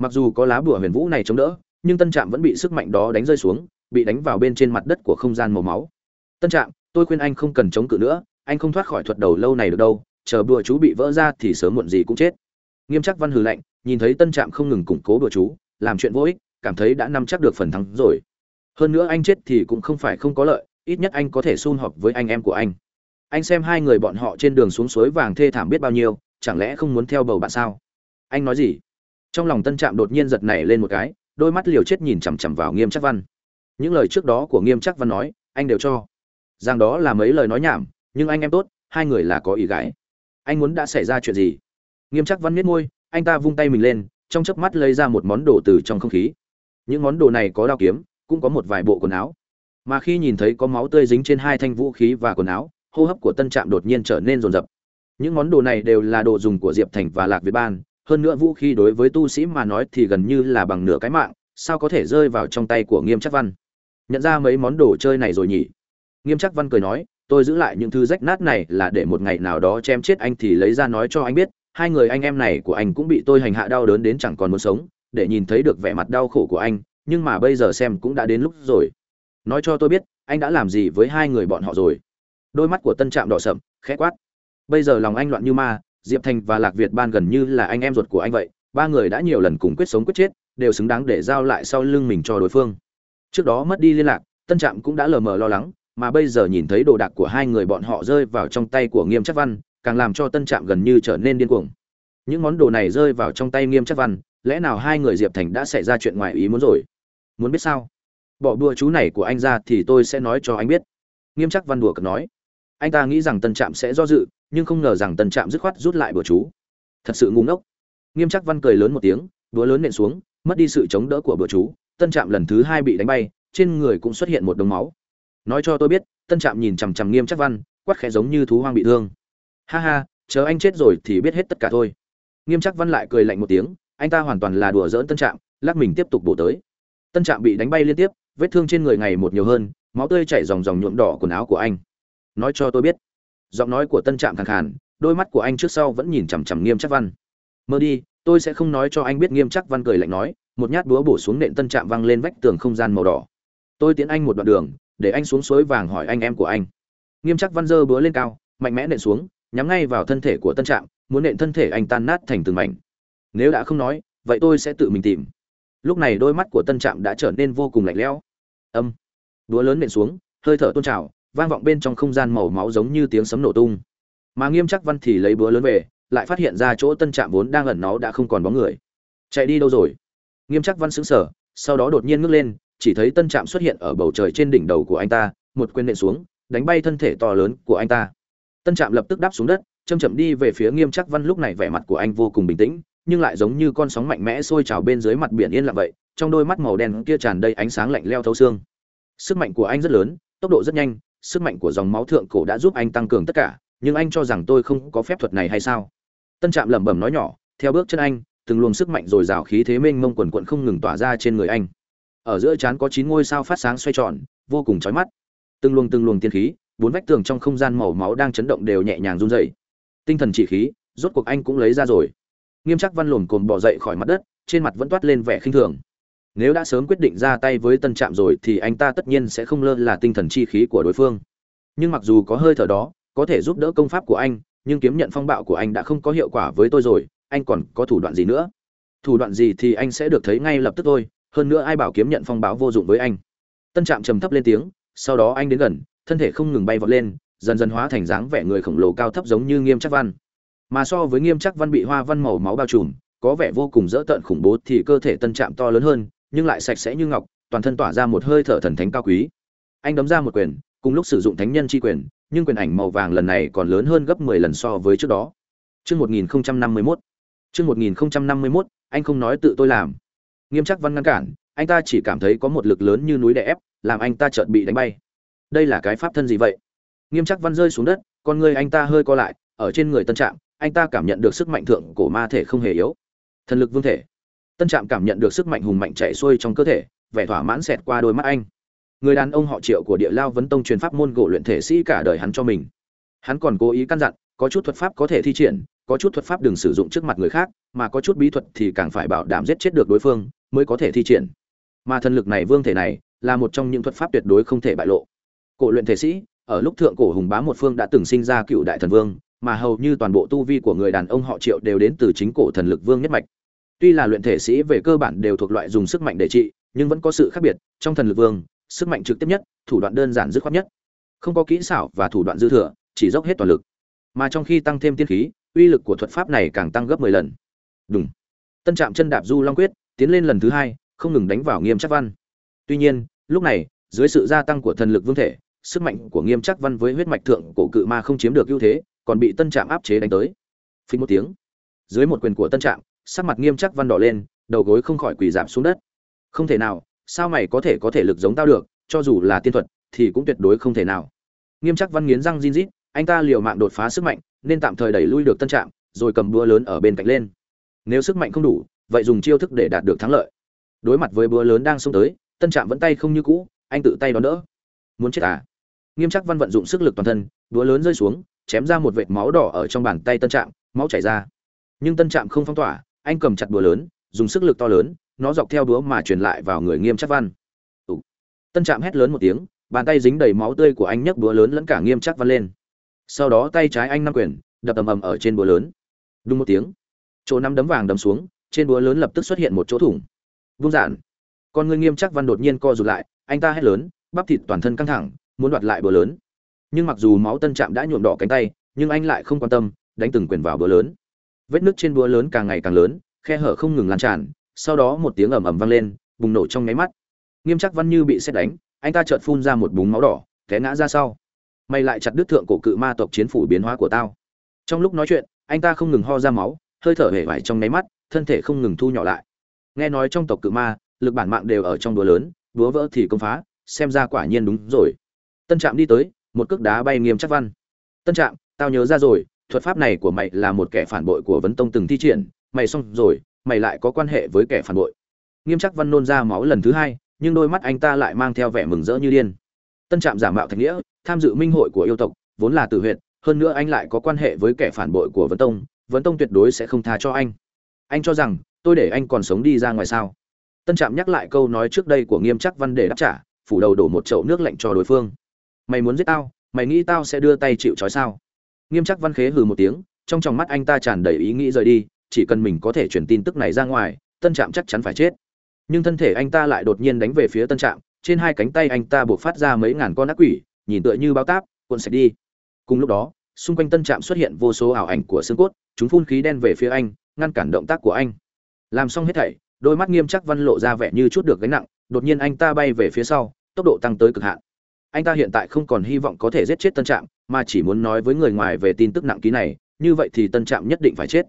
Speaker 1: mặc dù có lá bùa huyền vũ này chống đỡ, nhưng tân trạm vẫn bị sức mạnh đó đánh rơi xuống, bị đánh vào bên trên mặt đất của không gian màu máu. Tân trạm, tôi khuyên anh không cần chống cự nữa, anh không thoát khỏi thuật đầu lâu này được đâu, chờ bùa chú bị vỡ ra thì sớm muộn gì cũng chết. Nghiêm chắc văn hừ lạnh, nhìn thấy tân trạm không ngừng củng cố bùa chú, làm chuyện vô ích, cảm thấy đã nắm chắc được phần thắng rồi hơn nữa anh chết thì cũng không phải không có lợi, ít nhất anh có thể xung họp với anh em của anh. Anh xem hai người bọn họ trên đường xuống suối vàng thê thảm biết bao nhiêu, chẳng lẽ không muốn theo bầu bạn sao? Anh nói gì? Trong lòng tân trạm đột nhiên giật nảy lên một cái, đôi mắt liều chết nhìn chằm chằm vào nghiêm chắc văn. Những lời trước đó của nghiêm chắc văn nói, anh đều cho. Rằng đó là mấy lời nói nhảm, nhưng anh em tốt, hai người là có ý gái. Anh muốn đã xảy ra chuyện gì? Nghiêm chắc văn miết ngôi anh ta vung tay mình lên, trong chớp mắt lấy ra một món đồ từ trong không khí. Những món đồ này có đao kiếm cũng có một vài bộ quần áo. Mà khi nhìn thấy có máu tươi dính trên hai thanh vũ khí và quần áo, hô hấp của tân trạm đột nhiên trở nên rồn rập những món đồ này đều là đồ dùng của diệp thành và lạc việt ban, hơn nữa vũ khí đối với tu sĩ mà nói thì gần như là bằng nửa cái mạng, sao có thể rơi vào trong tay của nghiêm chắc văn? Nhận ra mấy món đồ chơi này rồi nhỉ? Nghiêm chắc văn cười nói, tôi giữ lại những thứ rách nát này là để một ngày nào đó chém chết anh thì lấy ra nói cho anh biết, hai người anh em này của anh cũng bị tôi hành hạ đau đớn đến chẳng còn muốn sống, để nhìn thấy được vẻ mặt đau khổ của anh nhưng mà bây giờ xem cũng đã đến lúc rồi. Nói cho tôi biết, anh đã làm gì với hai người bọn họ rồi? Đôi mắt của tân trạm đỏ sậm, khẽ quát. Bây giờ lòng anh loạn như ma, diệp thành và lạc việt ban gần như là anh em ruột của anh vậy. Ba người đã nhiều lần cùng quyết sống quyết chết, đều xứng đáng để giao lại sau lưng mình cho đối phương. Trước đó mất đi liên lạc, tân trạm cũng đã lờ mờ lo lắng, mà bây giờ nhìn thấy đồ đạc của hai người bọn họ rơi vào trong tay của nghiêm chắc văn, càng làm cho tân trạm gần như trở nên điên cuồng. Những món đồ này rơi vào trong tay nghiêm chắc văn, lẽ nào hai người diệp thành đã xảy ra chuyện ngoài ý muốn rồi? Muốn biết sao? Bỏ đùa chú này của anh ra thì tôi sẽ nói cho anh biết. Nghiêm chắc văn đùa cực nói. Anh ta nghĩ rằng tân trạm sẽ do dự, nhưng không ngờ rằng tân trạm dứt khoát rút lại bữa chú. Thật sự ngu ngốc. Nghiêm chắc văn cười lớn một tiếng, đùa lớn nện xuống, mất đi sự chống đỡ của bữa chú, tân trạm lần thứ hai bị đánh bay, trên người cũng xuất hiện một đống máu. Nói cho tôi biết, tân trạm nhìn chằm chằm nghiêm chắc văn, quát khẽ giống như thú hoang bị thương. Ha ha, chờ anh chết rồi thì biết hết tất cả thôi. Nghiêm chắc văn lại cười lạnh một tiếng, anh ta hoàn toàn là đùa dỡn tân trạm, lắc mình tiếp tục bổ tới tân trạm bị đánh bay liên tiếp, vết thương trên người ngày một nhiều hơn, máu tươi chảy dòng dòng nhuộm đỏ quần áo của anh. Nói cho tôi biết. Giọng nói của tân trạm khẳng khàn, đôi mắt của anh trước sau vẫn nhìn chằm chằm nghiêm chắc văn. Mơ đi, tôi sẽ không nói cho anh biết nghiêm chắc văn cười lạnh nói, một nhát búa bổ xuống nện tân trạm văng lên vách tường không gian màu đỏ. Tôi tiến anh một đoạn đường, để anh xuống suối vàng hỏi anh em của anh. Nghiêm chắc văn dơ búa lên cao, mạnh mẽ nện xuống, nhắm ngay vào thân thể của tân trạm, muốn nện thân thể anh tan nát thành từng mảnh. Nếu đã không nói, vậy tôi sẽ tự mình tìm lúc này đôi mắt của tân trạm đã trở nên vô cùng lạnh lẽo. Âm. Đúa lớn nện xuống, hơi thở tôn trào, vang vọng bên trong không gian màu máu giống như tiếng sấm nổ tung. Mà nghiêm chắc văn thì lấy búa lớn về, lại phát hiện ra chỗ tân trạm vốn đang ẩn nó đã không còn bóng người. Chạy đi đâu rồi? Nghiêm chắc văn sững sờ, sau đó đột nhiên ngước lên, chỉ thấy tân trạm xuất hiện ở bầu trời trên đỉnh đầu của anh ta, một quyền nện xuống, đánh bay thân thể to lớn của anh ta. Tân trạm lập tức đáp xuống đất châm chậm đi về phía nghiêm chắc văn lúc này vẻ mặt của anh vô cùng bình tĩnh nhưng lại giống như con sóng mạnh mẽ sôi trào bên dưới mặt biển yên lặng vậy, trong đôi mắt màu đen kia tràn đầy ánh sáng lạnh leo thấu xương. Sức mạnh của anh rất lớn, tốc độ rất nhanh, sức mạnh của dòng máu thượng cổ đã giúp anh tăng cường tất cả, nhưng anh cho rằng tôi không có phép thuật này hay sao? Tân trạm lẩm bẩm nói nhỏ, theo bước chân anh, từng luồng sức mạnh dồi dào khí thế mênh mông quần quận không ngừng tỏa ra trên người anh. Ở giữa trán có chín ngôi sao phát sáng xoay tròn, vô cùng chói mắt. Từng luồng từng luồng tiên khí, bốn vách tường trong không gian màu máu đang chấn động đều nhẹ nhàng run rẩy. Tinh thần chỉ khí, rốt cuộc anh cũng lấy ra rồi nghiêm chắc văn lồn cồn bỏ dậy khỏi mặt đất, trên mặt vẫn toát lên vẻ khinh thường. Nếu đã sớm quyết định ra tay với tân trạm rồi thì anh ta tất nhiên sẽ không lơ là tinh thần chi khí của đối phương. Nhưng mặc dù có hơi thở đó, có thể giúp đỡ công pháp của anh, nhưng kiếm nhận phong bạo của anh đã không có hiệu quả với tôi rồi, anh còn có thủ đoạn gì nữa? Thủ đoạn gì thì anh sẽ được thấy ngay lập tức thôi, hơn nữa ai bảo kiếm nhận phong báo vô dụng với anh? Tân trạm trầm thấp lên tiếng, sau đó anh đến gần, thân thể không ngừng bay vọt lên, dần dần hóa thành dáng vẻ người khổng lồ cao thấp giống như nghiêm chắc văn mà so với nghiêm chắc văn bị hoa văn màu máu bao trùm, có vẻ vô cùng dỡ tợn khủng bố thì cơ thể tân trạm to lớn hơn, nhưng lại sạch sẽ như ngọc, toàn thân tỏa ra một hơi thở thần thánh cao quý. Anh đấm ra một quyền, cùng lúc sử dụng thánh nhân chi quyền, nhưng quyền ảnh màu vàng lần này còn lớn hơn gấp 10 lần so với trước đó. Chương 1051 chương 1051 anh không nói tự tôi làm. Nghiêm chắc văn ngăn cản, anh ta chỉ cảm thấy có một lực lớn như núi đè ép, làm anh ta chợt bị đánh bay. Đây là cái pháp thân gì vậy? Nghiêm chắc văn rơi xuống đất, con người anh ta hơi co lại, ở trên người tân trạm anh ta cảm nhận được sức mạnh thượng cổ ma thể không hề yếu. Thần lực vương thể. Tân trạm cảm nhận được sức mạnh hùng mạnh chạy xuôi trong cơ thể, vẻ thỏa mãn xẹt qua đôi mắt anh. Người đàn ông họ triệu của địa lao vấn tông truyền pháp môn gỗ luyện thể sĩ cả đời hắn cho mình. Hắn còn cố ý căn dặn, có chút thuật pháp có thể thi triển, có chút thuật pháp đừng sử dụng trước mặt người khác, mà có chút bí thuật thì càng phải bảo đảm giết chết được đối phương, mới có thể thi triển. Mà thần lực này, vương thể này, là một trong những thuật pháp tuyệt đối không thể bại lộ. Cổ luyện thể sĩ, ở lúc thượng cổ hùng bá một phương đã từng sinh ra cựu đại thần vương mà hầu như toàn bộ tu vi của người đàn ông họ triệu đều đến từ chính cổ thần lực vương nhất mạch. Tuy là luyện thể sĩ về cơ bản đều thuộc loại dùng sức mạnh để trị, nhưng vẫn có sự khác biệt, trong thần lực vương, sức mạnh trực tiếp nhất, thủ đoạn đơn giản dứt khoát nhất. Không có kỹ xảo và thủ đoạn dư thừa, chỉ dốc hết toàn lực. Mà trong khi tăng thêm tiên khí, uy lực của thuật pháp này càng tăng gấp 10 lần. Đúng tân trạm chân đạp du long quyết tiến lên lần thứ hai, không ngừng đánh vào nghiêm chắc văn. Tuy nhiên, lúc này, dưới sự gia tăng của thần lực vương thể, sức mạnh của nghiêm chắc văn với huyết mạch thượng cổ cự ma không chiếm được ưu thế còn bị tân trạm áp chế đánh tới. Phí một tiếng, dưới một quyền của tân trạm, sắc mặt nghiêm chắc văn đỏ lên, đầu gối không khỏi quỳ giảm xuống đất. Không thể nào, sao mày có thể có thể lực giống tao được, cho dù là tiên thuật, thì cũng tuyệt đối không thể nào. Nghiêm chắc văn nghiến răng rin rít, anh ta liều mạng đột phá sức mạnh, nên tạm thời đẩy lui được tân trạm, rồi cầm búa lớn ở bên cạnh lên. Nếu sức mạnh không đủ, vậy dùng chiêu thức để đạt được thắng lợi. Đối mặt với búa lớn đang xông tới, tân trạm vẫn tay không như cũ, anh tự tay đón đỡ. Muốn chết à? Nghiêm chắc văn vận dụng sức lực toàn thân, đũa lớn rơi xuống, chém ra một vệt máu đỏ ở trong bàn tay tân trạm, máu chảy ra. Nhưng tân trạm không phong tỏa, anh cầm chặt đũa lớn, dùng sức lực to lớn, nó dọc theo đũa mà truyền lại vào người nghiêm chắc văn. Ủ. tân trạm hét lớn một tiếng, bàn tay dính đầy máu tươi của anh nhấc đũa lớn lẫn cả nghiêm chắc văn lên. Sau đó tay trái anh năm quyền, đập ầm ầm ở trên búa lớn. Đúng một tiếng, chỗ năm đấm vàng đấm xuống, trên búa lớn lập tức xuất hiện một chỗ thủng. Vung giản con người nghiêm chắc văn đột nhiên co rụt lại, anh ta hét lớn, bắp thịt toàn thân căng thẳng muốn đoạt lại búa lớn. Nhưng mặc dù máu tân trạm đã nhuộm đỏ cánh tay, nhưng anh lại không quan tâm, đánh từng quyền vào búa lớn. Vết nứt trên búa lớn càng ngày càng lớn, khe hở không ngừng lan tràn, sau đó một tiếng ầm ầm vang lên, bùng nổ trong nháy mắt. Nghiêm chắc văn như bị xét đánh, anh ta chợt phun ra một búng máu đỏ, té ngã ra sau. Mày lại chặt đứt thượng cổ cự ma tộc chiến phủ biến hóa của tao. Trong lúc nói chuyện, anh ta không ngừng ho ra máu, hơi thở hể vải trong nháy mắt, thân thể không ngừng thu nhỏ lại. Nghe nói trong tộc cự ma, lực bản mạng đều ở trong đúa lớn đúa vỡ thì công phá, xem ra quả nhiên đúng rồi tân trạm đi tới, một cước đá bay nghiêm chắc văn. Tân trạm, tao nhớ ra rồi, thuật pháp này của mày là một kẻ phản bội của vấn tông từng thi triển, mày xong rồi, mày lại có quan hệ với kẻ phản bội. Nghiêm chắc văn nôn ra máu lần thứ hai, nhưng đôi mắt anh ta lại mang theo vẻ mừng rỡ như điên. Tân trạm giả mạo thạch nghĩa, tham dự minh hội của yêu tộc, vốn là tử huyện hơn nữa anh lại có quan hệ với kẻ phản bội của vấn tông vấn tông tuyệt đối sẽ không tha cho anh. Anh cho rằng, tôi để anh còn sống đi ra ngoài sao? Tân trạm nhắc lại câu nói trước đây của nghiêm chắc văn để đáp trả, phủ đầu đổ một chậu nước lạnh cho đối phương mày muốn giết tao, mày nghĩ tao sẽ đưa tay chịu trói sao? Nghiêm chắc văn khế hừ một tiếng, trong tròng mắt anh ta tràn đầy ý nghĩ rời đi, chỉ cần mình có thể truyền tin tức này ra ngoài, tân trạm chắc chắn phải chết. Nhưng thân thể anh ta lại đột nhiên đánh về phía tân trạm, trên hai cánh tay anh ta buộc phát ra mấy ngàn con ác quỷ, nhìn tựa như bao táp, cuộn sạch đi. Cùng lúc đó, xung quanh tân trạm xuất hiện vô số ảo ảnh của xương cốt, chúng phun khí đen về phía anh, ngăn cản động tác của anh. Làm xong hết thảy, đôi mắt nghiêm chắc văn lộ ra vẻ như chút được gánh nặng, đột nhiên anh ta bay về phía sau, tốc độ tăng tới cực hạn anh ta hiện tại không còn hy vọng có thể giết chết tân trạm, mà chỉ muốn nói với người ngoài về tin tức nặng ký này, như vậy thì tân trạm nhất định phải chết.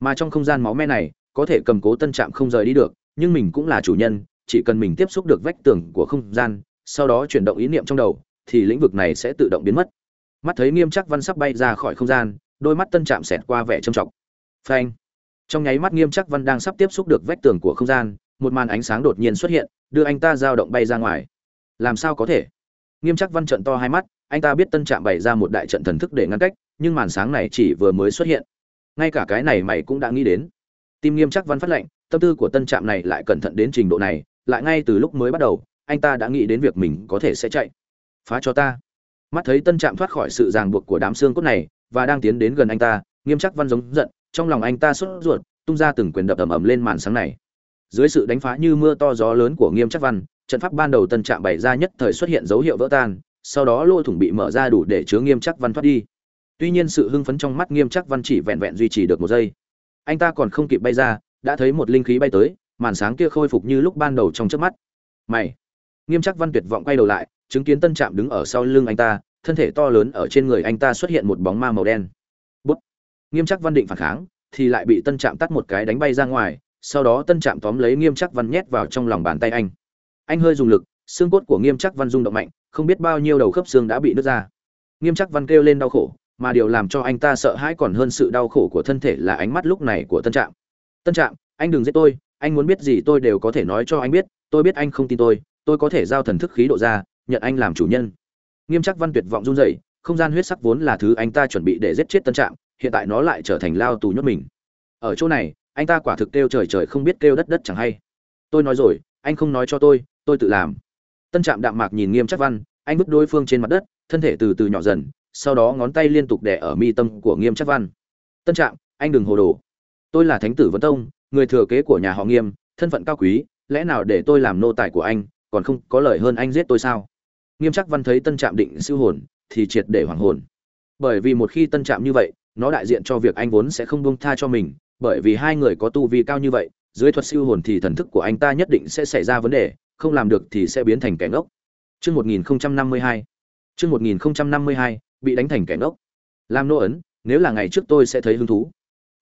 Speaker 1: Mà trong không gian máu me này, có thể cầm cố tân trạm không rời đi được, nhưng mình cũng là chủ nhân, chỉ cần mình tiếp xúc được vách tường của không gian, sau đó chuyển động ý niệm trong đầu, thì lĩnh vực này sẽ tự động biến mất. Mắt thấy nghiêm chắc văn sắp bay ra khỏi không gian, đôi mắt tân trạm xẹt qua vẻ trầm trọng. Phanh! Trong nháy mắt nghiêm chắc văn đang sắp tiếp xúc được vách tường của không gian, một màn ánh sáng đột nhiên xuất hiện, đưa anh ta dao động bay ra ngoài. Làm sao có thể? Nghiêm chắc văn trận to hai mắt, anh ta biết tân trạm bày ra một đại trận thần thức để ngăn cách, nhưng màn sáng này chỉ vừa mới xuất hiện. Ngay cả cái này mày cũng đã nghĩ đến. Tim nghiêm chắc văn phát lệnh, tâm tư của tân trạm này lại cẩn thận đến trình độ này, lại ngay từ lúc mới bắt đầu, anh ta đã nghĩ đến việc mình có thể sẽ chạy. Phá cho ta. Mắt thấy tân trạm thoát khỏi sự ràng buộc của đám xương cốt này, và đang tiến đến gần anh ta, nghiêm chắc văn giống giận, trong lòng anh ta sốt ruột, tung ra từng quyền đập ầm ầm lên màn sáng này. Dưới sự đánh phá như mưa to gió lớn của nghiêm chắc văn trận pháp ban đầu tân trạm bày ra nhất thời xuất hiện dấu hiệu vỡ tan, sau đó lỗ thủng bị mở ra đủ để chứa nghiêm chắc văn thoát đi. Tuy nhiên sự hưng phấn trong mắt nghiêm chắc văn chỉ vẹn vẹn duy trì được một giây. Anh ta còn không kịp bay ra, đã thấy một linh khí bay tới, màn sáng kia khôi phục như lúc ban đầu trong trước mắt. Mày! Nghiêm chắc văn tuyệt vọng quay đầu lại, chứng kiến tân trạm đứng ở sau lưng anh ta, thân thể to lớn ở trên người anh ta xuất hiện một bóng ma màu đen. Bút! Nghiêm chắc văn định phản kháng, thì lại bị tân trạm tắt một cái đánh bay ra ngoài, sau đó tân trạm tóm lấy nghiêm chắc văn nhét vào trong lòng bàn tay anh anh hơi dùng lực, xương cốt của nghiêm chắc văn rung động mạnh, không biết bao nhiêu đầu khớp xương đã bị nứt ra. Nghiêm chắc văn kêu lên đau khổ, mà điều làm cho anh ta sợ hãi còn hơn sự đau khổ của thân thể là ánh mắt lúc này của tân trạm. Tân trạm, anh đừng giết tôi, anh muốn biết gì tôi đều có thể nói cho anh biết, tôi biết anh không tin tôi tôi có thể giao thần thức khí độ ra, nhận anh làm chủ nhân. Nghiêm chắc văn tuyệt vọng run rẩy, không gian huyết sắc vốn là thứ anh ta chuẩn bị để giết chết tân trạm, hiện tại nó lại trở thành lao tù nhốt mình. Ở chỗ này, anh ta quả thực kêu trời trời không biết kêu đất đất chẳng hay. Tôi nói rồi, anh không nói cho tôi tôi tự làm. Tân trạm đạm mạc nhìn nghiêm chắc văn, anh bức đối phương trên mặt đất, thân thể từ từ nhỏ dần, sau đó ngón tay liên tục đẻ ở mi tâm của nghiêm chắc văn. Tân trạm, anh đừng hồ đồ. Tôi là thánh tử vân tông, người thừa kế của nhà họ nghiêm, thân phận cao quý, lẽ nào để tôi làm nô tài của anh, còn không có lời hơn anh giết tôi sao? Nghiêm chắc văn thấy tân trạm định siêu hồn, thì triệt để hoàng hồn. Bởi vì một khi tân trạm như vậy, nó đại diện cho việc anh vốn sẽ không buông tha cho mình, bởi vì hai người có tu vi cao như vậy, dưới thuật siêu hồn thì thần thức của anh ta nhất định sẽ xảy ra vấn đề không làm được thì sẽ biến thành kẻ ngốc Chương 1052. Chương 1052, bị đánh thành kẻ ngốc. Làm nô ấn, nếu là ngày trước tôi sẽ thấy hứng thú.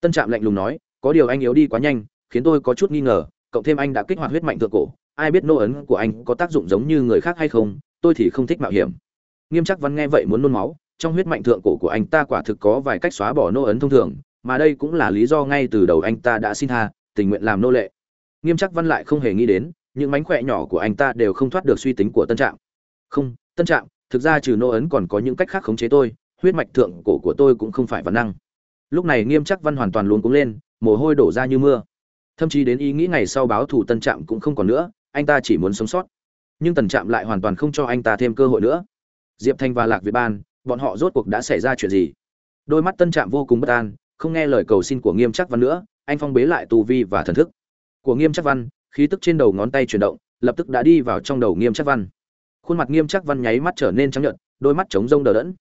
Speaker 1: Tân Trạm lạnh lùng nói, có điều anh yếu đi quá nhanh, khiến tôi có chút nghi ngờ, cộng thêm anh đã kích hoạt huyết mạnh thượng cổ, ai biết nô ấn của anh có tác dụng giống như người khác hay không tôi thì không thích mạo hiểm nghiêm chắc văn nghe vậy muốn nôn máu trong huyết mạnh thượng cổ của anh ta quả thực có vài cách xóa bỏ nô ấn thông thường mà đây cũng là lý do ngay từ đầu anh ta đã xin tha tình nguyện làm nô lệ nghiêm chắc văn lại không hề nghĩ đến những mánh khỏe nhỏ của anh ta đều không thoát được suy tính của tân trạm. Không, tân trạm, thực ra trừ nô ấn còn có những cách khác khống chế tôi, huyết mạch thượng cổ của tôi cũng không phải văn năng. Lúc này nghiêm chắc văn hoàn toàn luống cuống lên, mồ hôi đổ ra như mưa. Thậm chí đến ý nghĩ ngày sau báo thù tân trạm cũng không còn nữa, anh ta chỉ muốn sống sót. Nhưng tần trạm lại hoàn toàn không cho anh ta thêm cơ hội nữa. Diệp thanh và lạc việt ban, bọn họ rốt cuộc đã xảy ra chuyện gì? Đôi mắt tân trạm vô cùng bất an, không nghe lời cầu xin của nghiêm chắc văn nữa, anh phong bế lại tu vi và thần thức. Của nghiêm chắc văn khí tức trên đầu ngón tay chuyển động, lập tức đã đi vào trong đầu nghiêm chắc văn. Khuôn mặt nghiêm chắc văn nháy mắt trở nên trắng nhợt, đôi mắt trống rông đờ đẫn.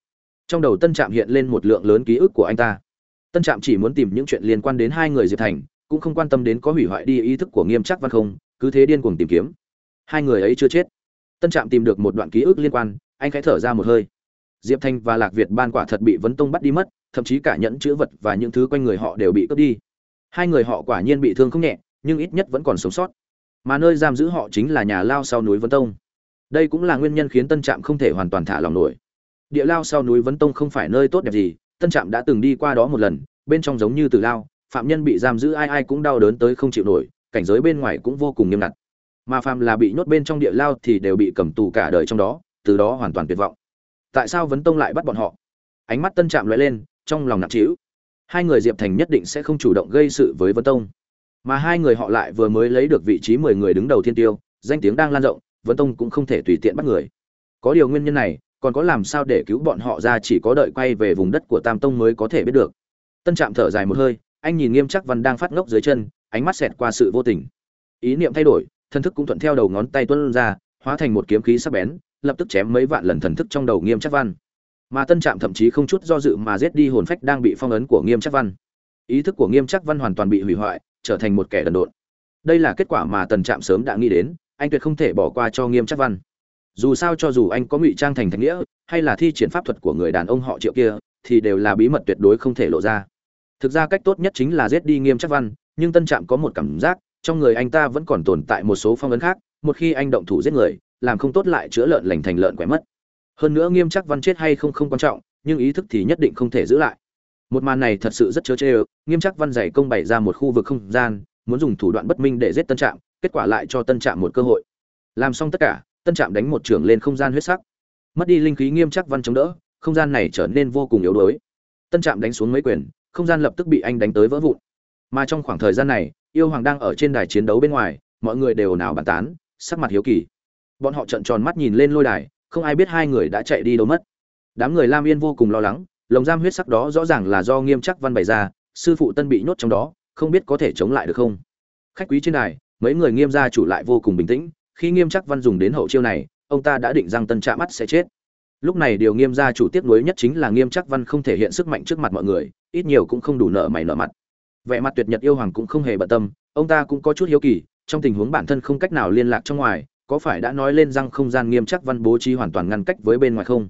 Speaker 1: Trong đầu tân trạm hiện lên một lượng lớn ký ức của anh ta. Tân trạm chỉ muốn tìm những chuyện liên quan đến hai người diệp thành, cũng không quan tâm đến có hủy hoại đi ý thức của nghiêm chắc văn không, cứ thế điên cuồng tìm kiếm. Hai người ấy chưa chết. Tân trạm tìm được một đoạn ký ức liên quan, anh khẽ thở ra một hơi. Diệp thanh và lạc việt ban quả thật bị vấn tông bắt đi mất, thậm chí cả nhẫn chữ vật và những thứ quanh người họ đều bị cướp đi. Hai người họ quả nhiên bị thương không nhẹ, nhưng ít nhất vẫn còn sống sót mà nơi giam giữ họ chính là nhà lao sau núi Vân tông. Đây cũng là nguyên nhân khiến tân trạm không thể hoàn toàn thả lòng nổi. Địa lao sau núi Vân tông không phải nơi tốt đẹp gì, tân trạm đã từng đi qua đó một lần, bên trong giống như từ lao, phạm nhân bị giam giữ ai ai cũng đau đớn tới không chịu nổi, cảnh giới bên ngoài cũng vô cùng nghiêm ngặt. Mà phạm là bị nhốt bên trong địa lao thì đều bị cầm tù cả đời trong đó, từ đó hoàn toàn tuyệt vọng. Tại sao vấn tông lại bắt bọn họ? Ánh mắt tân trạm lóe lên, trong lòng nặng trĩu. Hai người diệp thành nhất định sẽ không chủ động gây sự với vấn tông mà hai người họ lại vừa mới lấy được vị trí mười người đứng đầu thiên tiêu, danh tiếng đang lan rộng vấn tông cũng không thể tùy tiện bắt người. Có điều nguyên nhân này, còn có làm sao để cứu bọn họ ra chỉ có đợi quay về vùng đất của tam tông mới có thể biết được. Tân trạm thở dài một hơi, anh nhìn nghiêm chắc văn đang phát ngốc dưới chân, ánh mắt xẹt qua sự vô tình. Ý niệm thay đổi thân thức cũng thuận theo đầu ngón tay tuân ra, hóa thành một kiếm khí sắc bén, lập tức chém mấy vạn lần thần thức trong đầu nghiêm chắc văn. Mà tân trạm thậm chí không chút do dự mà giết đi hồn phách đang bị phong ấn của nghiêm chắc văn. Ý thức của nghiêm chắc văn hoàn toàn bị hủy hoại trở thành một kẻ đần độn. Đây là kết quả mà tần trạm sớm đã nghĩ đến, anh tuyệt không thể bỏ qua cho nghiêm chắc văn. Dù sao cho dù anh có ngụy trang thành thành nghĩa, hay là thi triển pháp thuật của người đàn ông họ triệu kia, thì đều là bí mật tuyệt đối không thể lộ ra. Thực ra cách tốt nhất chính là giết đi nghiêm chắc văn, nhưng tân trạm có một cảm giác, trong người anh ta vẫn còn tồn tại một số phong ấn khác, một khi anh động thủ giết người, làm không tốt lại chữa lợn lành thành lợn quẻ mất. Hơn nữa nghiêm chắc văn chết hay không không quan trọng, nhưng ý thức thì nhất định không thể giữ lại một màn này thật sự rất chớ chê nghiêm chắc văn dày công bày ra một khu vực không gian, muốn dùng thủ đoạn bất minh để giết tân trạm, kết quả lại cho tân trạm một cơ hội. Làm xong tất cả, tân trạm đánh một trưởng lên không gian huyết sắc. Mất đi linh khí nghiêm chắc văn chống đỡ, không gian này trở nên vô cùng yếu đuối. Tân trạm đánh xuống mấy quyền, không gian lập tức bị anh đánh tới vỡ vụn. Mà trong khoảng thời gian này, yêu hoàng đang ở trên đài chiến đấu bên ngoài, mọi người đều nào bàn tán, sắc mặt hiếu kỳ. Bọn họ trợn tròn mắt nhìn lên lôi đài, không ai biết hai người đã chạy đi đâu mất. Đám người lam yên vô cùng lo lắng lồng giam huyết sắc đó rõ ràng là do nghiêm chắc văn bày ra, sư phụ tân bị nhốt trong đó, không biết có thể chống lại được không? Khách quý trên đài, mấy người nghiêm gia chủ lại vô cùng bình tĩnh, khi nghiêm chắc văn dùng đến hậu chiêu này, ông ta đã định rằng tân trạ mắt sẽ chết. Lúc này điều nghiêm gia chủ tiếc nuối nhất chính là nghiêm chắc văn không thể hiện sức mạnh trước mặt mọi người, ít nhiều cũng không đủ nợ mày nợ mặt. Vẻ mặt tuyệt nhật yêu hoàng cũng không hề bận tâm, ông ta cũng có chút hiếu kỳ, trong tình huống bản thân không cách nào liên lạc trong ngoài, có phải đã nói lên rằng không gian nghiêm chắc văn bố trí hoàn toàn ngăn cách với bên ngoài không?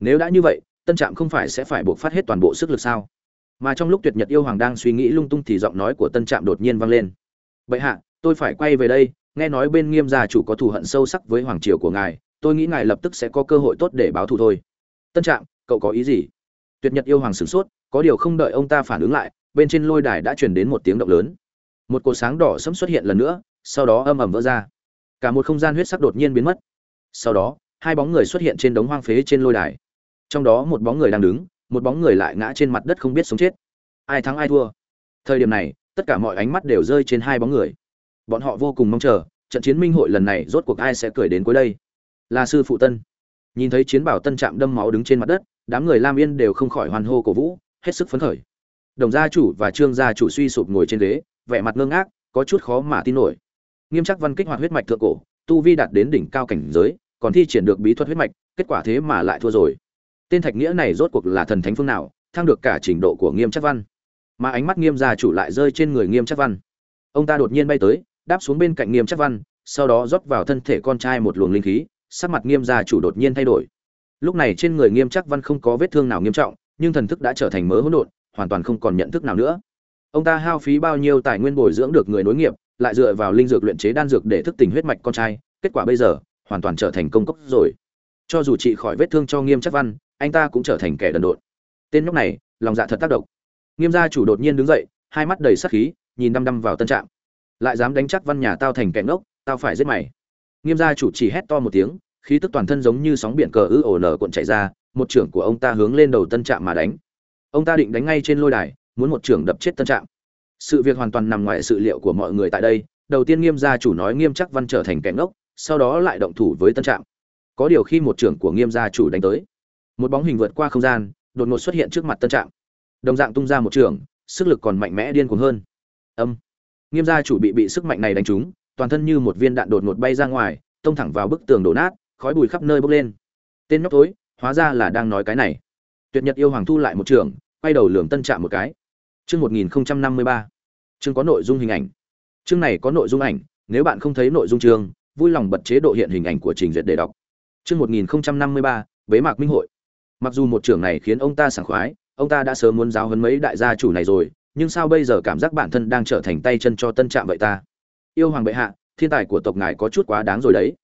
Speaker 1: Nếu đã như vậy tân trạm không phải sẽ phải buộc phát hết toàn bộ sức lực sao? Mà trong lúc tuyệt nhật yêu hoàng đang suy nghĩ lung tung thì giọng nói của tân trạm đột nhiên vang lên. Bệ hạ, tôi phải quay về đây, nghe nói bên nghiêm gia chủ có thù hận sâu sắc với hoàng triều của ngài, tôi nghĩ ngài lập tức sẽ có cơ hội tốt để báo thù thôi. Tân trạm, cậu có ý gì? Tuyệt nhật yêu hoàng sửng sốt, có điều không đợi ông ta phản ứng lại, bên trên lôi đài đã truyền đến một tiếng động lớn. Một cột sáng đỏ sẫm xuất hiện lần nữa, sau đó âm ầm vỡ ra. Cả một không gian huyết sắc đột nhiên biến mất. Sau đó, hai bóng người xuất hiện trên đống hoang phế trên lôi đài trong đó một bóng người đang đứng, một bóng người lại ngã trên mặt đất không biết sống chết. Ai thắng ai thua? Thời điểm này, tất cả mọi ánh mắt đều rơi trên hai bóng người. Bọn họ vô cùng mong chờ, trận chiến minh hội lần này rốt cuộc ai sẽ cười đến cuối đây? Là sư phụ tân. Nhìn thấy chiến bảo tân chạm đâm máu đứng trên mặt đất, đám người lam yên đều không khỏi hoan hô cổ vũ, hết sức phấn khởi. Đồng gia chủ và trương gia chủ suy sụp ngồi trên ghế, vẻ mặt ngơ ngác, có chút khó mà tin nổi. Nghiêm chắc văn kích hoạt huyết mạch thượng cổ, tu vi đạt đến đỉnh cao cảnh giới, còn thi triển được bí thuật huyết mạch, kết quả thế mà lại thua rồi tên thạch nghĩa này rốt cuộc là thần thánh phương nào, thăng được cả trình độ của nghiêm chắc văn. Mà ánh mắt nghiêm gia chủ lại rơi trên người nghiêm chắc văn. Ông ta đột nhiên bay tới, đáp xuống bên cạnh nghiêm chắc văn, sau đó rót vào thân thể con trai một luồng linh khí, sắc mặt nghiêm gia chủ đột nhiên thay đổi. Lúc này trên người nghiêm chắc văn không có vết thương nào nghiêm trọng, nhưng thần thức đã trở thành mớ hỗn độn, hoàn toàn không còn nhận thức nào nữa. Ông ta hao phí bao nhiêu tài nguyên bồi dưỡng được người nối nghiệp, lại dựa vào linh dược luyện chế đan dược để thức tỉnh huyết mạch con trai, kết quả bây giờ, hoàn toàn trở thành công cốc rồi. Cho dù trị khỏi vết thương cho nghiêm chắc văn anh ta cũng trở thành kẻ đần độn. Tên nhóc này, lòng dạ thật tác động. Nghiêm gia chủ đột nhiên đứng dậy, hai mắt đầy sắc khí, nhìn đăm đăm vào tân trạm lại dám đánh chắc văn nhà tao thành kẻ ngốc, tao phải giết mày. Nghiêm gia chủ chỉ hét to một tiếng, khí tức toàn thân giống như sóng biển cờ ư ổ nở cuộn chạy ra, một trưởng của ông ta hướng lên đầu tân trạm mà đánh. Ông ta định đánh ngay trên lôi đài, muốn một trưởng đập chết tân trạm sự việc hoàn toàn nằm ngoài sự liệu của mọi người tại đây. Đầu tiên nghiêm gia chủ nói nghiêm chắc văn trở thành kẻ ngốc, sau đó lại động thủ với tân trạm có điều khi một trưởng của nghiêm gia chủ đánh tới một bóng hình vượt qua không gian, đột ngột xuất hiện trước mặt tân trạm. Đồng dạng tung ra một trường, sức lực còn mạnh mẽ điên cuồng hơn. Âm. Nghiêm gia chủ bị bị sức mạnh này đánh trúng, toàn thân như một viên đạn đột ngột bay ra ngoài, tông thẳng vào bức tường đổ nát, khói bụi khắp nơi bốc lên. Tên nhóc tối hóa ra là đang nói cái này. Tuyệt nhật yêu hoàng thu lại một trường, quay đầu lường tân trạm một cái. Chương một nghìn năm mươi ba. Chương có nội dung hình ảnh. Chương này có nội dung ảnh, nếu bạn không thấy nội dung chương, vui lòng bật chế độ hiện hình ảnh của trình duyệt để đọc. Chương một nghìn năm mươi ba, bế mạc minh hội mặc dù một trưởng này khiến ông ta sảng khoái, ông ta đã sớm muốn giáo hấn mấy đại gia chủ này rồi, nhưng sao bây giờ cảm giác bản thân đang trở thành tay chân cho tân trạm vậy ta? Yêu hoàng bệ hạ, thiên tài của tộc ngài có chút quá đáng rồi đấy.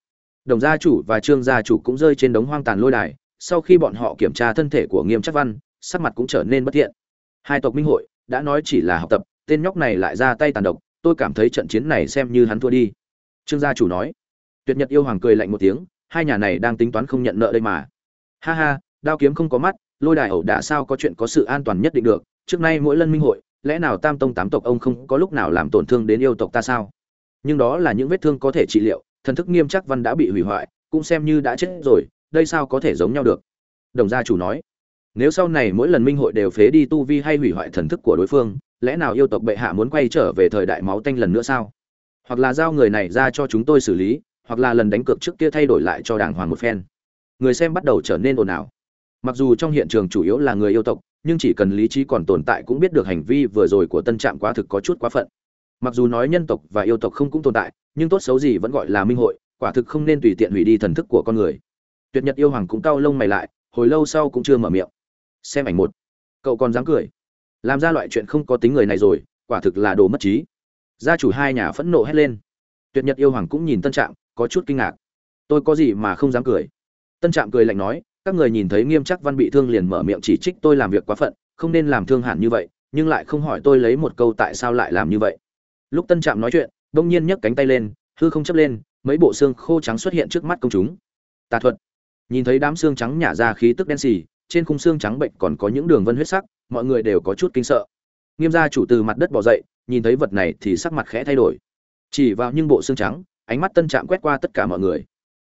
Speaker 1: Đồng gia chủ và trương gia chủ cũng rơi trên đống hoang tàn lôi đài, sau khi bọn họ kiểm tra thân thể của nghiêm chắc văn, sắc mặt cũng trở nên bất thiện. Hai tộc minh hội, đã nói chỉ là học tập, tên nhóc này lại ra tay tàn độc, tôi cảm thấy trận chiến này xem như hắn thua đi. Trương gia chủ nói. Tuyệt nhật yêu hoàng cười lạnh một tiếng, hai nhà này đang tính toán không nhận nợ đây mà. Ha ha đao kiếm không có mắt, lôi đài ẩu đả sao có chuyện có sự an toàn nhất định được, trước nay mỗi lần minh hội, lẽ nào tam tông tám tộc ông không có lúc nào làm tổn thương đến yêu tộc ta sao? Nhưng đó là những vết thương có thể trị liệu, thần thức nghiêm chắc văn đã bị hủy hoại, cũng xem như đã chết rồi, đây sao có thể giống nhau được? Đồng gia chủ nói, nếu sau này mỗi lần minh hội đều phế đi tu vi hay hủy hoại thần thức của đối phương, lẽ nào yêu tộc bệ hạ muốn quay trở về thời đại máu tanh lần nữa sao? Hoặc là giao người này ra cho chúng tôi xử lý, hoặc là lần đánh cược trước kia thay đổi lại cho đảng hoàng một phen. Người xem bắt đầu trở nên ồn ào mặc dù trong hiện trường chủ yếu là người yêu tộc, nhưng chỉ cần lý trí còn tồn tại cũng biết được hành vi vừa rồi của tân trạm quá thực có chút quá phận. Mặc dù nói nhân tộc và yêu tộc không cũng tồn tại, nhưng tốt xấu gì vẫn gọi là minh hội, quả thực không nên tùy tiện hủy đi thần thức của con người. Tuyệt nhật yêu hoàng cũng cau lông mày lại, hồi lâu sau cũng chưa mở miệng. Xem ảnh một. Cậu còn dám cười? Làm ra loại chuyện không có tính người này rồi, quả thực là đồ mất trí. Gia chủ hai nhà phẫn nộ hét lên. Tuyệt nhật yêu hoàng cũng nhìn tân trạm, có chút kinh ngạc. Tôi có gì mà không dám cười? Tân trạm cười lạnh nói các người nhìn thấy nghiêm chắc văn bị thương liền mở miệng chỉ trích tôi làm việc quá phận, không nên làm thương hẳn như vậy, nhưng lại không hỏi tôi lấy một câu tại sao lại làm như vậy. Lúc tân trạm nói chuyện đông nhiên nhấc cánh tay lên, hư không chấp lên, mấy bộ xương khô trắng xuất hiện trước mắt công chúng. Tà thuật. Nhìn thấy đám xương trắng nhả ra khí tức đen xì, trên khung xương trắng bệnh còn có những đường vân huyết sắc, mọi người đều có chút kinh sợ. Nghiêm gia chủ từ mặt đất bỏ dậy, nhìn thấy vật này thì sắc mặt khẽ thay đổi. Chỉ vào những bộ xương trắng, ánh mắt tân trạm quét qua tất cả mọi người.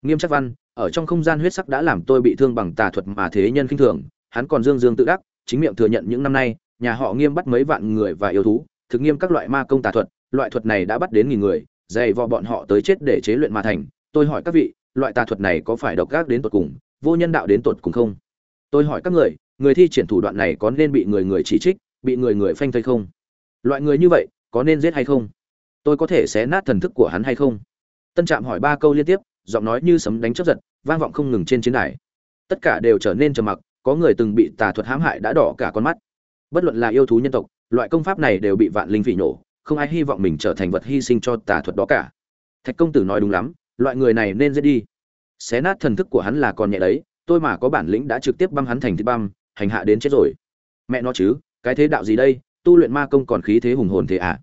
Speaker 1: Nghiêm chắc văn ở trong không gian huyết sắc đã làm tôi bị thương bằng tà thuật mà thế nhân khinh thường, hắn còn dương dương tự đắc, chính miệng thừa nhận những năm nay, nhà họ nghiêm bắt mấy vạn người và yêu thú, thực nghiêm các loại ma công tà thuật, loại thuật này đã bắt đến nghìn người, dày vò bọn họ tới chết để chế luyện mà thành. Tôi hỏi các vị, loại tà thuật này có phải độc ác đến tột cùng, vô nhân đạo đến tột cùng không? Tôi hỏi các người người thi triển thủ đoạn này có nên bị người người chỉ trích, bị người người phanh thây không? Loại người như vậy, có nên giết hay không? Tôi có thể xé nát thần thức của hắn hay không? Tân trạm hỏi ba câu liên tiếp giọng nói như sấm đánh chớp giật, vang vọng không ngừng trên chiến đài. Tất cả đều trở nên trầm mặc, có người từng bị tà thuật hãm hại đã đỏ cả con mắt. Bất luận là yêu thú nhân tộc, loại công pháp này đều bị vạn linh phỉ nổ không ai hy vọng mình trở thành vật hy sinh cho tà thuật đó cả. Thạch công tử nói đúng lắm, loại người này nên giết đi. Xé nát thần thức của hắn là còn nhẹ đấy, tôi mà có bản lĩnh đã trực tiếp băm hắn thành thịt băm, hành hạ đến chết rồi. Mẹ nó chứ, cái thế đạo gì đây, tu luyện ma công còn khí thế hùng hồn thế à?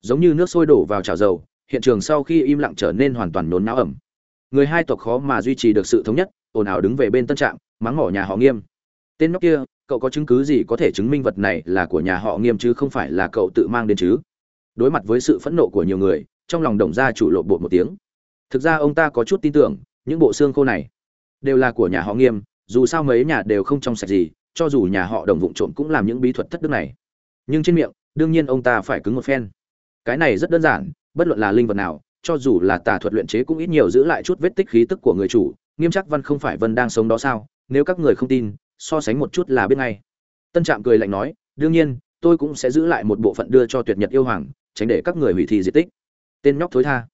Speaker 1: Giống như nước sôi đổ vào chảo dầu, hiện trường sau khi im lặng trở nên hoàn toàn nôn náo ẩm người hai tộc khó mà duy trì được sự thống nhất, ồn ào đứng về bên tân trạm, mắng mỏ nhà họ nghiêm. Tên nhóc kia, cậu có chứng cứ gì có thể chứng minh vật này là của nhà họ nghiêm chứ không phải là cậu tự mang đến chứ? Đối mặt với sự phẫn nộ của nhiều người, trong lòng đồng gia chủ lộ bộ một tiếng. Thực ra ông ta có chút tin tưởng, những bộ xương khô này đều là của nhà họ nghiêm, dù sao mấy nhà đều không trong sạch gì, cho dù nhà họ đồng vụng trộm cũng làm những bí thuật thất đức này. Nhưng trên miệng, đương nhiên ông ta phải cứng một phen. Cái này rất đơn giản, bất luận là linh vật nào cho dù là tà thuật luyện chế cũng ít nhiều giữ lại chút vết tích khí tức của người chủ, nghiêm chắc văn không phải vân đang sống đó sao? Nếu các người không tin, so sánh một chút là biết ngay. Tân trạm cười lạnh nói, đương nhiên, tôi cũng sẽ giữ lại một bộ phận đưa cho tuyệt nhật yêu hoàng, tránh để các người hủy thi di tích. Tên nhóc thối tha.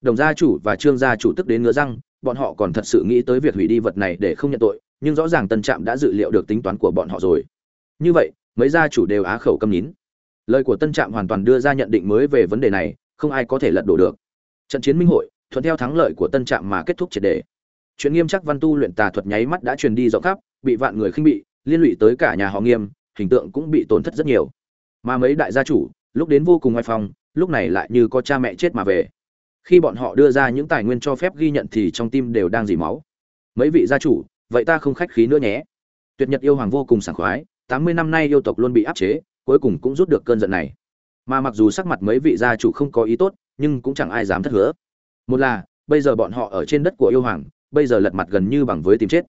Speaker 1: Đồng gia chủ và trương gia chủ tức đến ngứa răng, bọn họ còn thật sự nghĩ tới việc hủy đi vật này để không nhận tội, nhưng rõ ràng tân trạm đã dự liệu được tính toán của bọn họ rồi. Như vậy, mấy gia chủ đều á khẩu câm nhín lời của tân trạm hoàn toàn đưa ra nhận định mới về vấn đề này, không ai có thể lật đổ được trận chiến minh hội, thuận theo thắng lợi của tân trạm mà kết thúc triệt đề. Chuyện nghiêm chắc văn tu luyện tà thuật nháy mắt đã truyền đi rộng khắp, bị vạn người khinh bị, liên lụy tới cả nhà họ nghiêm, hình tượng cũng bị tổn thất rất nhiều. Mà mấy đại gia chủ, lúc đến vô cùng oai phong lúc này lại như có cha mẹ chết mà về. Khi bọn họ đưa ra những tài nguyên cho phép ghi nhận thì trong tim đều đang dỉ máu. Mấy vị gia chủ, vậy ta không khách khí nữa nhé. Tuyệt nhật yêu hoàng vô cùng sảng khoái, tám mươi năm nay yêu tộc luôn bị áp chế, cuối cùng cũng rút được cơn giận này. Mà mặc dù sắc mặt mấy vị gia chủ không có ý tốt nhưng cũng chẳng ai dám thất hứa. Một là bây giờ bọn họ ở trên đất của yêu hoàng bây giờ lật mặt gần như bằng với tìm chết.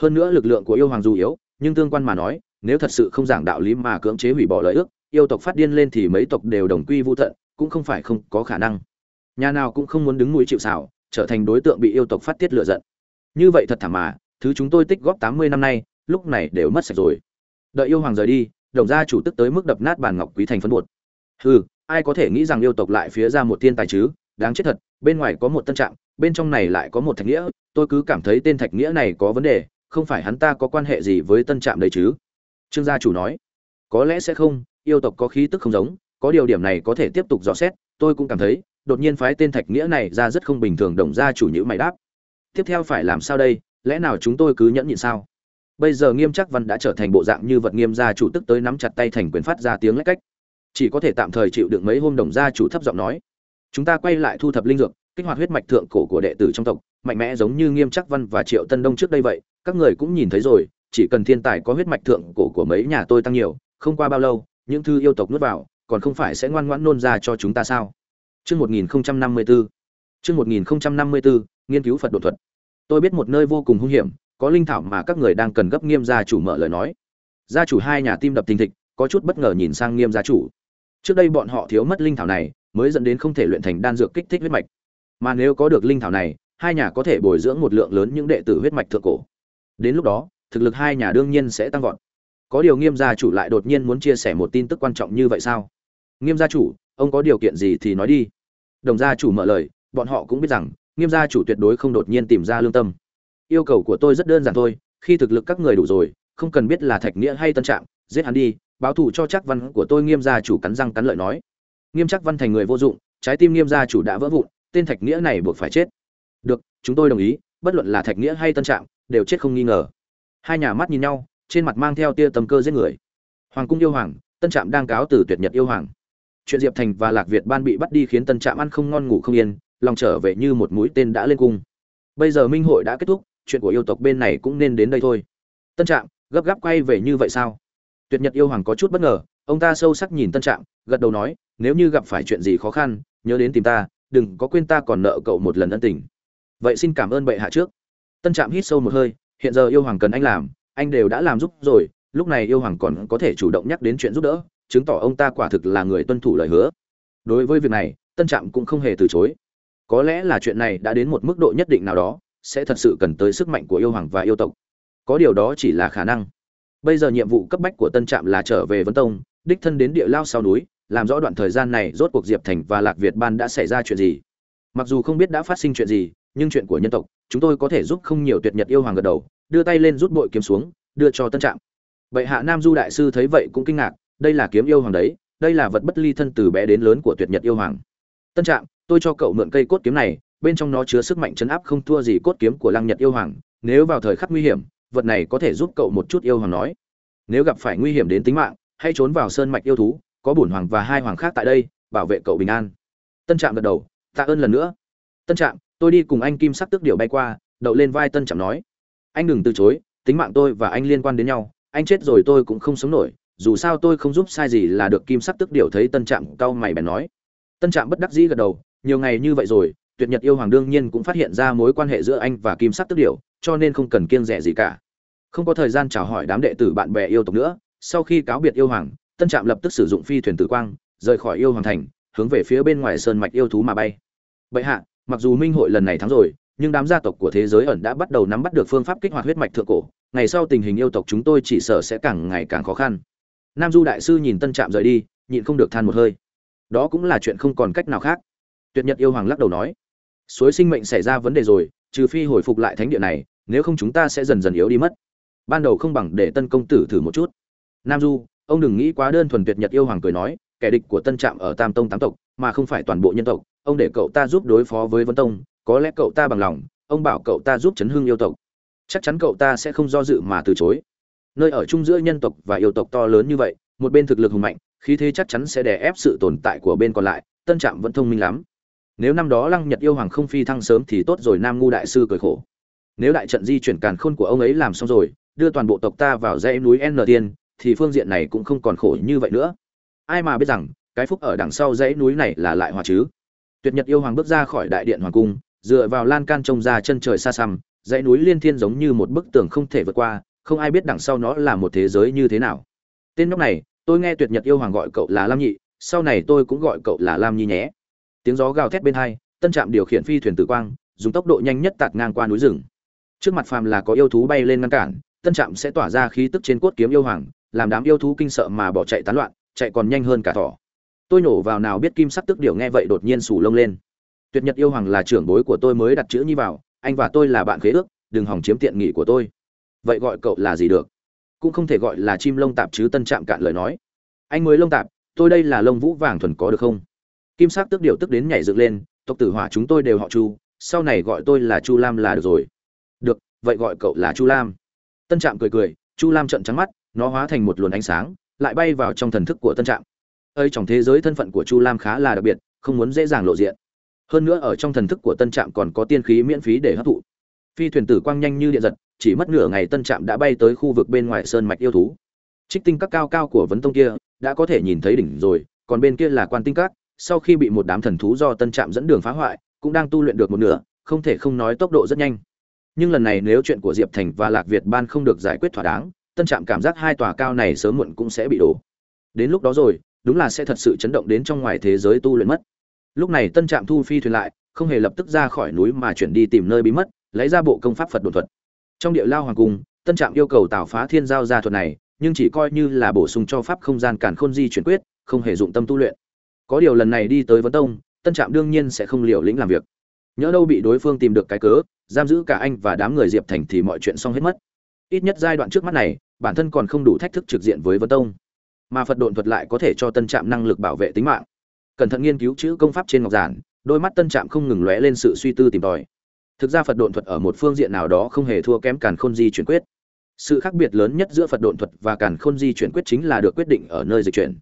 Speaker 1: Hơn nữa lực lượng của yêu hoàng dù yếu nhưng tương quan mà nói nếu thật sự không giảng đạo lý mà cưỡng chế hủy bỏ lợi ước yêu tộc phát điên lên thì mấy tộc đều đồng quy vô tận, cũng không phải không có khả năng. Nhà nào cũng không muốn đứng mũi chịu xảo trở thành đối tượng bị yêu tộc phát tiết lựa giận. Như vậy thật thảm mà thứ chúng tôi tích góp tám mươi năm nay lúc này đều mất sạch rồi. Đợi yêu hoàng rời đi đồng gia chủ tức tới mức đập nát bàn ngọc quý thành phấn bột. Hừ ai có thể nghĩ rằng yêu tộc lại phía ra một thiên tài chứ? Đáng chết thật, bên ngoài có một tân trạng, bên trong này lại có một thạch nghĩa. Tôi cứ cảm thấy tên thạch nghĩa này có vấn đề, không phải hắn ta có quan hệ gì với tân trạm đấy chứ? Trương gia chủ nói. Có lẽ sẽ không, yêu tộc có khí tức không giống, có điều điểm này có thể tiếp tục dò xét, tôi cũng cảm thấy, đột nhiên phái tên thạch nghĩa này ra rất không bình thường, đồng gia chủ nhữ mày đáp. Tiếp theo phải làm sao đây? Lẽ nào chúng tôi cứ nhẫn nhịn sao? Bây giờ nghiêm chắc văn đã trở thành bộ dạng như vật nghiêm gia chủ tức tới nắm chặt tay thành quyền phát ra tiếng lách cách chỉ có thể tạm thời chịu được mấy hôm đồng gia chủ thấp giọng nói chúng ta quay lại thu thập linh dược kích hoạt huyết mạch thượng cổ của đệ tử trong tộc mạnh mẽ giống như nghiêm chắc văn và triệu tân đông trước đây vậy các người cũng nhìn thấy rồi chỉ cần thiên tài có huyết mạch thượng cổ của mấy nhà tôi tăng nhiều không qua bao lâu những thư yêu tộc nuốt vào còn không phải sẽ ngoan ngoãn nôn ra cho chúng ta sao Chương 1054. Chương 1054, nghiên cứu Phật độ thuật. Tôi biết một nơi vô cùng hung hiểm, có linh thảo mà các người đang cần gấp Nghiêm gia chủ mở lời nói. Gia chủ hai nhà tim đập thình thịch, có chút bất ngờ nhìn sang Nghiêm gia chủ. Trước đây bọn họ thiếu mất linh thảo này, mới dẫn đến không thể luyện thành đan dược kích thích huyết mạch. Mà nếu có được linh thảo này, hai nhà có thể bồi dưỡng một lượng lớn những đệ tử huyết mạch thượng cổ. Đến lúc đó, thực lực hai nhà đương nhiên sẽ tăng vọt. Có điều Nghiêm gia chủ lại đột nhiên muốn chia sẻ một tin tức quan trọng như vậy sao? Nghiêm gia chủ, ông có điều kiện gì thì nói đi đồng gia chủ mở lời bọn họ cũng biết rằng nghiêm gia chủ tuyệt đối không đột nhiên tìm ra lương tâm yêu cầu của tôi rất đơn giản thôi khi thực lực các người đủ rồi không cần biết là thạch nghĩa hay tân trạng giết hắn đi báo thù cho chắc văn của tôi nghiêm gia chủ cắn răng cắn lợi nói. Nghiêm chắc văn thành người vô dụng, trái tim nghiêm gia chủ đã vỡ vụn, tên thạch nghĩa này buộc phải chết. Được, chúng tôi đồng ý, bất luận là thạch nghĩa hay tân trạng đều chết không nghi ngờ. Hai nhà mắt nhìn nhau, trên mặt mang theo tia tâm cơ giết người. Hoàng cung yêu hoàng, tân trạm đang cáo từ tuyệt nhật yêu hoàng. Chuyện diệp thành và lạc việt ban bị bắt đi khiến tân trạm ăn không ngon ngủ không yên, lòng trở về như một mũi tên đã lên cung. Bây giờ minh hội đã kết thúc, chuyện của yêu tộc bên này cũng nên đến đây thôi. Tân trạm, gấp gáp quay về như vậy sao? Tuyệt nhật yêu hoàng có chút bất ngờ, ông ta sâu sắc nhìn tân trạm, gật đầu nói, nếu như gặp phải chuyện gì khó khăn, nhớ đến tìm ta, đừng có quên ta còn nợ cậu một lần ân tình. Vậy xin cảm ơn bệ hạ trước. Tân trạm hít sâu một hơi, hiện giờ yêu hoàng cần anh làm, anh đều đã làm giúp rồi, lúc này yêu hoàng còn có thể chủ động nhắc đến chuyện giúp đỡ, chứng tỏ ông ta quả thực là người tuân thủ lời hứa. Đối với việc này, tân trạm cũng không hề từ chối. Có lẽ là chuyện này đã đến một mức độ nhất định nào đó, sẽ thật sự cần tới sức mạnh của yêu hoàng và yêu tộc. Có điều đó chỉ là khả năng bây giờ nhiệm vụ cấp bách của tân trạm là trở về vân tông, đích thân đến địa lao sau núi, làm rõ đoạn thời gian này rốt cuộc diệp thành và lạc việt ban đã xảy ra chuyện gì. Mặc dù không biết đã phát sinh chuyện gì, nhưng chuyện của nhân tộc, chúng tôi có thể giúp không nhiều tuyệt nhật yêu hoàng gật đầu, đưa tay lên rút bội kiếm xuống, đưa cho tân trạm. Bệ hạ nam du đại sư thấy vậy cũng kinh ngạc, đây là kiếm yêu hoàng đấy, đây là vật bất ly thân từ bé đến lớn của tuyệt nhật yêu hoàng. Tân trạm, tôi cho cậu mượn cây cốt kiếm này, bên trong nó chứa sức mạnh chấn áp không thua gì cốt kiếm của lăng nhật yêu hoàng, nếu vào thời khắc nguy hiểm vật này có thể giúp cậu một chút yêu hoàng nói. Nếu gặp phải nguy hiểm đến tính mạng, hãy trốn vào sơn mạch yêu thú, có bổn hoàng và hai hoàng khác tại đây, bảo vệ cậu bình an. Tân trạm gật đầu, tạ ơn lần nữa. Tân trạm, tôi đi cùng anh kim sắc tức điệu bay qua, đậu lên vai tân trạm nói. Anh đừng từ chối, tính mạng tôi và anh liên quan đến nhau, anh chết rồi tôi cũng không sống nổi, dù sao tôi không giúp sai gì là được kim sắc tức điệu thấy tân trạm cau mày bèn nói. Tân trạm bất đắc dĩ gật đầu, nhiều ngày như vậy rồi tuyệt nhật yêu hoàng đương nhiên cũng phát hiện ra mối quan hệ giữa anh và kim sắc tức điệu cho nên không cần kiêng rẻ gì cả. Không có thời gian chào hỏi đám đệ tử bạn bè yêu tộc nữa, sau khi cáo biệt yêu hoàng, tân trạm lập tức sử dụng phi thuyền tử quang, rời khỏi yêu hoàng thành, hướng về phía bên ngoài sơn mạch yêu thú mà bay. Bệ hạ, mặc dù minh hội lần này thắng rồi, nhưng đám gia tộc của thế giới ẩn đã bắt đầu nắm bắt được phương pháp kích hoạt huyết mạch thượng cổ, ngày sau tình hình yêu tộc chúng tôi chỉ sợ sẽ càng ngày càng khó khăn. Nam du đại sư nhìn tân trạm rời đi, nhịn không được than một hơi. Đó cũng là chuyện không còn cách nào khác. Tuyệt nhật yêu hoàng lắc đầu nói suối sinh mệnh xảy ra vấn đề rồi, trừ phi hồi phục lại thánh địa này, nếu không chúng ta sẽ dần dần yếu đi mất. Ban đầu không bằng để tân công tử thử một chút. Nam du, ông đừng nghĩ quá đơn thuần tuyệt nhật yêu hoàng cười nói, kẻ địch của tân trạm ở tam tông tám tộc, mà không phải toàn bộ nhân tộc, ông để cậu ta giúp đối phó với vân tông, có lẽ cậu ta bằng lòng, ông bảo cậu ta giúp chấn hưng yêu tộc. Chắc chắn cậu ta sẽ không do dự mà từ chối. Nơi ở chung giữa nhân tộc và yêu tộc to lớn như vậy, một bên thực lực hùng mạnh, khí thế chắc chắn sẽ đè ép sự tồn tại của bên còn lại, tân trạm vẫn thông minh lắm nếu năm đó lăng nhật yêu hoàng không phi thăng sớm thì tốt rồi, nam ngu đại sư cười khổ. Nếu đại trận di chuyển càn khôn của ông ấy làm xong rồi, đưa toàn bộ tộc ta vào dãy núi n tiên, thì phương diện này cũng không còn khổ như vậy nữa. Ai mà biết rằng, cái phúc ở đằng sau dãy núi này là lại hòa chứ? Tuyệt nhật yêu hoàng bước ra khỏi đại điện hoàng cung, dựa vào lan can trông ra chân trời xa xăm, dãy núi liên thiên giống như một bức tường không thể vượt qua, không ai biết đằng sau nó là một thế giới như thế nào. Tên nhóc này, tôi nghe tuyệt nhật yêu hoàng gọi cậu là lam nhị, sau này tôi cũng gọi cậu là lam nhi nhé tiếng gió gào thét bên hai, tân trạm điều khiển phi thuyền tử quang, dùng tốc độ nhanh nhất tạt ngang qua núi rừng. Trước mặt phàm là có yêu thú bay lên ngăn cản, tân trạm sẽ tỏa ra khí tức trên cốt kiếm yêu hoàng, làm đám yêu thú kinh sợ mà bỏ chạy tán loạn, chạy còn nhanh hơn cả thỏ. Tôi nổ vào nào biết kim sắc tức điều nghe vậy đột nhiên sù lông lên. Tuyệt nhật yêu hoàng là trưởng bối của tôi mới đặt chữ nhi vào, anh và tôi là bạn khế ước, đừng hỏng chiếm tiện nghỉ của tôi. Vậy gọi cậu là gì được? Cũng không thể gọi là chim lông tạp chứ, tân trạm cạn lời nói. Anh mới lông tạp, tôi đây là lông vũ vàng thuần có được không? Kim sắc tức điệu tức đến nhảy dựng lên, tộc tử hỏa chúng tôi đều họ chu, sau này gọi tôi là chu lam là được rồi. Được, vậy gọi cậu là chu lam. Tân trạm cười cười, chu lam trợn trắng mắt, nó hóa thành một luồng ánh sáng, lại bay vào trong thần thức của tân trạm. Ơi trong thế giới thân phận của chu lam khá là đặc biệt, không muốn dễ dàng lộ diện. Hơn nữa ở trong thần thức của tân trạm còn có tiên khí miễn phí để hấp thụ. Phi thuyền tử quang nhanh như điện giật, chỉ mất nửa ngày tân trạm đã bay tới khu vực bên ngoài sơn mạch yêu thú. Trích tinh các cao cao của vấn tông kia, đã có thể nhìn thấy đỉnh rồi, còn bên kia là quan tinh các sau khi bị một đám thần thú do tân trạm dẫn đường phá hoại, cũng đang tu luyện được một nửa, không thể không nói tốc độ rất nhanh. Nhưng lần này nếu chuyện của diệp thành và lạc việt ban không được giải quyết thỏa đáng, tân trạm cảm giác hai tòa cao này sớm muộn cũng sẽ bị đổ. Đến lúc đó rồi, đúng là sẽ thật sự chấn động đến trong ngoài thế giới tu luyện mất. Lúc này tân trạm thu phi thuyền lại, không hề lập tức ra khỏi núi mà chuyển đi tìm nơi bí mất lấy ra bộ công pháp phật đột thuật. Trong địa lao hoàng cung, tân trạm yêu cầu tạo phá thiên giao ra thuật này, nhưng chỉ coi như là bổ sung cho pháp không gian càn khôn di chuyển quyết, không hề dụng tâm tu luyện có điều lần này đi tới vấn tông tân trạm đương nhiên sẽ không liều lĩnh làm việc. Nhỡ đâu bị đối phương tìm được cái cớ giam giữ cả anh và đám người diệp thành thì mọi chuyện xong hết mất. Ít nhất giai đoạn trước mắt này bản thân còn không đủ thách thức trực diện với vấn tông. Mà phật độn thuật lại có thể cho tân trạm năng lực bảo vệ tính mạng. Cẩn thận nghiên cứu chữ công pháp trên ngọc giản đôi mắt tân trạm không ngừng lóe lên sự suy tư tìm tòi. Thực ra phật độn thuật ở một phương diện nào đó không hề thua kém càn khôn di chuyển quyết. Sự khác biệt lớn nhất giữa phật độn thuật và càn khôn di chuyển quyết chính là được quyết định ở nơi dịch chuyển.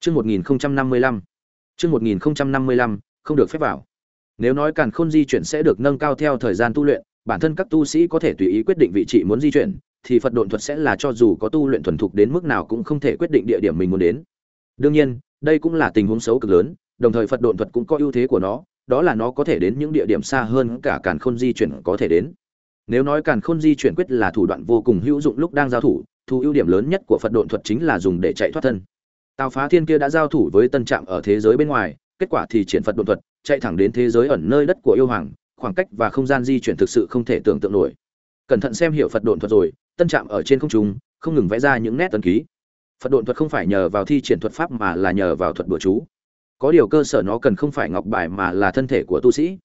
Speaker 1: Trước 1055, Trước 1055, không được phép vào. Nếu nói càn khôn di chuyển sẽ được nâng cao theo thời gian tu luyện, bản thân các tu sĩ có thể tùy ý quyết định vị trí muốn di chuyển, thì Phật độn thuật sẽ là cho dù có tu luyện thuần thục đến mức nào cũng không thể quyết định địa điểm mình muốn đến. Đương nhiên, đây cũng là tình huống xấu cực lớn, đồng thời Phật độn thuật cũng có ưu thế của nó, đó là nó có thể đến những địa điểm xa hơn cả càn khôn di chuyển có thể đến. Nếu nói càn khôn di chuyển quyết là thủ đoạn vô cùng hữu dụng lúc đang giao thủ, thu ưu điểm lớn nhất của Phật độn thuật chính là dùng để chạy thoát thân. Tào Phá Thiên kia đã giao thủ với Tân Trạm ở thế giới bên ngoài, kết quả thì triển Phật độ thuật, chạy thẳng đến thế giới ẩn nơi đất của yêu hoàng, khoảng cách và không gian di chuyển thực sự không thể tưởng tượng nổi. Cẩn thận xem hiểu Phật độ thuật rồi, Tân Trạm ở trên không trung, không ngừng vẽ ra những nét ấn ký. Phật độ thuật không phải nhờ vào thi triển thuật pháp mà là nhờ vào thuật bừa chú. Có điều cơ sở nó cần không phải ngọc bài mà là thân thể của tu sĩ.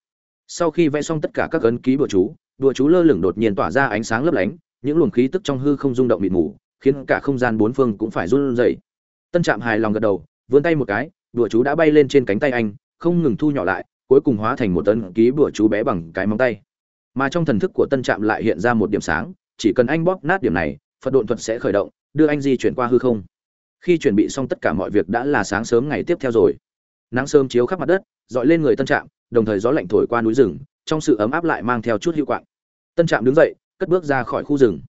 Speaker 1: Sau khi vẽ xong tất cả các ấn ký bừa chú, đùa chú lơ lửng đột nhiên tỏa ra ánh sáng lấp lánh, những luồng khí tức trong hư không rung động mịt mù, khiến cả không gian bốn phương cũng phải run rẩy tân trạm hài lòng gật đầu, vươn tay một cái, đùa chú đã bay lên trên cánh tay anh, không ngừng thu nhỏ lại, cuối cùng hóa thành một tấn ký bùa chú bé bằng cái móng tay. Mà trong thần thức của tân trạm lại hiện ra một điểm sáng, chỉ cần anh bóp nát điểm này, phật độn thuật sẽ khởi động, đưa anh di chuyển qua hư không. Khi chuẩn bị xong tất cả mọi việc đã là sáng sớm ngày tiếp theo rồi. Nắng sớm chiếu khắp mặt đất, dọi lên người tân trạm, đồng thời gió lạnh thổi qua núi rừng, trong sự ấm áp lại mang theo chút hữu quạng. Tân trạm đứng dậy, cất bước ra khỏi khu rừng.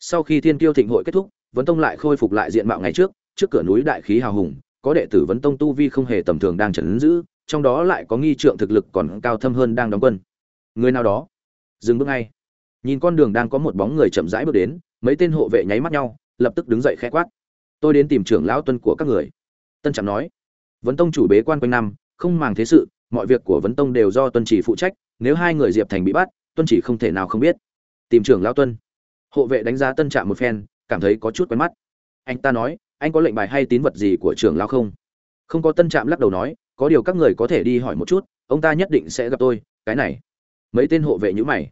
Speaker 1: Sau khi thiên kiêu thịnh hội kết thúc, vấn tông lại khôi phục lại diện mạo ngày trước trước cửa núi đại khí hào hùng, có đệ tử vấn tông tu vi không hề tầm thường đang trấn giữ, trong đó lại có nghi trượng thực lực còn cao thâm hơn đang đóng quân. Người nào đó? Dừng bước ngay. Nhìn con đường đang có một bóng người chậm rãi bước đến, mấy tên hộ vệ nháy mắt nhau, lập tức đứng dậy khẽ quát. Tôi đến tìm trưởng lão tuân của các người. Tân Trạm nói. Vấn tông chủ bế quan quanh năm, không màng thế sự, mọi việc của vấn tông đều do tuân chỉ phụ trách, nếu hai người Diệp Thành bị bắt, tuân chỉ không thể nào không biết. Tìm trưởng lão tuân. Hộ vệ đánh giá Tân Trạm một phen, cảm thấy có chút quen mắt. Anh ta nói, anh có lệnh bài hay tín vật gì của trưởng lão không? Không có tân trạm lắc đầu nói, có điều các người có thể đi hỏi một chút, ông ta nhất định sẽ gặp tôi, cái này. Mấy tên hộ vệ nhữ mày.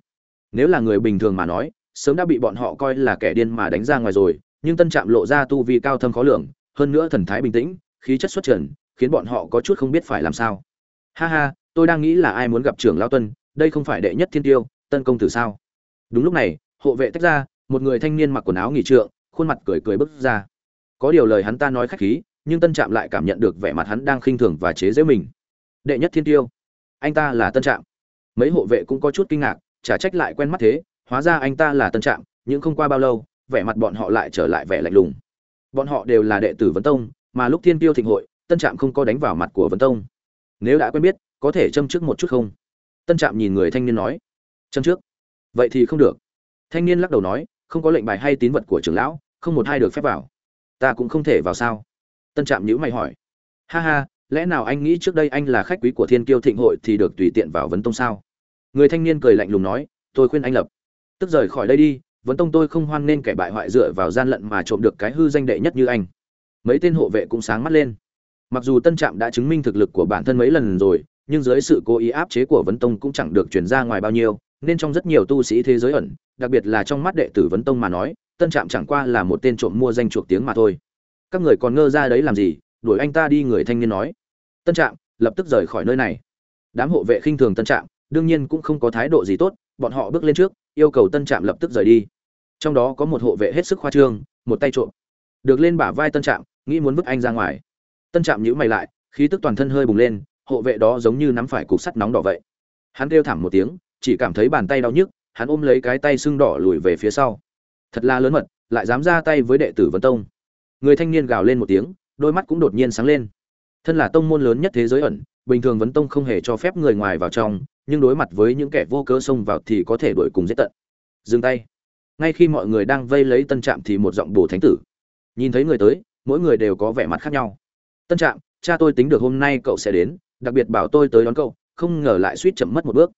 Speaker 1: Nếu là người bình thường mà nói, sớm đã bị bọn họ coi là kẻ điên mà đánh ra ngoài rồi, nhưng tân trạm lộ ra tu vi cao thâm khó lường, hơn nữa thần thái bình tĩnh, khí chất xuất trần, khiến bọn họ có chút không biết phải làm sao. Ha ha, tôi đang nghĩ là ai muốn gặp trưởng lao tuân, đây không phải đệ nhất thiên tiêu, tân công tử sao? Đúng lúc này, hộ vệ tách ra, một người thanh niên mặc quần áo nghỉ trượng, khuôn mặt cười cười bước ra có điều lời hắn ta nói khách khí, nhưng tân trạm lại cảm nhận được vẻ mặt hắn đang khinh thường và chế giễu mình. Đệ nhất thiên tiêu. Anh ta là tân trạm. Mấy hộ vệ cũng có chút kinh ngạc, chả trách lại quen mắt thế, hóa ra anh ta là tân trạm, nhưng không qua bao lâu, vẻ mặt bọn họ lại trở lại vẻ lạnh lùng. Bọn họ đều là đệ tử vấn tông, mà lúc thiên tiêu thịnh hội, tân trạm không có đánh vào mặt của vấn tông. Nếu đã quen biết, có thể châm trước một chút không? Tân trạm nhìn người thanh niên nói. Châm trước. Vậy thì không được. Thanh niên lắc đầu nói, không có lệnh bài hay tín vật của trưởng lão, không một hai được phép vào ta cũng không thể vào sao? Tân trạm nhữ mày hỏi. Ha ha, lẽ nào anh nghĩ trước đây anh là khách quý của thiên kiêu thịnh hội thì được tùy tiện vào vấn tông sao? Người thanh niên cười lạnh lùng nói, tôi khuyên anh lập. Tức rời khỏi đây đi, vấn tông tôi không hoan nên kẻ bại hoại dựa vào gian lận mà trộm được cái hư danh đệ nhất như anh. Mấy tên hộ vệ cũng sáng mắt lên. Mặc dù tân trạm đã chứng minh thực lực của bản thân mấy lần rồi, nhưng dưới sự cố ý áp chế của vấn tông cũng chẳng được chuyển ra ngoài bao nhiêu, nên trong rất nhiều tu sĩ thế giới ẩn, đặc biệt là trong mắt đệ tử vấn tông mà nói tân trạm chẳng qua là một tên trộm mua danh chuộc tiếng mà thôi. Các người còn ngơ ra đấy làm gì? Đuổi anh ta đi, người thanh niên nói. Tân trạm, lập tức rời khỏi nơi này. Đám hộ vệ khinh thường tân trạm, đương nhiên cũng không có thái độ gì tốt, bọn họ bước lên trước, yêu cầu tân trạm lập tức rời đi. Trong đó có một hộ vệ hết sức khoa trương, một tay trộm. Được lên bả vai tân trạm, nghĩ muốn vứt anh ra ngoài. Tân trạm nhữ mày lại, khí tức toàn thân hơi bùng lên, hộ vệ đó giống như nắm phải cục sắt nóng đỏ vậy. Hắn kêu thảm một tiếng, chỉ cảm thấy bàn tay đau nhức, hắn ôm lấy cái tay sưng đỏ lùi về phía sau thật là lớn mật, lại dám ra tay với đệ tử vân tông. Người thanh niên gào lên một tiếng, đôi mắt cũng đột nhiên sáng lên. Thân là tông môn lớn nhất thế giới ẩn, bình thường vấn tông không hề cho phép người ngoài vào trong, nhưng đối mặt với những kẻ vô cớ xông vào thì có thể đuổi cùng giết tận. Dừng tay. Ngay khi mọi người đang vây lấy tân trạm thì một giọng bồ thánh tử. Nhìn thấy người tới, mỗi người đều có vẻ mặt khác nhau. Tân trạm, cha tôi tính được hôm nay cậu sẽ đến, đặc biệt bảo tôi tới đón cậu, không ngờ lại suýt chậm mất một bước.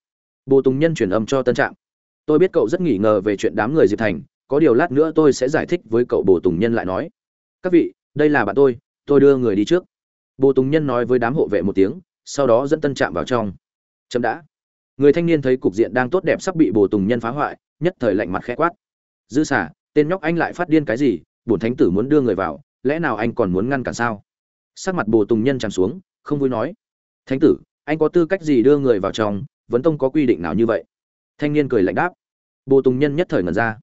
Speaker 1: Bồ tùng nhân truyền âm cho tân trạm. Tôi biết cậu rất nghi ngờ về chuyện đám người diệp thành có điều lát nữa tôi sẽ giải thích với cậu bồ tùng nhân lại nói. Các vị, đây là bạn tôi tôi đưa người đi trước. Bồ tùng nhân nói với đám hộ vệ một tiếng, sau đó dẫn tân trạm vào trong. Chậm đã. Người thanh niên thấy cục diện đang tốt đẹp sắp bị bồ tùng nhân phá hoại, nhất thời lạnh mặt khẽ quát. Dư xả tên nhóc anh lại phát điên cái gì, bổn thánh tử muốn đưa người vào, lẽ nào anh còn muốn ngăn cản sao? Sắc mặt bồ tùng nhân tràn xuống, không vui nói. Thánh tử, anh có tư cách gì đưa người vào trong, vấn tông có quy định nào như vậy? Thanh niên cười lạnh đáp. Bồ tùng nhân nhất thời ngẩn ra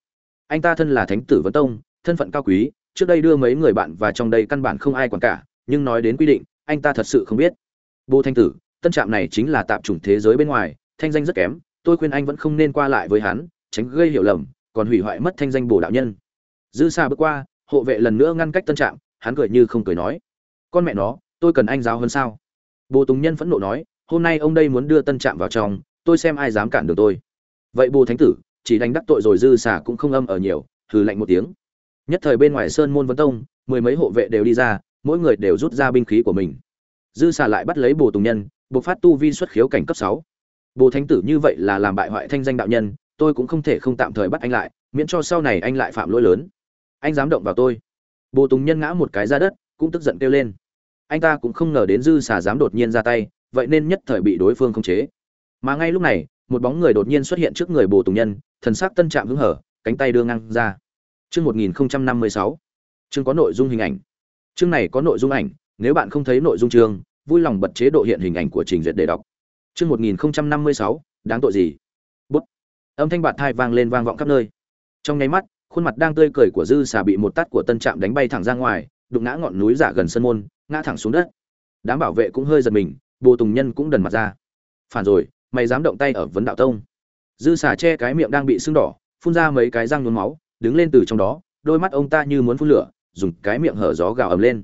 Speaker 1: anh ta thân là thánh tử vấn tông, thân phận cao quý, trước đây đưa mấy người bạn và trong đây căn bản không ai quản cả, nhưng nói đến quy định, anh ta thật sự không biết. Bồ thanh tử, tân trạm này chính là tạp chủng thế giới bên ngoài, thanh danh rất kém, tôi khuyên anh vẫn không nên qua lại với hắn, tránh gây hiểu lầm, còn hủy hoại mất thanh danh bồ đạo nhân. Dư xa bước qua, hộ vệ lần nữa ngăn cách tân trạm, hắn cười như không cười nói. Con mẹ nó, tôi cần anh giáo hơn sao? Bồ tùng nhân phẫn nộ nói, hôm nay ông đây muốn đưa tân trạm vào trong, tôi xem ai dám cản được tôi. Vậy bồ thánh tử chỉ đánh đắc tội rồi dư xả cũng không âm ở nhiều, hừ lạnh một tiếng. Nhất thời bên ngoài sơn môn vấn tông, mười mấy hộ vệ đều đi ra, mỗi người đều rút ra binh khí của mình. Dư xả lại bắt lấy bồ tùng nhân, buộc phát tu vi xuất khiếu cảnh cấp sáu. Bồ thánh tử như vậy là làm bại hoại thanh danh đạo nhân, tôi cũng không thể không tạm thời bắt anh lại, miễn cho sau này anh lại phạm lỗi lớn. Anh dám động vào tôi. Bồ tùng nhân ngã một cái ra đất, cũng tức giận kêu lên. Anh ta cũng không ngờ đến dư xà dám đột nhiên ra tay, vậy nên nhất thời bị đối phương khống chế. Mà ngay lúc này một bóng người đột nhiên xuất hiện trước người bồ tùng nhân, thần sắc tân trạm hứng hở, cánh tay đưa ngang ra. Chương một nghìn năm mươi sáu. Chương có nội dung hình ảnh. Chương này có nội dung ảnh, nếu bạn không thấy nội dung chương, vui lòng bật chế độ hiện hình ảnh của trình duyệt để đọc. Chương một nghìn năm mươi sáu, đáng tội gì? Bút. Âm thanh bạt thai vang lên vang vọng khắp nơi. Trong nháy mắt, khuôn mặt đang tươi cười của dư xà bị một tát của tân trạm đánh bay thẳng ra ngoài, đụng ngã ngọn núi giả gần sân môn, ngã thẳng xuống đất. Đám bảo vệ cũng hơi giật mình, bồ tùng nhân cũng đần mặt ra. Phản rồi mày dám động tay ở vấn đạo tông. Dư xà che cái miệng đang bị sưng đỏ, phun ra mấy cái răng nhuốm máu, đứng lên từ trong đó, đôi mắt ông ta như muốn phun lửa, dùng cái miệng hở gió gào ầm lên.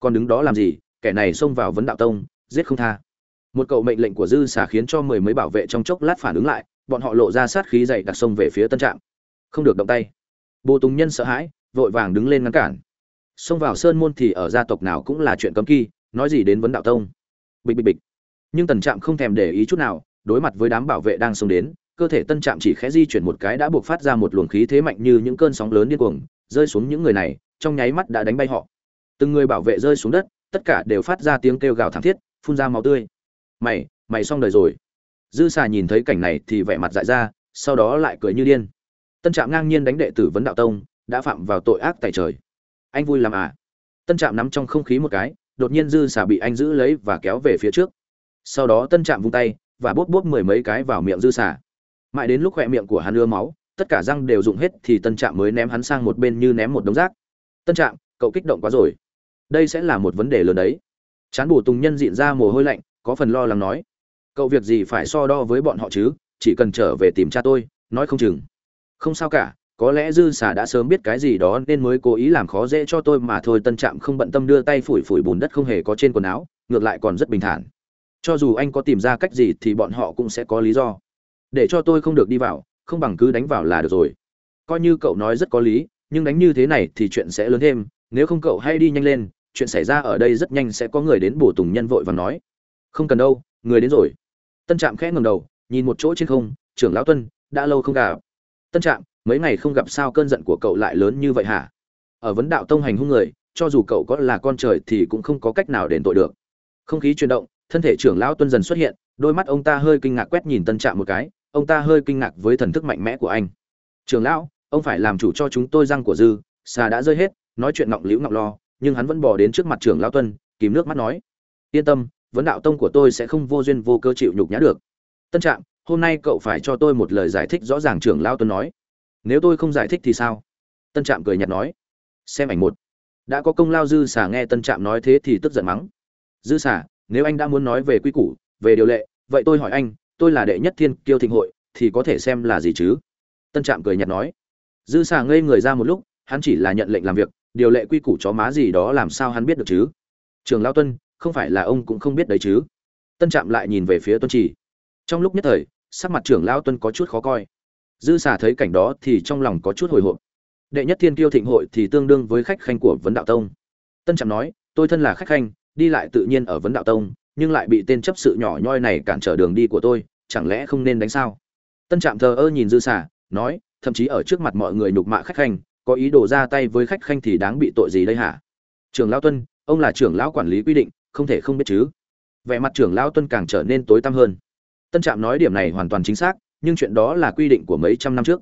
Speaker 1: Còn đứng đó làm gì, kẻ này xông vào vấn đạo tông, giết không tha. Một cậu mệnh lệnh của dư xà khiến cho mười mấy bảo vệ trong chốc lát phản ứng lại, bọn họ lộ ra sát khí dày đặc sông về phía tân trạm. Không được động tay. Bồ tùng nhân sợ hãi, vội vàng đứng lên ngăn cản. Xông vào sơn môn thì ở gia tộc nào cũng là chuyện cấm kỵ, nói gì đến vấn đạo tông. Bịch bịch bịch. Nhưng tần trạm không thèm để ý chút nào đối mặt với đám bảo vệ đang xông đến, cơ thể tân trạm chỉ khẽ di chuyển một cái đã buộc phát ra một luồng khí thế mạnh như những cơn sóng lớn điên cuồng, rơi xuống những người này, trong nháy mắt đã đánh bay họ. Từng người bảo vệ rơi xuống đất, tất cả đều phát ra tiếng kêu gào thảm thiết, phun ra máu tươi. Mày mày xong đời rồi. Dư xà nhìn thấy cảnh này thì vẻ mặt dại ra, sau đó lại cười như điên. Tân trạm ngang nhiên đánh đệ tử vấn đạo tông, đã phạm vào tội ác tại trời. Anh vui làm à? Tân trạm nắm trong không khí một cái, đột nhiên dư xà bị anh giữ lấy và kéo về phía trước. Sau đó tân trạm vung tay và bốp bốp mười mấy cái vào miệng dư xả, mãi đến lúc khoe miệng của hắn ưa máu tất cả răng đều dụng hết thì tân trạm mới ném hắn sang một bên như ném một đống rác. Tân trạm cậu kích động quá rồi. Đây sẽ là một vấn đề lớn đấy. Chán bù tùng nhân diện ra mồ hôi lạnh có phần lo lắng nói. Cậu việc gì phải so đo với bọn họ chứ? Chỉ cần trở về tìm cha tôi nói không chừng. Không sao cả có lẽ dư xà đã sớm biết cái gì đó nên mới cố ý làm khó dễ cho tôi mà thôi. Tân trạm không bận tâm đưa tay phủi phủi bùn đất không hề có trên quần áo ngược lại còn rất bình thản cho dù anh có tìm ra cách gì thì bọn họ cũng sẽ có lý do. Để cho tôi không được đi vào, không bằng cứ đánh vào là được rồi. Coi như cậu nói rất có lý, nhưng đánh như thế này thì chuyện sẽ lớn thêm. Nếu không cậu hay đi nhanh lên, chuyện xảy ra ở đây rất nhanh sẽ có người đến bổ tùng nhân vội và nói. Không cần đâu, người đến rồi. Tân trạm khẽ ngầm đầu, nhìn một chỗ trên không, trưởng lão tuân, đã lâu không gặp. Tân trạm, mấy ngày không gặp sao cơn giận của cậu lại lớn như vậy hả? Ở vấn đạo tông hành hung người, cho dù cậu có là con trời thì cũng không có cách nào đền tội được. Không khí chuyển động thân thể trưởng lão tuân dần xuất hiện, đôi mắt ông ta hơi kinh ngạc quét nhìn tân trạm một cái, ông ta hơi kinh ngạc với thần thức mạnh mẽ của anh. Trưởng lão, ông phải làm chủ cho chúng tôi răng của dư, xà đã rơi hết, nói chuyện ngọng liễu ngọng lo, nhưng hắn vẫn bỏ đến trước mặt trưởng lão tuân, kìm nước mắt nói, yên tâm, vấn đạo tông của tôi sẽ không vô duyên vô cơ chịu nhục nhã được. Tân trạm, hôm nay cậu phải cho tôi một lời giải thích rõ ràng, trưởng lão tuân nói. Nếu tôi không giải thích thì sao? Tân trạm cười nhạt nói. Xem ảnh một. Đã có công lao dư xả nghe tân trạm nói thế thì tức giận mắng. Dư xả nếu anh đã muốn nói về quy củ, về điều lệ, vậy tôi hỏi anh, tôi là đệ nhất thiên kiêu thịnh hội, thì có thể xem là gì chứ? Tân trạm cười nhạt nói. Dư xả ngây người ra một lúc, hắn chỉ là nhận lệnh làm việc, điều lệ quy củ chó má gì đó làm sao hắn biết được chứ? Trường lao tuân, không phải là ông cũng không biết đấy chứ? Tân trạm lại nhìn về phía tuân trì. Trong lúc nhất thời, sắc mặt trưởng lao tuân có chút khó coi. Dư xả thấy cảnh đó thì trong lòng có chút hồi hộp. Đệ nhất thiên kiêu thịnh hội thì tương đương với khách khanh của vấn đạo tông. Tân trạm nói, tôi thân là khách khanh đi lại tự nhiên ở vấn đạo tông, nhưng lại bị tên chấp sự nhỏ nhoi này cản trở đường đi của tôi, chẳng lẽ không nên đánh sao? Tân trạm thờ ơ nhìn dư xả nói, thậm chí ở trước mặt mọi người nhục mạ khách khanh, có ý đồ ra tay với khách khanh thì đáng bị tội gì đây hả? Trưởng lão tuân, ông là trưởng lão quản lý quy định, không thể không biết chứ. Vẻ mặt trưởng lão tuân càng trở nên tối tăm hơn. Tân trạm nói điểm này hoàn toàn chính xác, nhưng chuyện đó là quy định của mấy trăm năm trước.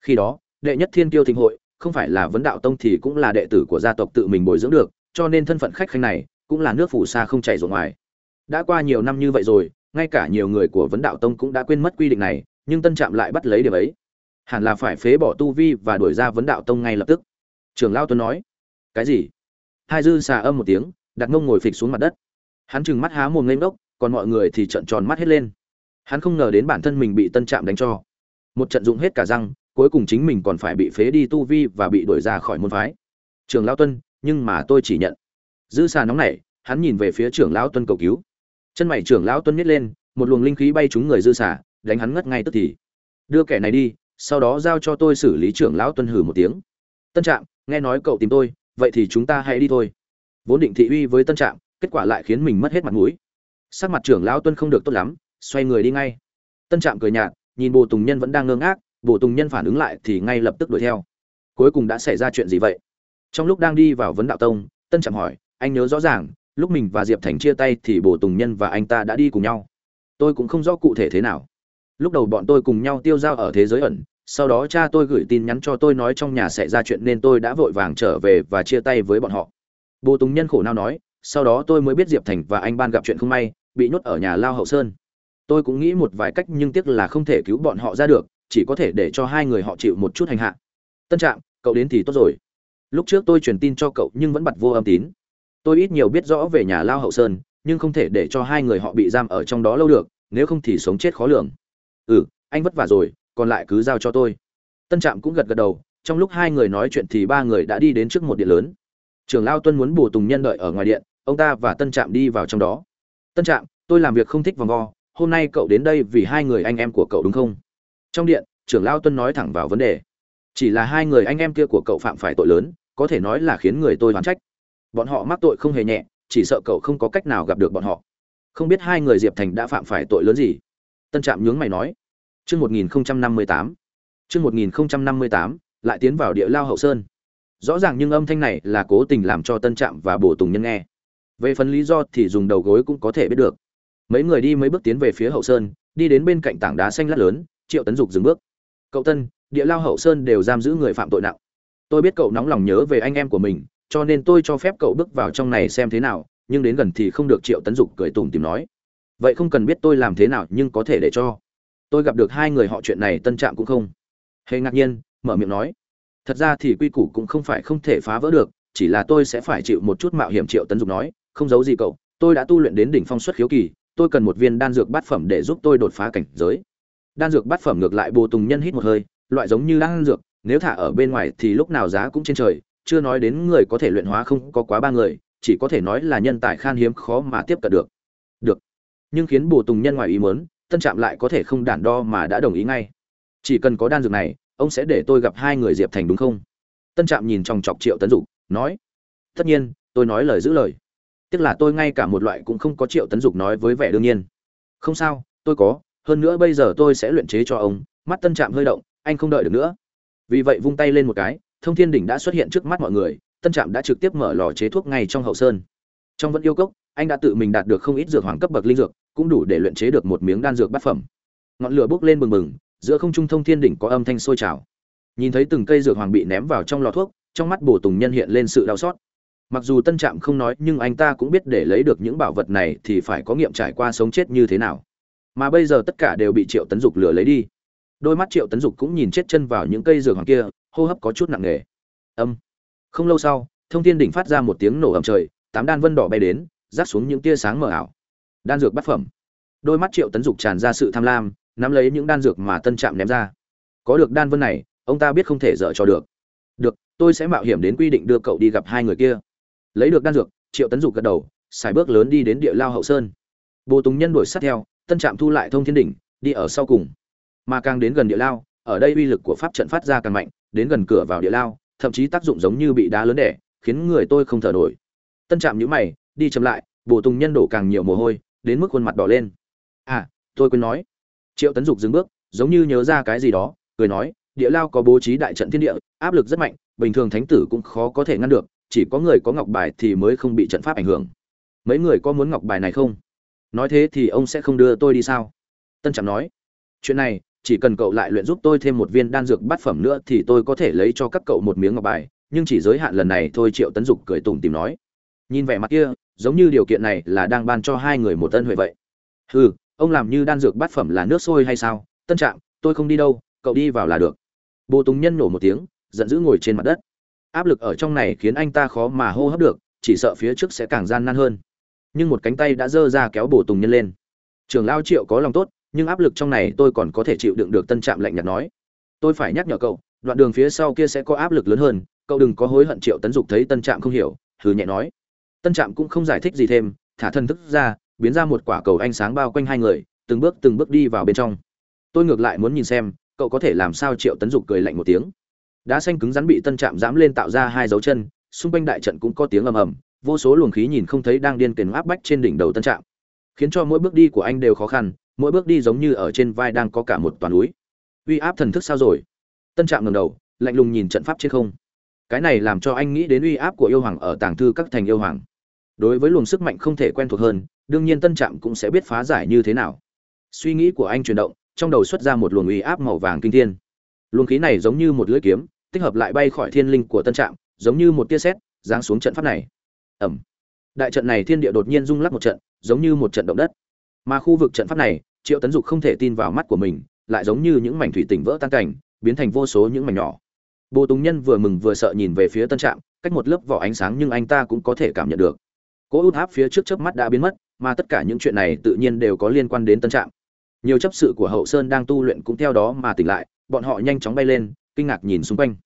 Speaker 1: Khi đó, đệ nhất thiên tiêu thịnh hội, không phải là vấn đạo tông thì cũng là đệ tử của gia tộc tự mình bồi dưỡng được, cho nên thân phận khách khanh này cũng là nước phủ xa không chảy ruộng ngoài. Đã qua nhiều năm như vậy rồi, ngay cả nhiều người của vấn đạo tông cũng đã quên mất quy định này, nhưng tân trạm lại bắt lấy điểm ấy. Hẳn là phải phế bỏ tu vi và đuổi ra vấn đạo tông ngay lập tức. Trường lao tuấn nói. Cái gì? Hai dư xà âm một tiếng, đặt ngông ngồi phịch xuống mặt đất. Hắn trừng mắt há mồm lên ngốc, còn mọi người thì trợn tròn mắt hết lên. Hắn không ngờ đến bản thân mình bị tân trạm đánh cho. Một trận dụng hết cả răng, cuối cùng chính mình còn phải bị phế đi tu vi và bị đuổi ra khỏi môn phái. Trường lao tuân nhưng mà tôi chỉ nhận dư xà nóng nảy, hắn nhìn về phía trưởng lão tuân cầu cứu. Chân mày trưởng lão tuân nhét lên, một luồng linh khí bay trúng người dư xà đánh hắn ngất ngay tức thì. Đưa kẻ này đi, sau đó giao cho tôi xử lý trưởng lão tuân hử một tiếng. Tân trạm, nghe nói cậu tìm tôi, vậy thì chúng ta hãy đi thôi. Vốn định thị uy với tân trạm, kết quả lại khiến mình mất hết mặt mũi. Sắc mặt trưởng lão tuân không được tốt lắm, xoay người đi ngay. Tân trạm cười nhạt, nhìn bồ tùng nhân vẫn đang ngơ ngác, bồ tùng nhân phản ứng lại thì ngay lập tức đuổi theo. Cuối cùng đã xảy ra chuyện gì vậy? Trong lúc đang đi vào vấn đạo tông, tân trạm hỏi anh nhớ rõ ràng, lúc mình và diệp thành chia tay thì bồ tùng nhân và anh ta đã đi cùng nhau. Tôi cũng không rõ cụ thể thế nào. Lúc đầu bọn tôi cùng nhau tiêu dao ở thế giới ẩn, sau đó cha tôi gửi tin nhắn cho tôi nói trong nhà sẽ ra chuyện nên tôi đã vội vàng trở về và chia tay với bọn họ. Bồ tùng nhân khổ nao nói, sau đó tôi mới biết diệp thành và anh ban gặp chuyện không may, bị nhốt ở nhà lao hậu sơn. Tôi cũng nghĩ một vài cách nhưng tiếc là không thể cứu bọn họ ra được, chỉ có thể để cho hai người họ chịu một chút hành hạ. Tân trạng cậu đến thì tốt rồi. Lúc trước tôi truyền tin cho cậu nhưng vẫn bật vô âm tín tôi ít nhiều biết rõ về nhà lao hậu sơn, nhưng không thể để cho hai người họ bị giam ở trong đó lâu được, nếu không thì sống chết khó lường. Ừ anh vất vả rồi, còn lại cứ giao cho tôi. Tân trạm cũng gật gật đầu, trong lúc hai người nói chuyện thì ba người đã đi đến trước một điện lớn. Trưởng lao tuân muốn bù tùng nhân đợi ở ngoài điện, ông ta và tân trạm đi vào trong đó. Tân trạm, tôi làm việc không thích vòng vo, hôm nay cậu đến đây vì hai người anh em của cậu đúng không? Trong điện, trưởng lao tuân nói thẳng vào vấn đề. Chỉ là hai người anh em kia của cậu phạm phải tội lớn, có thể nói là khiến người tôi oán trách bọn họ mắc tội không hề nhẹ, chỉ sợ cậu không có cách nào gặp được bọn họ. Không biết hai người diệp thành đã phạm phải tội lớn gì? Tân trạm nhướng mày nói. Chương một nghìn năm mươi tám. Chương một nghìn năm mươi tám, lại tiến vào địa lao hậu sơn. Rõ ràng nhưng âm thanh này là cố tình làm cho tân trạm và bổ tùng nhân nghe. Về phần lý do thì dùng đầu gối cũng có thể biết được. Mấy người đi mấy bước tiến về phía hậu sơn, đi đến bên cạnh tảng đá xanh lát lớn, triệu tấn dục dừng bước. Cậu tân, địa lao hậu sơn đều giam giữ người phạm tội nặng. Tôi biết cậu nóng lòng nhớ về anh em của mình cho nên tôi cho phép cậu bước vào trong này xem thế nào, nhưng đến gần thì không được, triệu tấn dục cười tủm tìm nói. Vậy không cần biết tôi làm thế nào, nhưng có thể để cho. Tôi gặp được hai người họ chuyện này, tân trạm cũng không. Hề ngạc nhiên, mở miệng nói. Thật ra thì quy củ cũng không phải không thể phá vỡ được, chỉ là tôi sẽ phải chịu một chút mạo hiểm, triệu tấn dục nói. Không giấu gì cậu, tôi đã tu luyện đến đỉnh phong xuất khiếu kỳ, tôi cần một viên đan dược bát phẩm để giúp tôi đột phá cảnh giới. Đan dược bát phẩm ngược lại bồ tùng nhân hít một hơi, loại giống như đan dược, nếu thả ở bên ngoài thì lúc nào giá cũng trên trời chưa nói đến người có thể luyện hóa không có quá ba người, chỉ có thể nói là nhân tài khan hiếm khó mà tiếp cận được. Được. Nhưng khiến bồ tùng nhân ngoài ý muốn, tân trạm lại có thể không đản đo mà đã đồng ý ngay. Chỉ cần có đan dược này, ông sẽ để tôi gặp hai người diệp thành đúng không? Tân trạm nhìn trong chọc triệu tấn dục, nói, tất nhiên, tôi nói lời giữ lời. Tức là tôi ngay cả một loại cũng không có triệu tấn dục nói với vẻ đương nhiên. Không sao, tôi có, hơn nữa bây giờ tôi sẽ luyện chế cho ông. Mắt tân trạm hơi động, anh không đợi được nữa. Vì vậy vung tay lên một cái thông thiên đỉnh đã xuất hiện trước mắt mọi người, tân trạm đã trực tiếp mở lò chế thuốc ngay trong hậu sơn. Trong vẫn yêu cốc, anh đã tự mình đạt được không ít dược hoàng cấp bậc linh dược, cũng đủ để luyện chế được một miếng đan dược bát phẩm. Ngọn lửa bốc lên bừng bừng, giữa không trung thông thiên đỉnh có âm thanh sôi trào. Nhìn thấy từng cây dược hoàng bị ném vào trong lò thuốc, trong mắt bổ tùng nhân hiện lên sự đau xót. Mặc dù tân trạm không nói, nhưng anh ta cũng biết để lấy được những bảo vật này thì phải có nghiệm trải qua sống chết như thế nào. Mà bây giờ tất cả đều bị triệu tấn dục lừa lấy đi. Đôi mắt triệu tấn dục cũng nhìn chết chân vào những cây dược hoàng kia hô hấp có chút nặng nề. Âm. Không lâu sau, thông thiên đỉnh phát ra một tiếng nổ ầm trời, tám đan vân đỏ bay đến rác xuống những tia sáng mờ ảo. Đan dược bát phẩm. Đôi mắt triệu tấn dục tràn ra sự tham lam, nắm lấy những đan dược mà tân trạm ném ra. Có được đan vân này, ông ta biết không thể dở cho được. Được, tôi sẽ mạo hiểm đến quy định đưa cậu đi gặp hai người kia. Lấy được đan dược, triệu tấn dục gật đầu, xài bước lớn đi đến địa lao hậu sơn. Bồ tùng nhân đuổi sát theo, tân trạm thu lại thông thiên đỉnh, đi ở sau cùng. Mà càng đến gần địa lao ở đây uy lực của pháp trận phát ra càng mạnh, đến gần cửa vào địa lao, thậm chí tác dụng giống như bị đá lớn đẻ, khiến người tôi không thở nổi. Tân trạm nhíu mày, đi chậm lại bộ tùng nhân đổ càng nhiều mồ hôi, đến mức khuôn mặt đỏ lên. À tôi quên nói. Triệu tấn dục dừng bước, giống như nhớ ra cái gì đó, cười nói, địa lao có bố trí đại trận thiên địa, áp lực rất mạnh, bình thường thánh tử cũng khó có thể ngăn được, chỉ có người có ngọc bài thì mới không bị trận pháp ảnh hưởng. Mấy người có muốn ngọc bài này không? Nói thế thì ông sẽ không đưa tôi đi sao? Tân trạm nói. Chuyện này chỉ cần cậu lại luyện giúp tôi thêm một viên đan dược bát phẩm nữa thì tôi có thể lấy cho các cậu một miếng ngọc bài, nhưng chỉ giới hạn lần này thôi, triệu tấn dục cười tủm tìm nói. Nhìn vẻ mặt kia, giống như điều kiện này là đang ban cho hai người một tân huệ vậy. Hừ, ông làm như đan dược bát phẩm là nước sôi hay sao? Tân trạng tôi không đi đâu, cậu đi vào là được. Bồ tùng nhân nổ một tiếng, giận dữ ngồi trên mặt đất. Áp lực ở trong này khiến anh ta khó mà hô hấp được, chỉ sợ phía trước sẽ càng gian nan hơn. Nhưng một cánh tay đã giơ ra kéo bồ tùng nhân lên. Trường lao triệu có lòng tốt nhưng áp lực trong này tôi còn có thể chịu đựng được tân trạm lạnh nhạt nói. Tôi phải nhắc nhở cậu, đoạn đường phía sau kia sẽ có áp lực lớn hơn, cậu đừng có hối hận triệu tấn dục thấy tân trạm không hiểu, hừ nhẹ nói. Tân trạm cũng không giải thích gì thêm, thả thân thức ra, biến ra một quả cầu ánh sáng bao quanh hai người, từng bước từng bước đi vào bên trong. Tôi ngược lại muốn nhìn xem, cậu có thể làm sao triệu tấn dục cười lạnh một tiếng. Đá xanh cứng rắn bị tân trạm dám lên tạo ra hai dấu chân, xung quanh đại trận cũng có tiếng ầm ầm, vô số luồng khí nhìn không thấy đang điên cuồng áp bách trên đỉnh đầu tân trạm. Khiến cho mỗi bước đi của anh đều khó khăn mỗi bước đi giống như ở trên vai đang có cả một toàn núi. Uy áp thần thức sao rồi? Tân trạm ngầm đầu, lạnh lùng nhìn trận pháp trên không. Cái này làm cho anh nghĩ đến uy áp của yêu hoàng ở tàng thư các thành yêu hoàng. Đối với luồng sức mạnh không thể quen thuộc hơn, đương nhiên tân trạm cũng sẽ biết phá giải như thế nào. Suy nghĩ của anh chuyển động, trong đầu xuất ra một luồng uy áp màu vàng kinh thiên. Luồng khí này giống như một lưỡi kiếm, tích hợp lại bay khỏi thiên linh của tân trạm, giống như một tia sét, giáng xuống trận pháp này. Ẩm. Đại trận này thiên địa đột nhiên rung lắc một trận, giống như một trận động đất mà khu vực trận pháp này, triệu tấn dục không thể tin vào mắt của mình, lại giống như những mảnh thủy tỉnh vỡ tan cảnh, biến thành vô số những mảnh nhỏ. Bồ tùng nhân vừa mừng vừa sợ nhìn về phía tân trạm, cách một lớp vỏ ánh sáng nhưng anh ta cũng có thể cảm nhận được. Cỗ út áp phía trước chớp mắt đã biến mất, mà tất cả những chuyện này tự nhiên đều có liên quan đến tân trạm. Nhiều chấp sự của hậu sơn đang tu luyện cũng theo đó mà tỉnh lại, bọn họ nhanh chóng bay lên, kinh ngạc nhìn xung quanh.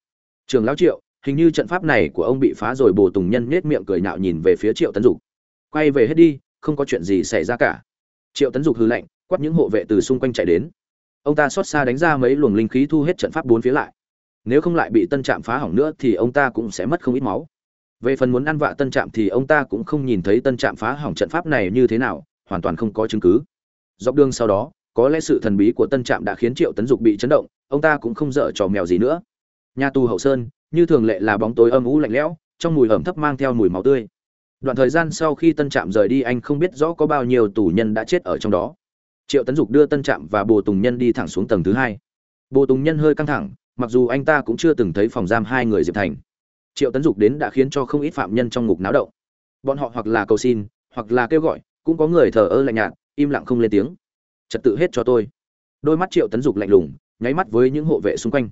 Speaker 1: Trường lão triệu, hình như trận pháp này của ông bị phá rồi, bồ tùng nhân nết miệng cười nhạo nhìn về phía triệu tấn dục. Quay về hết đi, không có chuyện gì xảy ra cả triệu tấn dục hư lệnh quát những hộ vệ từ xung quanh chạy đến. Ông ta xót xa đánh ra mấy luồng linh khí thu hết trận pháp bốn phía lại. Nếu không lại bị tân trạm phá hỏng nữa thì ông ta cũng sẽ mất không ít máu. Về phần muốn ăn vạ tân trạm thì ông ta cũng không nhìn thấy tân trạm phá hỏng trận pháp này như thế nào, hoàn toàn không có chứng cứ. Dọc đường sau đó, có lẽ sự thần bí của tân trạm đã khiến triệu tấn dục bị chấn động, ông ta cũng không dở trò mèo gì nữa. Nhà tù hậu sơn, như thường lệ là bóng tối âm ú lạnh lẽo, trong mùi ẩm thấp mang theo mùi máu tươi đoạn thời gian sau khi tân trạm rời đi, anh không biết rõ có bao nhiêu tù nhân đã chết ở trong đó. Triệu tấn dục đưa tân trạm và bồ tùng nhân đi thẳng xuống tầng thứ hai. Bồ tùng nhân hơi căng thẳng, mặc dù anh ta cũng chưa từng thấy phòng giam hai người diệp thành. Triệu tấn dục đến đã khiến cho không ít phạm nhân trong ngục náo động. Bọn họ hoặc là cầu xin, hoặc là kêu gọi, cũng có người thờ ơ lạnh nhạt, im lặng không lên tiếng. Trật tự hết cho tôi. Đôi mắt triệu tấn dục lạnh lùng, nháy mắt với những hộ vệ xung quanh.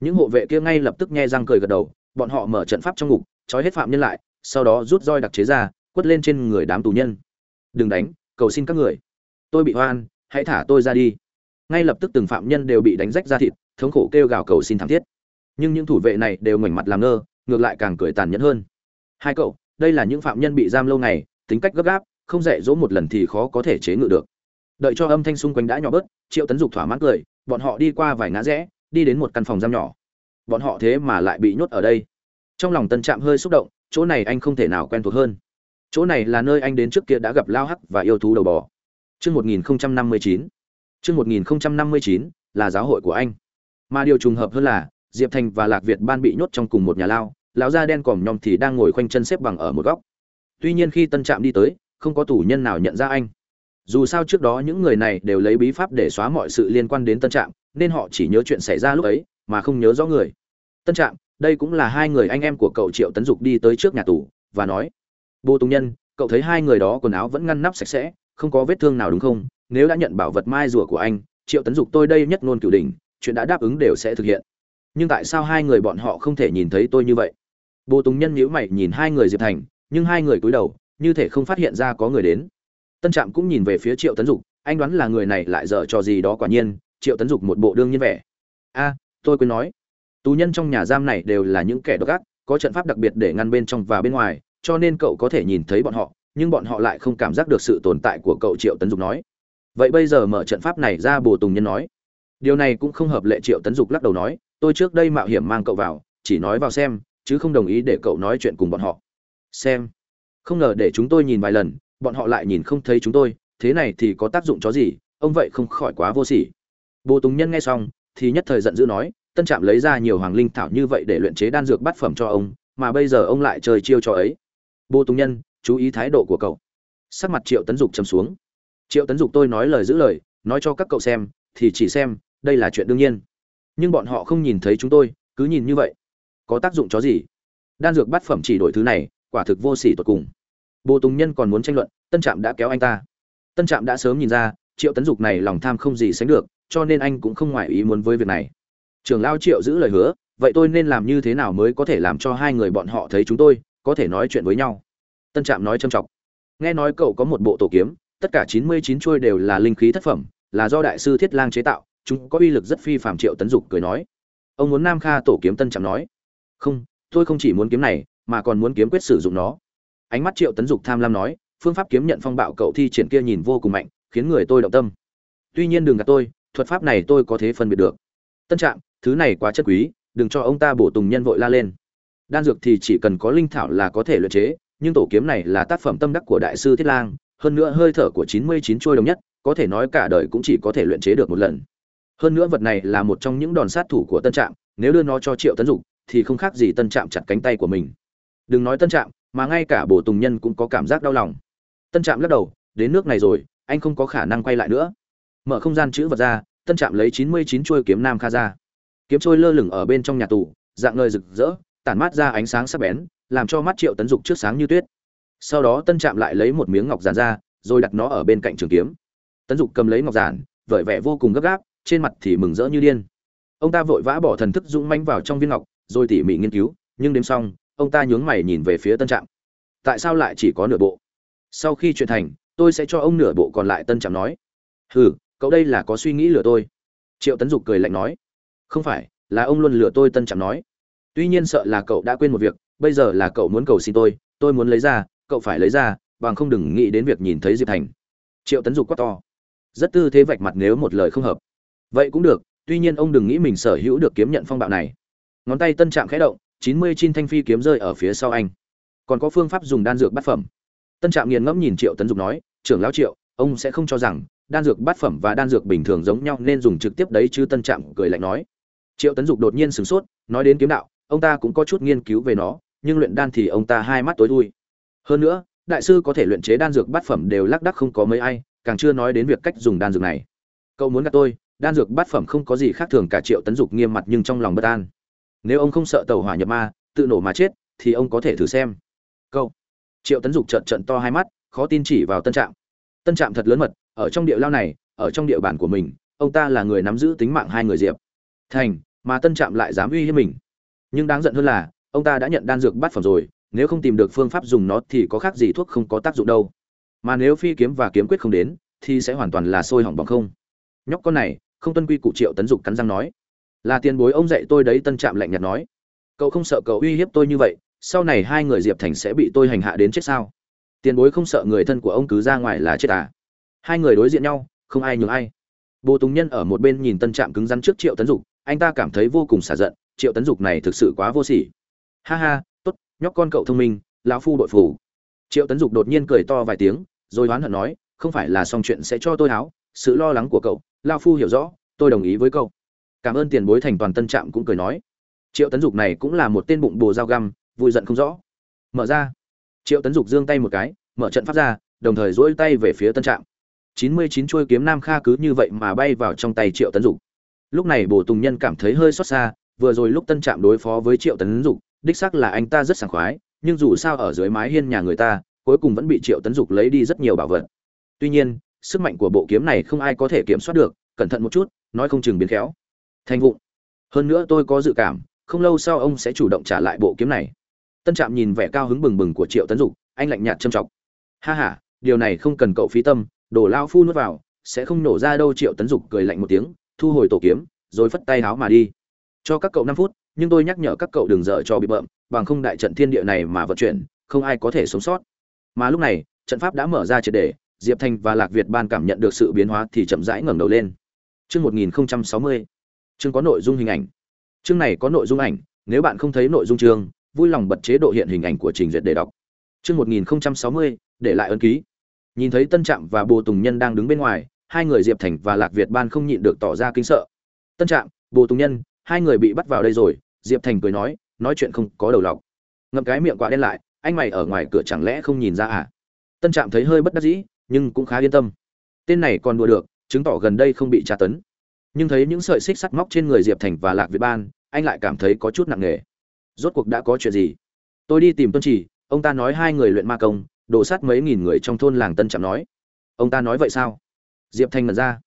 Speaker 1: Những hộ vệ kia ngay lập tức nghe răng cười gật đầu, bọn họ mở trận pháp trong ngục, trói hết phạm nhân lại sau đó rút roi đặc chế ra, quất lên trên người đám tù nhân. Đừng đánh, cầu xin các người. Tôi bị hoan hãy thả tôi ra đi. Ngay lập tức từng phạm nhân đều bị đánh rách ra thịt, thống khổ kêu gào cầu xin thảm thiết. Nhưng những thủ vệ này đều ngoảnh mặt làm ngơ, ngược lại càng cười tàn nhẫn hơn. Hai cậu, đây là những phạm nhân bị giam lâu ngày, tính cách gấp gáp, không dạy dỗ một lần thì khó có thể chế ngự được. Đợi cho âm thanh xung quanh đã nhỏ bớt, triệu tấn dục thỏa mãn cười, bọn họ đi qua vài ngã rẽ, đi đến một căn phòng giam nhỏ. Bọn họ thế mà lại bị nhốt ở đây. Trong lòng tân trạm hơi xúc động chỗ này anh không thể nào quen thuộc hơn. Chỗ này là nơi anh đến trước kia đã gặp lao hắc và yêu thú đầu bò. Chương một nghìn năm mươi chín. Chương một nghìn năm mươi chín là giáo hội của anh. Mà điều trùng hợp hơn là, diệp thành và lạc việt ban bị nhốt trong cùng một nhà lao, lão da đen còm nhom thì đang ngồi khoanh chân xếp bằng ở một góc. Tuy nhiên khi tân trạm đi tới, không có tù nhân nào nhận ra anh. Dù sao trước đó những người này đều lấy bí pháp để xóa mọi sự liên quan đến tân trạm, nên họ chỉ nhớ chuyện xảy ra lúc ấy, mà không nhớ rõ người. Tân trạm đây cũng là hai người anh em của cậu triệu tấn dục đi tới trước nhà tù, và nói bồ tùng nhân, cậu thấy hai người đó quần áo vẫn ngăn nắp sạch sẽ, không có vết thương nào đúng không? Nếu đã nhận bảo vật mai rùa của anh, triệu tấn dục tôi đây nhất ngôn cửu đình chuyện đã đáp ứng đều sẽ thực hiện. Nhưng tại sao hai người bọn họ không thể nhìn thấy tôi như vậy? Bồ tùng nhân nhíu mày nhìn hai người diệp thành, nhưng hai người cúi đầu, như thể không phát hiện ra có người đến. Tân trạm cũng nhìn về phía triệu tấn dục, anh đoán là người này lại dở trò gì đó quả nhiên, triệu tấn dục một bộ đương nhiên vẻ. A, tôi quên nói tù nhân trong nhà giam này đều là những kẻ độc ác, có trận pháp đặc biệt để ngăn bên trong và bên ngoài, cho nên cậu có thể nhìn thấy bọn họ, nhưng bọn họ lại không cảm giác được sự tồn tại của cậu, triệu tấn dục nói. Vậy bây giờ mở trận pháp này ra, bồ tùng nhân nói. Điều này cũng không hợp lệ, triệu tấn dục lắc đầu nói. Tôi trước đây mạo hiểm mang cậu vào, chỉ nói vào xem, chứ không đồng ý để cậu nói chuyện cùng bọn họ. Xem. Không ngờ để chúng tôi nhìn vài lần, bọn họ lại nhìn không thấy chúng tôi, thế này thì có tác dụng chó gì? Ông vậy không khỏi quá vô sỉ. Bồ tùng nhân nghe xong, thì nhất thời giận dữ nói tân trạm lấy ra nhiều hoàng linh thảo như vậy để luyện chế đan dược bát phẩm cho ông, mà bây giờ ông lại chơi chiêu cho ấy. Bô tùng nhân, chú ý thái độ của cậu. Sắc mặt triệu tấn dục chầm xuống. Triệu tấn dục tôi nói lời giữ lời, nói cho các cậu xem, thì chỉ xem, đây là chuyện đương nhiên. Nhưng bọn họ không nhìn thấy chúng tôi, cứ nhìn như vậy. Có tác dụng chó gì? Đan dược bát phẩm chỉ đổi thứ này, quả thực vô sỉ tột cùng. Bồ tùng nhân còn muốn tranh luận, tân trạm đã kéo anh ta. Tân trạm đã sớm nhìn ra, triệu tấn dục này lòng tham không gì sánh được, cho nên anh cũng không ngoại ý muốn với việc này trưởng lao triệu giữ lời hứa, vậy tôi nên làm như thế nào mới có thể làm cho hai người bọn họ thấy chúng tôi, có thể nói chuyện với nhau? Tân trạm nói trầm trọng. Nghe nói cậu có một bộ tổ kiếm, tất cả chín mươi chín chuôi đều là linh khí thất phẩm, là do đại sư thiết lang chế tạo, chúng có uy lực rất phi phạm triệu tấn dục cười nói. Ông muốn nam kha tổ kiếm tân trạm nói. Không, tôi không chỉ muốn kiếm này, mà còn muốn kiếm quyết sử dụng nó. Ánh mắt triệu tấn dục tham lam nói, phương pháp kiếm nhận phong bạo cậu thi triển kia nhìn vô cùng mạnh, khiến người tôi động tâm. Tuy nhiên đừng gạt tôi, thuật pháp này tôi có thể phân biệt được tân trạm, thứ này quá chất quý, đừng cho ông ta bổ tùng nhân vội la lên. Đan dược thì chỉ cần có linh thảo là có thể luyện chế, nhưng tổ kiếm này là tác phẩm tâm đắc của đại sư thiết lang, hơn nữa hơi thở của chín mươi chín trôi đồng nhất, có thể nói cả đời cũng chỉ có thể luyện chế được một lần. Hơn nữa vật này là một trong những đòn sát thủ của tân trạm, nếu đưa nó cho triệu tấn dục, thì không khác gì tân trạm chặt cánh tay của mình. Đừng nói tân trạm, mà ngay cả bổ tùng nhân cũng có cảm giác đau lòng. Tân trạm lắc đầu, đến nước này rồi, anh không có khả năng quay lại nữa. Mở không gian chữ vật ra tân trạm lấy chín mươi chín chuôi kiếm nam kha ra. Kiếm trôi lơ lửng ở bên trong nhà tù, dạng ngời rực rỡ, tản mát ra ánh sáng sắc bén, làm cho mắt triệu tấn dục trước sáng như tuyết. Sau đó tân trạm lại lấy một miếng ngọc giản ra, rồi đặt nó ở bên cạnh trường kiếm. Tấn dục cầm lấy ngọc giản, vợi vẻ vô cùng gấp gáp, trên mặt thì mừng rỡ như điên. Ông ta vội vã bỏ thần thức dũng manh vào trong viên ngọc, rồi tỉ mỉ nghiên cứu, nhưng đêm xong, ông ta nhướng mày nhìn về phía tân trạm. Tại sao lại chỉ có nửa bộ? Sau khi chuyện thành, tôi sẽ cho ông nửa bộ còn lại, tân trạm nói. Hừ cậu đây là có suy nghĩ lừa tôi. Triệu tấn dục cười lạnh nói. Không phải, là ông luôn lừa tôi, tân trạm nói. Tuy nhiên sợ là cậu đã quên một việc, bây giờ là cậu muốn cầu xin tôi tôi muốn lấy ra, cậu phải lấy ra, bằng không đừng nghĩ đến việc nhìn thấy diệp thành. Triệu tấn dục quát to. Rất tư thế vạch mặt nếu một lời không hợp. Vậy cũng được, tuy nhiên ông đừng nghĩ mình sở hữu được kiếm nhận phong bạo này. Ngón tay tân trạm khẽ động, chín mươi chin thanh phi kiếm rơi ở phía sau anh. Còn có phương pháp dùng đan dược bát phẩm. Tân trạm nghiền ngẫm nhìn triệu tấn dục nói, trưởng lão triệu, ông sẽ không cho rằng đan dược bát phẩm và đan dược bình thường giống nhau nên dùng trực tiếp đấy chứ tân trạm cười lạnh nói. Triệu tấn dục đột nhiên sửng sốt, nói đến kiếm đạo, ông ta cũng có chút nghiên cứu về nó, nhưng luyện đan thì ông ta hai mắt tối thui. Hơn nữa, đại sư có thể luyện chế đan dược bát phẩm đều lác đắc không có mấy ai, càng chưa nói đến việc cách dùng đan dược này. Cậu muốn gặp tôi, đan dược bát phẩm không có gì khác thường cả triệu tấn dục nghiêm mặt nhưng trong lòng bất an. Nếu ông không sợ tàu hỏa nhập ma, tự nổ mà chết, thì ông có thể thử xem. Cậu. triệu tấn dục trợn trợn to hai mắt, khó tin chỉ vào tân trạm. Tân trạm thật lớn mật ở trong địa lao này, ở trong địa bàn của mình, ông ta là người nắm giữ tính mạng hai người diệp thành, mà tân trạm lại dám uy hiếp mình. Nhưng đáng giận hơn là, ông ta đã nhận đan dược bát phẩm rồi, nếu không tìm được phương pháp dùng nó thì có khác gì thuốc không có tác dụng đâu. Mà nếu phi kiếm và kiếm quyết không đến, thì sẽ hoàn toàn là sôi hỏng bằng không? Nhóc con này, không tuân quy cụ triệu tấn dục cắn răng nói. Là tiền bối ông dạy tôi đấy, tân trạm lạnh nhạt nói. Cậu không sợ cậu uy hiếp tôi như vậy, sau này hai người diệp thành sẽ bị tôi hành hạ đến chết sao? Tiền bối không sợ người thân của ông cứ ra ngoài là chết à? Hai người đối diện nhau, không ai nhường ai. Bồ tùng nhân ở một bên nhìn tân trạm cứng rắn trước triệu tấn dục, anh ta cảm thấy vô cùng xả giận, triệu tấn dục này thực sự quá vô sỉ. Ha ha t ố t nhóc con cậu thông minh, lão phu đội phủ. Triệu tấn dục đột nhiên cười to vài tiếng, rồi oán hận nói, không phải là xong chuyện sẽ cho tôi háo, sự lo lắng của cậu lao phu hiểu rõ, tôi đồng ý với cậu. Cảm ơn tiền bối thành toàn tân trạm cũng cười nói. Triệu tấn dục này cũng là một tên bụng bồ dao găm, vui giận không rõ. Mở ra. Triệu tấn dục giương tay một cái, mở trận pháp ra, đồng thời dỗi tay về phía tân trạm chín mươi chín chuôi kiếm nam kha cứ như vậy mà bay vào trong tay triệu tấn dục. Lúc này bổ tùng nhân cảm thấy hơi xót xa, vừa rồi lúc tân trạm đối phó với triệu tấn dục, đích xác là anh ta rất sảng khoái, nhưng dù sao ở dưới mái hiên nhà người ta, cuối cùng vẫn bị triệu tấn dục lấy đi rất nhiều bảo vật. Tuy nhiên, sức mạnh của bộ kiếm này không ai có thể kiểm soát được, cẩn thận một chút, nói không chừng biến khéo. Thành vụ. hơn nữa tôi có dự cảm, không lâu sau ông sẽ chủ động trả lại bộ kiếm này. Tân trạm nhìn vẻ cao hứng bừng bừng của triệu tấn dục, anh lạnh nhạt châm trọng. Ha h a điều này không cần cậu phí tâm đổ lao phu nuốt vào, sẽ không nổ ra đâu, triệu tấn dục cười lạnh một tiếng, thu hồi tổ kiếm, rồi phất tay háo mà đi. Cho các cậu năm phút, nhưng tôi nhắc nhở các cậu đừng dở cho bị bợm, bằng không đại trận thiên địa này mà vận chuyển, không ai có thể sống sót. Mà lúc này, trận pháp đã mở ra triệt để, diệp thanh và lạc việt ban cảm nhận được sự biến hóa thì chậm rãi ngẩng đầu lên. Chương một nghìn sáu mươi. Chương có nội dung hình ảnh. Chương này có nội dung ảnh, nếu bạn không thấy nội dung chương, vui lòng bật chế độ hiện hình ảnh của trình duyệt để đọc. Chương một nghìn sáu mươi, để lại ấn ký nhìn thấy tân trạm và bồ tùng nhân đang đứng bên ngoài, hai người diệp thành và lạc việt ban không nhịn được tỏ ra kinh sợ. Tân trạm, bồ tùng nhân, hai người bị bắt vào đây rồi, diệp thành cười nói nói chuyện không có đầu lọc. Ngậm cái miệng quả đen lại, anh mày ở ngoài cửa chẳng lẽ không nhìn ra à? Tân trạm thấy hơi bất đắc dĩ, nhưng cũng khá yên tâm. Tên này còn đùa được, chứng tỏ gần đây không bị tra tấn. Nhưng thấy những sợi xích sắt móc trên người diệp thành và lạc việt ban, anh lại cảm thấy có chút nặng nề. Rốt cuộc đã có chuyện gì? Tôi đi tìm tuân chỉ, ông ta nói hai người luyện ma công đổ sát mấy nghìn người trong thôn làng tân trạm nói. Ông ta nói vậy sao? Diệp thanh mật ra.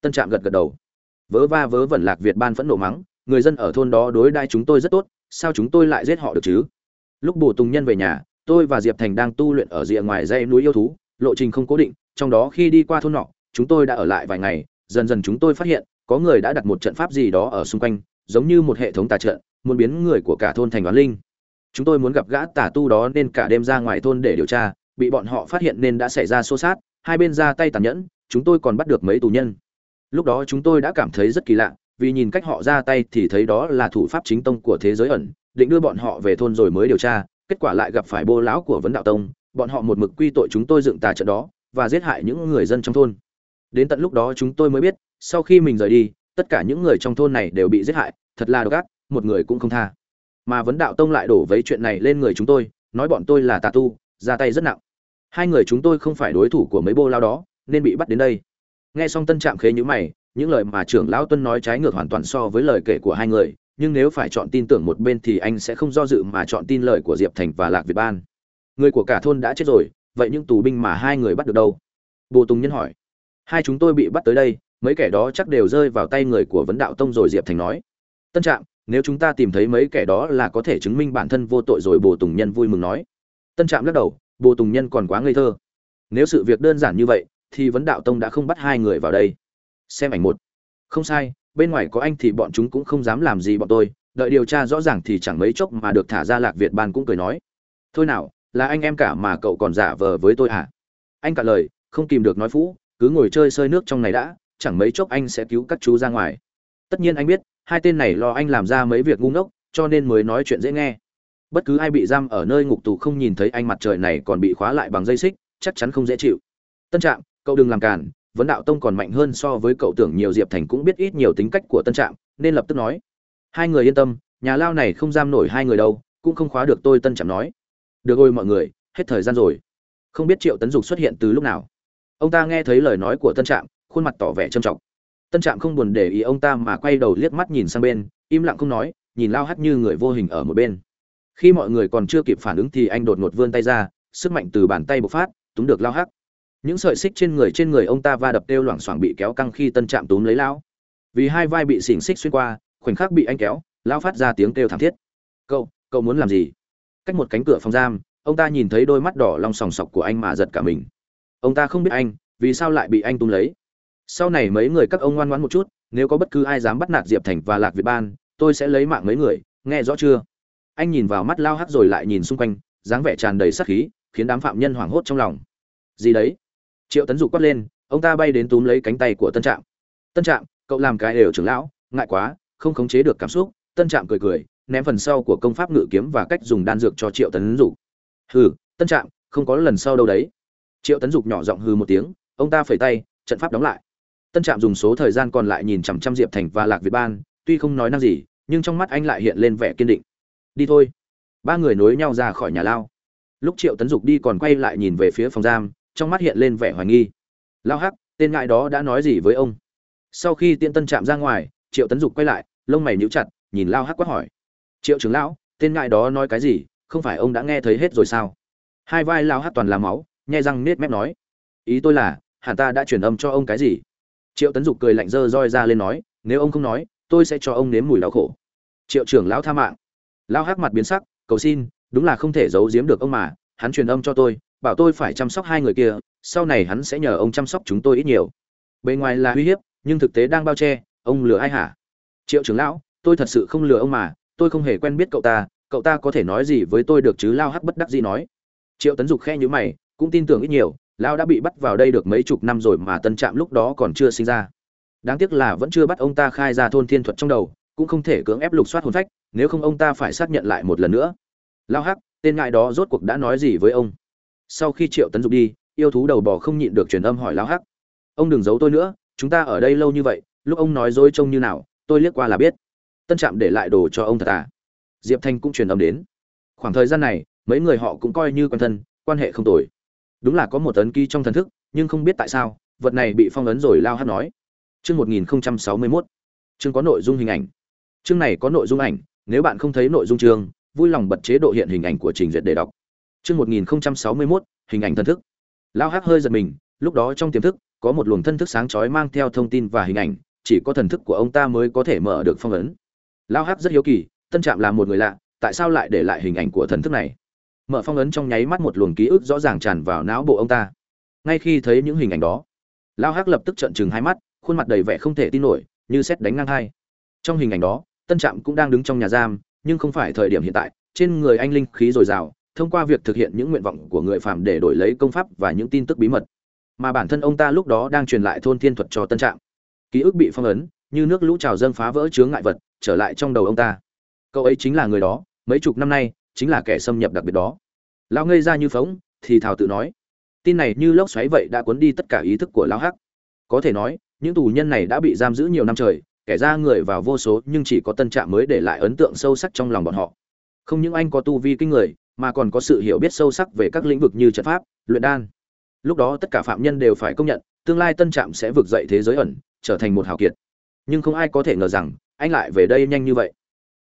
Speaker 1: Tân trạm gật gật đầu. Vớ va vớ vẩn lạc việt ban phẫn nộ mắng, người dân ở thôn đó đối đãi chúng tôi rất tốt, sao chúng tôi lại giết họ được chứ? Lúc bồ tùng nhân về nhà, tôi và diệp thành đang tu luyện ở rìa ngoài dãy núi yêu thú, lộ trình không cố định, trong đó khi đi qua thôn nọ, chúng tôi đã ở lại vài ngày, dần dần chúng tôi phát hiện, có người đã đặt một trận pháp gì đó ở xung quanh, giống như một hệ thống tà trận, muốn biến người của cả thôn thành oán linh. Chúng tôi muốn gặp gã tà tu đó nên cả đêm ra ngoài thôn để điều tra bị bọn họ phát hiện nên đã xảy ra xô xát, hai bên ra tay tàn nhẫn, chúng tôi còn bắt được mấy tù nhân. Lúc đó chúng tôi đã cảm thấy rất kỳ lạ, vì nhìn cách họ ra tay thì thấy đó là thủ pháp chính tông của thế giới ẩn, định đưa bọn họ về thôn rồi mới điều tra, kết quả lại gặp phải bô lão của vấn đạo tông, bọn họ một mực quy tội chúng tôi dựng tà trận đó, và giết hại những người dân trong thôn. Đến tận lúc đó chúng tôi mới biết, sau khi mình rời đi, tất cả những người trong thôn này đều bị giết hại, thật là độc ác, một người cũng không tha. Mà vấn đạo tông lại đổ vấy chuyện này lên người chúng tôi, nói bọn tôi là tà tu ra tay rất nặng. Hai người chúng tôi không phải đối thủ của mấy bô lao đó, nên bị bắt đến đây. Nghe xong tân trạm khế nhữ mày, những lời mà trưởng lão tuân nói trái ngược hoàn toàn so với lời kể của hai người, nhưng nếu phải chọn tin tưởng một bên thì anh sẽ không do dự mà chọn tin lời của diệp thành và lạc việt ban. Người của cả thôn đã chết rồi, vậy những tù binh mà hai người bắt được đâu? Bồ tùng nhân hỏi. Hai chúng tôi bị bắt tới đây, mấy kẻ đó chắc đều rơi vào tay người của vấn đạo tông rồi, diệp thành nói. Tân trạm, nếu chúng ta tìm thấy mấy kẻ đó là có thể chứng minh bản thân vô tội rồi, bồ tùng nhân vui mừng nói tân trạm lắc đầu, bồ tùng nhân còn quá ngây thơ. Nếu sự việc đơn giản như vậy, thì vấn đạo tông đã không bắt hai người vào đây. Xem ảnh một. Không sai, bên ngoài có anh thì bọn chúng cũng không dám làm gì bọn tôi, đợi điều tra rõ ràng thì chẳng mấy chốc mà được thả ra lạc việt ban cũng cười nói. Thôi nào, là anh em cả mà cậu còn giả vờ với tôi à anh cả lời, không kìm được nói phũ, cứ ngồi chơi sơi nước trong này đã, chẳng mấy chốc anh sẽ cứu các chú ra ngoài. Tất nhiên anh biết, hai tên này lo anh làm ra mấy việc ngu ngốc, cho nên mới nói chuyện dễ nghe bất cứ ai bị giam ở nơi ngục tù không nhìn thấy anh mặt trời này còn bị khóa lại bằng dây xích, chắc chắn không dễ chịu. Tân trạm, cậu đừng làm cản vấn đạo tông còn mạnh hơn so với cậu tưởng nhiều diệp thành cũng biết ít nhiều tính cách của tân trạm, nên lập tức nói. Hai người yên tâm, nhà lao này không giam nổi hai người đâu, cũng không khóa được tôi, tân trạm nói. Được rồi mọi người, hết thời gian rồi. Không biết triệu tấn dục xuất hiện từ lúc nào. Ông ta nghe thấy lời nói của tân trạm, khuôn mặt tỏ vẻ trầm trọng. Tân trạm không buồn để ý ông ta mà quay đầu liếc mắt nhìn sang bên, im lặng không nói, nhìn lao hắt như người vô hình ở một bên khi mọi người còn chưa kịp phản ứng thì anh đột ngột vươn tay ra, sức mạnh từ bàn tay bộc phát, túm được lao hắc. Những sợi xích trên người trên người ông ta va đập kêu loảng xoảng bị kéo căng khi tân trạm túm lấy lao vì hai vai bị xỉn xích xuyên qua, khoảnh khắc bị anh kéo lao phát ra tiếng kêu thảm thiết. Cậu cậu muốn làm gì? Cách một cánh cửa phòng giam, ông ta nhìn thấy đôi mắt đỏ long sòng sọc của anh mà giật cả mình. Ông ta không biết anh, vì sao lại bị anh túm lấy? Sau này mấy người các ông ngoan ngoãn một chút, nếu có bất cứ ai dám bắt nạt diệp thành và lạc việt ban, tôi sẽ lấy mạng mấy người, nghe rõ chưa? Anh nhìn vào mắt lao hắc rồi lại nhìn xung quanh, dáng vẻ tràn đầy sát khí, khiến đám phạm nhân hoảng hốt trong lòng. Gì đấy? Triệu tấn dục quát lên, ông ta bay đến túm lấy cánh tay của tân trạm. Tân trạm, cậu làm cái đều trưởng lão, ngại quá, không khống chế được cảm xúc. Tân trạm cười cười, ném phần sau của công pháp ngự kiếm và cách dùng đan dược cho triệu tấn dục. Hừ, tân trạm, không có lần sau đâu đấy. Triệu tấn dục nhỏ giọng hừ một tiếng, ông ta phẩy tay, trận pháp đóng lại. Tân trạm dùng số thời gian còn lại nhìn chằm chằm diệp thành và lạc việt ban, tuy không nói năng gì, nhưng trong mắt anh lại hiện lên vẻ kiên định đi thôi. Ba người nối nhau ra khỏi nhà lao. Lúc triệu tấn dục đi còn quay lại nhìn về phía phòng giam, trong mắt hiện lên vẻ hoài nghi. Lao hắc, tên ngại đó đã nói gì với ông? Sau khi tiên tân chạm ra ngoài, triệu tấn dục quay lại, lông mày níu chặt, nhìn lao hắc quát hỏi. Triệu trưởng lão, tên ngại đó nói cái gì? Không phải ông đã nghe thấy hết rồi sao? Hai vai lao hắc toàn là máu, nhai răng nết mép nói. Ý tôi là, hẳn ta đã truyền âm cho ông cái gì? Triệu tấn dục cười lạnh dơ roi ra lên nói, nếu ông không nói, tôi sẽ cho ông nếm mùi đau khổ. Triệu trưởng lão tha mạng lao hắc mặt biến sắc, cầu xin, đúng là không thể giấu giếm được ông mà, hắn truyền âm cho tôi, bảo tôi phải chăm sóc hai người kia, sau này hắn sẽ nhờ ông chăm sóc chúng tôi ít nhiều. Bề ngoài là uy hiếp, nhưng thực tế đang bao che, ông lừa ai hả? Triệu trưởng lão, tôi thật sự không lừa ông mà, tôi không hề quen biết cậu ta cậu ta có thể nói gì với tôi được chứ? Lao hắc bất đắc dĩ nói. Triệu tấn dục khe nhữ mày, cũng tin tưởng ít nhiều lao đã bị bắt vào đây được mấy chục năm rồi mà tân trạm lúc đó còn chưa sinh ra. Đáng tiếc là vẫn chưa bắt ông ta khai ra thôn thiên thuật trong đầu, cũng không thể cưỡng ép lục soát hồn phách nếu không ông ta phải xác nhận lại một lần nữa. Lao hắc, tên ngại đó rốt cuộc đã nói gì với ông? Sau khi triệu tấn dục đi, yêu thú đầu bò không nhịn được truyền âm hỏi lao hắc. Ông đừng giấu tôi nữa, chúng ta ở đây lâu như vậy, lúc ông nói dối trông như nào, tôi liếc qua là biết. Tân trạm để lại đồ cho ông thật à? Diệp thanh cũng truyền âm đến. Khoảng thời gian này, mấy người họ cũng coi như quen thân, quan hệ không tồi. Đúng là có một ấn ký trong thần thức, nhưng không biết tại sao, vật này bị phong ấn rồi lao hát nói. Chương một nghìn sáu mươi mốt. Chương có nội dung hình ảnh. Chương này có nội dung ảnh nếu bạn không thấy nội dung chương, vui lòng bật chế độ hiện hình ảnh của trình duyệt để đọc. Chương một nghìn sáu mươi mốt, hình ảnh thân thức. Lao Hắc hơi giật mình, lúc đó trong tiềm thức, có một luồng thân thức sáng chói mang theo thông tin và hình ảnh, chỉ có thần thức của ông ta mới có thể mở được phong ấn. Lao Hắc rất hiếu kỳ, tân trạm là một người lạ, tại sao lại để lại hình ảnh của thần thức này? Mở phong ấn trong nháy mắt một luồng ký ức rõ ràng tràn vào não bộ ông ta. Ngay khi thấy những hình ảnh đó lao hắc lập tức trợn trừng hai mắt, khuôn mặt đầy vẻ không thể tin nổi, như xét đánh ngang hai. Trong hình ảnh đó tân trạm cũng đang đứng trong nhà giam, nhưng không phải thời điểm hiện tại, trên người anh linh khí dồi dào, thông qua việc thực hiện những nguyện vọng của người phàm để đổi lấy công pháp và những tin tức bí mật. Mà bản thân ông ta lúc đó đang truyền lại thôn thiên thuật cho tân trạm. Ký ức bị phong ấn, như nước lũ trào dâng phá vỡ chướng ngại vật, trở lại trong đầu ông ta. Cậu ấy chính là người đó, mấy chục năm nay, chính là kẻ xâm nhập đặc biệt đó. Lão ngây ra như phóng thì Thảo tự nói, tin này như lốc xoáy vậy đã cuốn đi tất cả ý thức của lão hắc. Có thể nói, những tù nhân này đã bị giam giữ nhiều năm trời kẻ ra người vào vô số nhưng chỉ có tân trạm mới để lại ấn tượng sâu sắc trong lòng bọn họ. Không những anh có tu vi kinh người, mà còn có sự hiểu biết sâu sắc về các lĩnh vực như trận pháp, luyện đan. Lúc đó tất cả phạm nhân đều phải công nhận, tương lai tân trạm sẽ vực dậy thế giới ẩn, trở thành một hào kiệt. Nhưng không ai có thể ngờ rằng, anh lại về đây nhanh như vậy.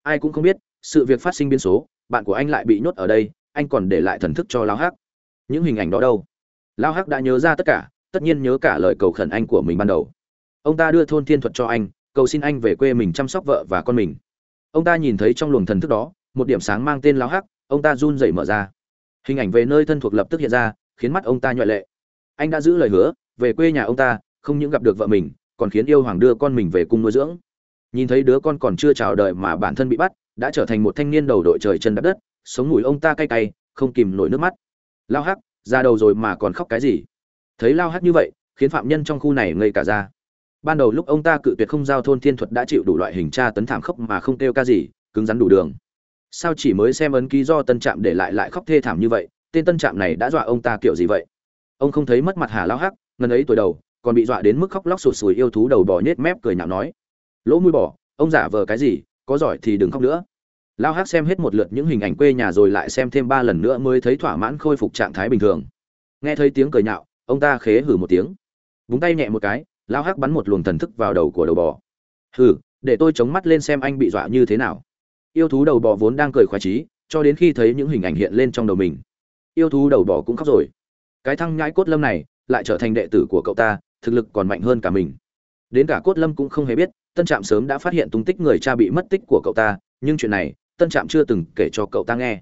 Speaker 1: Ai cũng không biết, sự việc phát sinh biến số, bạn của anh lại bị nhốt ở đây, anh còn để lại thần thức cho lao hắc. Những hình ảnh đó đâu? Lao hắc đã nhớ ra tất cả, tất nhiên nhớ cả lời cầu khẩn anh của mình ban đầu. Ông ta đưa thôn thiên thuật cho anh cầu xin anh về quê mình chăm sóc vợ và con mình. Ông ta nhìn thấy trong luồng thần thức đó, một điểm sáng mang tên lao hắc, ông ta run rẩy mở ra. Hình ảnh về nơi thân thuộc lập tức hiện ra, khiến mắt ông ta nhuệ lệ. Anh đã giữ lời hứa, về quê nhà ông ta, không những gặp được vợ mình, còn khiến yêu hoàng đưa con mình về cung nuôi dưỡng. Nhìn thấy đứa con còn chưa chào đời mà bản thân bị bắt, đã trở thành một thanh niên đầu đội trời chân đạp đất, sống mũi ông ta cay cay, không kìm nổi nước mắt. Lao hắc, ra đầu rồi mà còn khóc cái gì? Thấy lao hắc như vậy, khiến phạm nhân trong khu này ngây cả ra ban đầu lúc ông ta cự tuyệt không giao thôn thiên thuật đã chịu đủ loại hình tra tấn thảm khốc mà không kêu ca gì, cứng rắn đủ đường. Sao chỉ mới xem ấn ký do tân trạm để lại lại khóc thê thảm như vậy, tên tân trạm này đã dọa ông ta kiểu gì vậy? Ông không thấy mất mặt hà lao hắc, ngần ấy tuổi đầu, còn bị dọa đến mức khóc lóc sụt sùi yêu thú đầu bò nhết mép cười nhạo nói, lỗ mũi bò, ông giả vờ cái gì, có giỏi thì đừng khóc nữa. Lao hắc xem hết một lượt những hình ảnh quê nhà rồi lại xem thêm ba lần nữa mới thấy thỏa mãn khôi phục trạng thái bình thường. Nghe thấy tiếng cười nhạo, ông ta khế hử một tiếng, búng tay nhẹ một cái lao hắc bắn một luồng thần thức vào đầu của đầu bò. Hừ, để tôi chống mắt lên xem anh bị dọa như thế nào. Yêu thú đầu bò vốn đang cười khoái trí cho đến khi thấy những hình ảnh hiện lên trong đầu mình. Yêu thú đầu bò cũng khóc rồi. Cái thăng nhãi cốt lâm này lại trở thành đệ tử của cậu ta thực lực còn mạnh hơn cả mình. Đến cả cốt lâm cũng không hề biết tân trạm sớm đã phát hiện tung tích người cha bị mất tích của cậu ta nhưng chuyện này tân trạm chưa từng kể cho cậu ta nghe.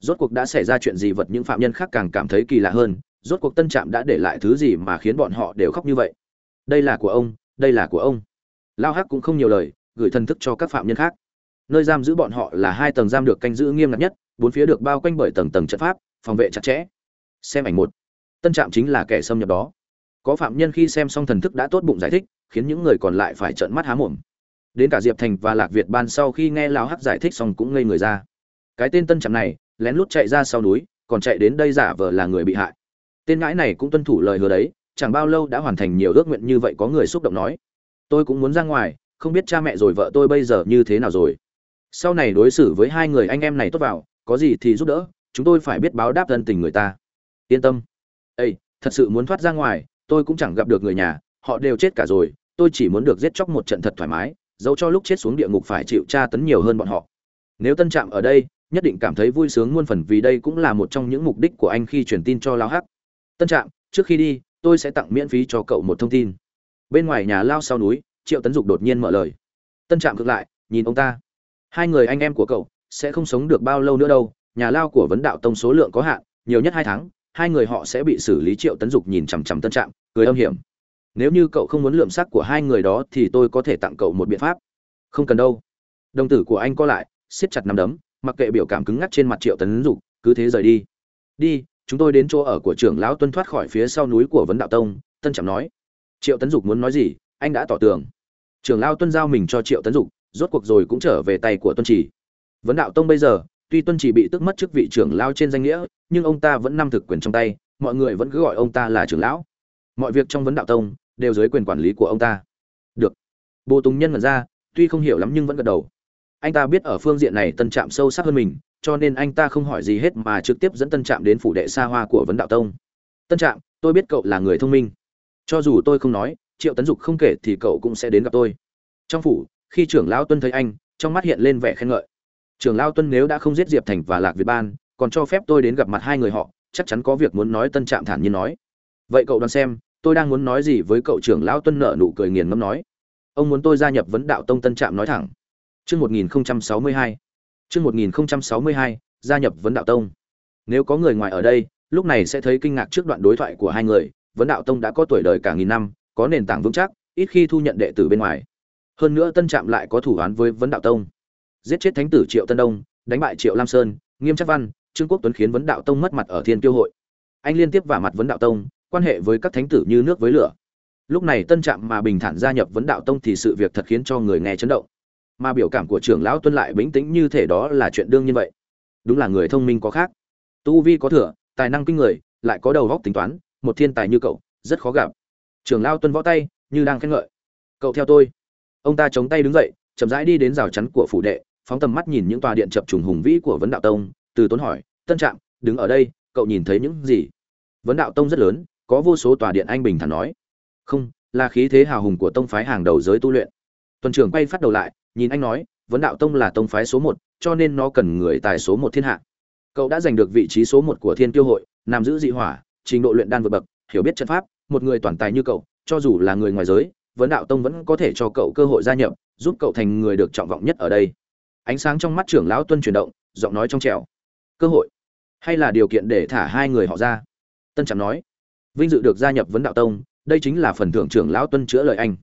Speaker 1: Rốt cuộc đã xảy ra chuyện gì vật những phạm nhân khác càng cảm thấy kỳ lạ hơn rốt cuộc tân trạm đã để lại thứ gì mà khiến bọn họ đều khóc như vậy? Đây là của ông, đây là của ông. Lao hắc cũng không nhiều lời, gửi thân thức cho các phạm nhân khác. Nơi giam giữ bọn họ là hai tầng giam được canh giữ nghiêm ngặt nhất, bốn phía được bao quanh bởi tầng tầng trận pháp, phòng vệ chặt chẽ. Xem ảnh một. Tân trạm chính là kẻ xâm nhập đó. Có phạm nhân khi xem xong thần thức đã tốt bụng giải thích, khiến những người còn lại phải trợn mắt há mồm. Đến cả diệp thành và lạc việt ban sau khi nghe lao hắc giải thích xong cũng ngây người ra. Cái tên tân trạm này, lén lút chạy ra sau núi, còn chạy đến đây giả vờ là người bị hại. Tên ngãi này cũng tuân thủ lời hứa đấy chẳng bao lâu đã hoàn thành nhiều ước nguyện như vậy có người xúc động nói. Tôi cũng muốn ra ngoài, không biết cha mẹ rồi vợ tôi bây giờ như thế nào rồi. Sau này đối xử với hai người anh em này tốt vào, có gì thì giúp đỡ, chúng tôi phải biết báo đáp ân tình người ta. Yên tâm. Ây thật sự muốn thoát ra ngoài, tôi cũng chẳng gặp được người nhà, họ đều chết cả rồi, tôi chỉ muốn được giết chóc một trận thật thoải mái dẫu cho lúc chết xuống địa ngục phải chịu tra tấn nhiều hơn bọn họ. Nếu tân trạm ở đây, nhất định cảm thấy vui sướng muôn phần vì đây cũng là một trong những mục đích của anh khi truyền tin cho lao hắc. Tân trạm, trước khi đi tôi sẽ tặng miễn phí cho cậu một thông tin. Bên ngoài nhà lao sau núi, triệu tấn dục đột nhiên mở lời. Tân trạm ngược lại, nhìn ông ta. Hai người anh em của cậu sẽ không sống được bao lâu nữa đâu, nhà lao của vấn đạo tông số lượng có hạn, nhiều nhất hai tháng, hai người họ sẽ bị xử lý, triệu tấn dục nhìn chằm chằm tân trạm, cười âm hiểm. Nếu như cậu không muốn lượm sắc của hai người đó thì tôi có thể tặng cậu một biện pháp. Không cần đâu. Đồng tử của anh co lại, siết chặt nắm đấm, mặc kệ biểu cảm cứng ngắc trên mặt triệu tấn dục, cứ thế rời đi. Đi chúng tôi đến chỗ ở của trưởng lão tuân thoát khỏi phía sau núi của vấn đạo tông, tân trạm nói. Triệu tấn dục muốn nói gì? Anh đã tỏ tường. Trưởng lão tuân giao mình cho triệu tấn dục, rốt cuộc rồi cũng trở về tay của tuân chỉ. Vấn đạo tông bây giờ, tuy tuân chỉ bị tức mất chức vị trưởng lão trên danh nghĩa, nhưng ông ta vẫn nắm thực quyền trong tay, mọi người vẫn cứ gọi ông ta là trưởng lão. Mọi việc trong vấn đạo tông đều dưới quyền quản lý của ông ta. Được. Bồ tùng nhân mật ra, tuy không hiểu lắm nhưng vẫn gật đầu. Anh ta biết ở phương diện này tân trạm sâu sắc hơn mình cho nên anh ta không hỏi gì hết mà trực tiếp dẫn tân trạm đến phủ đệ xa hoa của vấn đạo tông. Tân trạm tôi biết cậu là người thông minh. Cho dù tôi không nói triệu tấn dục không kể thì cậu cũng sẽ đến gặp tôi. Trong phủ khi trưởng lão tuân thấy anh trong mắt hiện lên vẻ khen ngợi. Trưởng lão tuân nếu đã không giết diệp thành và lạc việt ban còn cho phép tôi đến gặp mặt hai người họ chắc chắn có việc muốn nói tân trạm thản nhiên nói. Vậy cậu đoán xem tôi đang muốn nói gì với cậu trưởng lão tuân nợ nụ cười nghiền ngâm nói. Ông muốn tôi gia nhập vấn đạo tông tân trạm nói thẳng. Trước 1062, chương một nghìn sáu mươi hai, gia nhập vấn đạo tông. Nếu có người ngoài ở đây, lúc này sẽ thấy kinh ngạc trước đoạn đối thoại của hai người, vấn đạo tông đã có tuổi đời cả nghìn năm, có nền tảng vững chắc, ít khi thu nhận đệ tử bên ngoài. Hơn nữa tân trạm lại có thủ án với vấn đạo tông. Giết chết thánh tử triệu tân đông, đánh bại triệu lam sơn, nghiêm Trác văn, trương quốc tuấn khiến vấn đạo tông mất mặt ở thiên tiêu hội. Anh liên tiếp vả mặt vấn đạo tông, quan hệ với các thánh tử như nước với lửa. Lúc này tân trạm mà bình thản gia nhập vấn đạo tông thì sự việc thật khiến cho người nghe chấn động mà biểu cảm của trưởng lão tuân lại bình tĩnh như thể đó là chuyện đương nhiên vậy. Đúng là người thông minh có khác. Tu vi có thừa, tài năng kinh người, lại có đầu góc tính toán, một thiên tài như cậu, rất khó gặp. Trưởng lão tuân võ tay, như đang khen ngợi. Cậu theo tôi. Ông ta chống tay đứng dậy, chậm rãi đi đến rào chắn của phủ đệ, phóng tầm mắt nhìn những tòa điện chập trùng hùng vĩ của vấn đạo tông. Từ tốn hỏi, tân trạm, đứng ở đây, cậu nhìn thấy những gì? Vấn đạo tông rất lớn, có vô số tòa điện anh bình thản nói. Không, là khí thế hào hùng của tông phái hàng đầu giới tu luyện. Tuần trưởng quay phát đầu lại nhìn anh nói, vấn đạo tông là tông phái số một, cho nên nó cần người tài số một thiên hạ. Cậu đã giành được vị trí số một của thiên tiêu hội nằm giữ dị hỏa, trình độ luyện đan vượt bậc, hiểu biết trận pháp, một người toàn tài như cậu, cho dù là người ngoài giới, vấn đạo tông vẫn có thể cho cậu cơ hội gia nhập, giúp cậu thành người được trọng vọng nhất ở đây. Ánh sáng trong mắt trưởng lão tuân chuyển động, giọng nói trong trẻo. Cơ hội. Hay là điều kiện để thả hai người họ ra? Tân trạm nói. Vinh dự được gia nhập vấn đạo tông, đây chính là phần thưởng trưởng lão tuân chữa lời anh.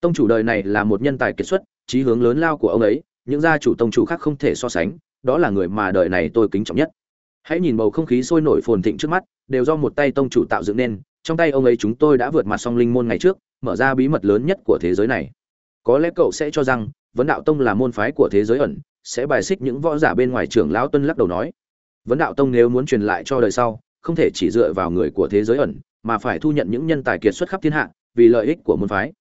Speaker 1: Tông chủ đời này là một nhân tài kiệt xuất trí hướng lớn lao của ông ấy, những gia chủ tông chủ khác không thể so sánh, đó là người mà đời này tôi kính trọng nhất. Hãy nhìn bầu không khí sôi nổi phồn thịnh trước mắt, đều do một tay tông chủ tạo dựng nên, trong tay ông ấy chúng tôi đã vượt mặt song linh môn ngày trước, mở ra bí mật lớn nhất của thế giới này. Có lẽ cậu sẽ cho rằng, vấn đạo tông là môn phái của thế giới ẩn, sẽ bài xích những võ giả bên ngoài trưởng lão tuân lắc đầu nói. Vấn đạo tông nếu muốn truyền lại cho đời sau, không thể chỉ dựa vào người của thế giới ẩn, mà phải thu nhận những nhân tài kiệt xuất khắp thiên hạ, vì lợi ích của môn phái.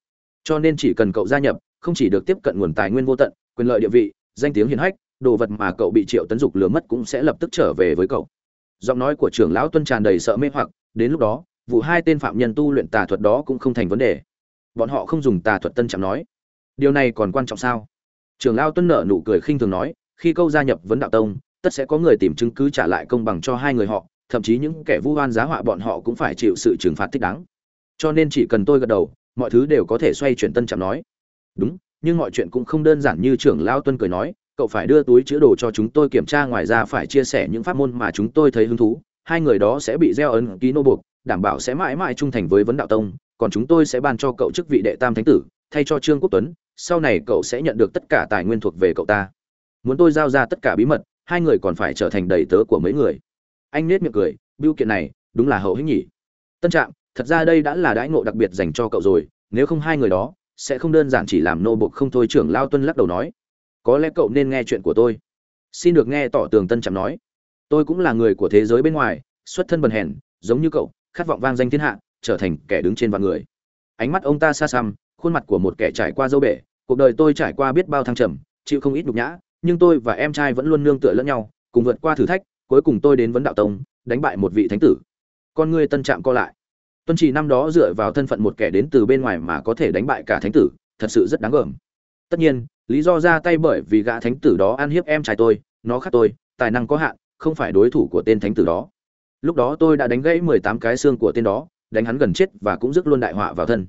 Speaker 1: Cho nên chỉ cần cậu gia nhập không chỉ được tiếp cận nguồn tài nguyên vô tận, quyền lợi địa vị, danh tiếng hiển hách, đồ vật mà cậu bị triệu tấn dục lừa mất cũng sẽ lập tức trở về với cậu. Giọng nói của trưởng lão tuân tràn đầy sợ mê hoặc, đến lúc đó, vụ hai tên phạm nhân tu luyện tà thuật đó cũng không thành vấn đề. Bọn họ không dùng tà thuật tân chạm nói. Điều này còn quan trọng sao? Trưởng lão tuân nợ nụ cười khinh thường nói, khi câu gia nhập vấn đạo tông, tất sẽ có người tìm chứng cứ trả lại công bằng cho hai người họ, thậm chí những kẻ vu oan giá họa bọn họ cũng phải chịu sự trừng phạt thích đáng. Cho nên chỉ cần tôi gật đầu, mọi thứ đều có thể xoay chuyển tân trạm nói đúng, nhưng mọi chuyện cũng không đơn giản như trưởng lao tuân cười nói, cậu phải đưa túi chứa đồ cho chúng tôi kiểm tra ngoài ra phải chia sẻ những pháp môn mà chúng tôi thấy hứng thú, hai người đó sẽ bị gieo ấn ký nô buộc, đảm bảo sẽ mãi mãi trung thành với vấn đạo tông, còn chúng tôi sẽ ban cho cậu chức vị đệ tam thánh tử, thay cho trương quốc tuấn, sau này cậu sẽ nhận được tất cả tài nguyên thuộc về cậu ta. Muốn tôi giao ra tất cả bí mật, hai người còn phải trở thành đầy tớ của mấy người. Anh nết miệng cười, biêu kiện này, đúng là hậu hĩnh nhỉ. Tân trạm, thật ra đây đã là đãi ngộ đặc biệt dành cho cậu rồi, nếu không hai người đó sẽ không đơn giản chỉ làm nô bộc không thôi, trưởng lao tuân lắc đầu nói. Có lẽ cậu nên nghe chuyện của tôi. Xin được nghe tỏ tường tân trạm nói. Tôi cũng là người của thế giới bên ngoài, xuất thân bần hèn, giống như cậu, khát vọng vang danh thiên hạ, trở thành kẻ đứng trên vạn người. Ánh mắt ông ta xa xăm, khuôn mặt của một kẻ trải qua dâu bể, cuộc đời tôi trải qua biết bao thăng trầm, chịu không ít nhục nhã, nhưng tôi và em trai vẫn luôn nương tựa lẫn nhau, cùng vượt qua thử thách, cuối cùng tôi đến vấn đạo tông, đánh bại một vị thánh tử. Con ngươi tân trạm co lại tuân chỉ năm đó dựa vào thân phận một kẻ đến từ bên ngoài mà có thể đánh bại cả thánh tử, thật sự rất đáng gờm. Tất nhiên, lý do ra tay bởi vì gã thánh tử đó ăn hiếp em trai tôi, nó khác tôi, tài năng có hạn, không phải đối thủ của tên thánh tử đó. Lúc đó tôi đã đánh gãy mười tám cái xương của tên đó, đánh hắn gần chết và cũng rước luôn đại họa vào thân.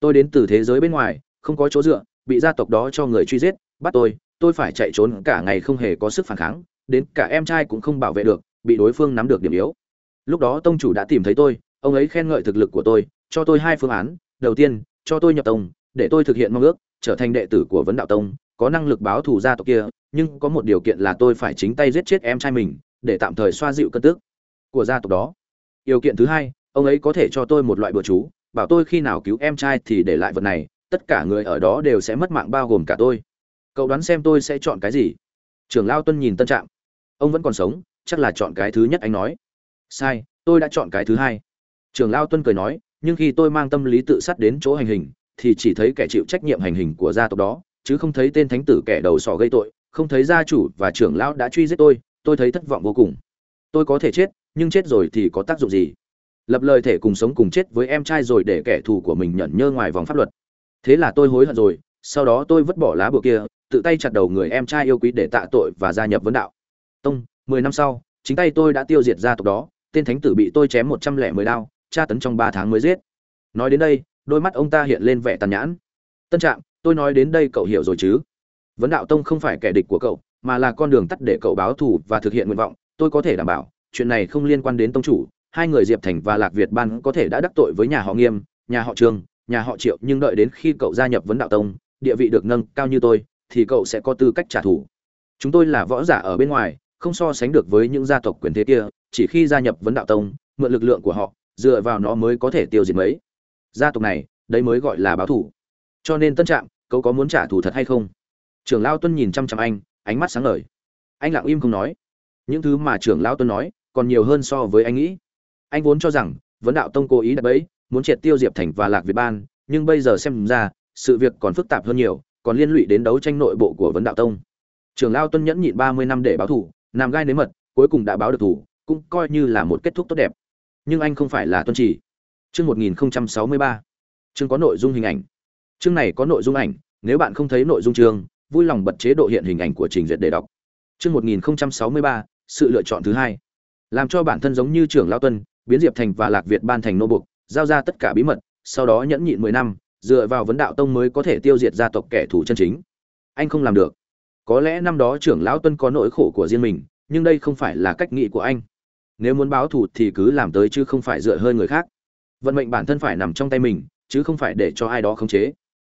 Speaker 1: Tôi đến từ thế giới bên ngoài, không có chỗ dựa, bị gia tộc đó cho người truy giết, bắt tôi tôi phải chạy trốn cả ngày không hề có sức phản kháng, đến cả em trai cũng không bảo vệ được, bị đối phương nắm được điểm yếu. Lúc đó tông chủ đã tìm thấy tôi ông ấy khen ngợi thực lực của tôi, cho tôi hai phương án. Đầu tiên, cho tôi nhập tông, để tôi thực hiện mong ước, trở thành đệ tử của vấn đạo tông, có năng lực báo thù gia tộc kia, nhưng có một điều kiện là tôi phải chính tay giết chết em trai mình, để tạm thời xoa dịu cơn tức của gia tộc đó. Điều kiện thứ hai, ông ấy có thể cho tôi một loại bừa chú, bảo tôi khi nào cứu em trai thì để lại vật này, tất cả người ở đó đều sẽ mất mạng bao gồm cả tôi. Cậu đoán xem tôi sẽ chọn cái gì? Trưởng lao tuân nhìn tân trạng ông vẫn còn sống, chắc là chọn cái thứ nhất, anh nói. Sai, tôi đã chọn cái thứ hai trưởng lao tuân cười nói, nhưng khi tôi mang tâm lý tự sát đến chỗ hành hình, thì chỉ thấy kẻ chịu trách nhiệm hành hình của gia tộc đó, chứ không thấy tên thánh tử kẻ đầu sỏ gây tội. Không thấy gia chủ và trưởng lão đã truy giết tôi tôi thấy thất vọng vô cùng. Tôi có thể chết, nhưng chết rồi thì có tác dụng gì? Lập lời thể cùng sống cùng chết với em trai rồi để kẻ thù của mình nhận nhơ ngoài vòng pháp luật. Thế là tôi hối hận rồi, sau đó tôi vứt bỏ lá bùa kia, tự tay chặt đầu người em trai yêu quý để tạ tội và gia nhập vấn đạo. Tông, mười năm sau, chính tay tôi đã tiêu diệt gia tộc đó, tên thánh tử bị tôi chém một trăm lẻ mười đao tra tấn trong ba tháng mới giết. Nói đến đây, đôi mắt ông ta hiện lên vẻ tàn nhãn. Tân trạm, tôi nói đến đây cậu hiểu rồi chứ? Vấn đạo tông không phải kẻ địch của cậu, mà là con đường tắt để cậu báo thù và thực hiện nguyện vọng. Tôi có thể đảm bảo, chuyện này không liên quan đến tông chủ. Hai người diệp thành và lạc việt ban có thể đã đắc tội với nhà họ nghiêm, nhà họ trương nhà họ triệu, nhưng đợi đến khi cậu gia nhập vấn đạo tông, địa vị được nâng cao như tôi, thì cậu sẽ có tư cách trả thù. Chúng tôi là võ giả ở bên ngoài, không so sánh được với những gia tộc quyền thế kia, chỉ khi gia nhập vấn đạo tông, mượn lực lượng của họ dựa vào nó mới có thể tiêu diệt mấy. Gia tộc này, đấy mới gọi là báo thủ. Cho nên tân trạng cậu có muốn trả thù thật hay không? Trưởng lao tuân nhìn chăm chăm anh, ánh mắt sáng ngời. Anh lặng im không nói. Những thứ mà trưởng lao tuân nói, còn nhiều hơn so với anh nghĩ. Anh vốn cho rằng, vấn đạo tông cố ý đặt bẫy, muốn triệt tiêu diệp thành và lạc việt ban, nhưng bây giờ xem ra, sự việc còn phức tạp hơn nhiều, còn liên lụy đến đấu tranh nội bộ của vấn đạo tông. Trưởng lao tuân nhẫn nhịn ba mươi năm để báo thủ làm gai nếm mật, cuối cùng đã báo được thủ, cũng coi như là một kết thúc tốt đẹp nhưng anh không phải là tuân chỉ. Chương một nghìn sáu mươi ba. Chương có nội dung hình ảnh. Chương này có nội dung ảnh, nếu bạn không thấy nội dung chương, vui lòng bật chế độ hiện hình ảnh của trình duyệt để đọc. Chương một nghìn sáu mươi ba, sự lựa chọn thứ hai. Làm cho bản thân giống như trưởng lao tuân, biến diệp thành và lạc việt ban thành nô bục giao ra tất cả bí mật, sau đó nhẫn nhịn mười năm, dựa vào vấn đạo tông mới có thể tiêu diệt gia tộc kẻ thù chân chính. Anh không làm được. Có lẽ năm đó trưởng lão tuân có nỗi khổ của riêng mình, nhưng đây không phải là cách nghĩ của anh nếu muốn báo thù thì cứ làm tới chứ không phải dựa hơi người khác. Vận mệnh bản thân phải nằm trong tay mình, chứ không phải để cho ai đó khống chế.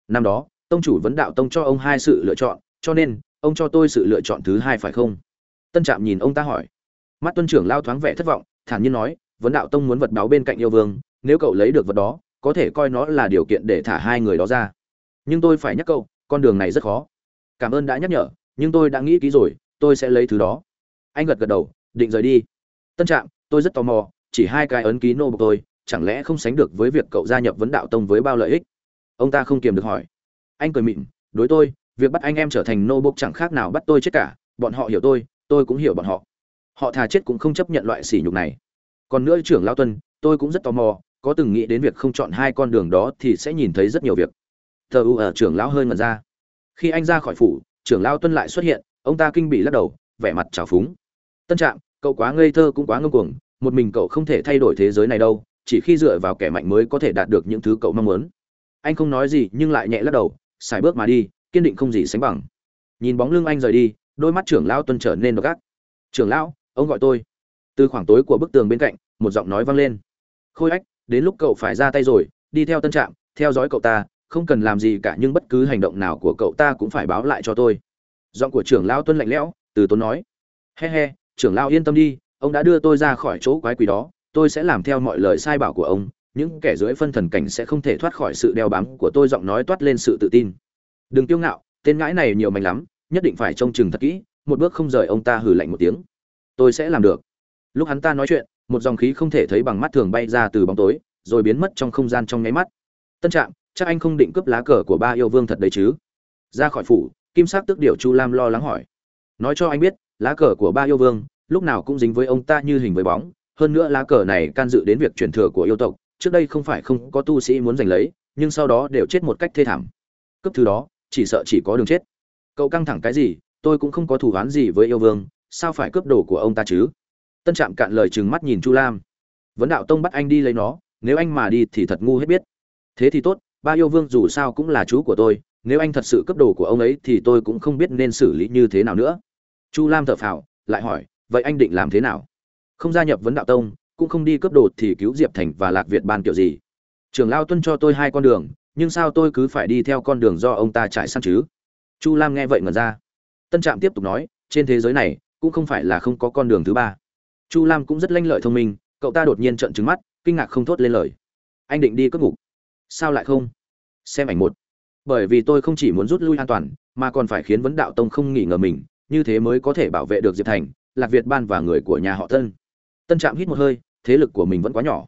Speaker 1: Năm đó, tông chủ vấn đạo tông cho ông hai sự lựa chọn, cho nên, ông cho tôi sự lựa chọn thứ hai phải không? Tân trạm nhìn ông ta hỏi. Mắt tuân trưởng lao thoáng vẻ thất vọng, thản nhiên nói, vấn đạo tông muốn vật báo bên cạnh yêu vương, nếu cậu lấy được vật đó, có thể coi nó là điều kiện để thả hai người đó ra. Nhưng tôi phải nhắc cậu, con đường này rất khó. Cảm ơn đã nhắc nhở, nhưng tôi đã nghĩ kỹ rồi, tôi sẽ lấy thứ đó. Anh gật gật đầu, định rời đi tân trạm, tôi rất tò mò, chỉ hai cái ấn ký nô bộc tôi chẳng lẽ không sánh được với việc cậu gia nhập vấn đạo tông với bao lợi ích? Ông ta không kiềm được hỏi. Anh cười mịn đối tôi, việc bắt anh em trở thành nô bộc chẳng khác nào bắt tôi chết cả, bọn họ hiểu tôi tôi cũng hiểu bọn họ. Họ thà chết cũng không chấp nhận loại sỉ nhục này. Còn nữa trưởng lao tuân, tôi cũng rất tò mò, có từng nghĩ đến việc không chọn hai con đường đó thì sẽ nhìn thấy rất nhiều việc. Thờ u ở ờ, trưởng lão hơi ngẩn ra. Khi anh ra khỏi phủ, trưởng lao tuân lại xuất hiện, ông ta kinh bị lắc đầu, vẻ mặt trào phúng. Tân trạng cậu quá ngây thơ cũng quá ngông cuồng, một mình cậu không thể thay đổi thế giới này đâu, chỉ khi dựa vào kẻ mạnh mới có thể đạt được những thứ cậu mong muốn. Anh không nói gì nhưng lại nhẹ lắc đầu, xài bước mà đi, kiên định không gì sánh bằng. Nhìn bóng lưng anh rời đi, đôi mắt trưởng lão tuân trở nên độc ác. Trưởng lão, ông gọi tôi. Từ khoảng tối của bức tường bên cạnh, một giọng nói vang lên. Khôi ách, đến lúc cậu phải ra tay rồi, đi theo tân trạm, theo dõi cậu ta, không cần làm gì cả nhưng bất cứ hành động nào của cậu ta cũng phải báo lại cho tôi. Giọng của trưởng lão tuân lạnh lẽo, từ tốn nói. He he trưởng lão yên tâm đi, ông đã đưa tôi ra khỏi chỗ quái quỷ đó, tôi sẽ làm theo mọi lời sai bảo của ông, những kẻ dưới phân thần cảnh sẽ không thể thoát khỏi sự đeo bám của tôi. Giọng nói toát lên sự tự tin. Đừng kiêu ngạo, tên ngãi này nhiều mảnh lắm, nhất định phải trông chừng thật kỹ, một bước không rời ông ta hừ lạnh một tiếng. Tôi sẽ làm được. Lúc hắn ta nói chuyện, một dòng khí không thể thấy bằng mắt thường bay ra từ bóng tối, rồi biến mất trong không gian trong nháy mắt. Tân trạm, chắc anh không định cướp lá cờ của ba yêu vương thật đấy chứ? Ra khỏi phủ, kim sắc tức điệu chu lam lo lắng hỏi. Nói cho anh biết lá cờ của ba yêu vương, lúc nào cũng dính với ông ta như hình với bóng. Hơn nữa lá cờ này can dự đến việc truyền thừa của yêu tộc. Trước đây không phải không có tu sĩ muốn giành lấy, nhưng sau đó đều chết một cách thê thảm. Cấp thứ đó, chỉ sợ chỉ có đường chết. Cậu căng thẳng cái gì? Tôi cũng không có thù oán gì với yêu vương. Sao phải cướp đồ của ông ta chứ? Tân trạm cạn lời trừng mắt nhìn chu lam. Vấn đạo tông bắt anh đi lấy nó. Nếu anh mà đi thì thật ngu hết biết. Thế thì tốt, ba yêu vương dù sao cũng là chú của tôi. Nếu anh thật sự cấp đồ của ông ấy thì tôi cũng không biết nên xử lý như thế nào nữa chu lam thở phào, lại hỏi, vậy anh định làm thế nào? Không gia nhập vấn đạo tông, cũng không đi cướp đồ thì cứu diệp thành và lạc việt ban kiểu gì? Trường lao tuân cho tôi hai con đường, nhưng sao tôi cứ phải đi theo con đường do ông ta trải sang chứ? Chu lam nghe vậy ngẩn ra. Tân trạm tiếp tục nói, trên thế giới này, cũng không phải là không có con đường thứ ba. Chu lam cũng rất lanh lợi thông minh, cậu ta đột nhiên trợn trứng mắt, kinh ngạc không thốt lên lời. Anh định đi cướp ngục? Sao lại không? Xem ảnh một. Bởi vì tôi không chỉ muốn rút lui an toàn, mà còn phải khiến vấn đạo tông không nghỉ ngờ mình như thế mới có thể bảo vệ được diệp thành, lạc việt ban và người của nhà họ thân tân trạm hít một hơi, thế lực của mình vẫn quá nhỏ.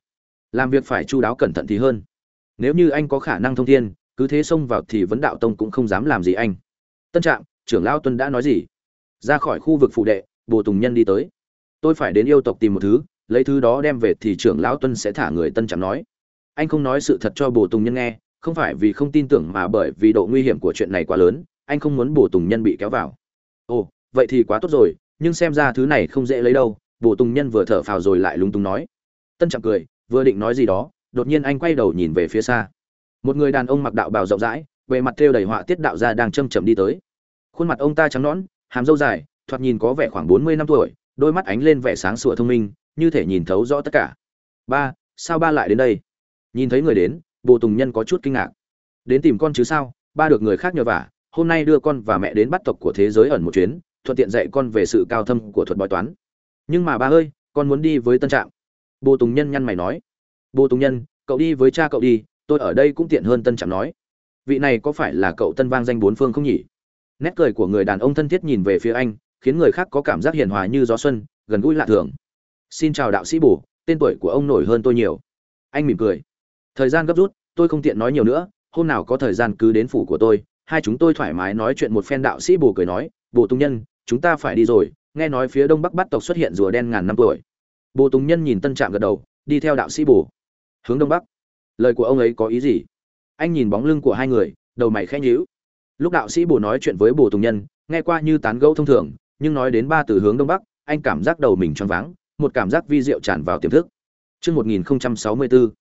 Speaker 1: Làm việc phải chu đáo cẩn thận thì hơn. Nếu như anh có khả năng thông thiên, cứ thế xông vào thì vấn đạo tông cũng không dám làm gì anh. Tân trạm trưởng lao tuân đã nói gì? Ra khỏi khu vực phụ đệ, bồ tùng nhân đi tới. Tôi phải đến yêu tộc tìm một thứ, lấy thứ đó đem về thì trưởng lão tuân sẽ thả người tân trạm nói. Anh không nói sự thật cho bồ tùng nhân nghe, không phải vì không tin tưởng mà bởi vì độ nguy hiểm của chuyện này quá lớn, anh không muốn bồ tùng nhân bị kéo vào ồ, vậy thì quá tốt rồi, nhưng xem ra thứ này không dễ lấy đâu. Bồ tùng nhân vừa thở phào rồi lại lúng túng nói. Tân trạm cười, vừa định nói gì đó, đột nhiên anh quay đầu nhìn về phía xa. Một người đàn ông mặc đạo bào rộng rãi, bề mặt thêu đầy họa tiết đạo gia đang châm chậm đi tới. Khuôn mặt ông ta trắng nõn, hàm râu dài, thoạt nhìn có vẻ khoảng bốn mươi năm tuổi, đôi mắt ánh lên vẻ sáng sủa thông minh, như thể nhìn thấu rõ tất cả. Ba, sao ba lại đến đây? Nhìn thấy người đến bồ tùng nhân có chút kinh ngạc. Đến tìm con chứ sao? Ba được người khác nhờ vả hôm nay đưa con và mẹ đến bắt tộc của thế giới ẩn một chuyến thuận tiện dạy con về sự cao thâm của thuật bói toán. Nhưng mà ba ơi con muốn đi với tân trạm bồ tùng nhân nhăn mày nói. Bồ tùng nhân cậu đi với cha cậu đi tôi ở đây cũng tiện hơn tân trạm nói. Vị này có phải là cậu tân vang danh bốn phương không nhỉ? Nét cười của người đàn ông thân thiết nhìn về phía anh khiến người khác có cảm giác hiền hòa như gió xuân gần gũi lạ thường. Xin chào đạo sĩ Bù, tên tuổi của ông nổi hơn tôi nhiều. Anh mỉm cười. Thời gian gấp rút tôi không tiện nói nhiều nữa hôm nào có thời gian cứ đến phủ của tôi hai chúng tôi thoải mái nói chuyện một phen đạo sĩ bồ cười nói bồ tùng nhân chúng ta phải đi rồi nghe nói phía đông bắc bắt tộc xuất hiện rùa đen ngàn năm tuổi. Bồ tùng nhân nhìn tân trạm gật đầu đi theo đạo sĩ bồ. Hướng đông bắc. Lời của ông ấy có ý gì? Anh nhìn bóng lưng của hai người đầu mày khẽ nhíu. Lúc đạo sĩ bồ nói chuyện với bồ tùng nhân nghe qua như tán gẫu thông thường nhưng nói đến ba từ hướng đông bắc anh cảm giác đầu mình choáng váng một cảm giác vi diệu tràn vào tiềm thức. Chương 1064.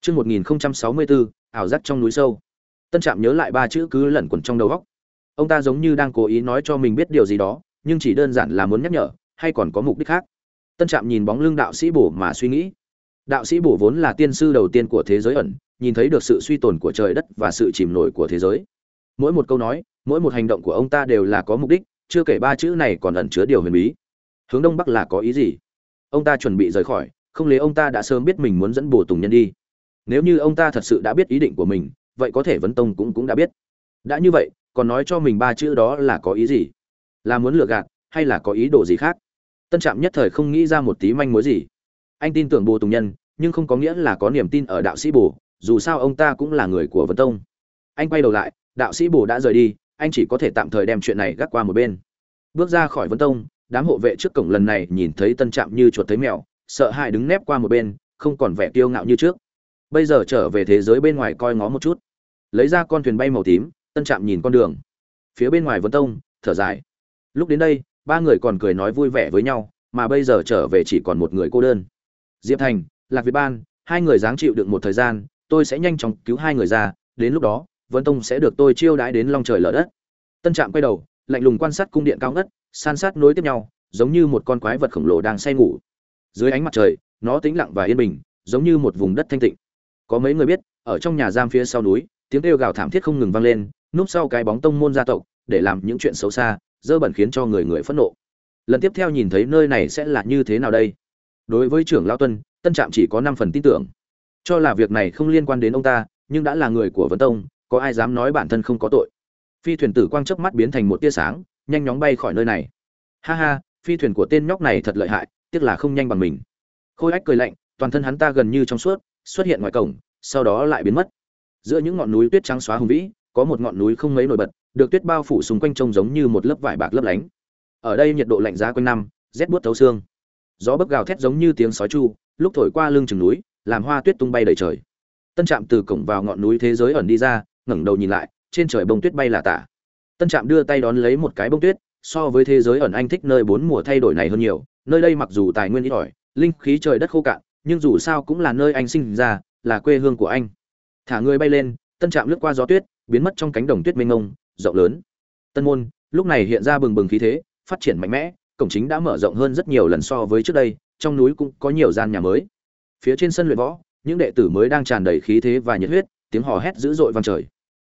Speaker 1: Chương 1064, ảo giác trong núi sâu. Tân Trạm nhớ lại ba chữ cứ lẩn quẩn trong đầu óc. Ông ta giống như đang cố ý nói cho mình biết điều gì đó, nhưng chỉ đơn giản là muốn nhắc nhở, hay còn có mục đích khác. Tân Trạm nhìn bóng lưng đạo sĩ bổ mà suy nghĩ. Đạo sĩ bổ vốn là tiên sư đầu tiên của thế giới ẩn, nhìn thấy được sự suy tồn của trời đất và sự chìm nổi của thế giới. Mỗi một câu nói, mỗi một hành động của ông ta đều là có mục đích, chưa kể ba chữ này còn ẩn chứa điều huyền bí. Hướng đông bắc là có ý gì? Ông ta chuẩn bị rời khỏi, không lẽ ông ta đã sớm biết mình muốn dẫn bổ tùng nhân đi nếu như ông ta thật sự đã biết ý định của mình vậy có thể vấn tông cũng cũng đã biết. Đã như vậy, còn nói cho mình ba chữ đó là có ý gì? Là muốn lừa gạt, hay là có ý đồ gì khác? Tân trạm nhất thời không nghĩ ra một tí manh mối gì. Anh tin tưởng bồ tùng nhân, nhưng không có nghĩa là có niềm tin ở đạo sĩ bồ, dù sao ông ta cũng là người của vấn tông. Anh quay đầu lại, đạo sĩ bồ đã rời đi, anh chỉ có thể tạm thời đem chuyện này gác qua một bên. Bước ra khỏi vấn tông, đám hộ vệ trước cổng lần này nhìn thấy tân trạm như chuột thấy mèo, sợ hãi đứng nép qua một bên, không còn vẻ kiêu ngạo như trước bây giờ trở về thế giới bên ngoài coi ngó một chút. Lấy ra con thuyền bay màu tím, tân trạm nhìn con đường. Phía bên ngoài vân tông, thở dài. Lúc đến đây, ba người còn cười nói vui vẻ với nhau, mà bây giờ trở về chỉ còn một người cô đơn. Diệp thành, lạc việt ban, hai người dáng chịu được một thời gian, tôi sẽ nhanh chóng cứu hai người ra, đến lúc đó, vân tông sẽ được tôi chiêu đãi đến long trời lở đất. Tân trạm quay đầu, lạnh lùng quan sát cung điện cao ngất, san sát nối tiếp nhau, giống như một con quái vật khổng lồ đang say ngủ. Dưới ánh mặt trời, nó tĩnh lặng và yên bình, giống như một vùng đất thanh tịnh có mấy người biết, ở trong nhà giam phía sau núi, tiếng kêu gào thảm thiết không ngừng vang lên, núp sau cái bóng tông môn gia tộc, để làm những chuyện xấu xa, dơ bẩn khiến cho người người phẫn nộ. Lần tiếp theo nhìn thấy nơi này sẽ là như thế nào đây? Đối với trưởng lao tuân, tân trạm chỉ có năm phần tin tưởng. Cho là việc này không liên quan đến ông ta, nhưng đã là người của vấn tông, có ai dám nói bản thân không có tội? Phi thuyền tử quang chớp mắt biến thành một tia sáng, nhanh chóng bay khỏi nơi này. Ha ha, phi thuyền của tên nhóc này thật lợi hại, tiếc là không nhanh bằng mình. Khôi ách cười lạnh, toàn thân hắn ta gần như trong suốt xuất hiện ngoài cổng sau đó lại biến mất. Giữa những ngọn núi tuyết trắng xóa hùng vĩ có một ngọn núi không mấy nổi bật được tuyết bao phủ xung quanh trông giống như một lớp vải bạc lấp lánh. Ở đây nhiệt độ lạnh giá quanh năm rét buốt thấu xương. Gió bấc gào thét giống như tiếng sói tru, lúc thổi qua lưng chừng núi làm hoa tuyết tung bay đầy trời. Tân trạm từ cổng vào ngọn núi thế giới ẩn đi ra ngẩng đầu nhìn lại trên trời bông tuyết bay là tả. Tân trạm đưa tay đón lấy một cái bông tuyết so với thế giới ẩn anh thích nơi bốn mùa thay đổi này hơn nhiều nơi đây mặc dù tài nguyên ít ỏi linh khí trời đất khô cạn nhưng dù sao cũng là nơi anh sinh ra là quê hương của anh. Thả người bay lên tân trạm lướt qua gió tuyết biến mất trong cánh đồng tuyết mênh mông, rộng lớn. Tân môn lúc này hiện ra bừng bừng khí thế phát triển mạnh mẽ cổng chính đã mở rộng hơn rất nhiều lần so với trước đây trong núi cũng có nhiều gian nhà mới. Phía trên sân luyện võ những đệ tử mới đang tràn đầy khí thế và nhiệt huyết tiếng hò hét dữ dội vang trời.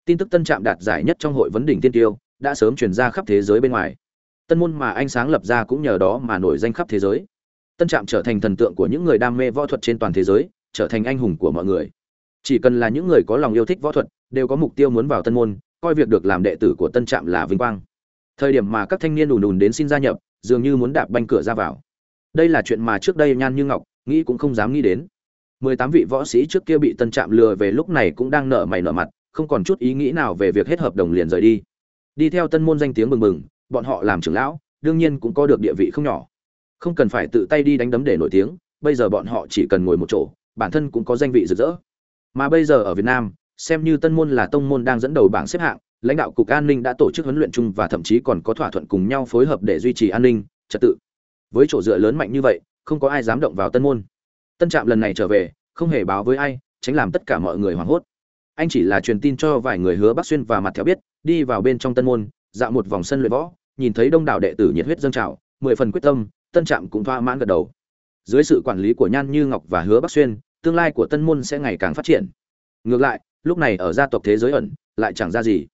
Speaker 1: Tin tức tân trạm đạt giải nhất trong hội vấn đỉnh tiên tiêu đã sớm truyền ra khắp thế giới bên ngoài. Tân môn mà anh sáng lập ra cũng nhờ đó mà nổi danh khắp thế giới tân trạm trở thành thần tượng của những người đam mê võ thuật trên toàn thế giới, trở thành anh hùng của mọi người. Chỉ cần là những người có lòng yêu thích võ thuật, đều có mục tiêu muốn vào tân môn, coi việc được làm đệ tử của tân trạm là vinh quang. Thời điểm mà các thanh niên ùn ùn đến xin gia nhập, dường như muốn đạp banh cửa ra vào. Đây là chuyện mà trước đây nhan như ngọc nghĩ cũng không dám nghĩ đến. Mười tám vị võ sĩ trước kia bị tân trạm lừa về lúc này cũng đang nợ mày nợ mặt, không còn chút ý nghĩ nào về việc hết hợp đồng liền rời đi. Đi theo tân môn danh tiếng bừng bừng, bọn họ làm trưởng lão, đương nhiên cũng có được địa vị không nhỏ không cần phải tự tay đi đánh đấm để nổi tiếng, bây giờ bọn họ chỉ cần ngồi một chỗ, bản thân cũng có danh vị rực rỡ. Mà bây giờ ở việt nam, xem như tân môn là tông môn đang dẫn đầu bảng xếp hạng, lãnh đạo cục an ninh đã tổ chức huấn luyện chung và thậm chí còn có thỏa thuận cùng nhau phối hợp để duy trì an ninh, trật tự. Với chỗ dựa lớn mạnh như vậy, không có ai dám động vào tân môn. Tân trạm lần này trở về, không hề báo với ai, tránh làm tất cả mọi người hoảng hốt. Anh chỉ là truyền tin cho vài người hứa bắc xuyên và mặt theo biết, đi vào bên trong tân môn, dạo một vòng sân luyện võ, nhìn thấy đông đảo đệ tử nhiệt huyết dâng trào, mười phần quyết tâm tân trạm cũng thỏa mãn gật đầu. Dưới sự quản lý của nhan như ngọc và hứa bắc xuyên, tương lai của tân môn sẽ ngày càng phát triển. Ngược lại, lúc này ở gia tộc thế giới ẩn, lại chẳng ra gì.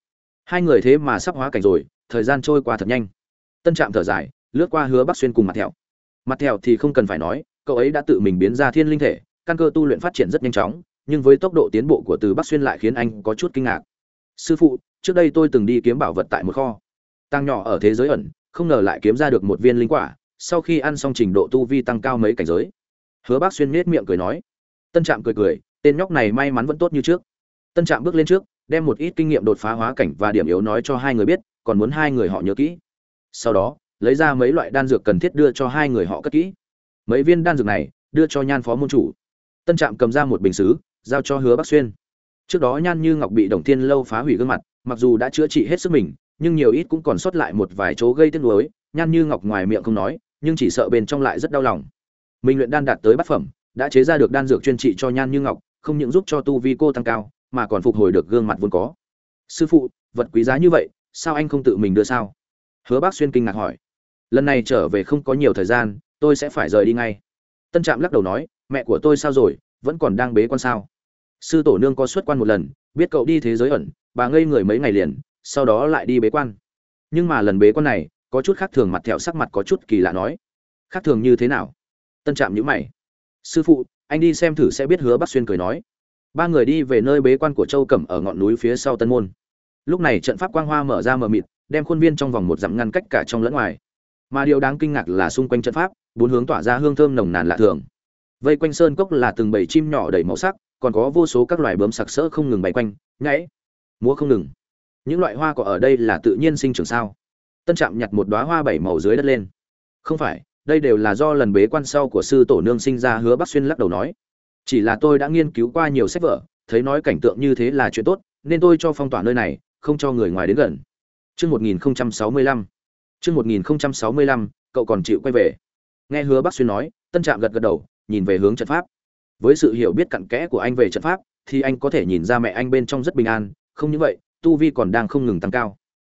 Speaker 1: Hai người thế mà sắp hóa cảnh rồi, thời gian trôi qua thật nhanh. Tân trạm thở dài, lướt qua hứa bắc xuyên cùng mặt thẹo. Mặt thẹo thì không cần phải nói, cậu ấy đã tự mình biến ra thiên linh thể, căn cơ tu luyện phát triển rất nhanh chóng, nhưng với tốc độ tiến bộ của từ bắc xuyên lại khiến anh có chút kinh ngạc. Sư phụ, trước đây tôi từng đi kiếm bảo vật tại một kho. Tăng nhỏ ở thế giới ẩn, không ngờ lại kiếm ra được một viên linh quả sau khi ăn xong trình độ tu vi tăng cao mấy cảnh giới, hứa bác xuyên nhếch miệng cười nói, tân trạm cười cười, tên nhóc này may mắn vẫn tốt như trước. Tân trạm bước lên trước, đem một ít kinh nghiệm đột phá hóa cảnh và điểm yếu nói cho hai người biết, còn muốn hai người họ nhớ kỹ. Sau đó, lấy ra mấy loại đan dược cần thiết đưa cho hai người họ cất kỹ. Mấy viên đan dược này, đưa cho nhan phó môn chủ. Tân trạm cầm ra một bình xứ, giao cho hứa bắc xuyên. Trước đó nhan như ngọc bị đồng thiên lâu phá hủy gương mặt, mặc dù đã chữa trị hết sức mình, nhưng nhiều ít cũng còn sót lại một vài chỗ gây tiếc nuối. Nhan như ngọc ngoài miệng không nói nhưng chỉ sợ bên trong lại rất đau lòng. Mình luyện đan đạt tới bát phẩm, đã chế ra được đan dược chuyên trị cho nhan như ngọc, không những giúp cho tu vi cô tăng cao, mà còn phục hồi được gương mặt vốn có. Sư phụ, vật quý giá như vậy, sao anh không tự mình đưa sao? Hứa bác xuyên kinh ngạc hỏi. Lần này trở về không có nhiều thời gian, tôi sẽ phải rời đi ngay. Tân trạm lắc đầu nói, mẹ của tôi sao rồi, vẫn còn đang bế quan sao? Sư tổ nương có xuất quan một lần, biết cậu đi thế giới ẩn, bà ngây người mấy ngày liền, sau đó lại đi bế quan. Nhưng mà lần bế quan này có chút khác thường mặt thẹo sắc mặt có chút kỳ lạ nói. Khác thường như thế nào? Tân trạm nhữ mày. Sư phụ, anh đi xem thử sẽ biết hứa bắc xuyên cười nói. Ba người đi về nơi bế quan của châu cẩm ở ngọn núi phía sau tân môn. Lúc này trận pháp quang hoa mở ra mờ mịt, đem khuôn viên trong vòng một dặm ngăn cách cả trong lẫn ngoài. Mà điều đáng kinh ngạc là xung quanh trận pháp, bốn hướng tỏa ra hương thơm nồng nàn lạ thường. Vây quanh sơn cốc là từng bầy chim nhỏ đầy màu sắc, còn có vô số các loài bướm sặc sỡ không ngừng bay quanh, nhảy, múa không ngừng. Những loại hoa cỏ ở đây là tự nhiên sinh trưởng sao? Tân trạm nhặt một đoá hoa bảy màu dưới đất lên. Không phải đây đều là do lần bế quan sau của sư tổ nương sinh ra hứa bắc xuyên lắc đầu nói. Chỉ là tôi đã nghiên cứu qua nhiều sách vở thấy nói cảnh tượng như thế là chuyện tốt nên tôi cho phong tỏa nơi này không cho người ngoài đến gần. Trước 1065. Trước 1065, cậu còn chịu quay về. Nghe Hứa Bắc Xuyên nói, Tân Trạm gật gật đầu, nhìn về hướng trận pháp. Với sự hiểu biết cặn kẽ của anh về trận pháp thì anh có thể nhìn ra mẹ anh bên trong rất bình an không như vậy tu vi còn đang không ngừng tăng cao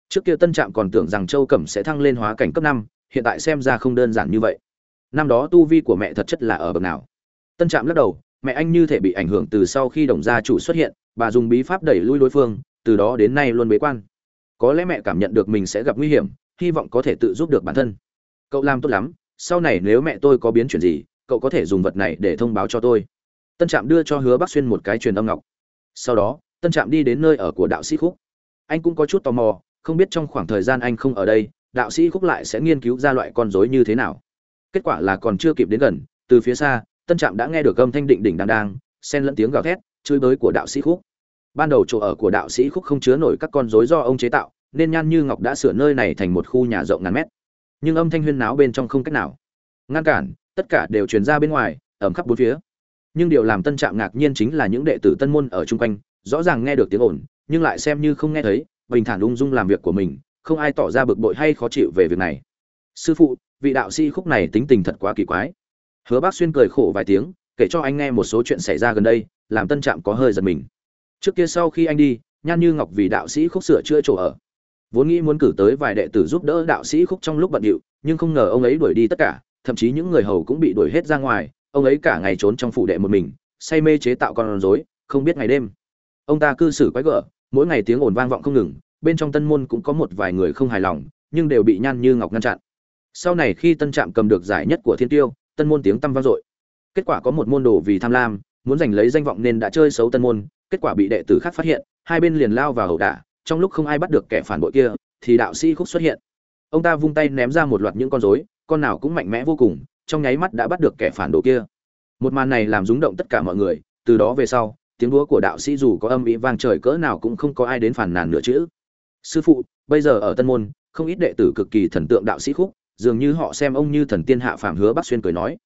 Speaker 1: trước kia tân trạm còn tưởng rằng châu cẩm sẽ thăng lên hóa cảnh cấp năm, hiện tại xem ra không đơn giản như vậy. Năm đó tu vi của mẹ thật chất là ở bậc nào? Tân trạm lắc đầu, mẹ anh như thể bị ảnh hưởng từ sau khi đồng gia chủ xuất hiện, bà dùng bí pháp đẩy lui đối phương, từ đó đến nay luôn bế quan. Có lẽ mẹ cảm nhận được mình sẽ gặp nguy hiểm, hy vọng có thể tự giúp được bản thân. Cậu làm tốt lắm, sau này nếu mẹ tôi có biến chuyển gì, cậu có thể dùng vật này để thông báo cho tôi. Tân trạm đưa cho hứa bắc xuyên một cái truyền âm ngọc. Sau đó, tân trạm đi đến nơi ở của đạo sĩ khúc. Anh cũng có chút tò mò không biết trong khoảng thời gian anh không ở đây, đạo sĩ khúc lại sẽ nghiên cứu ra loại con rối như thế nào. Kết quả là còn chưa kịp đến gần, từ phía xa, tân trạm đã nghe được âm thanh định đỉnh đang đang, xen lẫn tiếng gào thét, chửi bới của đạo sĩ khúc. Ban đầu chỗ ở của đạo sĩ khúc không chứa nổi các con rối do ông chế tạo, nên nhan như ngọc đã sửa nơi này thành một khu nhà rộng ngàn mét. Nhưng âm thanh huyên náo bên trong không cách nào. Ngăn cản, tất cả đều truyền ra bên ngoài, ẩm khắp bốn phía. Nhưng điều làm tân trạm ngạc nhiên chính là những đệ tử tân môn ở chung quanh, rõ ràng nghe được tiếng ồn, nhưng lại xem như không nghe thấy bình thản ung dung làm việc của mình, không ai tỏ ra bực bội hay khó chịu về việc này. Sư phụ, vị đạo sĩ khúc này tính tình thật quá kỳ quái. Hứa bác xuyên cười khổ vài tiếng, kể cho anh nghe một số chuyện xảy ra gần đây, làm tân trạm có hơi giật mình. Trước kia sau khi anh đi, nhan như ngọc vì đạo sĩ khúc sửa chữa chỗ ở. Vốn nghĩ muốn cử tới vài đệ tử giúp đỡ đạo sĩ khúc trong lúc bận điệu, nhưng không ngờ ông ấy đuổi đi tất cả, thậm chí những người hầu cũng bị đuổi hết ra ngoài, ông ấy cả ngày trốn trong phủ đệ một mình, say mê chế tạo con rối, không biết ngày đêm. Ông ta cư xử quái gở, mỗi ngày tiếng ồn vang vọng không ngừng bên trong tân môn cũng có một vài người không hài lòng, nhưng đều bị nhan như ngọc ngăn chặn. Sau này khi tân trạm cầm được giải nhất của thiên tiêu, tân môn tiếng tăm vang dội. Kết quả có một môn đồ vì tham lam, muốn giành lấy danh vọng nên đã chơi xấu tân môn, kết quả bị đệ tử khác phát hiện, hai bên liền lao vào hậu đả, trong lúc không ai bắt được kẻ phản bội kia, thì đạo sĩ khúc xuất hiện. Ông ta vung tay ném ra một loạt những con rối, con nào cũng mạnh mẽ vô cùng, trong nháy mắt đã bắt được kẻ phản đồ kia. Một màn này làm rúng động tất cả mọi người, từ đó về sau, tiếng đúa của đạo sĩ dù có âm ý vang trời cỡ nào cũng không có ai đến phản nàn nữa chứ sư phụ, bây giờ ở tân môn, không ít đệ tử cực kỳ thần tượng đạo sĩ khúc, dường như họ xem ông như thần tiên hạ phàm hứa bắc xuyên cười nói.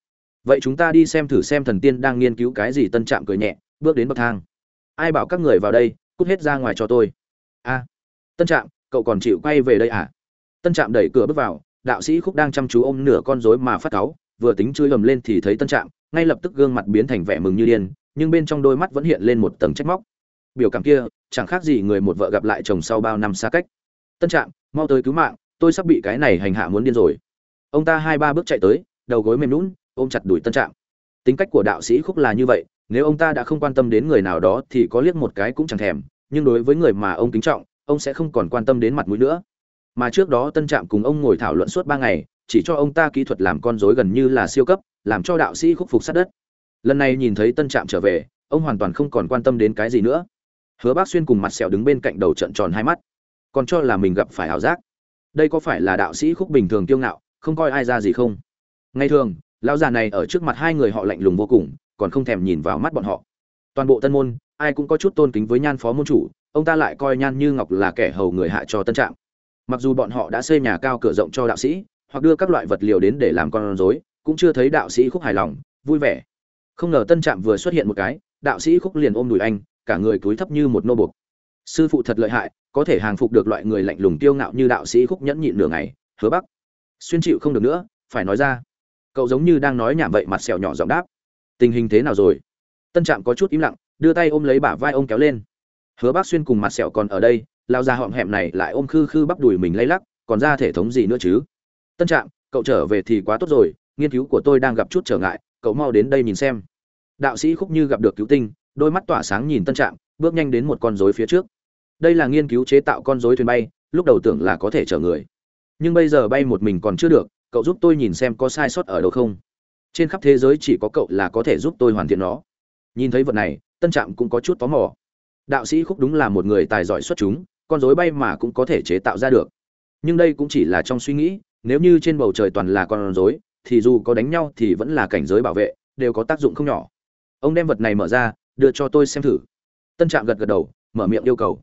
Speaker 1: Vậy chúng ta đi xem thử xem thần tiên đang nghiên cứu cái gì, tân trạm cười nhẹ, bước đến bậc thang. Ai bảo các người vào đây, cút hết ra ngoài cho tôi. A, tân trạm, cậu còn chịu quay về đây à? Tân trạm đẩy cửa bước vào, đạo sĩ khúc đang chăm chú ôm nửa con rối mà phát cáu, vừa tính chui ầm lên thì thấy tân trạm, ngay lập tức gương mặt biến thành vẻ mừng như điên, nhưng bên trong đôi mắt vẫn hiện lên một tầng trách móc biểu cảm kia, chẳng khác gì người một vợ gặp lại chồng sau bao năm xa cách. Tân trạm, mau tới cứu mạng, tôi sắp bị cái này hành hạ muốn điên rồi. Ông ta hai ba bước chạy tới, đầu gối mềm lún ôm chặt đuổi tân trạm. Tính cách của đạo sĩ khúc là như vậy, nếu ông ta đã không quan tâm đến người nào đó thì có liếc một cái cũng chẳng thèm, nhưng đối với người mà ông kính trọng, ông sẽ không còn quan tâm đến mặt mũi nữa. Mà trước đó tân trạm cùng ông ngồi thảo luận suốt ba ngày, chỉ cho ông ta kỹ thuật làm con rối gần như là siêu cấp, làm cho đạo sĩ khúc phục sát đất. Lần này nhìn thấy tân trạm trở về, ông hoàn toàn không còn quan tâm đến cái gì nữa hứa bác xuyên cùng mặt sẹo đứng bên cạnh đầu trận tròn hai mắt. Còn cho là mình gặp phải ảo giác. Đây có phải là đạo sĩ khúc bình thường kiêu ngạo, không coi ai ra gì không? Ngay thường, lão già này ở trước mặt hai người họ lạnh lùng vô cùng, còn không thèm nhìn vào mắt bọn họ. Toàn bộ tân môn, ai cũng có chút tôn kính với nhan phó môn chủ, ông ta lại coi nhan như ngọc là kẻ hầu người hạ cho tân trạng. mặc dù bọn họ đã xây nhà cao cửa rộng cho đạo sĩ, hoặc đưa các loại vật liệu đến để làm con rối, cũng chưa thấy đạo sĩ khúc hài lòng, vui vẻ. Không ngờ tân trạm vừa xuất hiện một cái, đạo sĩ khúc liền ôm đùi anh cả người cúi thấp như một nô bộc, sư phụ thật lợi hại có thể hàng phục được loại người lạnh lùng tiêu ngạo như đạo sĩ khúc nhẫn nhịn nửa ngày hứa bắc. Xuyên chịu không được nữa phải nói ra. Cậu giống như đang nói nhảm vậy mặt sẹo nhỏ giọng đáp. Tình hình thế nào rồi? Tân trạm có chút im lặng đưa tay ôm lấy bả vai ông kéo lên. Hứa bác xuyên cùng mặt sẹo còn ở đây lao ra họng hẹm này lại ôm khư khư bắp đùi mình lay lắc còn ra thể thống gì nữa chứ? Tân trạm cậu trở về thì quá tốt rồi nghiên cứu của tôi đang gặp chút trở ngại cậu mau đến đây nhìn xem. Đạo sĩ khúc như gặp được cứu tinh đôi mắt tỏa sáng nhìn tân trạm, bước nhanh đến một con rối phía trước. Đây là nghiên cứu chế tạo con rối thuyền bay, lúc đầu tưởng là có thể chở người. Nhưng bây giờ bay một mình còn chưa được, cậu giúp tôi nhìn xem có sai sót ở đâu không? Trên khắp thế giới chỉ có cậu là có thể giúp tôi hoàn thiện nó. Nhìn thấy vật này, tân trạm cũng có chút tò mò. Đạo sĩ khúc đúng là một người tài giỏi xuất chúng, con rối bay mà cũng có thể chế tạo ra được. Nhưng đây cũng chỉ là trong suy nghĩ, nếu như trên bầu trời toàn là con rối, thì dù có đánh nhau thì vẫn là cảnh giới bảo vệ, đều có tác dụng không nhỏ. Ông đem vật này mở ra đưa cho tôi xem thử. Tân trạm gật gật đầu, mở miệng yêu cầu.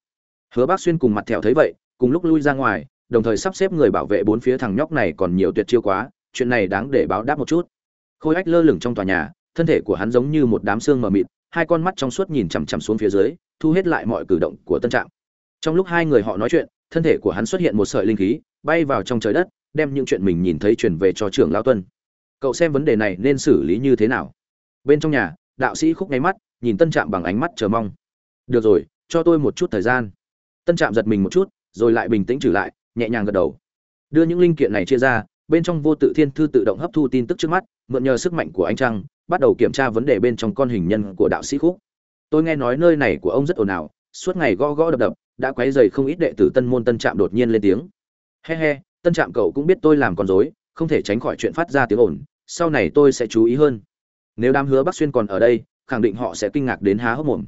Speaker 1: Hứa bác xuyên cùng mặt thẹo thấy vậy, cùng lúc lui ra ngoài, đồng thời sắp xếp người bảo vệ bốn phía thằng nhóc này còn nhiều tuyệt chiêu quá, chuyện này đáng để báo đáp một chút. Khôi ách lơ lửng trong tòa nhà, thân thể của hắn giống như một đám xương mờ mịt, hai con mắt trong suốt nhìn chằm chằm xuống phía dưới, thu hết lại mọi cử động của tân trạm. Trong lúc hai người họ nói chuyện, thân thể của hắn xuất hiện một sợi linh khí, bay vào trong trời đất, đem những chuyện mình nhìn thấy truyền về cho trưởng lão tuân. Cậu xem vấn đề này nên xử lý như thế nào? Bên trong nhà, đạo sĩ khúc nháy mắt nhìn tân trạm bằng ánh mắt chờ mong. Được rồi, cho tôi một chút thời gian. Tân trạm giật mình một chút, rồi lại bình tĩnh trở lại, nhẹ nhàng gật đầu. Đưa những linh kiện này chia ra, bên trong vô tự thiên thư tự động hấp thu tin tức trước mắt, mượn nhờ sức mạnh của anh trăng, bắt đầu kiểm tra vấn đề bên trong con hình nhân của đạo sĩ khúc. Tôi nghe nói nơi này của ông rất ồn ào, suốt ngày gõ gõ đập đập, đã quấy dày không ít đệ tử tân môn tân trạm đột nhiên lên tiếng. He he, tân trạm cậu cũng biết tôi làm con dối không thể tránh khỏi chuyện phát ra tiếng ồn, sau này tôi sẽ chú ý hơn. Nếu đám hứa bắc xuyên còn ở đây khẳng định họ sẽ kinh ngạc đến há hốc mồm.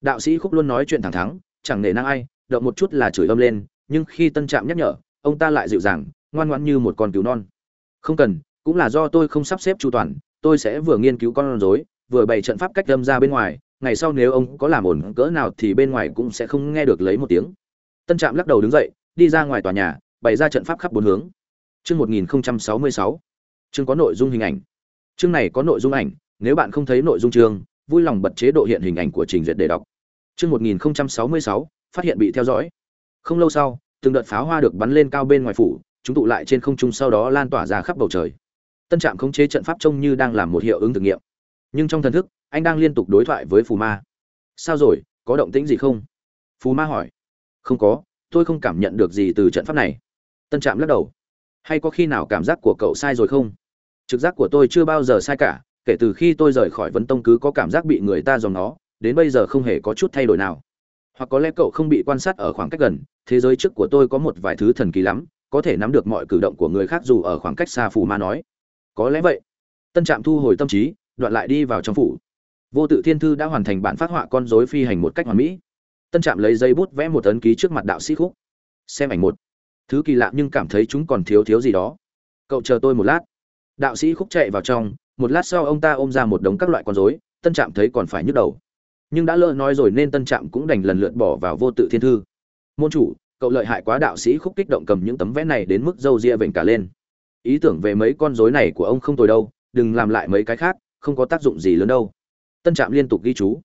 Speaker 1: Đạo sĩ khúc luôn nói chuyện thẳng thắn, chẳng nể năng ai, động một chút là chửi âm lên, nhưng khi tân trạm nhắc nhở, ông ta lại dịu dàng, ngoan ngoãn như một con cứu non. Không cần, cũng là do tôi không sắp xếp chu toàn, tôi sẽ vừa nghiên cứu con rối, vừa bày trận pháp cách đâm ra bên ngoài, ngày sau nếu ông có làm ổn cỡ nào thì bên ngoài cũng sẽ không nghe được lấy một tiếng. Tân trạm lắc đầu đứng dậy, đi ra ngoài tòa nhà, bày ra trận pháp khắp bốn hướng. Chương một nghìn sáu mươi sáu. Chương có nội dung hình ảnh. Chương này có nội dung ảnh, nếu bạn không thấy nội dung chương vui lòng bật chế độ hiện hình ảnh của trình duyệt để đọc. Chương một nghìn sáu mươi sáu, phát hiện bị theo dõi. Không lâu sau, từng đợt pháo hoa được bắn lên cao bên ngoài phủ, chúng tụ lại trên không trung sau đó lan tỏa ra khắp bầu trời. Tân trạm khống chế trận pháp trông như đang làm một hiệu ứng thử nghiệm. Nhưng trong thần thức, anh đang liên tục đối thoại với phù ma. Sao rồi, có động tĩnh gì không? Phù ma hỏi. Không có, tôi không cảm nhận được gì từ trận pháp này. Tân trạm lắc đầu. Hay có khi nào cảm giác của cậu sai rồi không? Trực giác của tôi chưa bao giờ sai cả kể từ khi tôi rời khỏi vấn tông cứ có cảm giác bị người ta dòng nó đến bây giờ không hề có chút thay đổi nào. Hoặc có lẽ cậu không bị quan sát ở khoảng cách gần, thế giới trước của tôi có một vài thứ thần kỳ lắm, có thể nắm được mọi cử động của người khác dù ở khoảng cách xa phù ma nói. Có lẽ vậy. Tân trạm thu hồi tâm trí, đoạn lại đi vào trong phủ. Vô tự thiên thư đã hoàn thành bản phát họa con dối phi hành một cách hoàn mỹ. Tân trạm lấy dây bút vẽ một ấn ký trước mặt đạo sĩ khúc. Xem ảnh một. Thứ kỳ lạ nhưng cảm thấy chúng còn thiếu thiếu gì đó. Cậu chờ tôi một lát. Đạo sĩ khúc chạy vào trong một lát sau ông ta ôm ra một đống các loại con rối. tân trạm thấy còn phải nhức đầu. Nhưng đã lỡ nói rồi nên tân trạm cũng đành lần lượt bỏ vào vô tự thiên thư. Môn chủ, cậu lợi hại quá đạo sĩ khúc kích động cầm những tấm vẽ này đến mức râu ria vểnh cả lên. Ý tưởng về mấy con rối này của ông không tồi đâu, đừng làm lại mấy cái khác, không có tác dụng gì lớn đâu. Tân trạm liên tục ghi chú.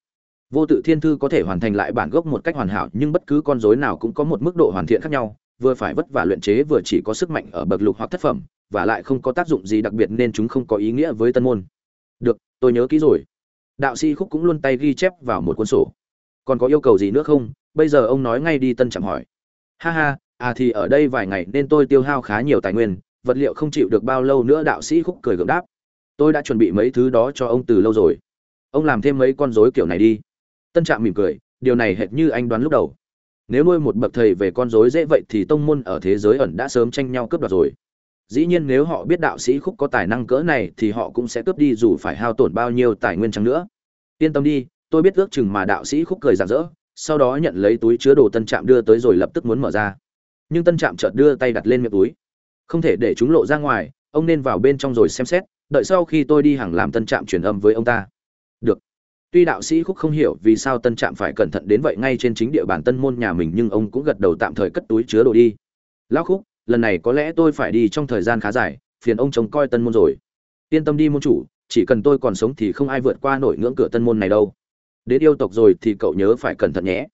Speaker 1: Vô tự thiên thư có thể hoàn thành lại bản gốc một cách hoàn hảo, nhưng bất cứ con rối nào cũng có một mức độ hoàn thiện khác nhau, vừa phải vất vả luyện chế vừa chỉ có sức mạnh ở bậc lục hoặc thất phẩm và lại không có tác dụng gì đặc biệt nên chúng không có ý nghĩa với tân môn. Được, tôi nhớ kỹ rồi. Đạo sĩ khúc cũng luôn tay ghi chép vào một cuốn sổ. Còn có yêu cầu gì nữa không? Bây giờ ông nói ngay đi, tân chẳng hỏi. Ha ha à thì ở đây vài ngày nên tôi tiêu hao khá nhiều tài nguyên, vật liệu không chịu được bao lâu nữa, đạo sĩ khúc cười gượng đáp. Tôi đã chuẩn bị mấy thứ đó cho ông từ lâu rồi. Ông làm thêm mấy con rối kiểu này đi. Tân trạm mỉm cười, điều này hệt như anh đoán lúc đầu. Nếu nuôi một bậc thầy về con rối dễ vậy thì tông môn ở thế giới ẩn đã sớm tranh nhau cướp đoạt rồi dĩ nhiên nếu họ biết đạo sĩ khúc có tài năng cỡ này thì họ cũng sẽ cướp đi dù phải hao tổn bao nhiêu tài nguyên chăng nữa. Yên tâm đi, tôi biết ước chừng mà đạo sĩ khúc cười rạng rỡ, sau đó nhận lấy túi chứa đồ tân trạm đưa tới rồi lập tức muốn mở ra. Nhưng tân trạm chợt đưa tay đặt lên miệng túi. Không thể để chúng lộ ra ngoài, ông nên vào bên trong rồi xem xét, đợi sau khi tôi đi hàng làm tân trạm truyền âm với ông ta. Được. Tuy đạo sĩ khúc không hiểu vì sao tân trạm phải cẩn thận đến vậy, ngay trên chính địa bàn tân môn nhà mình nhưng ông cũng gật đầu tạm thời cất túi chứa đồ đi. Lão khúc lần này có lẽ tôi phải đi trong thời gian khá dài, phiền ông trông coi tân môn rồi. Yên tâm đi môn chủ, chỉ cần tôi còn sống thì không ai vượt qua nổi ngưỡng cửa tân môn này đâu. Đến yêu tộc rồi thì cậu nhớ phải cẩn thận nhé.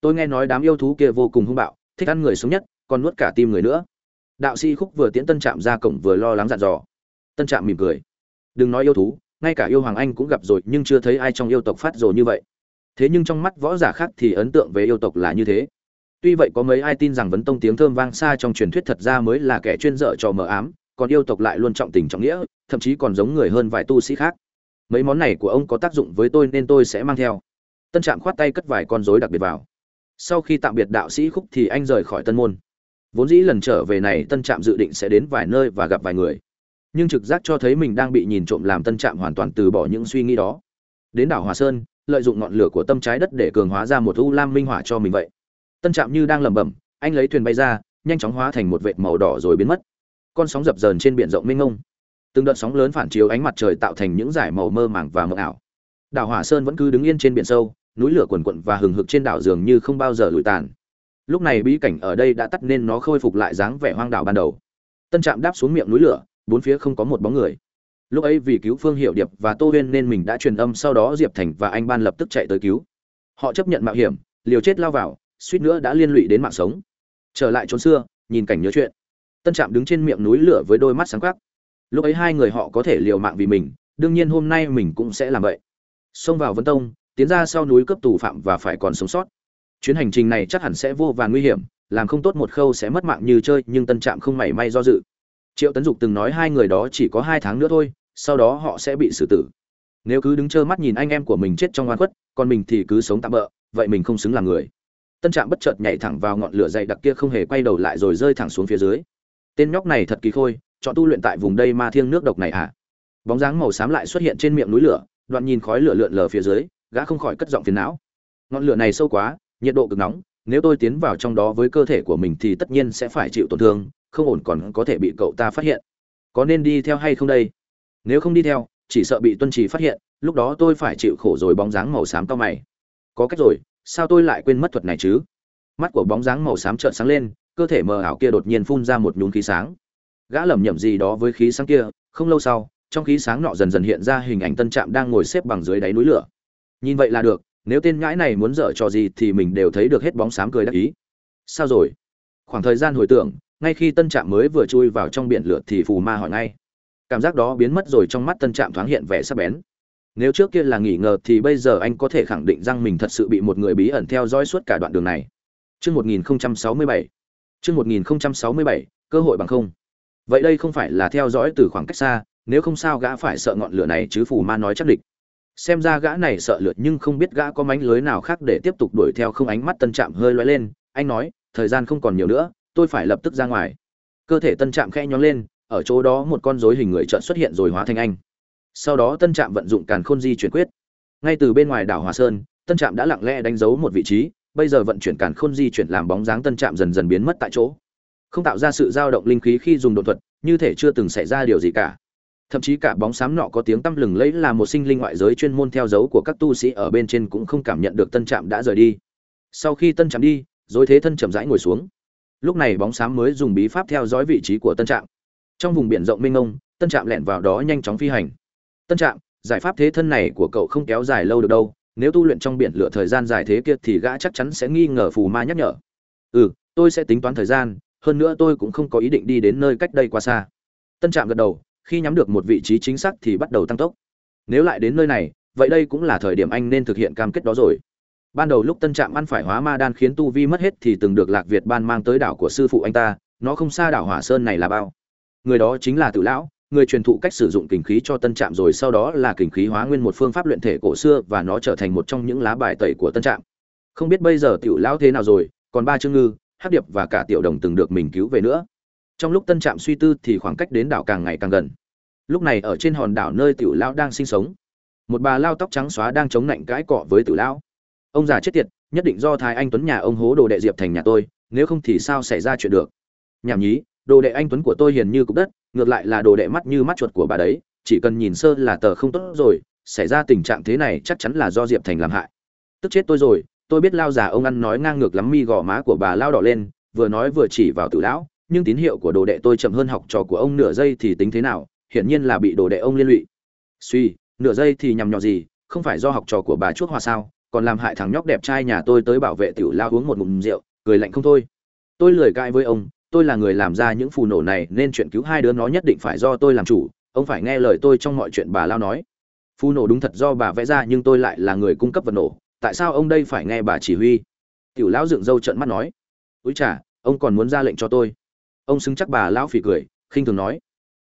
Speaker 1: Tôi nghe nói đám yêu thú kia vô cùng hung bạo, thích ăn người sống nhất, còn nuốt cả tim người nữa. Đạo sĩ khúc vừa tiễn tân trạm ra cổng vừa lo lắng dặn dò. Tân trạm mỉm cười. Đừng nói yêu thú, ngay cả yêu hoàng anh cũng gặp rồi, nhưng chưa thấy ai trong yêu tộc phát rồi như vậy. Thế nhưng trong mắt võ giả khác thì ấn tượng về yêu tộc là như thế tuy vậy có mấy ai tin rằng vấn tông tiếng thơm vang xa trong truyền thuyết thật ra mới là kẻ chuyên dở trò mờ ám, còn yêu tộc lại luôn trọng tình trọng nghĩa, thậm chí còn giống người hơn vài tu sĩ khác. Mấy món này của ông có tác dụng với tôi nên tôi sẽ mang theo. Tân trạm khoát tay cất vài con rối đặc biệt vào. Sau khi tạm biệt đạo sĩ khúc thì anh rời khỏi tân môn. Vốn dĩ lần trở về này tân trạm dự định sẽ đến vài nơi và gặp vài người. Nhưng trực giác cho thấy mình đang bị nhìn trộm làm tân trạm hoàn toàn từ bỏ những suy nghĩ đó. Đến đảo hòa sơn, lợi dụng ngọn lửa của tâm trái đất để cường hóa ra một u lam minh hỏa cho mình vậy tân trạm như đang lẩm bẩm, anh lấy thuyền bay ra, nhanh chóng hóa thành một vệt màu đỏ rồi biến mất. Con sóng dập dờn trên biển rộng mênh mông. Từng đợt sóng lớn phản chiếu ánh mặt trời tạo thành những dải màu mơ màng và mờ ảo. Đảo hỏa sơn vẫn cứ đứng yên trên biển sâu, núi lửa quần quận và hừng hực trên đảo dường như không bao giờ lụi tàn. Lúc này bí cảnh ở đây đã tắt nên nó khôi phục lại dáng vẻ hoang đảo ban đầu. Tân trạm đáp xuống miệng núi lửa, bốn phía không có một bóng người. Lúc ấy vì cứu phương hiệu điệp và tô huyên nên mình đã truyền âm sau đó diệp thành và anh ban lập tức chạy tới cứu. Họ chấp nhận mạo hiểm, liều chết lao vào suýt nữa đã liên lụy đến mạng sống. Trở lại chốn xưa, nhìn cảnh nhớ chuyện. Tân trạm đứng trên miệng núi lửa với đôi mắt sáng khắc lúc ấy hai người họ có thể liều mạng vì mình, đương nhiên hôm nay mình cũng sẽ làm vậy. Xông vào Vân tông, tiến ra sau núi cấp tù phạm và phải còn sống sót. Chuyến hành trình này chắc hẳn sẽ vô vàn nguy hiểm, làm không tốt một khâu sẽ mất mạng như chơi, nhưng tân trạm không mảy may do dự. Triệu tấn dục từng nói hai người đó chỉ có hai tháng nữa thôi, sau đó họ sẽ bị xử tử. Nếu cứ đứng trơ mắt nhìn anh em của mình chết trong oan khuất, còn mình thì cứ sống tạm bỡ vậy mình không xứng làm người tân trạm bất chợt nhảy thẳng vào ngọn lửa dày đặc kia không hề quay đầu lại rồi rơi thẳng xuống phía dưới. Tên nhóc này thật kỳ khôi, chọn tu luyện tại vùng đây ma thiêng nước độc này à? Bóng dáng màu xám lại xuất hiện trên miệng núi lửa, đoạn nhìn khói lửa lượn lờ phía dưới, gã không khỏi cất giọng phiền não. Ngọn lửa này sâu quá, nhiệt độ cực nóng, nếu tôi tiến vào trong đó với cơ thể của mình thì tất nhiên sẽ phải chịu tổn thương, không ổn còn có thể bị cậu ta phát hiện. Có nên đi theo hay không đây? Nếu không đi theo, chỉ sợ bị tuân trì phát hiện, lúc đó tôi phải chịu khổ rồi bóng dáng màu xám cao mày. Có cách rồi sao tôi lại quên mất thuật này chứ? Mắt của bóng dáng màu xám trợn sáng lên, cơ thể mờ ảo kia đột nhiên phun ra một nhún khí sáng. Gã lẩm nhẩm gì đó với khí sáng kia, không lâu sau, trong khí sáng nọ dần dần hiện ra hình ảnh tân trạm đang ngồi xếp bằng dưới đáy núi lửa. Nhìn vậy là được, nếu tên ngãi này muốn dở trò gì thì mình đều thấy được hết bóng xám cười đắc ý. Sao rồi? Khoảng thời gian hồi tưởng, ngay khi tân trạm mới vừa chui vào trong biển lửa thì phù ma hỏi ngay. Cảm giác đó biến mất rồi trong mắt tân trạm thoáng hiện vẻ sắc bén nếu trước kia là nghỉ ngờ thì bây giờ anh có thể khẳng định rằng mình thật sự bị một người bí ẩn theo dõi suốt cả đoạn đường này Trước 1067. Trước 1067, cơ hội bằng không. Vậy đây không phải là theo dõi từ khoảng cách xa, nếu không sao gã phải sợ ngọn lửa này chứ phù ma nói chắc địch. Xem ra gã này sợ lửa nhưng không biết gã có mánh lưới nào khác để tiếp tục đuổi theo không ánh mắt tân trạm hơi lóe lên, anh nói, thời gian không còn nhiều nữa, tôi phải lập tức ra ngoài. Cơ thể tân trạm khẽ nhón lên, ở chỗ đó một con rối hình người chợt xuất hiện rồi hóa thành anh sau đó tân trạm vận dụng càn khôn di chuyển quyết. Ngay từ bên ngoài đảo hòa sơn, tân trạm đã lặng lẽ đánh dấu một vị trí, bây giờ vận chuyển càn khôn di chuyển làm bóng dáng tân trạm dần dần biến mất tại chỗ. Không tạo ra sự dao động linh khí khi dùng đột thuật, như thể chưa từng xảy ra điều gì cả. Thậm chí cả bóng xám nọ có tiếng tăm lừng lẫy là một sinh linh ngoại giới chuyên môn theo dấu của các tu sĩ ở bên trên cũng không cảm nhận được tân trạm đã rời đi. Sau khi tân trạm đi, dối thế thân chậm rãi ngồi xuống. Lúc này bóng xám mới dùng bí pháp theo dõi vị trí của tân trạm. Trong vùng biển rộng mênh mông, tân trạm lẹn vào đó nhanh chóng phi hành tân trạm, giải pháp thế thân này của cậu không kéo dài lâu được đâu, nếu tu luyện trong biển lửa thời gian dài thế kia thì gã chắc chắn sẽ nghi ngờ phù ma nhắc nhở. Ừ tôi sẽ tính toán thời gian, hơn nữa tôi cũng không có ý định đi đến nơi cách đây quá xa. Tân trạm gật đầu, khi nhắm được một vị trí chính xác thì bắt đầu tăng tốc. Nếu lại đến nơi này, vậy đây cũng là thời điểm anh nên thực hiện cam kết đó rồi. Ban đầu lúc tân trạm ăn phải hóa ma đan khiến tu vi mất hết thì từng được lạc việt ban mang tới đảo của sư phụ anh ta, nó không xa đảo hỏa sơn này là bao. Người đó chính là tự lão người truyền thụ cách sử dụng kình khí cho tân trạm rồi sau đó là kình khí hóa nguyên một phương pháp luyện thể cổ xưa và nó trở thành một trong những lá bài tẩy của tân trạm. Không biết bây giờ tiểu lão thế nào rồi, còn ba chương ngư, hắc điệp và cả tiểu đồng từng được mình cứu về nữa. Trong lúc tân trạm suy tư thì khoảng cách đến đảo càng ngày càng gần. Lúc này ở trên hòn đảo nơi tiểu lão đang sinh sống, một bà lao tóc trắng xóa đang chống nạnh cãi cọ với tiểu lão. Ông già chết tiệt, nhất định do thái anh tuấn nhà ông hố đồ đệ diệp thành nhà tôi, nếu không thì sao xảy ra chuyện được? Nhảm nhí, đồ đệ anh tuấn của tôi hiền như cục đất ngược lại là đồ đệ mắt như mắt chuột của bà đấy, chỉ cần nhìn sơ là tờ không tốt rồi, xảy ra tình trạng thế này chắc chắn là do diệp thành làm hại. Tức chết tôi rồi, tôi biết lao già ông ăn nói ngang ngược lắm mi gò má của bà lao đỏ lên, vừa nói vừa chỉ vào tử lão, nhưng tín hiệu của đồ đệ tôi chậm hơn học trò của ông nửa giây thì tính thế nào, hiển nhiên là bị đồ đệ ông liên lụy. Suy, nửa giây thì nhằm nhò gì, không phải do học trò của bà chuốc hòa sao, còn làm hại thằng nhóc đẹp trai nhà tôi tới bảo vệ tiểu lao uống một ngụm rượu, cười lạnh không thôi. Tôi lười cãi với ông tôi là người làm ra những phù nổ này, nên chuyện cứu hai đứa nó nhất định phải do tôi làm chủ, ông phải nghe lời tôi trong mọi chuyện bà lao nói. Phù nổ đúng thật do bà vẽ ra, nhưng tôi lại là người cung cấp vật nổ, tại sao ông đây phải nghe bà chỉ huy? Tiểu lão dựng râu trợn mắt nói. Úi chà, ông còn muốn ra lệnh cho tôi. Ông xứng chắc bà lão phỉ cười, khinh thường nói.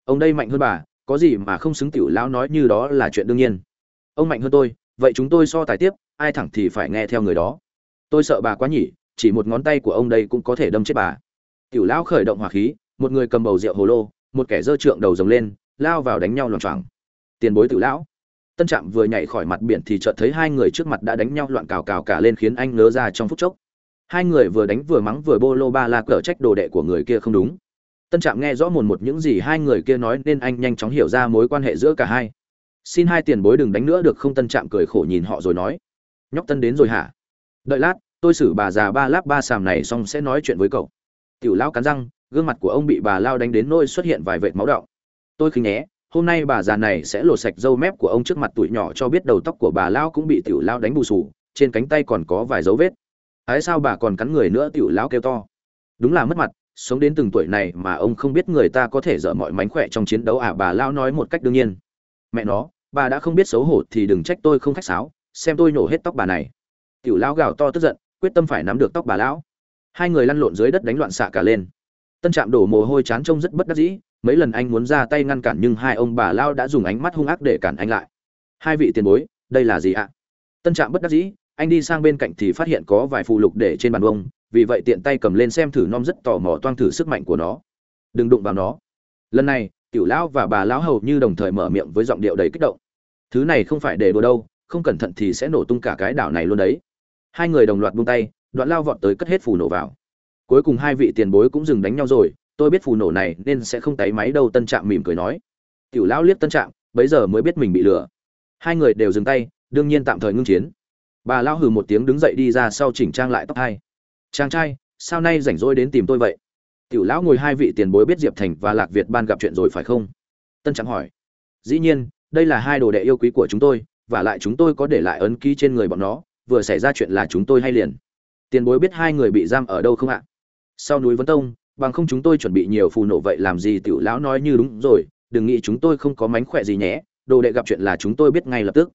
Speaker 1: Ông đây mạnh hơn bà, có gì mà không xứng tiểu lão nói như đó là chuyện đương nhiên. Ông mạnh hơn tôi, vậy chúng tôi so tài tiếp, ai thẳng thì phải nghe theo người đó. Tôi sợ bà quá nhỉ, chỉ một ngón tay của ông đây cũng có thể đâm chết bà. Tiểu lão khởi động hỏa khí, một người cầm bầu rượu hồ lô, một kẻ giơ trượng đầu rồng lên, lao vào đánh nhau loạn choạng. Tiền bối Tiểu lão. Tân Trạm vừa nhảy khỏi mặt biển thì chợt thấy hai người trước mặt đã đánh nhau loạn cào cào cả lên khiến anh ngớ ra trong phút chốc. Hai người vừa đánh vừa mắng vừa bô lô ba la cở trách đồ đệ của người kia không đúng. Tân Trạm nghe rõ mồn một những gì hai người kia nói nên anh nhanh chóng hiểu ra mối quan hệ giữa cả hai. Xin hai tiền bối đừng đánh nữa được không? Tân Trạm cười khổ nhìn họ rồi nói. Nhóc Tân đến rồi hả? Đợi lát, tôi xử bà già ba láp ba sàm này xong sẽ nói chuyện với cậu tiểu lão cắn răng, gương mặt của ông bị bà lao đánh đến nôi xuất hiện vài vệt máu đọng tôi khinh nhé, hôm nay bà già này sẽ lột sạch râu mép của ông trước mặt tuổi nhỏ cho biết đầu tóc của bà lao cũng bị tiểu lao đánh bù sù, trên cánh tay còn có vài dấu vết. Ái sao bà còn cắn người nữa, tiểu lão kêu to. Đúng là mất mặt, sống đến từng tuổi này mà ông không biết người ta có thể dở mọi mánh khỏe trong chiến đấu à bà lao nói một cách đương nhiên. Mẹ nó, bà đã không biết xấu hổ thì đừng trách tôi không khách sáo, xem tôi nổ hết tóc bà này. Tiểu lão gào to tức giận, quyết tâm phải nắm được tóc bà lão hai người lăn lộn dưới đất đánh loạn xạ cả lên. Tân trạm đổ mồ hôi chán trông rất bất đắc dĩ, mấy lần anh muốn ra tay ngăn cản nhưng hai ông bà lao đã dùng ánh mắt hung ác để cản anh lại. Hai vị tiền bối, đây là gì ạ? Tân trạm bất đắc dĩ, anh đi sang bên cạnh thì phát hiện có vài phụ lục để trên bàn bông vì vậy tiện tay cầm lên xem thử nom rất tò mò toang thử sức mạnh của nó. Đừng đụng vào nó. Lần này, tiểu lão và bà lão hầu như đồng thời mở miệng với giọng điệu đầy kích động. Thứ này không phải để đùa đâu, không cẩn thận thì sẽ nổ tung cả cái đảo này luôn đấy. Hai người đồng loạt buông tay đoạn lao vọt tới cất hết phù nổ vào. Cuối cùng hai vị tiền bối cũng dừng đánh nhau rồi, tôi biết phù nổ này nên sẽ không tay máy đâu, tân trạm mỉm cười nói. Tiểu lão liếc tân trạm, bấy giờ mới biết mình bị lừa. Hai người đều dừng tay, đương nhiên tạm thời ngưng chiến. Bà lão hừ một tiếng đứng dậy đi ra sau chỉnh trang lại tóc hai. Chàng trai, sao nay rảnh rỗi đến tìm tôi vậy? Tiểu lão ngồi hai vị tiền bối biết diệp thành và lạc việt ban gặp chuyện rồi phải không? Tân trạm hỏi. Dĩ nhiên, đây là hai đồ đệ yêu quý của chúng tôi, và lại chúng tôi có để lại ấn ký trên người bọn nó, vừa xảy ra chuyện là chúng tôi hay liền tiền bối biết hai người bị giam ở đâu không ạ? Sau núi vấn tông, bằng không chúng tôi chuẩn bị nhiều phù nổ vậy làm gì tiểu lão nói như đúng rồi, đừng nghĩ chúng tôi không có mánh khỏe gì nhé, đồ đệ gặp chuyện là chúng tôi biết ngay lập tức.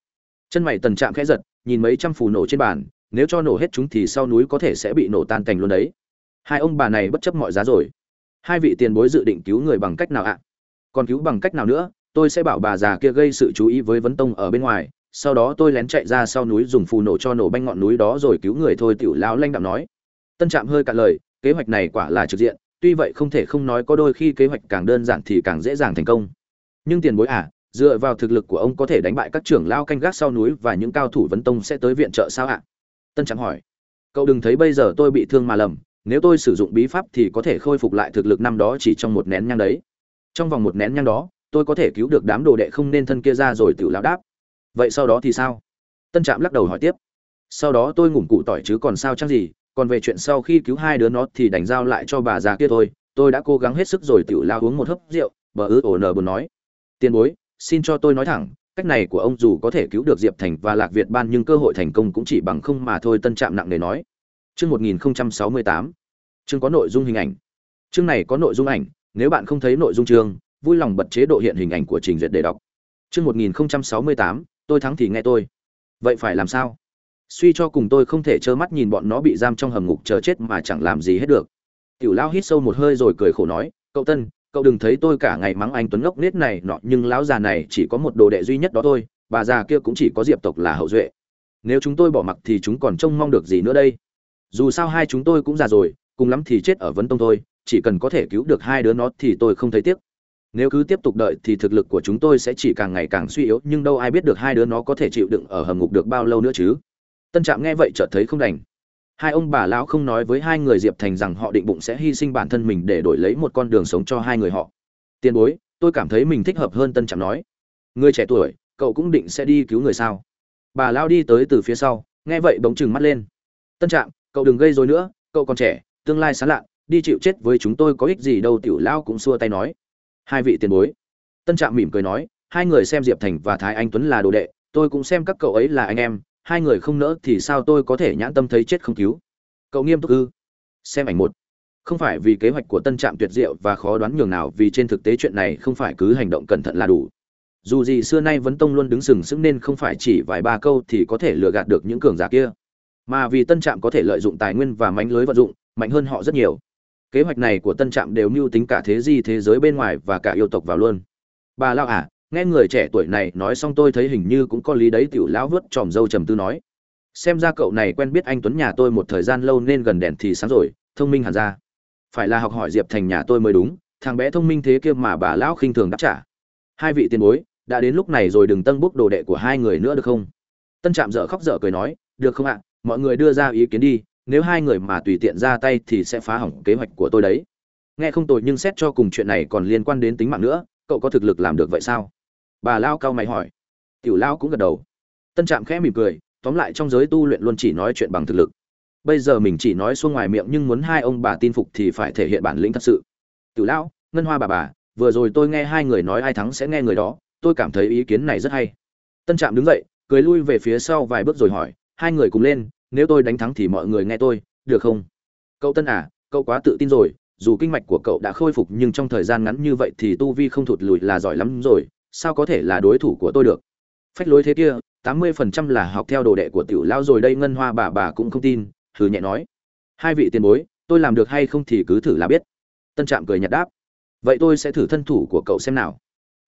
Speaker 1: Chân mày tần trạm khẽ giật, nhìn mấy trăm phù nổ trên bàn, nếu cho nổ hết chúng thì sau núi có thể sẽ bị nổ tan cành luôn đấy. Hai ông bà này bất chấp mọi giá rồi. Hai vị tiền bối dự định cứu người bằng cách nào ạ? Còn cứu bằng cách nào nữa, tôi sẽ bảo bà già kia gây sự chú ý với vấn tông ở bên ngoài sau đó tôi lén chạy ra sau núi dùng phù nổ cho nổ banh ngọn núi đó rồi cứu người thôi, tiểu lão lanh đạm nói. Tân trạm hơi cạn lời, kế hoạch này quả là trực diện, tuy vậy không thể không nói có đôi khi kế hoạch càng đơn giản thì càng dễ dàng thành công. Nhưng tiền bối à dựa vào thực lực của ông có thể đánh bại các trưởng lao canh gác sau núi và những cao thủ vấn tông sẽ tới viện trợ sao ạ? Tân trạm hỏi. Cậu đừng thấy bây giờ tôi bị thương mà lầm, nếu tôi sử dụng bí pháp thì có thể khôi phục lại thực lực năm đó chỉ trong một nén nhang đấy. Trong vòng một nén nhang đó, tôi có thể cứu được đám đồ đệ không nên thân kia ra rồi tự lão đáp vậy sau đó thì sao? Tân trạm lắc đầu hỏi tiếp. Sau đó tôi ngủm cụ tỏi chứ còn sao chắc gì, còn về chuyện sau khi cứu hai đứa nó thì đành giao lại cho bà già kia thôi. Tôi đã cố gắng hết sức rồi tự lao uống một hớp rượu bờ ư ổ nờ buồn nói. Tiền bối, xin cho tôi nói thẳng, cách này của ông dù có thể cứu được diệp thành và lạc việt ban nhưng cơ hội thành công cũng chỉ bằng không mà thôi, tân trạm nặng nề nói. Chương một nghìn sáu mươi tám. Chương có nội dung hình ảnh. Chương này có nội dung ảnh, nếu bạn không thấy nội dung chương, vui lòng bật chế độ hiện hình ảnh của trình duyệt để đọc. Chương một nghìn sáu mươi tám tôi thắng thì nghe tôi. Vậy phải làm sao? Suy cho cùng tôi không thể trơ mắt nhìn bọn nó bị giam trong hầm ngục chờ chết mà chẳng làm gì hết được. Tiểu lao hít sâu một hơi rồi cười khổ nói, cậu tân, cậu đừng thấy tôi cả ngày mắng anh tuấn ngốc nết này nọ, nhưng lão già này chỉ có một đồ đệ duy nhất đó thôi, bà già kia cũng chỉ có diệp tộc là hậu duệ. Nếu chúng tôi bỏ mặc thì chúng còn trông mong được gì nữa đây? Dù sao hai chúng tôi cũng già rồi, cùng lắm thì chết ở vấn tông thôi, chỉ cần có thể cứu được hai đứa nó thì tôi không thấy tiếc nếu cứ tiếp tục đợi thì thực lực của chúng tôi sẽ chỉ càng ngày càng suy yếu, nhưng đâu ai biết được hai đứa nó có thể chịu đựng ở hầm ngục được bao lâu nữa chứ? Tân trạm nghe vậy chợt thấy không đành. Hai ông bà lão không nói với hai người diệp thành rằng họ định bụng sẽ hy sinh bản thân mình để đổi lấy một con đường sống cho hai người họ. Tiền bối, tôi cảm thấy mình thích hợp hơn, tân trạm nói. Người trẻ tuổi, cậu cũng định sẽ đi cứu người sao? Bà Lão đi tới từ phía sau, nghe vậy bỗng chừng mắt lên. Tân trạm, cậu đừng gây rối nữa, cậu còn trẻ, tương lai sán lạ đi chịu chết với chúng tôi có ích gì đâu, tiểu Lão cũng xua tay nói hai vị tiền bối. Tân trạm mỉm cười nói, hai người xem diệp thành và thái anh tuấn là đồ đệ, tôi cũng xem các cậu ấy là anh em, hai người không nỡ thì sao tôi có thể nhãn tâm thấy chết không cứu? Cậu nghiêm túc ư? Xem ảnh một. Không phải vì kế hoạch của tân trạm tuyệt diệu và khó đoán nhường nào vì trên thực tế chuyện này không phải cứ hành động cẩn thận là đủ. Dù gì xưa nay vấn tông luôn đứng sừng sững nên không phải chỉ vài ba câu thì có thể lừa gạt được những cường giả kia. Mà vì tân trạm có thể lợi dụng tài nguyên và mánh lưới vận dụng, mạnh hơn họ rất nhiều kế hoạch này của tân trạm đều mưu tính cả thế di thế giới bên ngoài và cả yêu tộc vào luôn. Bà lao à nghe người trẻ tuổi này nói xong tôi thấy hình như cũng có lý đấy, tiểu lão vớt tròm dâu trầm tư nói. Xem ra cậu này quen biết anh tuấn nhà tôi một thời gian lâu nên gần đèn thì sáng rồi, thông minh hẳn ra. Phải là học hỏi diệp thành nhà tôi mới đúng, thằng bé thông minh thế kia mà bà lão khinh thường đáp trả. Hai vị tiền bối, đã đến lúc này rồi đừng tân bốc đồ đệ của hai người nữa được không? Tân trạm dở khóc dở cười nói, được không ạ? Mọi người đưa ra ý kiến đi nếu hai người mà tùy tiện ra tay thì sẽ phá hỏng kế hoạch của tôi đấy. Nghe không tồi nhưng xét cho cùng chuyện này còn liên quan đến tính mạng nữa, cậu có thực lực làm được vậy sao? Bà lao cao mày hỏi. Tiểu lao cũng gật đầu. Tân trạm khẽ mỉm cười, tóm lại trong giới tu luyện luôn chỉ nói chuyện bằng thực lực. Bây giờ mình chỉ nói xuông ngoài miệng nhưng muốn hai ông bà tin phục thì phải thể hiện bản lĩnh thật sự. Tiểu lão ngân hoa bà bà, vừa rồi tôi nghe hai người nói ai thắng sẽ nghe người đó, tôi cảm thấy ý kiến này rất hay. Tân trạm đứng dậy, cười lui về phía sau vài bước rồi hỏi, hai người cùng lên nếu tôi đánh thắng thì mọi người nghe tôi, được không? Cậu tân à cậu quá tự tin rồi, dù kinh mạch của cậu đã khôi phục nhưng trong thời gian ngắn như vậy thì tu vi không thụt lùi là giỏi lắm rồi, sao có thể là đối thủ của tôi được? Phách lối thế kia, tám mươi phần trăm là học theo đồ đệ của tiểu lão rồi đây, ngân hoa bà bà cũng không tin thử nhẹ nói. Hai vị tiền bối, tôi làm được hay không thì cứ thử là biết. Tân trạm cười nhạt đáp. Vậy tôi sẽ thử thân thủ của cậu xem nào.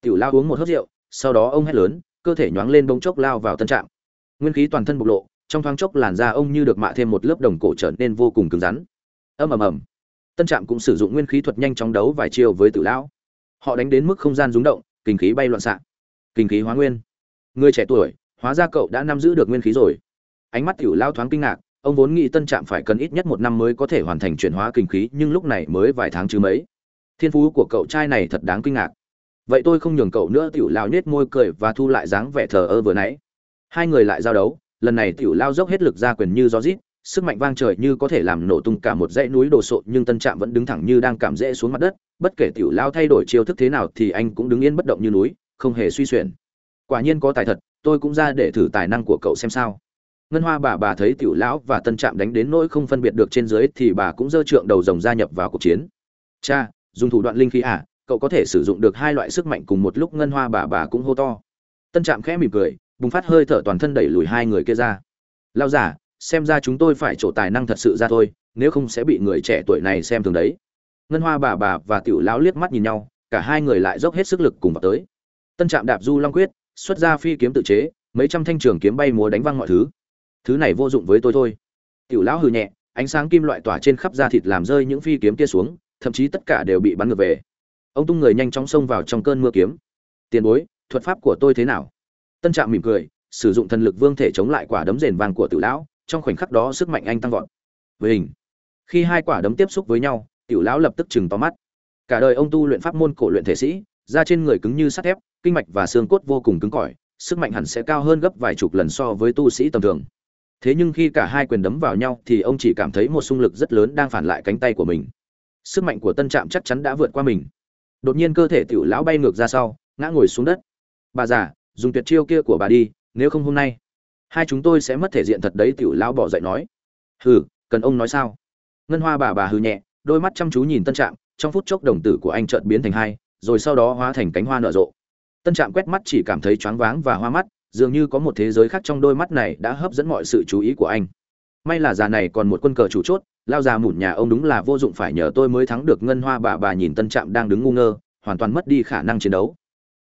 Speaker 1: Tiểu lao uống một hớt rượu, sau đó ông hét lớn, cơ thể nhoáng lên bỗng chốc lao vào tân trạm. Nguyên khí toàn thân bộc lộ trong thoáng chốc làn da ông như được mạ thêm một lớp đồng cổ trở nên vô cùng cứng rắn. Ầm ầm ầm. Tân trạm cũng sử dụng nguyên khí thuật nhanh chóng đấu vài chiêu với tử lão. Họ đánh đến mức không gian rúng động, kinh khí bay loạn xạ. Kinh khí hóa nguyên. Người trẻ tuổi, hóa ra cậu đã nắm giữ được nguyên khí rồi. Ánh mắt tiểu lao thoáng kinh ngạc, ông vốn nghĩ tân trạm phải cần ít nhất một năm mới có thể hoàn thành chuyển hóa kinh khí, nhưng lúc này mới vài tháng chứ mấy. Thiên phú của cậu trai này thật đáng kinh ngạc. Vậy tôi không nhường cậu nữa, tiểu lao nhếch môi cười và thu lại dáng vẻ thờ ơ vừa nãy. Hai người lại giao đấu lần này tiểu lao dốc hết lực ra quyền như gió rít, sức mạnh vang trời như có thể làm nổ tung cả một dãy núi đồ sộ, nhưng tân trạm vẫn đứng thẳng như đang cảm dễ xuống mặt đất, bất kể tiểu lao thay đổi chiêu thức thế nào thì anh cũng đứng yên bất động như núi, không hề suy xuyển quả nhiên có tài thật, tôi cũng ra để thử tài năng của cậu xem sao. Ngân hoa bà bà thấy tiểu lão và tân trạm đánh đến nỗi không phân biệt được trên dưới thì bà cũng dơ trượng đầu rồng gia nhập vào cuộc chiến. Cha, dùng thủ đoạn linh khí à cậu có thể sử dụng được hai loại sức mạnh cùng một lúc ngân hoa bà bà cũng hô to. Tân trạm khẽ mỉm cười bùng phát hơi thở toàn thân đẩy lùi hai người kia ra. Lao giả, xem ra chúng tôi phải trổ tài năng thật sự ra thôi, nếu không sẽ bị người trẻ tuổi này xem thường đấy. Ngân hoa bà bà và tiểu lão liếc mắt nhìn nhau, cả hai người lại dốc hết sức lực cùng vào tới. Tân trạm đạp du long quyết, xuất ra phi kiếm tự chế, mấy trăm thanh trường kiếm bay múa đánh văng mọi thứ. Thứ này vô dụng với tôi thôi. Tiểu lão hừ nhẹ, ánh sáng kim loại tỏa trên khắp da thịt làm rơi những phi kiếm kia xuống, thậm chí tất cả đều bị bắn ngược về. Ông tung người nhanh chóng xông vào trong cơn mưa kiếm. Tiền bối, thuật pháp của tôi thế nào? Tân trạm mỉm cười, sử dụng thần lực vương thể chống lại quả đấm rền vàng của tiểu lão, trong khoảnh khắc đó sức mạnh anh tăng vọt. Với hình khi hai quả đấm tiếp xúc với nhau, tiểu lão lập tức chừng to mắt. Cả đời ông tu luyện pháp môn cổ luyện thể sĩ, da trên người cứng như sắt thép, kinh mạch và xương cốt vô cùng cứng cỏi, sức mạnh hẳn sẽ cao hơn gấp vài chục lần so với tu sĩ tầm thường. Thế nhưng khi cả hai quyền đấm vào nhau thì ông chỉ cảm thấy một xung lực rất lớn đang phản lại cánh tay của mình. Sức mạnh của tân trạm chắc chắn đã vượt qua mình. Đột nhiên cơ thể tiểu lão bay ngược ra sau, ngã ngồi xuống đất. Bà già dùng tuyệt chiêu kia của bà đi, nếu không hôm nay, hai chúng tôi sẽ mất thể diện thật đấy, tiểu lão bỏ dậy nói. Hừ, cần ông nói sao? Ngân hoa bà bà hừ nhẹ, đôi mắt chăm chú nhìn tân trạm, trong phút chốc đồng tử của anh chợt biến thành hai, rồi sau đó hóa thành cánh hoa nở rộ. Tân trạm quét mắt chỉ cảm thấy choáng váng và hoa mắt, dường như có một thế giới khác trong đôi mắt này đã hấp dẫn mọi sự chú ý của anh. May là già này còn một quân cờ chủ chốt, lao già mủn nhà ông đúng là vô dụng phải nhờ tôi mới thắng được ngân hoa bà bà nhìn tân trạm đang đứng ngu ngơ, hoàn toàn mất đi khả năng chiến đấu.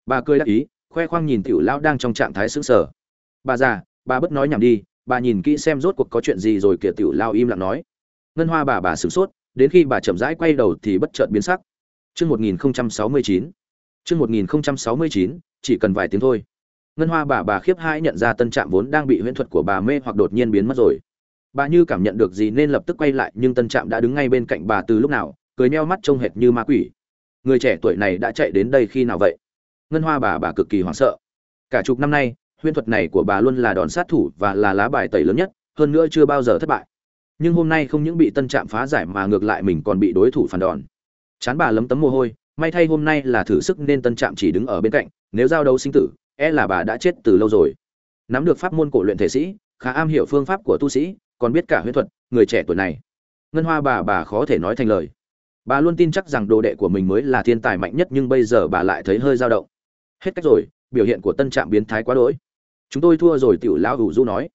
Speaker 1: Bà cười đắc ý khoe khoang nhìn tiểu lão đang trong trạng thái sững sờ. Bà già, bà bất nói nhảm đi, bà nhìn kỹ xem rốt cuộc có chuyện gì rồi, kìa tiểu Lão im lặng nói. Ngân hoa bà bà sửng sốt, đến khi bà chậm rãi quay đầu thì bất chợt biến sắc. Chương một nghìn sáu mươi chín, chương một nghìn sáu mươi chín, chỉ cần vài tiếng thôi. Ngân hoa bà bà khiếp hãi nhận ra tân trạm vốn đang bị huyễn thuật của bà mê hoặc đột nhiên biến mất rồi. Bà như cảm nhận được gì nên lập tức quay lại, nhưng tân trạm đã đứng ngay bên cạnh bà từ lúc nào, cười meo mắt trông hệt như ma quỷ. Người trẻ tuổi này đã chạy đến đây khi nào vậy? Ngân hoa bà bà cực kỳ hoảng sợ. Cả chục năm nay, huyễn thuật này của bà luôn là đòn sát thủ và là lá bài tẩy lớn nhất, hơn nữa chưa bao giờ thất bại. Nhưng hôm nay không những bị tân trạm phá giải mà ngược lại mình còn bị đối thủ phản đòn. Chán bà lấm tấm mồ hôi, may thay hôm nay là thử sức nên tân trạm chỉ đứng ở bên cạnh, nếu giao đấu sinh tử e là bà đã chết từ lâu rồi. Nắm được pháp môn cổ luyện thể sĩ, khá am hiểu phương pháp của tu sĩ, còn biết cả huyễn thuật, người trẻ tuổi này. Ngân hoa bà bà khó thể nói thành lời. Bà luôn tin chắc rằng đồ đệ của mình mới là thiên tài mạnh nhất nhưng bây giờ bà lại thấy hơi dao động hết cách rồi, biểu hiện của tân trạm biến thái quá đỗi. Chúng tôi thua rồi, tiểu lão hủ du nói.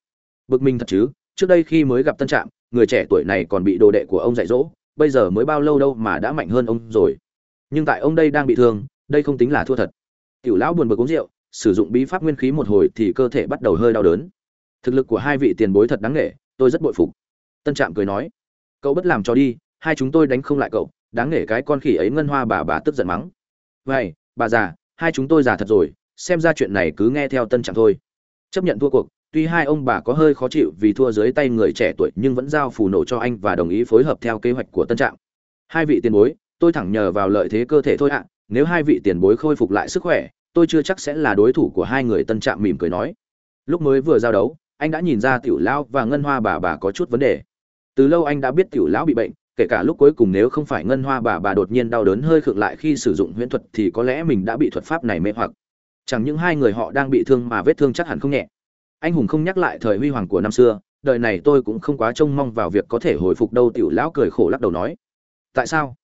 Speaker 1: Bực mình thật chứ, trước đây khi mới gặp tân trạm, người trẻ tuổi này còn bị đồ đệ của ông dạy dỗ, bây giờ mới bao lâu đâu mà đã mạnh hơn ông rồi. Nhưng tại ông đây đang bị thương, đây không tính là thua thật. Tiểu lão buồn bực uống rượu, sử dụng bí pháp nguyên khí một hồi thì cơ thể bắt đầu hơi đau đớn. Thực lực của hai vị tiền bối thật đáng nghệ tôi rất bội phục. Tân trạm cười nói. Cậu bất làm cho đi, hai chúng tôi đánh không lại cậu, đáng nghệ cái con khỉ ấy ngân hoa bà bà tức giận mắng. Vậy bà già hai chúng tôi già thật rồi, xem ra chuyện này cứ nghe theo tân trạng thôi. Chấp nhận thua cuộc, tuy hai ông bà có hơi khó chịu vì thua dưới tay người trẻ tuổi nhưng vẫn giao phù nổ cho anh và đồng ý phối hợp theo kế hoạch của tân trạng. hai vị tiền bối, tôi thẳng nhờ vào lợi thế cơ thể thôi ạ. Nếu hai vị tiền bối khôi phục lại sức khỏe, tôi chưa chắc sẽ là đối thủ của hai người tân trạm mỉm cười nói. Lúc mới vừa giao đấu, anh đã nhìn ra tiểu lão và ngân hoa bà bà có chút vấn đề. Từ lâu anh đã biết tiểu lão bị bệnh kể cả lúc cuối cùng nếu không phải ngân hoa bà bà đột nhiên đau đớn hơi khựng lại khi sử dụng huyễn thuật thì có lẽ mình đã bị thuật pháp này mê hoặc. Chẳng những hai người họ đang bị thương mà vết thương chắc hẳn không nhẹ. Anh hùng không nhắc lại thời huy hoàng của năm xưa, đời này tôi cũng không quá trông mong vào việc có thể hồi phục đâu, tiểu lão cười khổ lắc đầu nói. Tại sao?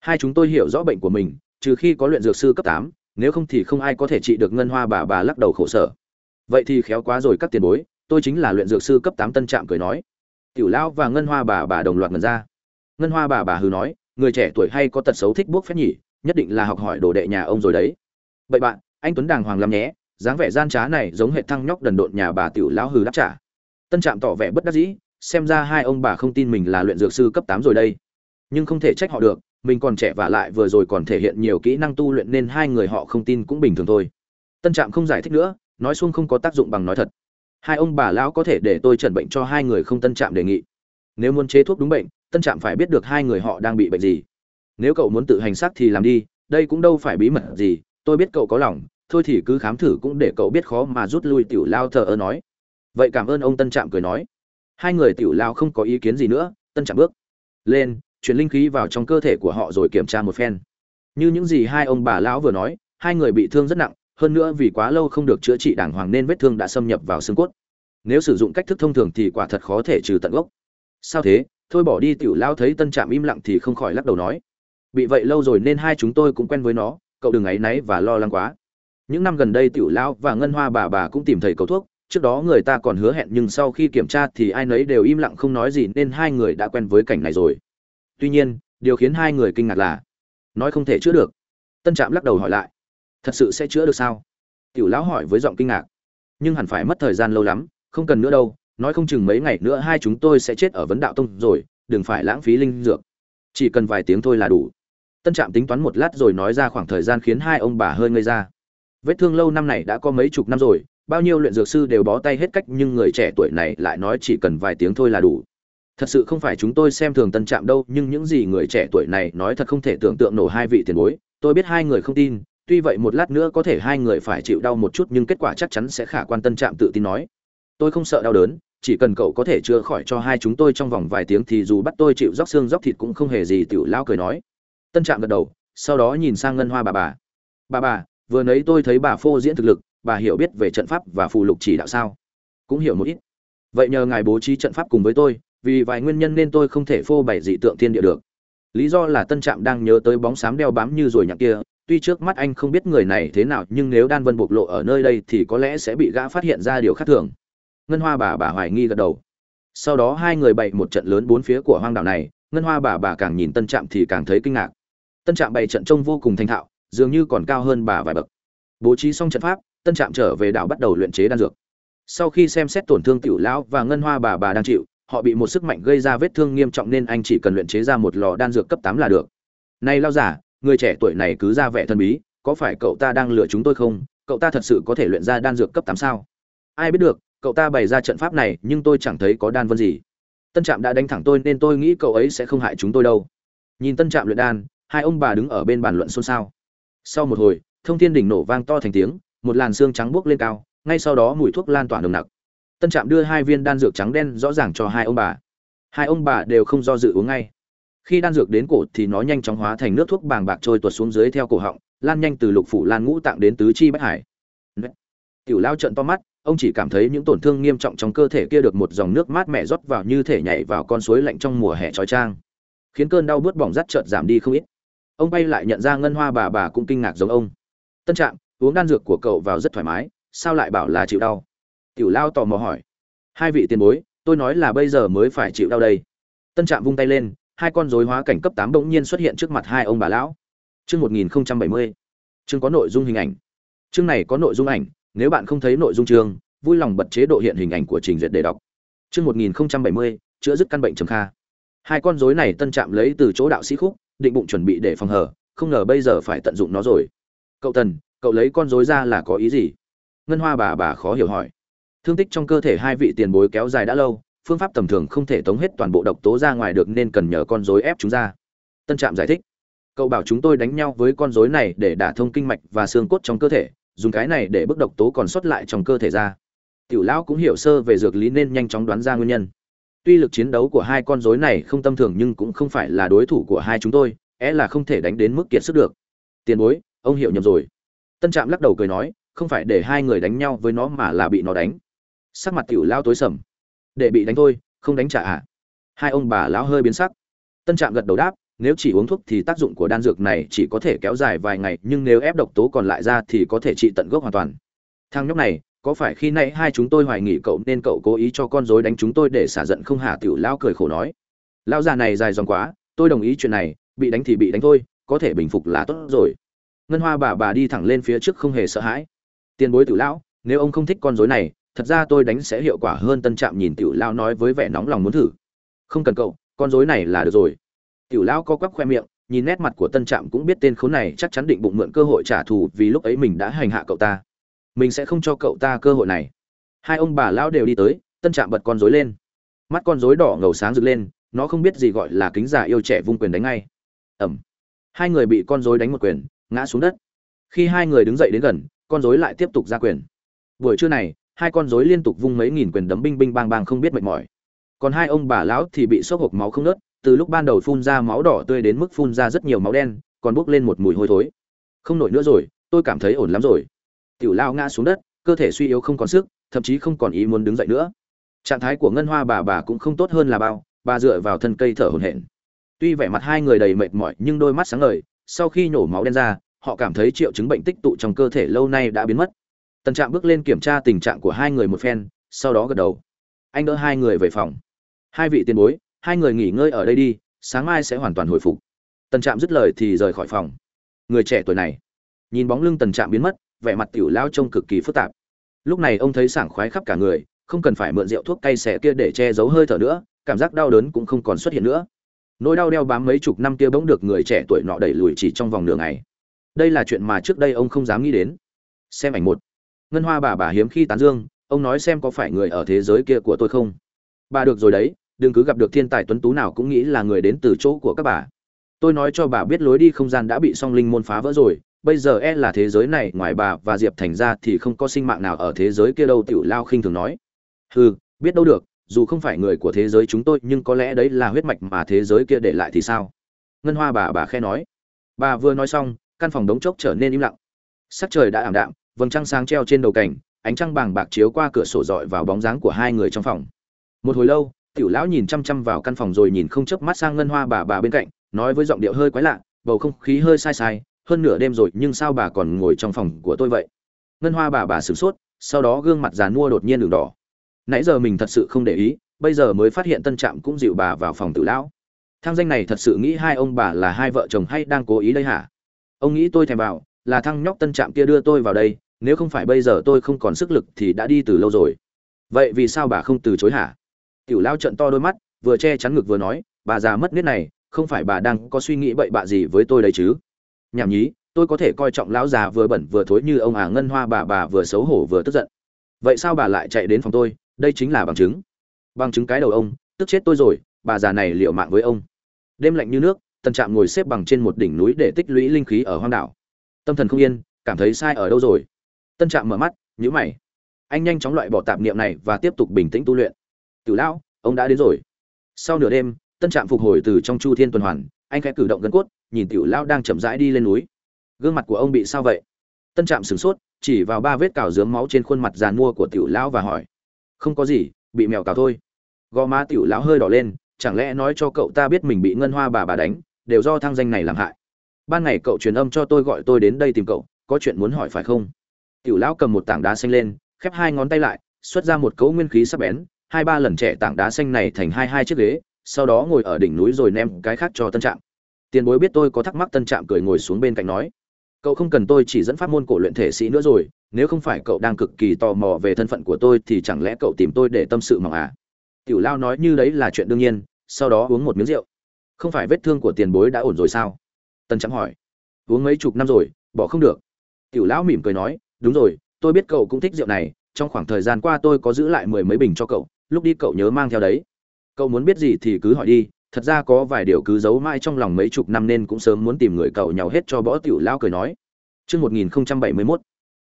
Speaker 1: Hai chúng tôi hiểu rõ bệnh của mình, trừ khi có luyện dược sư cấp tám, nếu không thì không ai có thể trị được ngân hoa bà bà lắc đầu khổ sở. Vậy thì khéo quá rồi các tiền bối, tôi chính là luyện dược sư cấp tám tân trạm cười nói. Tiểu lão và ngân hoa bà bà đồng loạt ngần ra ngân hoa bà bà hừ nói, người trẻ tuổi hay có tật xấu thích buốc phép nhỉ, nhất định là học hỏi đồ đệ nhà ông rồi đấy. Vậy bạn, anh tuấn đàng hoàng lắm nhé, dáng vẻ gian trá này giống hệ thăng nhóc đần độn nhà bà tiểu lão hừ đáp trả. Tân trạm tỏ vẻ bất đắc dĩ, xem ra hai ông bà không tin mình là luyện dược sư cấp tám rồi đây. Nhưng không thể trách họ được, mình còn trẻ và lại vừa rồi còn thể hiện nhiều kỹ năng tu luyện nên hai người họ không tin cũng bình thường thôi. Tân trạm không giải thích nữa, nói xuông không có tác dụng bằng nói thật. Hai ông bà lão có thể để tôi chẩn bệnh cho hai người không, tân trạm đề nghị. Nếu muốn chế thuốc đúng bệnh tân trạm phải biết được hai người họ đang bị bệnh gì. Nếu cậu muốn tự hành xác thì làm đi, đây cũng đâu phải bí mật gì, tôi biết cậu có lòng, thôi thì cứ khám thử cũng để cậu biết khó mà rút lui tiểu lao thờ ơ nói. Vậy cảm ơn ông tân trạm cười nói. Hai người tiểu lao không có ý kiến gì nữa, tân trạm bước lên, chuyển linh khí vào trong cơ thể của họ rồi kiểm tra một phen. Như những gì hai ông bà lão vừa nói, hai người bị thương rất nặng, hơn nữa vì quá lâu không được chữa trị đàng hoàng nên vết thương đã xâm nhập vào xương cốt. Nếu sử dụng cách thức thông thường thì quả thật khó thể trừ tận gốc. Sao thế? Thôi bỏ đi, tiểu lao thấy tân trạm im lặng thì không khỏi lắc đầu nói, bị vậy lâu rồi nên hai chúng tôi cũng quen với nó, cậu đừng áy náy và lo lắng quá. Những năm gần đây tiểu lão và ngân hoa bà bà cũng tìm thầy cầu thuốc, trước đó người ta còn hứa hẹn nhưng sau khi kiểm tra thì ai nấy đều im lặng không nói gì nên hai người đã quen với cảnh này rồi. Tuy nhiên, điều khiến hai người kinh ngạc là, nói không thể chữa được. Tân trạm lắc đầu hỏi lại, thật sự sẽ chữa được sao? Tiểu lão hỏi với giọng kinh ngạc, nhưng hẳn phải mất thời gian lâu lắm, không cần nữa đâu nói không chừng mấy ngày nữa hai chúng tôi sẽ chết ở vấn đạo tông rồi, đừng phải lãng phí linh dược. Chỉ cần vài tiếng thôi là đủ. Tân trạm tính toán một lát rồi nói ra khoảng thời gian khiến hai ông bà hơi ngây ra. Vết thương lâu năm này đã có mấy chục năm rồi, bao nhiêu luyện dược sư đều bó tay hết cách nhưng người trẻ tuổi này lại nói chỉ cần vài tiếng thôi là đủ. Thật sự không phải chúng tôi xem thường tân trạm đâu, nhưng những gì người trẻ tuổi này nói thật không thể tưởng tượng nổ hai vị tiền bối. Tôi biết hai người không tin, tuy vậy một lát nữa có thể hai người phải chịu đau một chút nhưng kết quả chắc chắn sẽ khả quan. Tân trạm tự tin nói. Tôi không sợ đau đớn chỉ cần cậu có thể chữa khỏi cho hai chúng tôi trong vòng vài tiếng thì dù bắt tôi chịu róc xương róc thịt cũng không hề gì, tiểu lao cười nói. Tân trạm gật đầu, sau đó nhìn sang ngân hoa bà bà. Bà bà, vừa nấy tôi thấy bà phô diễn thực lực, bà hiểu biết về trận pháp và phù lục chỉ đạo sao? Cũng hiểu một ít. Vậy nhờ ngài bố trí trận pháp cùng với tôi, vì vài nguyên nhân nên tôi không thể phô bày dị tượng thiên địa được. Lý do là tân trạm đang nhớ tới bóng xám đeo bám như rồi nhạc kia, tuy trước mắt anh không biết người này thế nào, nhưng nếu đan vân bộc lộ ở nơi đây thì có lẽ sẽ bị gã phát hiện ra điều khác thường ngân hoa bà bà hoài nghi gật đầu. Sau đó hai người bày một trận lớn bốn phía của hoang đảo này, ngân hoa bà bà càng nhìn tân trạm thì càng thấy kinh ngạc. Tân trạm bày trận trông vô cùng thành thạo, dường như còn cao hơn bà vài bậc. Bố trí xong trận pháp, tân trạm trở về đảo bắt đầu luyện chế đan dược. Sau khi xem xét tổn thương tiểu lão và ngân hoa bà bà đang chịu, họ bị một sức mạnh gây ra vết thương nghiêm trọng nên anh chỉ cần luyện chế ra một lò đan dược cấp tám là được. Này lao giả người trẻ tuổi này cứ ra vẻ thân bí, có phải cậu ta đang lừa chúng tôi không? Cậu ta thật sự có thể luyện ra đan dược cấp tám sao? Ai biết được cậu ta bày ra trận pháp này, nhưng tôi chẳng thấy có đan vân gì. Tân trạm đã đánh thẳng tôi, nên tôi nghĩ cậu ấy sẽ không hại chúng tôi đâu. Nhìn tân trạm luyện đan, hai ông bà đứng ở bên bàn luận xôn xao. Sau một hồi, thông thiên đỉnh nổ vang to thành tiếng, một làn xương trắng buốc lên cao, ngay sau đó mùi thuốc lan tỏa nồng nặc. Tân trạm đưa hai viên đan dược trắng đen rõ ràng cho hai ông bà. Hai ông bà đều không do dự uống ngay. Khi đan dược đến cổ thì nó nhanh chóng hóa thành nước thuốc bàng bạc trôi tuột xuống dưới theo cổ họng, lan nhanh từ lục phủ lan ngũ tạng đến tứ chi bách hải. Tiểu lao trận to mắt ông chỉ cảm thấy những tổn thương nghiêm trọng trong cơ thể kia được một dòng nước mát mẻ rót vào như thể nhảy vào con suối lạnh trong mùa hè trói trang, khiến cơn đau bớt bỏng rắt chợt giảm đi không ít. Ông bay lại nhận ra ngân hoa bà bà cũng kinh ngạc giống ông. Tân trạm, uống đan dược của cậu vào rất thoải mái, sao lại bảo là chịu đau? Tiểu lao tò mò hỏi. Hai vị tiền bối, tôi nói là bây giờ mới phải chịu đau đây. Tân trạm vung tay lên, hai con rối hóa cảnh cấp tám bỗng nhiên xuất hiện trước mặt hai ông bà lão. Chương một nghìn bảy mươi. Chương có nội dung hình ảnh. Chương này có nội dung ảnh nếu bạn không thấy nội dung chương, vui lòng bật chế độ hiện hình ảnh của trình duyệt để đọc. Chương một nghìn bảy mươi, chữa dứt căn bệnh trầm kha. Hai con rối này tân trạm lấy từ chỗ đạo sĩ khúc, định bụng chuẩn bị để phòng hở, không ngờ bây giờ phải tận dụng nó rồi. Cậu tần, cậu lấy con rối ra là có ý gì? Ngân hoa bà bà khó hiểu hỏi. Thương tích trong cơ thể hai vị tiền bối kéo dài đã lâu, phương pháp tầm thường không thể tống hết toàn bộ độc tố ra ngoài được nên cần nhờ con rối ép chúng ra. Tân trạm giải thích. Cậu bảo chúng tôi đánh nhau với con rối này để đả thông kinh mạch và xương cốt trong cơ thể dùng cái này để bức độc tố còn sót lại trong cơ thể ra. Tiểu lão cũng hiểu sơ về dược lý nên nhanh chóng đoán ra nguyên nhân. Tuy lực chiến đấu của hai con rối này không tâm thường nhưng cũng không phải là đối thủ của hai chúng tôi, é là không thể đánh đến mức kiệt sức được. Tiền bối, ông hiểu nhầm rồi. Tân trạm lắc đầu cười nói, không phải để hai người đánh nhau với nó mà là bị nó đánh. Sắc mặt tiểu lao tối sầm. Để bị đánh thôi, không đánh trả à? Hai ông bà lão hơi biến sắc. Tân trạm gật đầu đáp nếu chỉ uống thuốc thì tác dụng của đan dược này chỉ có thể kéo dài vài ngày, nhưng nếu ép độc tố còn lại ra thì có thể trị tận gốc hoàn toàn. Thang nhóc này, có phải khi nãy hai chúng tôi hoài nghi cậu nên cậu cố ý cho con dối đánh chúng tôi để xả giận không hả? Tiểu lao cười khổ nói. Lão già này dài dòng quá, tôi đồng ý chuyện này, bị đánh thì bị đánh thôi, có thể bình phục là tốt rồi. Ngân hoa bà bà đi thẳng lên phía trước không hề sợ hãi. Tiền bối tiểu lão, nếu ông không thích con dối này, thật ra tôi đánh sẽ hiệu quả hơn tân trạm nhìn tiểu lao nói với vẻ nóng lòng muốn thử. Không cần cậu, con dối này là được rồi tiểu lão co quắp khoe miệng nhìn nét mặt của tân trạm cũng biết tên khốn này chắc chắn định bụng mượn cơ hội trả thù vì lúc ấy mình đã hành hạ cậu ta. Mình sẽ không cho cậu ta cơ hội này. Hai ông bà lão đều đi tới tân trạm bật con rối lên. Mắt con rối đỏ ngầu sáng rực lên nó không biết gì gọi là kính giả yêu trẻ vung quyền đánh ngay. Ẩm. Hai người bị con rối đánh một quyền ngã xuống đất. Khi hai người đứng dậy đến gần con rối lại tiếp tục ra quyền. Buổi trưa này hai con rối liên tục vung mấy nghìn quyền đấm binh binh bang bang không biết mệt mỏi. Còn hai ông bà lão thì bị sốc hộc máu không ngớt, từ lúc ban đầu phun ra máu đỏ tươi đến mức phun ra rất nhiều máu đen, còn bốc lên một mùi hôi thối. Không nổi nữa rồi, tôi cảm thấy ổn lắm rồi. Tiểu lao ngã xuống đất, cơ thể suy yếu không còn sức, thậm chí không còn ý muốn đứng dậy nữa. Trạng thái của ngân hoa bà bà cũng không tốt hơn là bao, bà dựa vào thân cây thở hổn hển. Tuy vẻ mặt hai người đầy mệt mỏi nhưng đôi mắt sáng ngời, sau khi nhổ máu đen ra, họ cảm thấy triệu chứng bệnh tích tụ trong cơ thể lâu nay đã biến mất. Tần trạm bước lên kiểm tra tình trạng của hai người một phen, sau đó gật đầu. Anh đỡ hai người về phòng. Hai vị tiền bối hai người nghỉ ngơi ở đây đi, sáng mai sẽ hoàn toàn hồi phục. Tần trạm dứt lời thì rời khỏi phòng. Người trẻ tuổi này, nhìn bóng lưng tần trạm biến mất, vẻ mặt tiểu lao trông cực kỳ phức tạp. Lúc này ông thấy sảng khoái khắp cả người, không cần phải mượn rượu thuốc cay xẻ kia để che giấu hơi thở nữa, cảm giác đau đớn cũng không còn xuất hiện nữa. Nỗi đau đeo bám mấy chục năm kia bỗng được người trẻ tuổi nọ đẩy lùi chỉ trong vòng nửa ngày. Đây là chuyện mà trước đây ông không dám nghĩ đến. Xem ảnh một. Ngân hoa bà bà hiếm khi tán dương, ông nói xem có phải người ở thế giới kia của tôi không? Bà được rồi đấy đừng cứ gặp được thiên tài tuấn tú nào cũng nghĩ là người đến từ chỗ của các bà. Tôi nói cho bà biết lối đi không gian đã bị song linh môn phá vỡ rồi, bây giờ e là thế giới này, ngoài bà và diệp thành ra thì không có sinh mạng nào ở thế giới kia đâu, tiểu lao khinh thường nói. Hừ, biết đâu được, dù không phải người của thế giới chúng tôi, nhưng có lẽ đấy là huyết mạch mà thế giới kia để lại thì sao? Ngân hoa bà bà khe nói. Bà vừa nói xong, căn phòng đống chốc trở nên im lặng. Sắc trời đã ảm đạm, vầng trăng sáng treo trên đầu cảnh ánh trăng bàng bạc chiếu qua cửa sổ dọi vào bóng dáng của hai người trong phòng. Một hồi lâu tiểu lão nhìn chăm chăm vào căn phòng rồi nhìn không chớp mắt sang ngân hoa bà bà bên cạnh, nói với giọng điệu hơi quái lạ, bầu không khí hơi sai sai, hơn nửa đêm rồi, nhưng sao bà còn ngồi trong phòng của tôi vậy? Ngân hoa bà bà sửng sốt, sau đó gương mặt già nua đột nhiên đường đỏ. Nãy giờ mình thật sự không để ý, bây giờ mới phát hiện tân trạm cũng dịu bà vào phòng tử lão. Thang danh này thật sự nghĩ hai ông bà là hai vợ chồng hay đang cố ý đây hả? Ông nghĩ tôi thèm vào, là thằng nhóc tân trạm kia đưa tôi vào đây, nếu không phải bây giờ tôi không còn sức lực thì đã đi từ lâu rồi. Vậy vì sao bà không từ chối hả? Tiểu lao trận to đôi mắt, vừa che chắn ngực vừa nói, bà già mất nết này, không phải bà đang có suy nghĩ bậy bạ gì với tôi đấy chứ? Nhảm nhí, tôi có thể coi trọng lão già vừa bẩn vừa thối như ông à ngân hoa bà bà vừa xấu hổ vừa tức giận. Vậy sao bà lại chạy đến phòng tôi? Đây chính là bằng chứng. Bằng chứng cái đầu ông, tức chết tôi rồi, bà già này liệu mạng với ông. Đêm lạnh như nước, tần trạm ngồi xếp bằng trên một đỉnh núi để tích lũy linh khí ở hoang đảo. Tâm thần không yên, cảm thấy sai ở đâu rồi? Tân trạm mở mắt nhữ mày. Anh nhanh chóng loại bỏ tạp niệm này và tiếp tục bình tĩnh tu luyện tiểu lão, ông đã đến rồi. Sau nửa đêm, tân trạm phục hồi từ trong chu thiên tuần hoàn, anh khẽ cử động gân cốt, nhìn tiểu lão đang chậm rãi đi lên núi. Gương mặt của ông bị sao vậy? Tân trạm sửng sốt, chỉ vào ba vết cào dướng máu trên khuôn mặt giàn mua của tiểu lão và hỏi. Không có gì, bị mèo cào thôi. Gò má tiểu lão hơi đỏ lên, chẳng lẽ nói cho cậu ta biết mình bị ngân hoa bà bà đánh, đều do thang danh này làm hại. Ban ngày cậu truyền âm cho tôi gọi tôi đến đây tìm cậu, có chuyện muốn hỏi phải không? Tiểu lão cầm một tảng đá xanh lên, khép hai ngón tay lại, xuất ra một cấu nguyên khí sắc bén hai ba lần trẻ tảng đá xanh này thành hai hai chiếc ghế, sau đó ngồi ở đỉnh núi rồi ném cái khác cho tân trạm. Tiền bối biết tôi có thắc mắc, tân trạm cười ngồi xuống bên cạnh nói, cậu không cần tôi chỉ dẫn pháp môn cổ luyện thể sĩ nữa rồi, nếu không phải cậu đang cực kỳ tò mò về thân phận của tôi thì chẳng lẽ cậu tìm tôi để tâm sự mỏng à? Tiểu lao nói như đấy là chuyện đương nhiên, sau đó uống một miếng rượu. Không phải vết thương của tiền bối đã ổn rồi sao? Tân trạm hỏi. Uống mấy chục năm rồi, bỏ không được. Tiểu lão mỉm cười nói, đúng rồi, tôi biết cậu cũng thích rượu này, trong khoảng thời gian qua tôi có giữ lại mười mấy bình cho cậu lúc đi cậu nhớ mang theo đấy. Cậu muốn biết gì thì cứ hỏi đi, thật ra có vài điều cứ giấu mãi trong lòng mấy chục năm nên cũng sớm muốn tìm người cậu nhào hết cho bõ tiểu lao cười nói. Chương một nghìn không trăm bảy mươi mốt,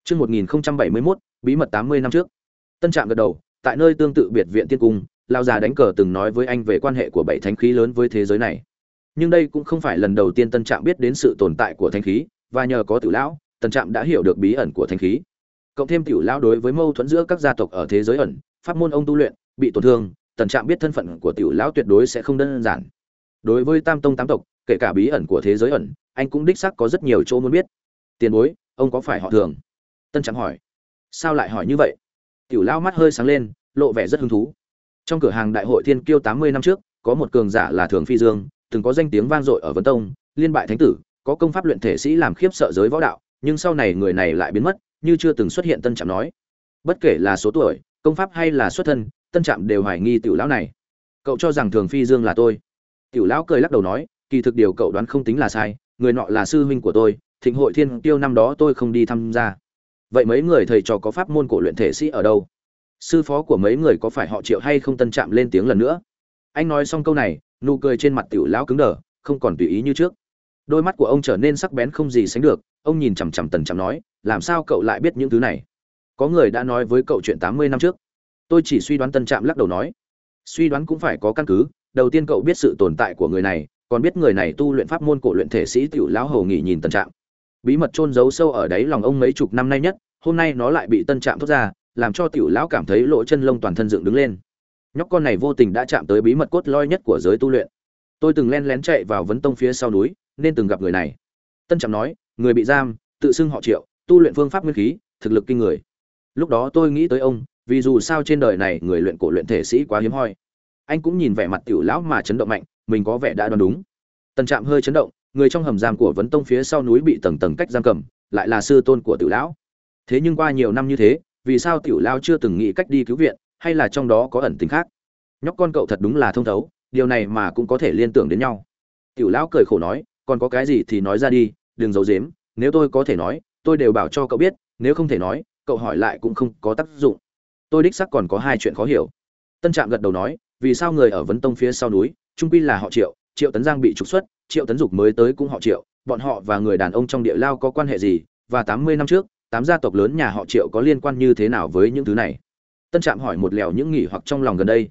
Speaker 1: chương một nghìn không trăm bảy mươi mốt, bí mật tám mươi năm trước. Tân trạm gật đầu, tại nơi tương tự biệt viện tiên cung lao già đánh cờ từng nói với anh về quan hệ của bảy thánh khí lớn với thế giới này. Nhưng đây cũng không phải lần đầu tiên tân trạm biết đến sự tồn tại của thánh khí, và nhờ có tiểu lão, tân trạm đã hiểu được bí ẩn của thánh khí. Cộng thêm tiểu lão đối với mâu thuẫn giữa các gia tộc ở thế giới ẩn, pháp môn ông tu luyện bị tổn thương, tần trạm biết thân phận của tiểu lão tuyệt đối sẽ không đơn giản. Đối với tam tông tám tộc, kể cả bí ẩn của thế giới ẩn, anh cũng đích xác có rất nhiều chỗ muốn biết. Tiền bối, ông có phải họ thường? Tân trạm hỏi. Sao lại hỏi như vậy? Tiểu lão mắt hơi sáng lên, lộ vẻ rất hứng thú. Trong cửa hàng đại hội thiên kiêu tám mươi năm trước, có một cường giả là thường phi dương, từng có danh tiếng vang dội ở vấn tông, liên bại thánh tử, có công pháp luyện thể sĩ làm khiếp sợ giới võ đạo, nhưng sau này người này lại biến mất, như chưa từng xuất hiện, tân trạm nói. Bất kể là số tuổi, công pháp hay là xuất thân tân trạm đều hoài nghi tiểu lão này. Cậu cho rằng thường phi dương là tôi. Tiểu lão cười lắc đầu nói, kỳ thực điều cậu đoán không tính là sai, người nọ là sư huynh của tôi, thịnh hội thiên tiêu năm đó tôi không đi tham gia. Vậy mấy người thầy trò có pháp môn cổ luyện thể sĩ ở đâu? Sư phó của mấy người có phải họ triệu hay không? Tân trạm lên tiếng lần nữa. Anh nói xong câu này, nụ cười trên mặt tiểu lão cứng đờ, không còn tùy ý như trước. Đôi mắt của ông trở nên sắc bén không gì sánh được, ông nhìn chằm chằm tần chằm nói, làm sao cậu lại biết những thứ này? Có người đã nói với cậu chuyện tám mươi năm trước tôi chỉ suy đoán tân trạm lắc đầu nói. Suy đoán cũng phải có căn cứ. Đầu tiên cậu biết sự tồn tại của người này, còn biết người này tu luyện pháp môn cổ luyện thể sĩ tiểu lão hầu nghỉ nhìn tân trạm. Bí mật chôn giấu sâu ở đáy lòng ông mấy chục năm nay nhất, hôm nay nó lại bị tân trạm thốt ra, làm cho tiểu lão cảm thấy lỗ chân lông toàn thân dựng đứng lên. Nhóc con này vô tình đã chạm tới bí mật cốt lõi nhất của giới tu luyện. Tôi từng len lén chạy vào vấn tông phía sau núi, nên từng gặp người này. Tân trạm nói, người bị giam, tự xưng họ triệu, tu luyện phương pháp nguyên khí, thực lực kinh người. Lúc đó tôi nghĩ tới ông vì dù sao trên đời này người luyện cổ luyện thể sĩ quá hiếm hoi. Anh cũng nhìn vẻ mặt tiểu lão mà chấn động mạnh, mình có vẻ đã đoán đúng. Tần trạm hơi chấn động, người trong hầm giam của vấn tông phía sau núi bị tầng tầng cách giam cầm, lại là sư tôn của tiểu lão. Thế nhưng qua nhiều năm như thế, vì sao tiểu lão chưa từng nghĩ cách đi cứu viện, hay là trong đó có ẩn tình khác? Nhóc con cậu thật đúng là thông thấu, điều này mà cũng có thể liên tưởng đến nhau. Tiểu lão cười khổ nói, còn có cái gì thì nói ra đi, đừng giấu giếm, nếu tôi có thể nói, tôi đều bảo cho cậu biết, nếu không thể nói, cậu hỏi lại cũng không có tác dụng tôi đích xác còn có hai chuyện khó hiểu. Tân trạm gật đầu nói, vì sao người ở vấn tông phía sau núi, trung quy là họ triệu triệu tấn giang bị trục xuất, triệu tấn dục mới tới cũng họ triệu, bọn họ và người đàn ông trong địa lao có quan hệ gì, và tám mươi năm trước, tám gia tộc lớn nhà họ triệu có liên quan như thế nào với những thứ này? Tân trạm hỏi một lèo những nghỉ hoặc trong lòng gần đây.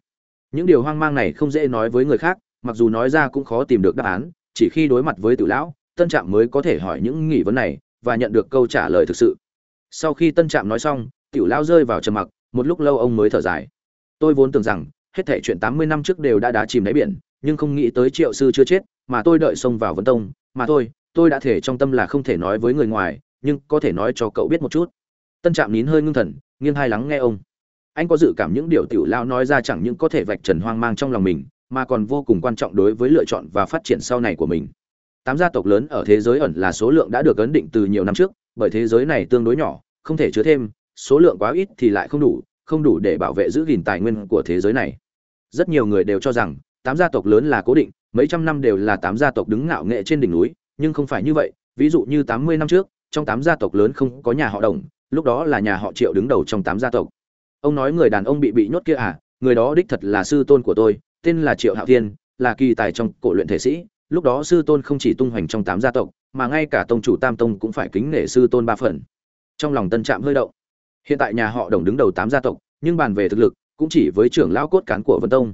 Speaker 1: Những điều hoang mang này không dễ nói với người khác, mặc dù nói ra cũng khó tìm được đáp án, chỉ khi đối mặt với tử lão, tân trạm mới có thể hỏi những nghỉ vấn này và nhận được câu trả lời thực sự. Sau khi tân trạm nói xong tiểu lão rơi vào trầm mặc một lúc lâu ông mới thở dài. Tôi vốn tưởng rằng, hết thể chuyện tám mươi năm trước đều đã đá chìm đáy biển, nhưng không nghĩ tới triệu sư chưa chết, mà tôi đợi xông vào vấn tông. Mà thôi, tôi đã thể trong tâm là không thể nói với người ngoài, nhưng có thể nói cho cậu biết một chút. Tân trạm nín hơi ngưng thần, nghiêng hai lắng nghe ông. Anh có dự cảm những điều tiểu lao nói ra chẳng những có thể vạch trần hoang mang trong lòng mình, mà còn vô cùng quan trọng đối với lựa chọn và phát triển sau này của mình. Tám gia tộc lớn ở thế giới ẩn là số lượng đã được ấn định từ nhiều năm trước, bởi thế giới này tương đối nhỏ, không thể chứa thêm số lượng quá ít thì lại không đủ không đủ để bảo vệ giữ gìn tài nguyên của thế giới này. Rất nhiều người đều cho rằng, tám gia tộc lớn là cố định, mấy trăm năm đều là tám gia tộc đứng ngạo nghệ trên đỉnh núi, nhưng không phải như vậy. Ví dụ như tám mươi năm trước, trong tám gia tộc lớn không có nhà họ đồng, lúc đó là nhà họ triệu đứng đầu trong tám gia tộc. Ông nói người đàn ông bị bị nhốt kia à người đó đích thật là sư tôn của tôi, tên là triệu hạo thiên, là kỳ tài trong cổ luyện thể sĩ. Lúc đó sư tôn không chỉ tung hoành trong tám gia tộc, mà ngay cả tông chủ tam tông cũng phải kính nể sư tôn ba phần. Trong lòng tân trạm hơi động hiện tại nhà họ đồng đứng đầu tám gia tộc, nhưng bàn về thực lực, cũng chỉ với trưởng lão cốt cán của vân tông.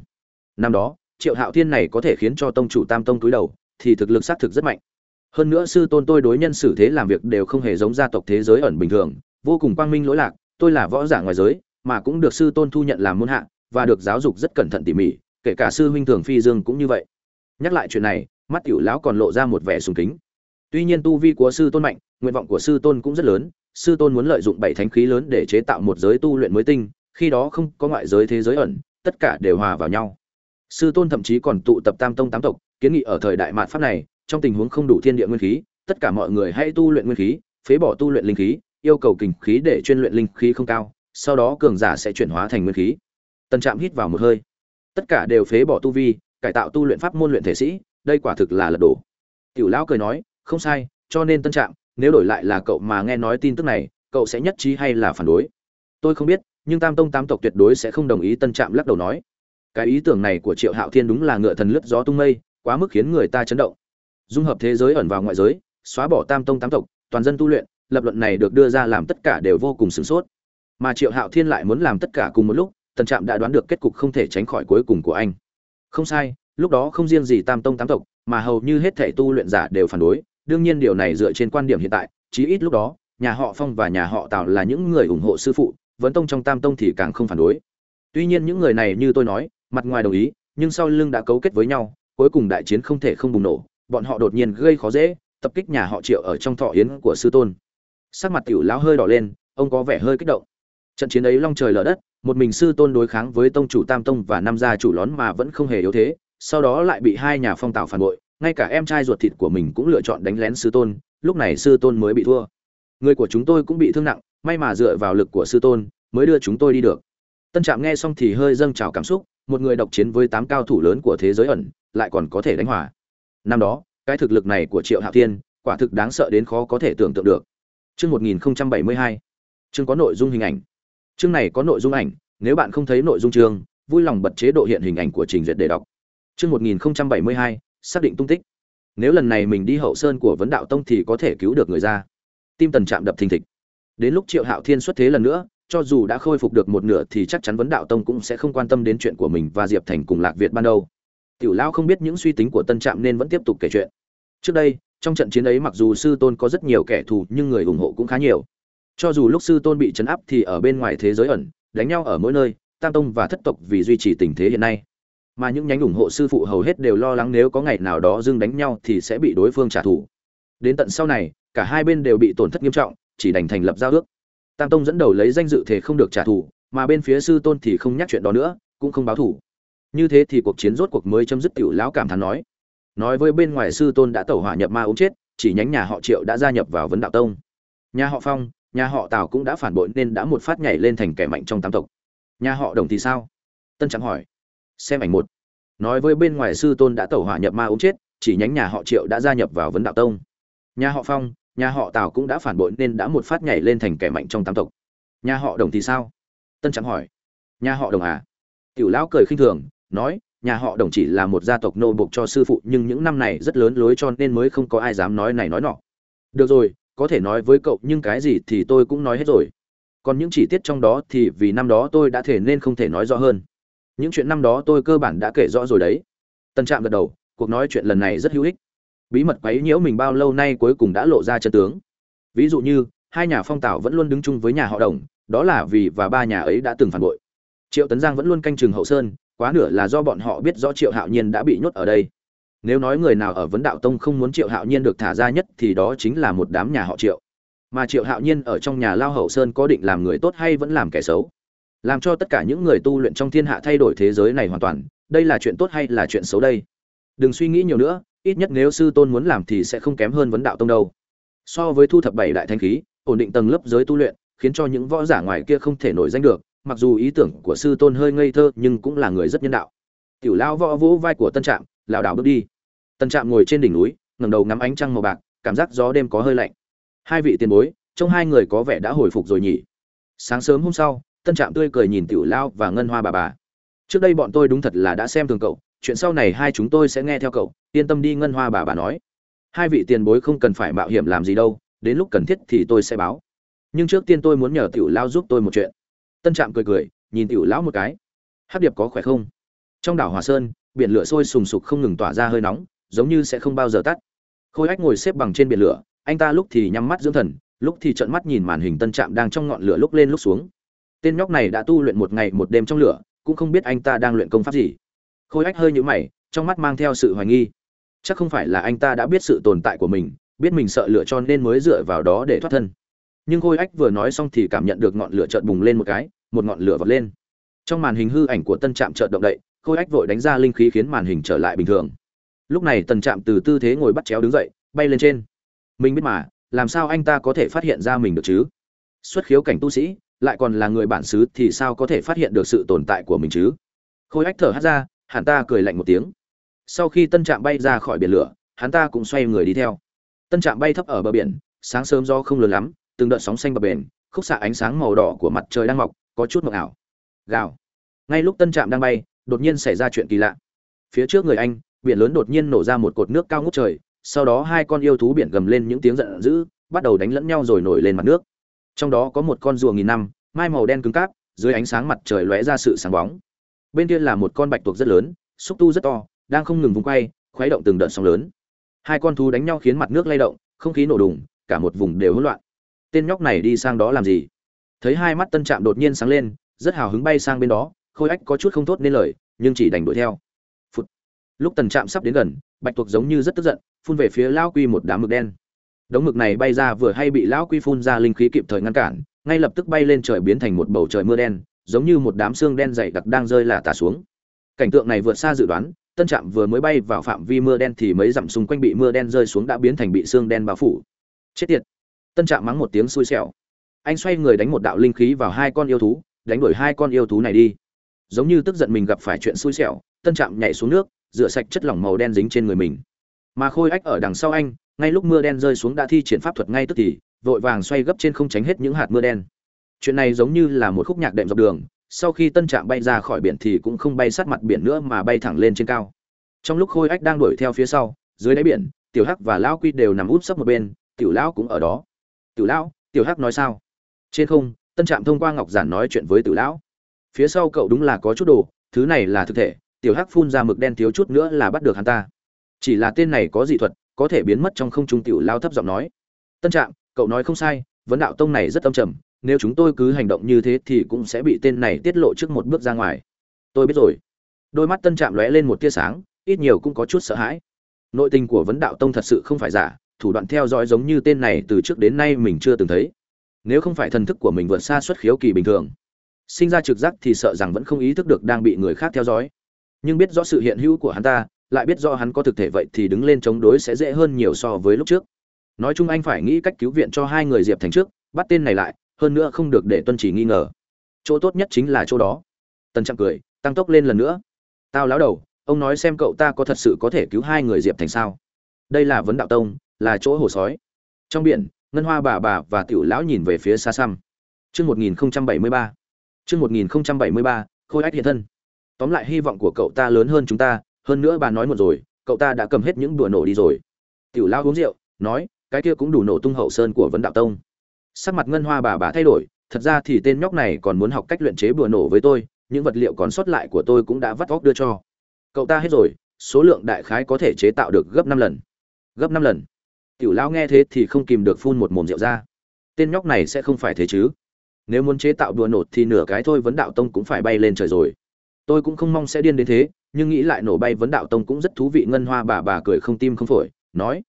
Speaker 1: Năm đó, triệu hạo thiên này có thể khiến cho tông chủ tam tông túi đầu, thì thực lực xác thực rất mạnh. Hơn nữa sư tôn tôi đối nhân xử thế làm việc đều không hề giống gia tộc thế giới ẩn bình thường, vô cùng quang minh lỗi lạc, tôi là võ giả ngoài giới, mà cũng được sư tôn thu nhận làm môn hạ, và được giáo dục rất cẩn thận tỉ mỉ, kể cả sư huynh thường phi dương cũng như vậy. Nhắc lại chuyện này, mắt tiểu lão còn lộ ra một vẻ sùng kính. Tuy nhiên tu vi của sư tôn mạnh, nguyện vọng của sư tôn cũng rất lớn sư tôn muốn lợi dụng bảy thánh khí lớn để chế tạo một giới tu luyện mới tinh, khi đó không có ngoại giới thế giới ẩn, tất cả đều hòa vào nhau. Sư tôn thậm chí còn tụ tập tam tông tám tộc, kiến nghị ở thời đại mạt pháp này, trong tình huống không đủ thiên địa nguyên khí, tất cả mọi người hãy tu luyện nguyên khí, phế bỏ tu luyện linh khí, yêu cầu kình khí để chuyên luyện linh khí không cao, sau đó cường giả sẽ chuyển hóa thành nguyên khí. Tần trạm hít vào một hơi. Tất cả đều phế bỏ tu vi, cải tạo tu luyện pháp môn luyện thể sĩ, đây quả thực là lật đổ. Tiểu lão cười nói, không sai, cho nên tân trạm nếu đổi lại là cậu mà nghe nói tin tức này, cậu sẽ nhất trí hay là phản đối? Tôi không biết, nhưng tam tông tám tộc tuyệt đối sẽ không đồng ý tân trạm lắc đầu nói. Cái ý tưởng này của triệu hạo thiên đúng là ngựa thần lướt gió tung mây, quá mức khiến người ta chấn động. Dung hợp thế giới ẩn vào ngoại giới, xóa bỏ tam tông tám tộc, toàn dân tu luyện, lập luận này được đưa ra làm tất cả đều vô cùng sửng sốt. Mà triệu hạo thiên lại muốn làm tất cả cùng một lúc tần trạm đã đoán được kết cục không thể tránh khỏi cuối cùng của anh. Không sai, lúc đó không riêng gì tam tông tám tộc, mà hầu như hết thể tu luyện giả đều phản đối đương nhiên điều này dựa trên quan điểm hiện tại, chí ít lúc đó, nhà họ phong và nhà họ tào là những người ủng hộ sư phụ, vấn tông trong tam tông thì càng không phản đối. Tuy nhiên những người này như tôi nói, mặt ngoài đồng ý, nhưng sau lưng đã cấu kết với nhau, cuối cùng đại chiến không thể không bùng nổ, bọn họ đột nhiên gây khó dễ, tập kích nhà họ triệu ở trong thọ yến của sư tôn. Sắc mặt tiểu lão hơi đỏ lên, ông có vẻ hơi kích động. Trận chiến ấy long trời lở đất, một mình sư tôn đối kháng với tông chủ tam tông và năm gia chủ lón mà vẫn không hề yếu thế, sau đó lại bị hai nhà phong tào phản bội ngay cả em trai ruột thịt của mình cũng lựa chọn đánh lén sư tôn, lúc này sư tôn mới bị thua. Người của chúng tôi cũng bị thương nặng, may mà dựa vào lực của sư tôn mới đưa chúng tôi đi được. Tân trạm nghe xong thì hơi dâng trào cảm xúc, một người độc chiến với tám cao thủ lớn của thế giới ẩn, lại còn có thể đánh hòa. Năm đó, cái thực lực này của triệu hạo thiên, quả thực đáng sợ đến khó có thể tưởng tượng được. Chương một nghìn bảy mươi hai. Chương có nội dung hình ảnh. Chương này có nội dung ảnh, nếu bạn không thấy nội dung chương, vui lòng bật chế độ hiện hình ảnh của trình duyệt để đọc. Chương một nghìn bảy mươi hai xác định tung tích. Nếu lần này mình đi hậu sơn của vấn đạo tông thì có thể cứu được người ra. Tim tần chạm đập thình thịch. Đến lúc triệu hạo thiên xuất thế lần nữa, cho dù đã khôi phục được một nửa thì chắc chắn vấn đạo tông cũng sẽ không quan tâm đến chuyện của mình và diệp thành cùng lạc việt ban đầu tiểu lao không biết những suy tính của tân trạm nên vẫn tiếp tục kể chuyện. Trước đây, trong trận chiến ấy mặc dù sư tôn có rất nhiều kẻ thù nhưng người ủng hộ cũng khá nhiều. Cho dù lúc sư tôn bị chấn áp thì ở bên ngoài thế giới ẩn, đánh nhau ở mỗi nơi, tam tông và thất tộc vì duy trì tình thế hiện nay mà những nhánh ủng hộ sư phụ hầu hết đều lo lắng nếu có ngày nào đó dưng đánh nhau thì sẽ bị đối phương trả thù. Đến tận sau này, cả hai bên đều bị tổn thất nghiêm trọng, chỉ đành thành lập giao ước. Tam tông dẫn đầu lấy danh dự thể không được trả thù, mà bên phía sư tôn thì không nhắc chuyện đó nữa, cũng không báo thù. Như thế thì cuộc chiến rốt cuộc mới chấm dứt, tiểu lão cảm thán nói. Nói với bên ngoài sư tôn đã tẩu hỏa nhập ma ống chết, chỉ nhánh nhà họ triệu đã gia nhập vào vấn đạo tông. Nhà họ phong, nhà họ tào cũng đã phản bội nên đã một phát nhảy lên thành kẻ mạnh trong tam tộc. Nhà họ đồng thì sao? Tân trắng hỏi xem ảnh một. Nói với bên ngoài sư tôn đã tẩu hỏa nhập ma ống chết, chỉ nhánh nhà họ triệu đã gia nhập vào vấn đạo tông. Nhà họ phong, nhà họ tào cũng đã phản bội nên đã một phát nhảy lên thành kẻ mạnh trong tám tộc. Nhà họ đồng thì sao? Tân trắng hỏi. Nhà họ đồng à? Tiểu lão cười khinh thường, nói, nhà họ đồng chỉ là một gia tộc nô buộc cho sư phụ nhưng những năm này rất lớn lối cho nên mới không có ai dám nói này nói nọ. Được rồi, có thể nói với cậu nhưng cái gì thì tôi cũng nói hết rồi. Còn những chi tiết trong đó thì vì năm đó tôi đã thể nên không thể nói rõ hơn những chuyện năm đó tôi cơ bản đã kể rõ rồi đấy. Tân trạm gật đầu, cuộc nói chuyện lần này rất hữu ích. Bí mật quấy nhiễu mình bao lâu nay cuối cùng đã lộ ra chân tướng. Ví dụ như, hai nhà phong tảo vẫn luôn đứng chung với nhà họ đồng, đó là vì và ba nhà ấy đã từng phản bội. Triệu tấn giang vẫn luôn canh chừng hậu sơn, quá nửa là do bọn họ biết rõ triệu hạo nhiên đã bị nhốt ở đây. Nếu nói người nào ở vấn đạo tông không muốn triệu hạo nhiên được thả ra nhất thì đó chính là một đám nhà họ triệu. Mà triệu hạo nhiên ở trong nhà lao hậu sơn có định làm người tốt hay vẫn làm kẻ xấu? Làm cho tất cả những người tu luyện trong thiên hạ thay đổi thế giới này hoàn toàn, đây là chuyện tốt hay là chuyện xấu đây? Đừng suy nghĩ nhiều nữa, ít nhất nếu sư tôn muốn làm thì sẽ không kém hơn vấn đạo tông đâu. So với thu thập bảy đại thanh khí, ổn định tầng lớp giới tu luyện, khiến cho những võ giả ngoài kia không thể nổi danh được, mặc dù ý tưởng của sư tôn hơi ngây thơ, nhưng cũng là người rất nhân đạo. Tiểu lao võ vỗ vai của tân trạm, lảo đảo bước đi. Tân trạm ngồi trên đỉnh núi, ngẩng đầu ngắm ánh trăng màu bạc, cảm giác gió đêm có hơi lạnh. Hai vị tiền bối trong hai người có vẻ đã hồi phục rồi nhỉ? Sáng sớm hôm sau tân trạm tươi cười nhìn tiểu lao và ngân hoa bà bà. Trước đây bọn tôi đúng thật là đã xem thường cậu, chuyện sau này hai chúng tôi sẽ nghe theo cậu, yên tâm đi ngân hoa bà bà nói. Hai vị tiền bối không cần phải mạo hiểm làm gì đâu, đến lúc cần thiết thì tôi sẽ báo. Nhưng trước tiên tôi muốn nhờ tiểu lao giúp tôi một chuyện. Tân trạm cười cười, nhìn tiểu lão một cái. Hắc điệp có khỏe không? Trong đảo hòa sơn, biển lửa sôi sùng sục không ngừng tỏa ra hơi nóng, giống như sẽ không bao giờ tắt. Khôi ách ngồi xếp bằng trên biển lửa, anh ta lúc thì nhắm mắt dưỡng thần, lúc thì trợn mắt nhìn màn hình tân trạm đang trong ngọn lửa lúc lên lúc xuống tên nhóc này đã tu luyện một ngày một đêm trong lửa, cũng không biết anh ta đang luyện công pháp gì. Khôi ách hơi nhũ mày, trong mắt mang theo sự hoài nghi. Chắc không phải là anh ta đã biết sự tồn tại của mình, biết mình sợ lửa cho nên mới dựa vào đó để thoát thân. Nhưng khôi ách vừa nói xong thì cảm nhận được ngọn lửa chợt bùng lên một cái, một ngọn lửa vọt lên. Trong màn hình hư ảnh của tân trạm chợt động đậy, khôi ách vội đánh ra linh khí khiến màn hình trở lại bình thường. Lúc này tần trạm từ tư thế ngồi bắt chéo đứng dậy, bay lên trên. Mình biết mà, làm sao anh ta có thể phát hiện ra mình được chứ? Xuất khiếu cảnh tu sĩ lại còn là người bản xứ thì sao có thể phát hiện được sự tồn tại của mình chứ? Khôi ách thở hát ra, hắn ta cười lạnh một tiếng. Sau khi tân trạm bay ra khỏi biển lửa, hắn ta cũng xoay người đi theo. Tân trạm bay thấp ở bờ biển, sáng sớm do không lớn lắm, từng đợt sóng xanh bờ bền, khúc xạ ánh sáng màu đỏ của mặt trời đang mọc, có chút mộng ảo. Gào. Ngay lúc tân trạm đang bay, đột nhiên xảy ra chuyện kỳ lạ. Phía trước người anh, biển lớn đột nhiên nổ ra một cột nước cao ngút trời, sau đó hai con yêu thú biển gầm lên những tiếng giận dữ, bắt đầu đánh lẫn nhau rồi nổi lên mặt nước trong đó có một con rùa nghìn năm, mai màu đen cứng cáp, dưới ánh sáng mặt trời lóe ra sự sáng bóng. Bên kia là một con bạch tuộc rất lớn, xúc tu rất to, đang không ngừng vung quay, khuấy động từng đợt sóng lớn. Hai con thú đánh nhau khiến mặt nước lay động, không khí nổ đùng, cả một vùng đều hỗn loạn. Tên nhóc này đi sang đó làm gì? Thấy hai mắt tân trạm đột nhiên sáng lên, rất hào hứng bay sang bên đó, khôi ách có chút không tốt nên lời, nhưng chỉ đành đuổi theo. Phụt. lúc tần trạm sắp đến gần, bạch tuộc giống như rất tức giận, phun về phía lao quy một đám mực đen đống mực này bay ra vừa hay bị lão quy phun ra linh khí kịp thời ngăn cản, ngay lập tức bay lên trời biến thành một bầu trời mưa đen, giống như một đám xương đen dày đặc đang rơi là tả xuống. Cảnh tượng này vượt xa dự đoán, tân trạm vừa mới bay vào phạm vi mưa đen thì mấy dặm xung quanh bị mưa đen rơi xuống đã biến thành bị xương đen bao phủ. Chết tiệt! Tân trạm mắng một tiếng xui xẻo. Anh xoay người đánh một đạo linh khí vào hai con yêu thú, đánh đuổi hai con yêu thú này đi. Giống như tức giận mình gặp phải chuyện xui xẻo, tân trạm nhảy xuống nước, rửa sạch chất lỏng màu đen dính trên người mình. Mà khôi ách ở đằng sau anh ngay lúc mưa đen rơi xuống đã thi triển pháp thuật ngay tức thì, vội vàng xoay gấp trên không tránh hết những hạt mưa đen. Chuyện này giống như là một khúc nhạc đệm dọc đường, sau khi tân trạm bay ra khỏi biển thì cũng không bay sát mặt biển nữa mà bay thẳng lên trên cao. Trong lúc khôi ách đang đuổi theo phía sau, dưới đáy biển, tiểu hắc và lão quy đều nằm úp sấp một bên, tiểu lão cũng ở đó. Tiểu lão, tiểu hắc nói sao? Trên không, tân trạm thông qua ngọc giản nói chuyện với tiểu lão. Phía sau cậu đúng là có chút đồ, thứ này là thực thể, tiểu hắc phun ra mực đen thiếu chút nữa là bắt được hắn ta. Chỉ là tên này có dị thuật có thể biến mất trong không trung tiểu lao thấp giọng nói. Tân trạm, cậu nói không sai, vấn đạo tông này rất âm trầm, nếu chúng tôi cứ hành động như thế thì cũng sẽ bị tên này tiết lộ trước một bước ra ngoài. Tôi biết rồi. Đôi mắt tân trạm lóe lên một tia sáng, ít nhiều cũng có chút sợ hãi. Nội tình của vấn đạo tông thật sự không phải giả, thủ đoạn theo dõi giống như tên này từ trước đến nay mình chưa từng thấy. Nếu không phải thần thức của mình vượt xa xuất khiếu kỳ bình thường, sinh ra trực giác thì sợ rằng vẫn không ý thức được đang bị người khác theo dõi. Nhưng biết rõ sự hiện hữu của hắn ta lại biết rõ hắn có thực thể vậy thì đứng lên chống đối sẽ dễ hơn nhiều so với lúc trước. Nói chung anh phải nghĩ cách cứu viện cho hai người diệp thành trước, bắt tên này lại, hơn nữa không được để tuân chỉ nghi ngờ. Chỗ tốt nhất chính là chỗ đó. Tân trạm cười, tăng tốc lên lần nữa. Tao láo đầu, ông nói xem cậu ta có thật sự có thể cứu hai người diệp thành sao? Đây là vấn đạo tông, là chỗ hồ sói. Trong biển, ngân hoa bà bà và tiểu lão nhìn về phía xa xăm. Chương một nghìn bảy mươi ba. Chương một nghìn bảy mươi ba, khôi ách hiện thân. Tóm lại hy vọng của cậu ta lớn hơn chúng ta hơn nữa bà nói một rồi, cậu ta đã cầm hết những đùa nổ đi rồi. Tiểu lão uống rượu, nói, cái kia cũng đủ nổ tung hậu sơn của vấn đạo tông. Sắc mặt ngân hoa bà bà thay đổi, thật ra thì tên nhóc này còn muốn học cách luyện chế bùa nổ với tôi, những vật liệu còn sót lại của tôi cũng đã vắt vóc đưa cho. Cậu ta hết rồi, số lượng đại khái có thể chế tạo được gấp năm lần. Gấp năm lần. Tiểu lão nghe thế thì không kìm được phun một mồm rượu ra. Tên nhóc này sẽ không phải thế chứ. Nếu muốn chế tạo đùa nổ thì nửa cái thôi vấn đạo tông cũng phải bay lên trời rồi. Tôi cũng không mong sẽ điên đến thế nhưng nghĩ lại nổ bay vấn đạo tông cũng rất thú vị, ngân hoa bà bà cười không tim không phổi, nói,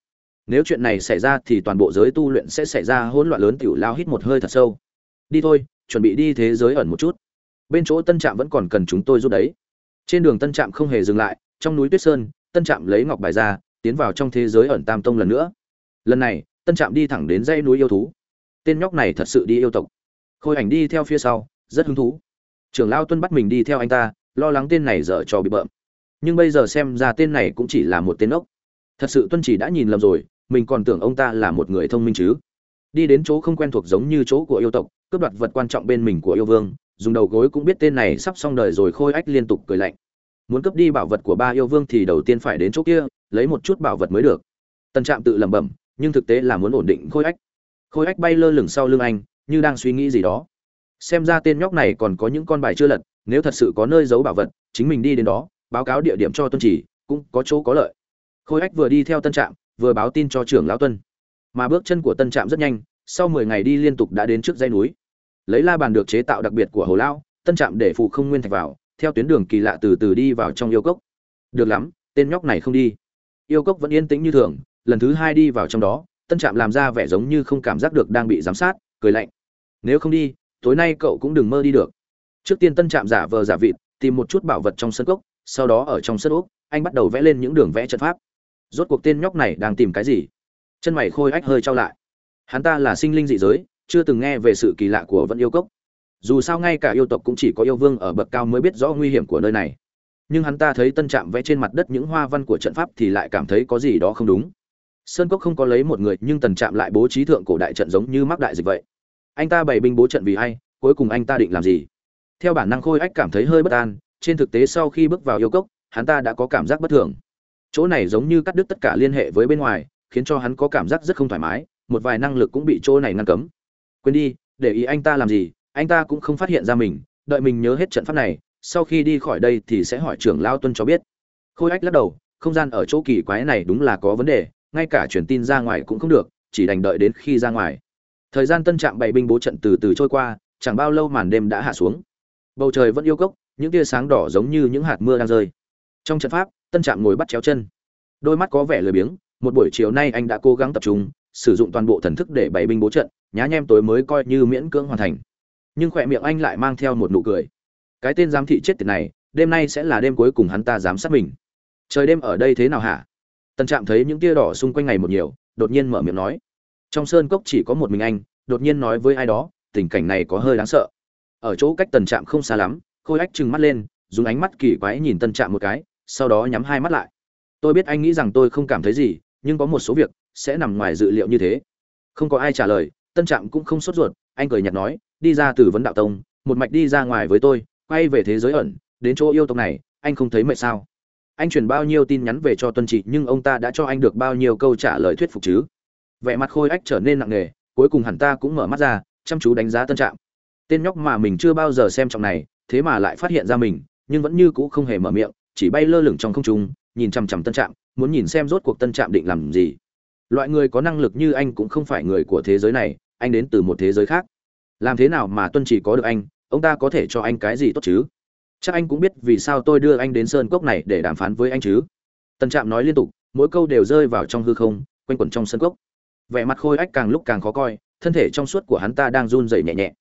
Speaker 1: nếu chuyện này xảy ra thì toàn bộ giới tu luyện sẽ xảy ra hỗn loạn lớn, tiểu lao hít một hơi thật sâu. Đi thôi, chuẩn bị đi thế giới ẩn một chút. Bên chỗ tân trạm vẫn còn cần chúng tôi giúp đấy. Trên đường tân trạm không hề dừng lại, trong núi tuyết sơn, tân trạm lấy ngọc bài ra, tiến vào trong thế giới ẩn tam tông lần nữa. Lần này, tân trạm đi thẳng đến dãy núi yêu thú. Tên nhóc này thật sự đi yêu tộc. Khôi ảnh đi theo phía sau, rất hứng thú. Trưởng lao tuân bắt mình đi theo anh ta, lo lắng tên này dở trò bị bợm nhưng bây giờ xem ra tên này cũng chỉ là một tên ốc. Thật sự tuân chỉ đã nhìn lầm rồi, mình còn tưởng ông ta là một người thông minh chứ. Đi đến chỗ không quen thuộc giống như chỗ của yêu tộc, cướp đoạt vật quan trọng bên mình của yêu vương, dùng đầu gối cũng biết tên này sắp xong đời rồi khôi ách liên tục cười lạnh. Muốn cướp đi bảo vật của ba yêu vương thì đầu tiên phải đến chỗ kia, lấy một chút bảo vật mới được. Tân trạm tự lẩm bẩm, nhưng thực tế là muốn ổn định khôi ách. Khôi ách bay lơ lửng sau lưng anh, như đang suy nghĩ gì đó. Xem ra tên nhóc này còn có những con bài chưa lật, nếu thật sự có nơi giấu bảo vật, chính mình đi đến đó báo cáo địa điểm cho tuân chỉ, cũng có chỗ có lợi. Khôi ách vừa đi theo tân trạm, vừa báo tin cho trưởng lão tuân. Mà bước chân của tân trạm rất nhanh, sau mười ngày đi liên tục đã đến trước dây núi. Lấy la bàn được chế tạo đặc biệt của hồ lão tân trạm để phụ không nguyên thạch vào, theo tuyến đường kỳ lạ từ từ đi vào trong yêu cốc. Được lắm, tên nhóc này không đi. Yêu cốc vẫn yên tĩnh như thường, lần thứ hai đi vào trong đó, tân trạm làm ra vẻ giống như không cảm giác được đang bị giám sát, cười lạnh. Nếu không đi, tối nay cậu cũng đừng mơ đi được. Trước tiên tân trạm giả vờ giả vịt, tìm một chút bảo vật trong sân cốc sau đó ở trong sân úc, anh bắt đầu vẽ lên những đường vẽ trận pháp. Rốt cuộc tên nhóc này đang tìm cái gì? Chân mày khôi ách hơi trao lại. Hắn ta là sinh linh dị giới chưa từng nghe về sự kỳ lạ của vẫn yêu cốc. Dù sao ngay cả yêu tộc cũng chỉ có yêu vương ở bậc cao mới biết rõ nguy hiểm của nơi này. Nhưng hắn ta thấy tân trạm vẽ trên mặt đất những hoa văn của trận pháp thì lại cảm thấy có gì đó không đúng. Sơn cốc không có lấy một người nhưng tần trạm lại bố trí thượng cổ đại trận giống như mắc đại dịch vậy. Anh ta bày binh bố trận vì ai? Cuối cùng anh ta định làm gì? Theo bản năng khôi ách cảm thấy hơi bất an trên thực tế sau khi bước vào yêu cốc, hắn ta đã có cảm giác bất thường. Chỗ này giống như cắt đứt tất cả liên hệ với bên ngoài, khiến cho hắn có cảm giác rất không thoải mái, một vài năng lực cũng bị chỗ này ngăn cấm. Quên đi, để ý anh ta làm gì, anh ta cũng không phát hiện ra mình, đợi mình nhớ hết trận pháp này, sau khi đi khỏi đây thì sẽ hỏi trưởng lao tuân cho biết. Khôi ách lắc đầu, không gian ở chỗ kỳ quái này đúng là có vấn đề, ngay cả truyền tin ra ngoài cũng không được, chỉ đành đợi đến khi ra ngoài. Thời gian tân trạm bày binh bố trận từ từ trôi qua, chẳng bao lâu màn đêm đã hạ xuống. Bầu trời vẫn yêu cốc những tia sáng đỏ giống như những hạt mưa đang rơi. Trong trận pháp, tân trạm ngồi bắt chéo chân. Đôi mắt có vẻ lười biếng, một buổi chiều nay anh đã cố gắng tập trung, sử dụng toàn bộ thần thức để bày binh bố trận, nhá nhem tối mới coi như miễn cưỡng hoàn thành. Nhưng khỏe miệng anh lại mang theo một nụ cười. Cái tên giám thị chết tiệt này, đêm nay sẽ là đêm cuối cùng hắn ta dám sát mình. Trời đêm ở đây thế nào hả? Tân trạm thấy những tia đỏ xung quanh ngày một nhiều, đột nhiên mở miệng nói. Trong sơn cốc chỉ có một mình anh, đột nhiên nói với ai đó, tình cảnh này có hơi đáng sợ. Ở chỗ cách tần trạm không xa lắm khôi ách trừng mắt lên, dùng ánh mắt kỳ quái nhìn tân trạm một cái, sau đó nhắm hai mắt lại. Tôi biết anh nghĩ rằng tôi không cảm thấy gì, nhưng có một số việc sẽ nằm ngoài dự liệu như thế. Không có ai trả lời, tân trạm cũng không sốt ruột, anh cười nhạt nói, đi ra từ vấn đạo tông, một mạch đi ra ngoài với tôi, quay về thế giới ẩn, đến chỗ yêu tộc này, anh không thấy mệt sao? Anh truyền bao nhiêu tin nhắn về cho tuân trị nhưng ông ta đã cho anh được bao nhiêu câu trả lời thuyết phục chứ? Vẻ mặt khôi ách trở nên nặng nề, cuối cùng hẳn ta cũng mở mắt ra, chăm chú đánh giá tân trạm. Tên nhóc mà mình chưa bao giờ xem trọng này thế mà lại phát hiện ra mình, nhưng vẫn như cũ không hề mở miệng, chỉ bay lơ lửng trong không trung, nhìn chằm chằm tân trạm, muốn nhìn xem rốt cuộc tân trạm định làm gì. Loại người có năng lực như anh cũng không phải người của thế giới này, anh đến từ một thế giới khác. Làm thế nào mà tuân chỉ có được anh, ông ta có thể cho anh cái gì tốt chứ? Chắc anh cũng biết vì sao tôi đưa anh đến sơn cốc này để đàm phán với anh chứ. Tân trạm nói liên tục, mỗi câu đều rơi vào trong hư không, quanh quẩn trong sân cốc. Vẻ mặt khôi ách càng lúc càng khó coi, thân thể trong suốt của hắn ta đang run rẩy nhẹ nhẹ.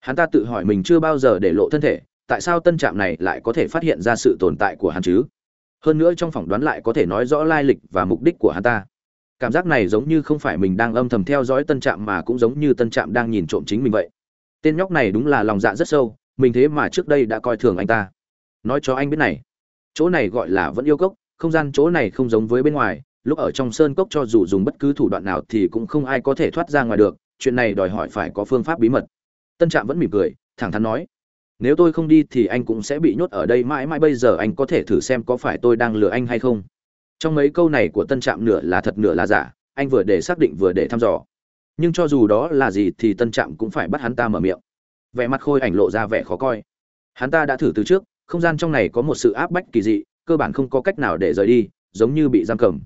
Speaker 1: Hắn ta tự hỏi mình chưa bao giờ để lộ thân thể tại sao tân trạm này lại có thể phát hiện ra sự tồn tại của hắn chứ? Hơn nữa trong phỏng đoán lại có thể nói rõ lai lịch và mục đích của hắn ta. Cảm giác này giống như không phải mình đang âm thầm theo dõi tân trạm mà cũng giống như tân trạm đang nhìn trộm chính mình vậy. Tên nhóc này đúng là lòng dạ rất sâu, mình thế mà trước đây đã coi thường anh ta. Nói cho anh biết này, chỗ này gọi là vẫn yêu cốc, không gian chỗ này không giống với bên ngoài, lúc ở trong sơn cốc cho dù dùng bất cứ thủ đoạn nào thì cũng không ai có thể thoát ra ngoài được, chuyện này đòi hỏi phải có phương pháp bí mật. Tân trạm vẫn mỉm cười, thẳng thắn nói nếu tôi không đi thì anh cũng sẽ bị nhốt ở đây mãi mãi bây giờ anh có thể thử xem có phải tôi đang lừa anh hay không. Trong mấy câu này của tân trạm nửa là thật nửa là giả, anh vừa để xác định vừa để thăm dò. Nhưng cho dù đó là gì thì tân trạm cũng phải bắt hắn ta mở miệng. Vẻ mặt khôi ảnh lộ ra vẻ khó coi. Hắn ta đã thử từ trước, không gian trong này có một sự áp bách kỳ dị, cơ bản không có cách nào để rời đi, giống như bị giam cầm.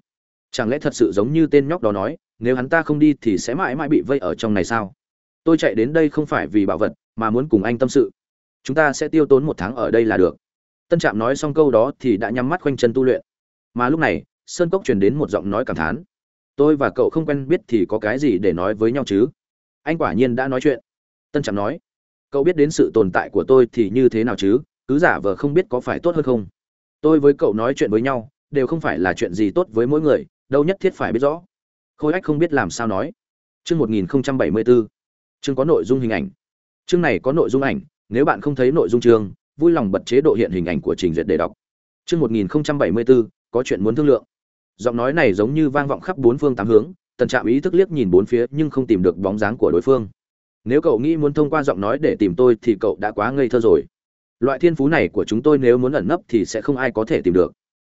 Speaker 1: Chẳng lẽ thật sự giống như tên nhóc đó nói, nếu hắn ta không đi thì sẽ mãi mãi bị vây ở trong này sao? Tôi chạy đến đây không phải vì bảo vật, mà muốn cùng anh tâm sự chúng ta sẽ tiêu tốn một tháng ở đây là được. Tân trạm nói xong câu đó thì đã nhắm mắt khoanh chân tu luyện. Mà lúc này, sơn cốc truyền đến một giọng nói cảm thán. Tôi và cậu không quen biết thì có cái gì để nói với nhau chứ? Anh quả nhiên đã nói chuyện. Tân trạm nói, cậu biết đến sự tồn tại của tôi thì như thế nào chứ? Cứ giả vờ không biết có phải tốt hơn không? Tôi với cậu nói chuyện với nhau, đều không phải là chuyện gì tốt với mỗi người, đâu nhất thiết phải biết rõ. Khôi ách không biết làm sao nói. Chương một nghìn bảy mươi bốn chương có nội dung hình ảnh. Chương này có nội dung ảnh nếu bạn không thấy nội dung chương, vui lòng bật chế độ hiện hình ảnh của trình duyệt để đọc. Chương một nghìn bảy mươi bốn có chuyện muốn thương lượng. Giọng nói này giống như vang vọng khắp bốn phương tám hướng, tần trạm ý thức liếc nhìn bốn phía nhưng không tìm được bóng dáng của đối phương. Nếu cậu nghĩ muốn thông qua giọng nói để tìm tôi thì cậu đã quá ngây thơ rồi. Loại thiên phú này của chúng tôi nếu muốn ẩn nấp thì sẽ không ai có thể tìm được.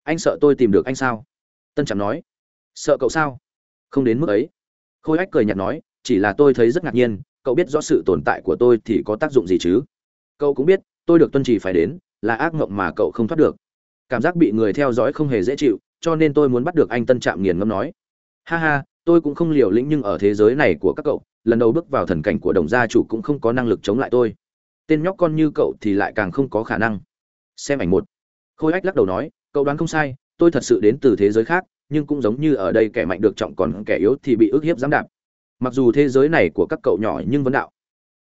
Speaker 1: Anh sợ tôi tìm được anh sao? Tân trạm nói. Sợ cậu sao? Không đến mức ấy. Khôi ách cười nhạt nói, chỉ là tôi thấy rất ngạc nhiên, cậu biết rõ sự tồn tại của tôi thì có tác dụng gì chứ? Cậu cũng biết, tôi được tuân trì phải đến, là ác mộng mà cậu không thoát được. Cảm giác bị người theo dõi không hề dễ chịu, cho nên tôi muốn bắt được anh tân trạm nghiền ngâm nói. Ha ha, tôi cũng không liều lĩnh nhưng ở thế giới này của các cậu, lần đầu bước vào thần cảnh của đồng gia chủ cũng không có năng lực chống lại tôi. Tên nhóc con như cậu thì lại càng không có khả năng. Xem ảnh một. Khôi ách lắc đầu nói, cậu đoán không sai, tôi thật sự đến từ thế giới khác, nhưng cũng giống như ở đây kẻ mạnh được trọng còn kẻ yếu thì bị ức hiếp giám đạp. Mặc dù thế giới này của các cậu nhỏ nhưng vấn đạo.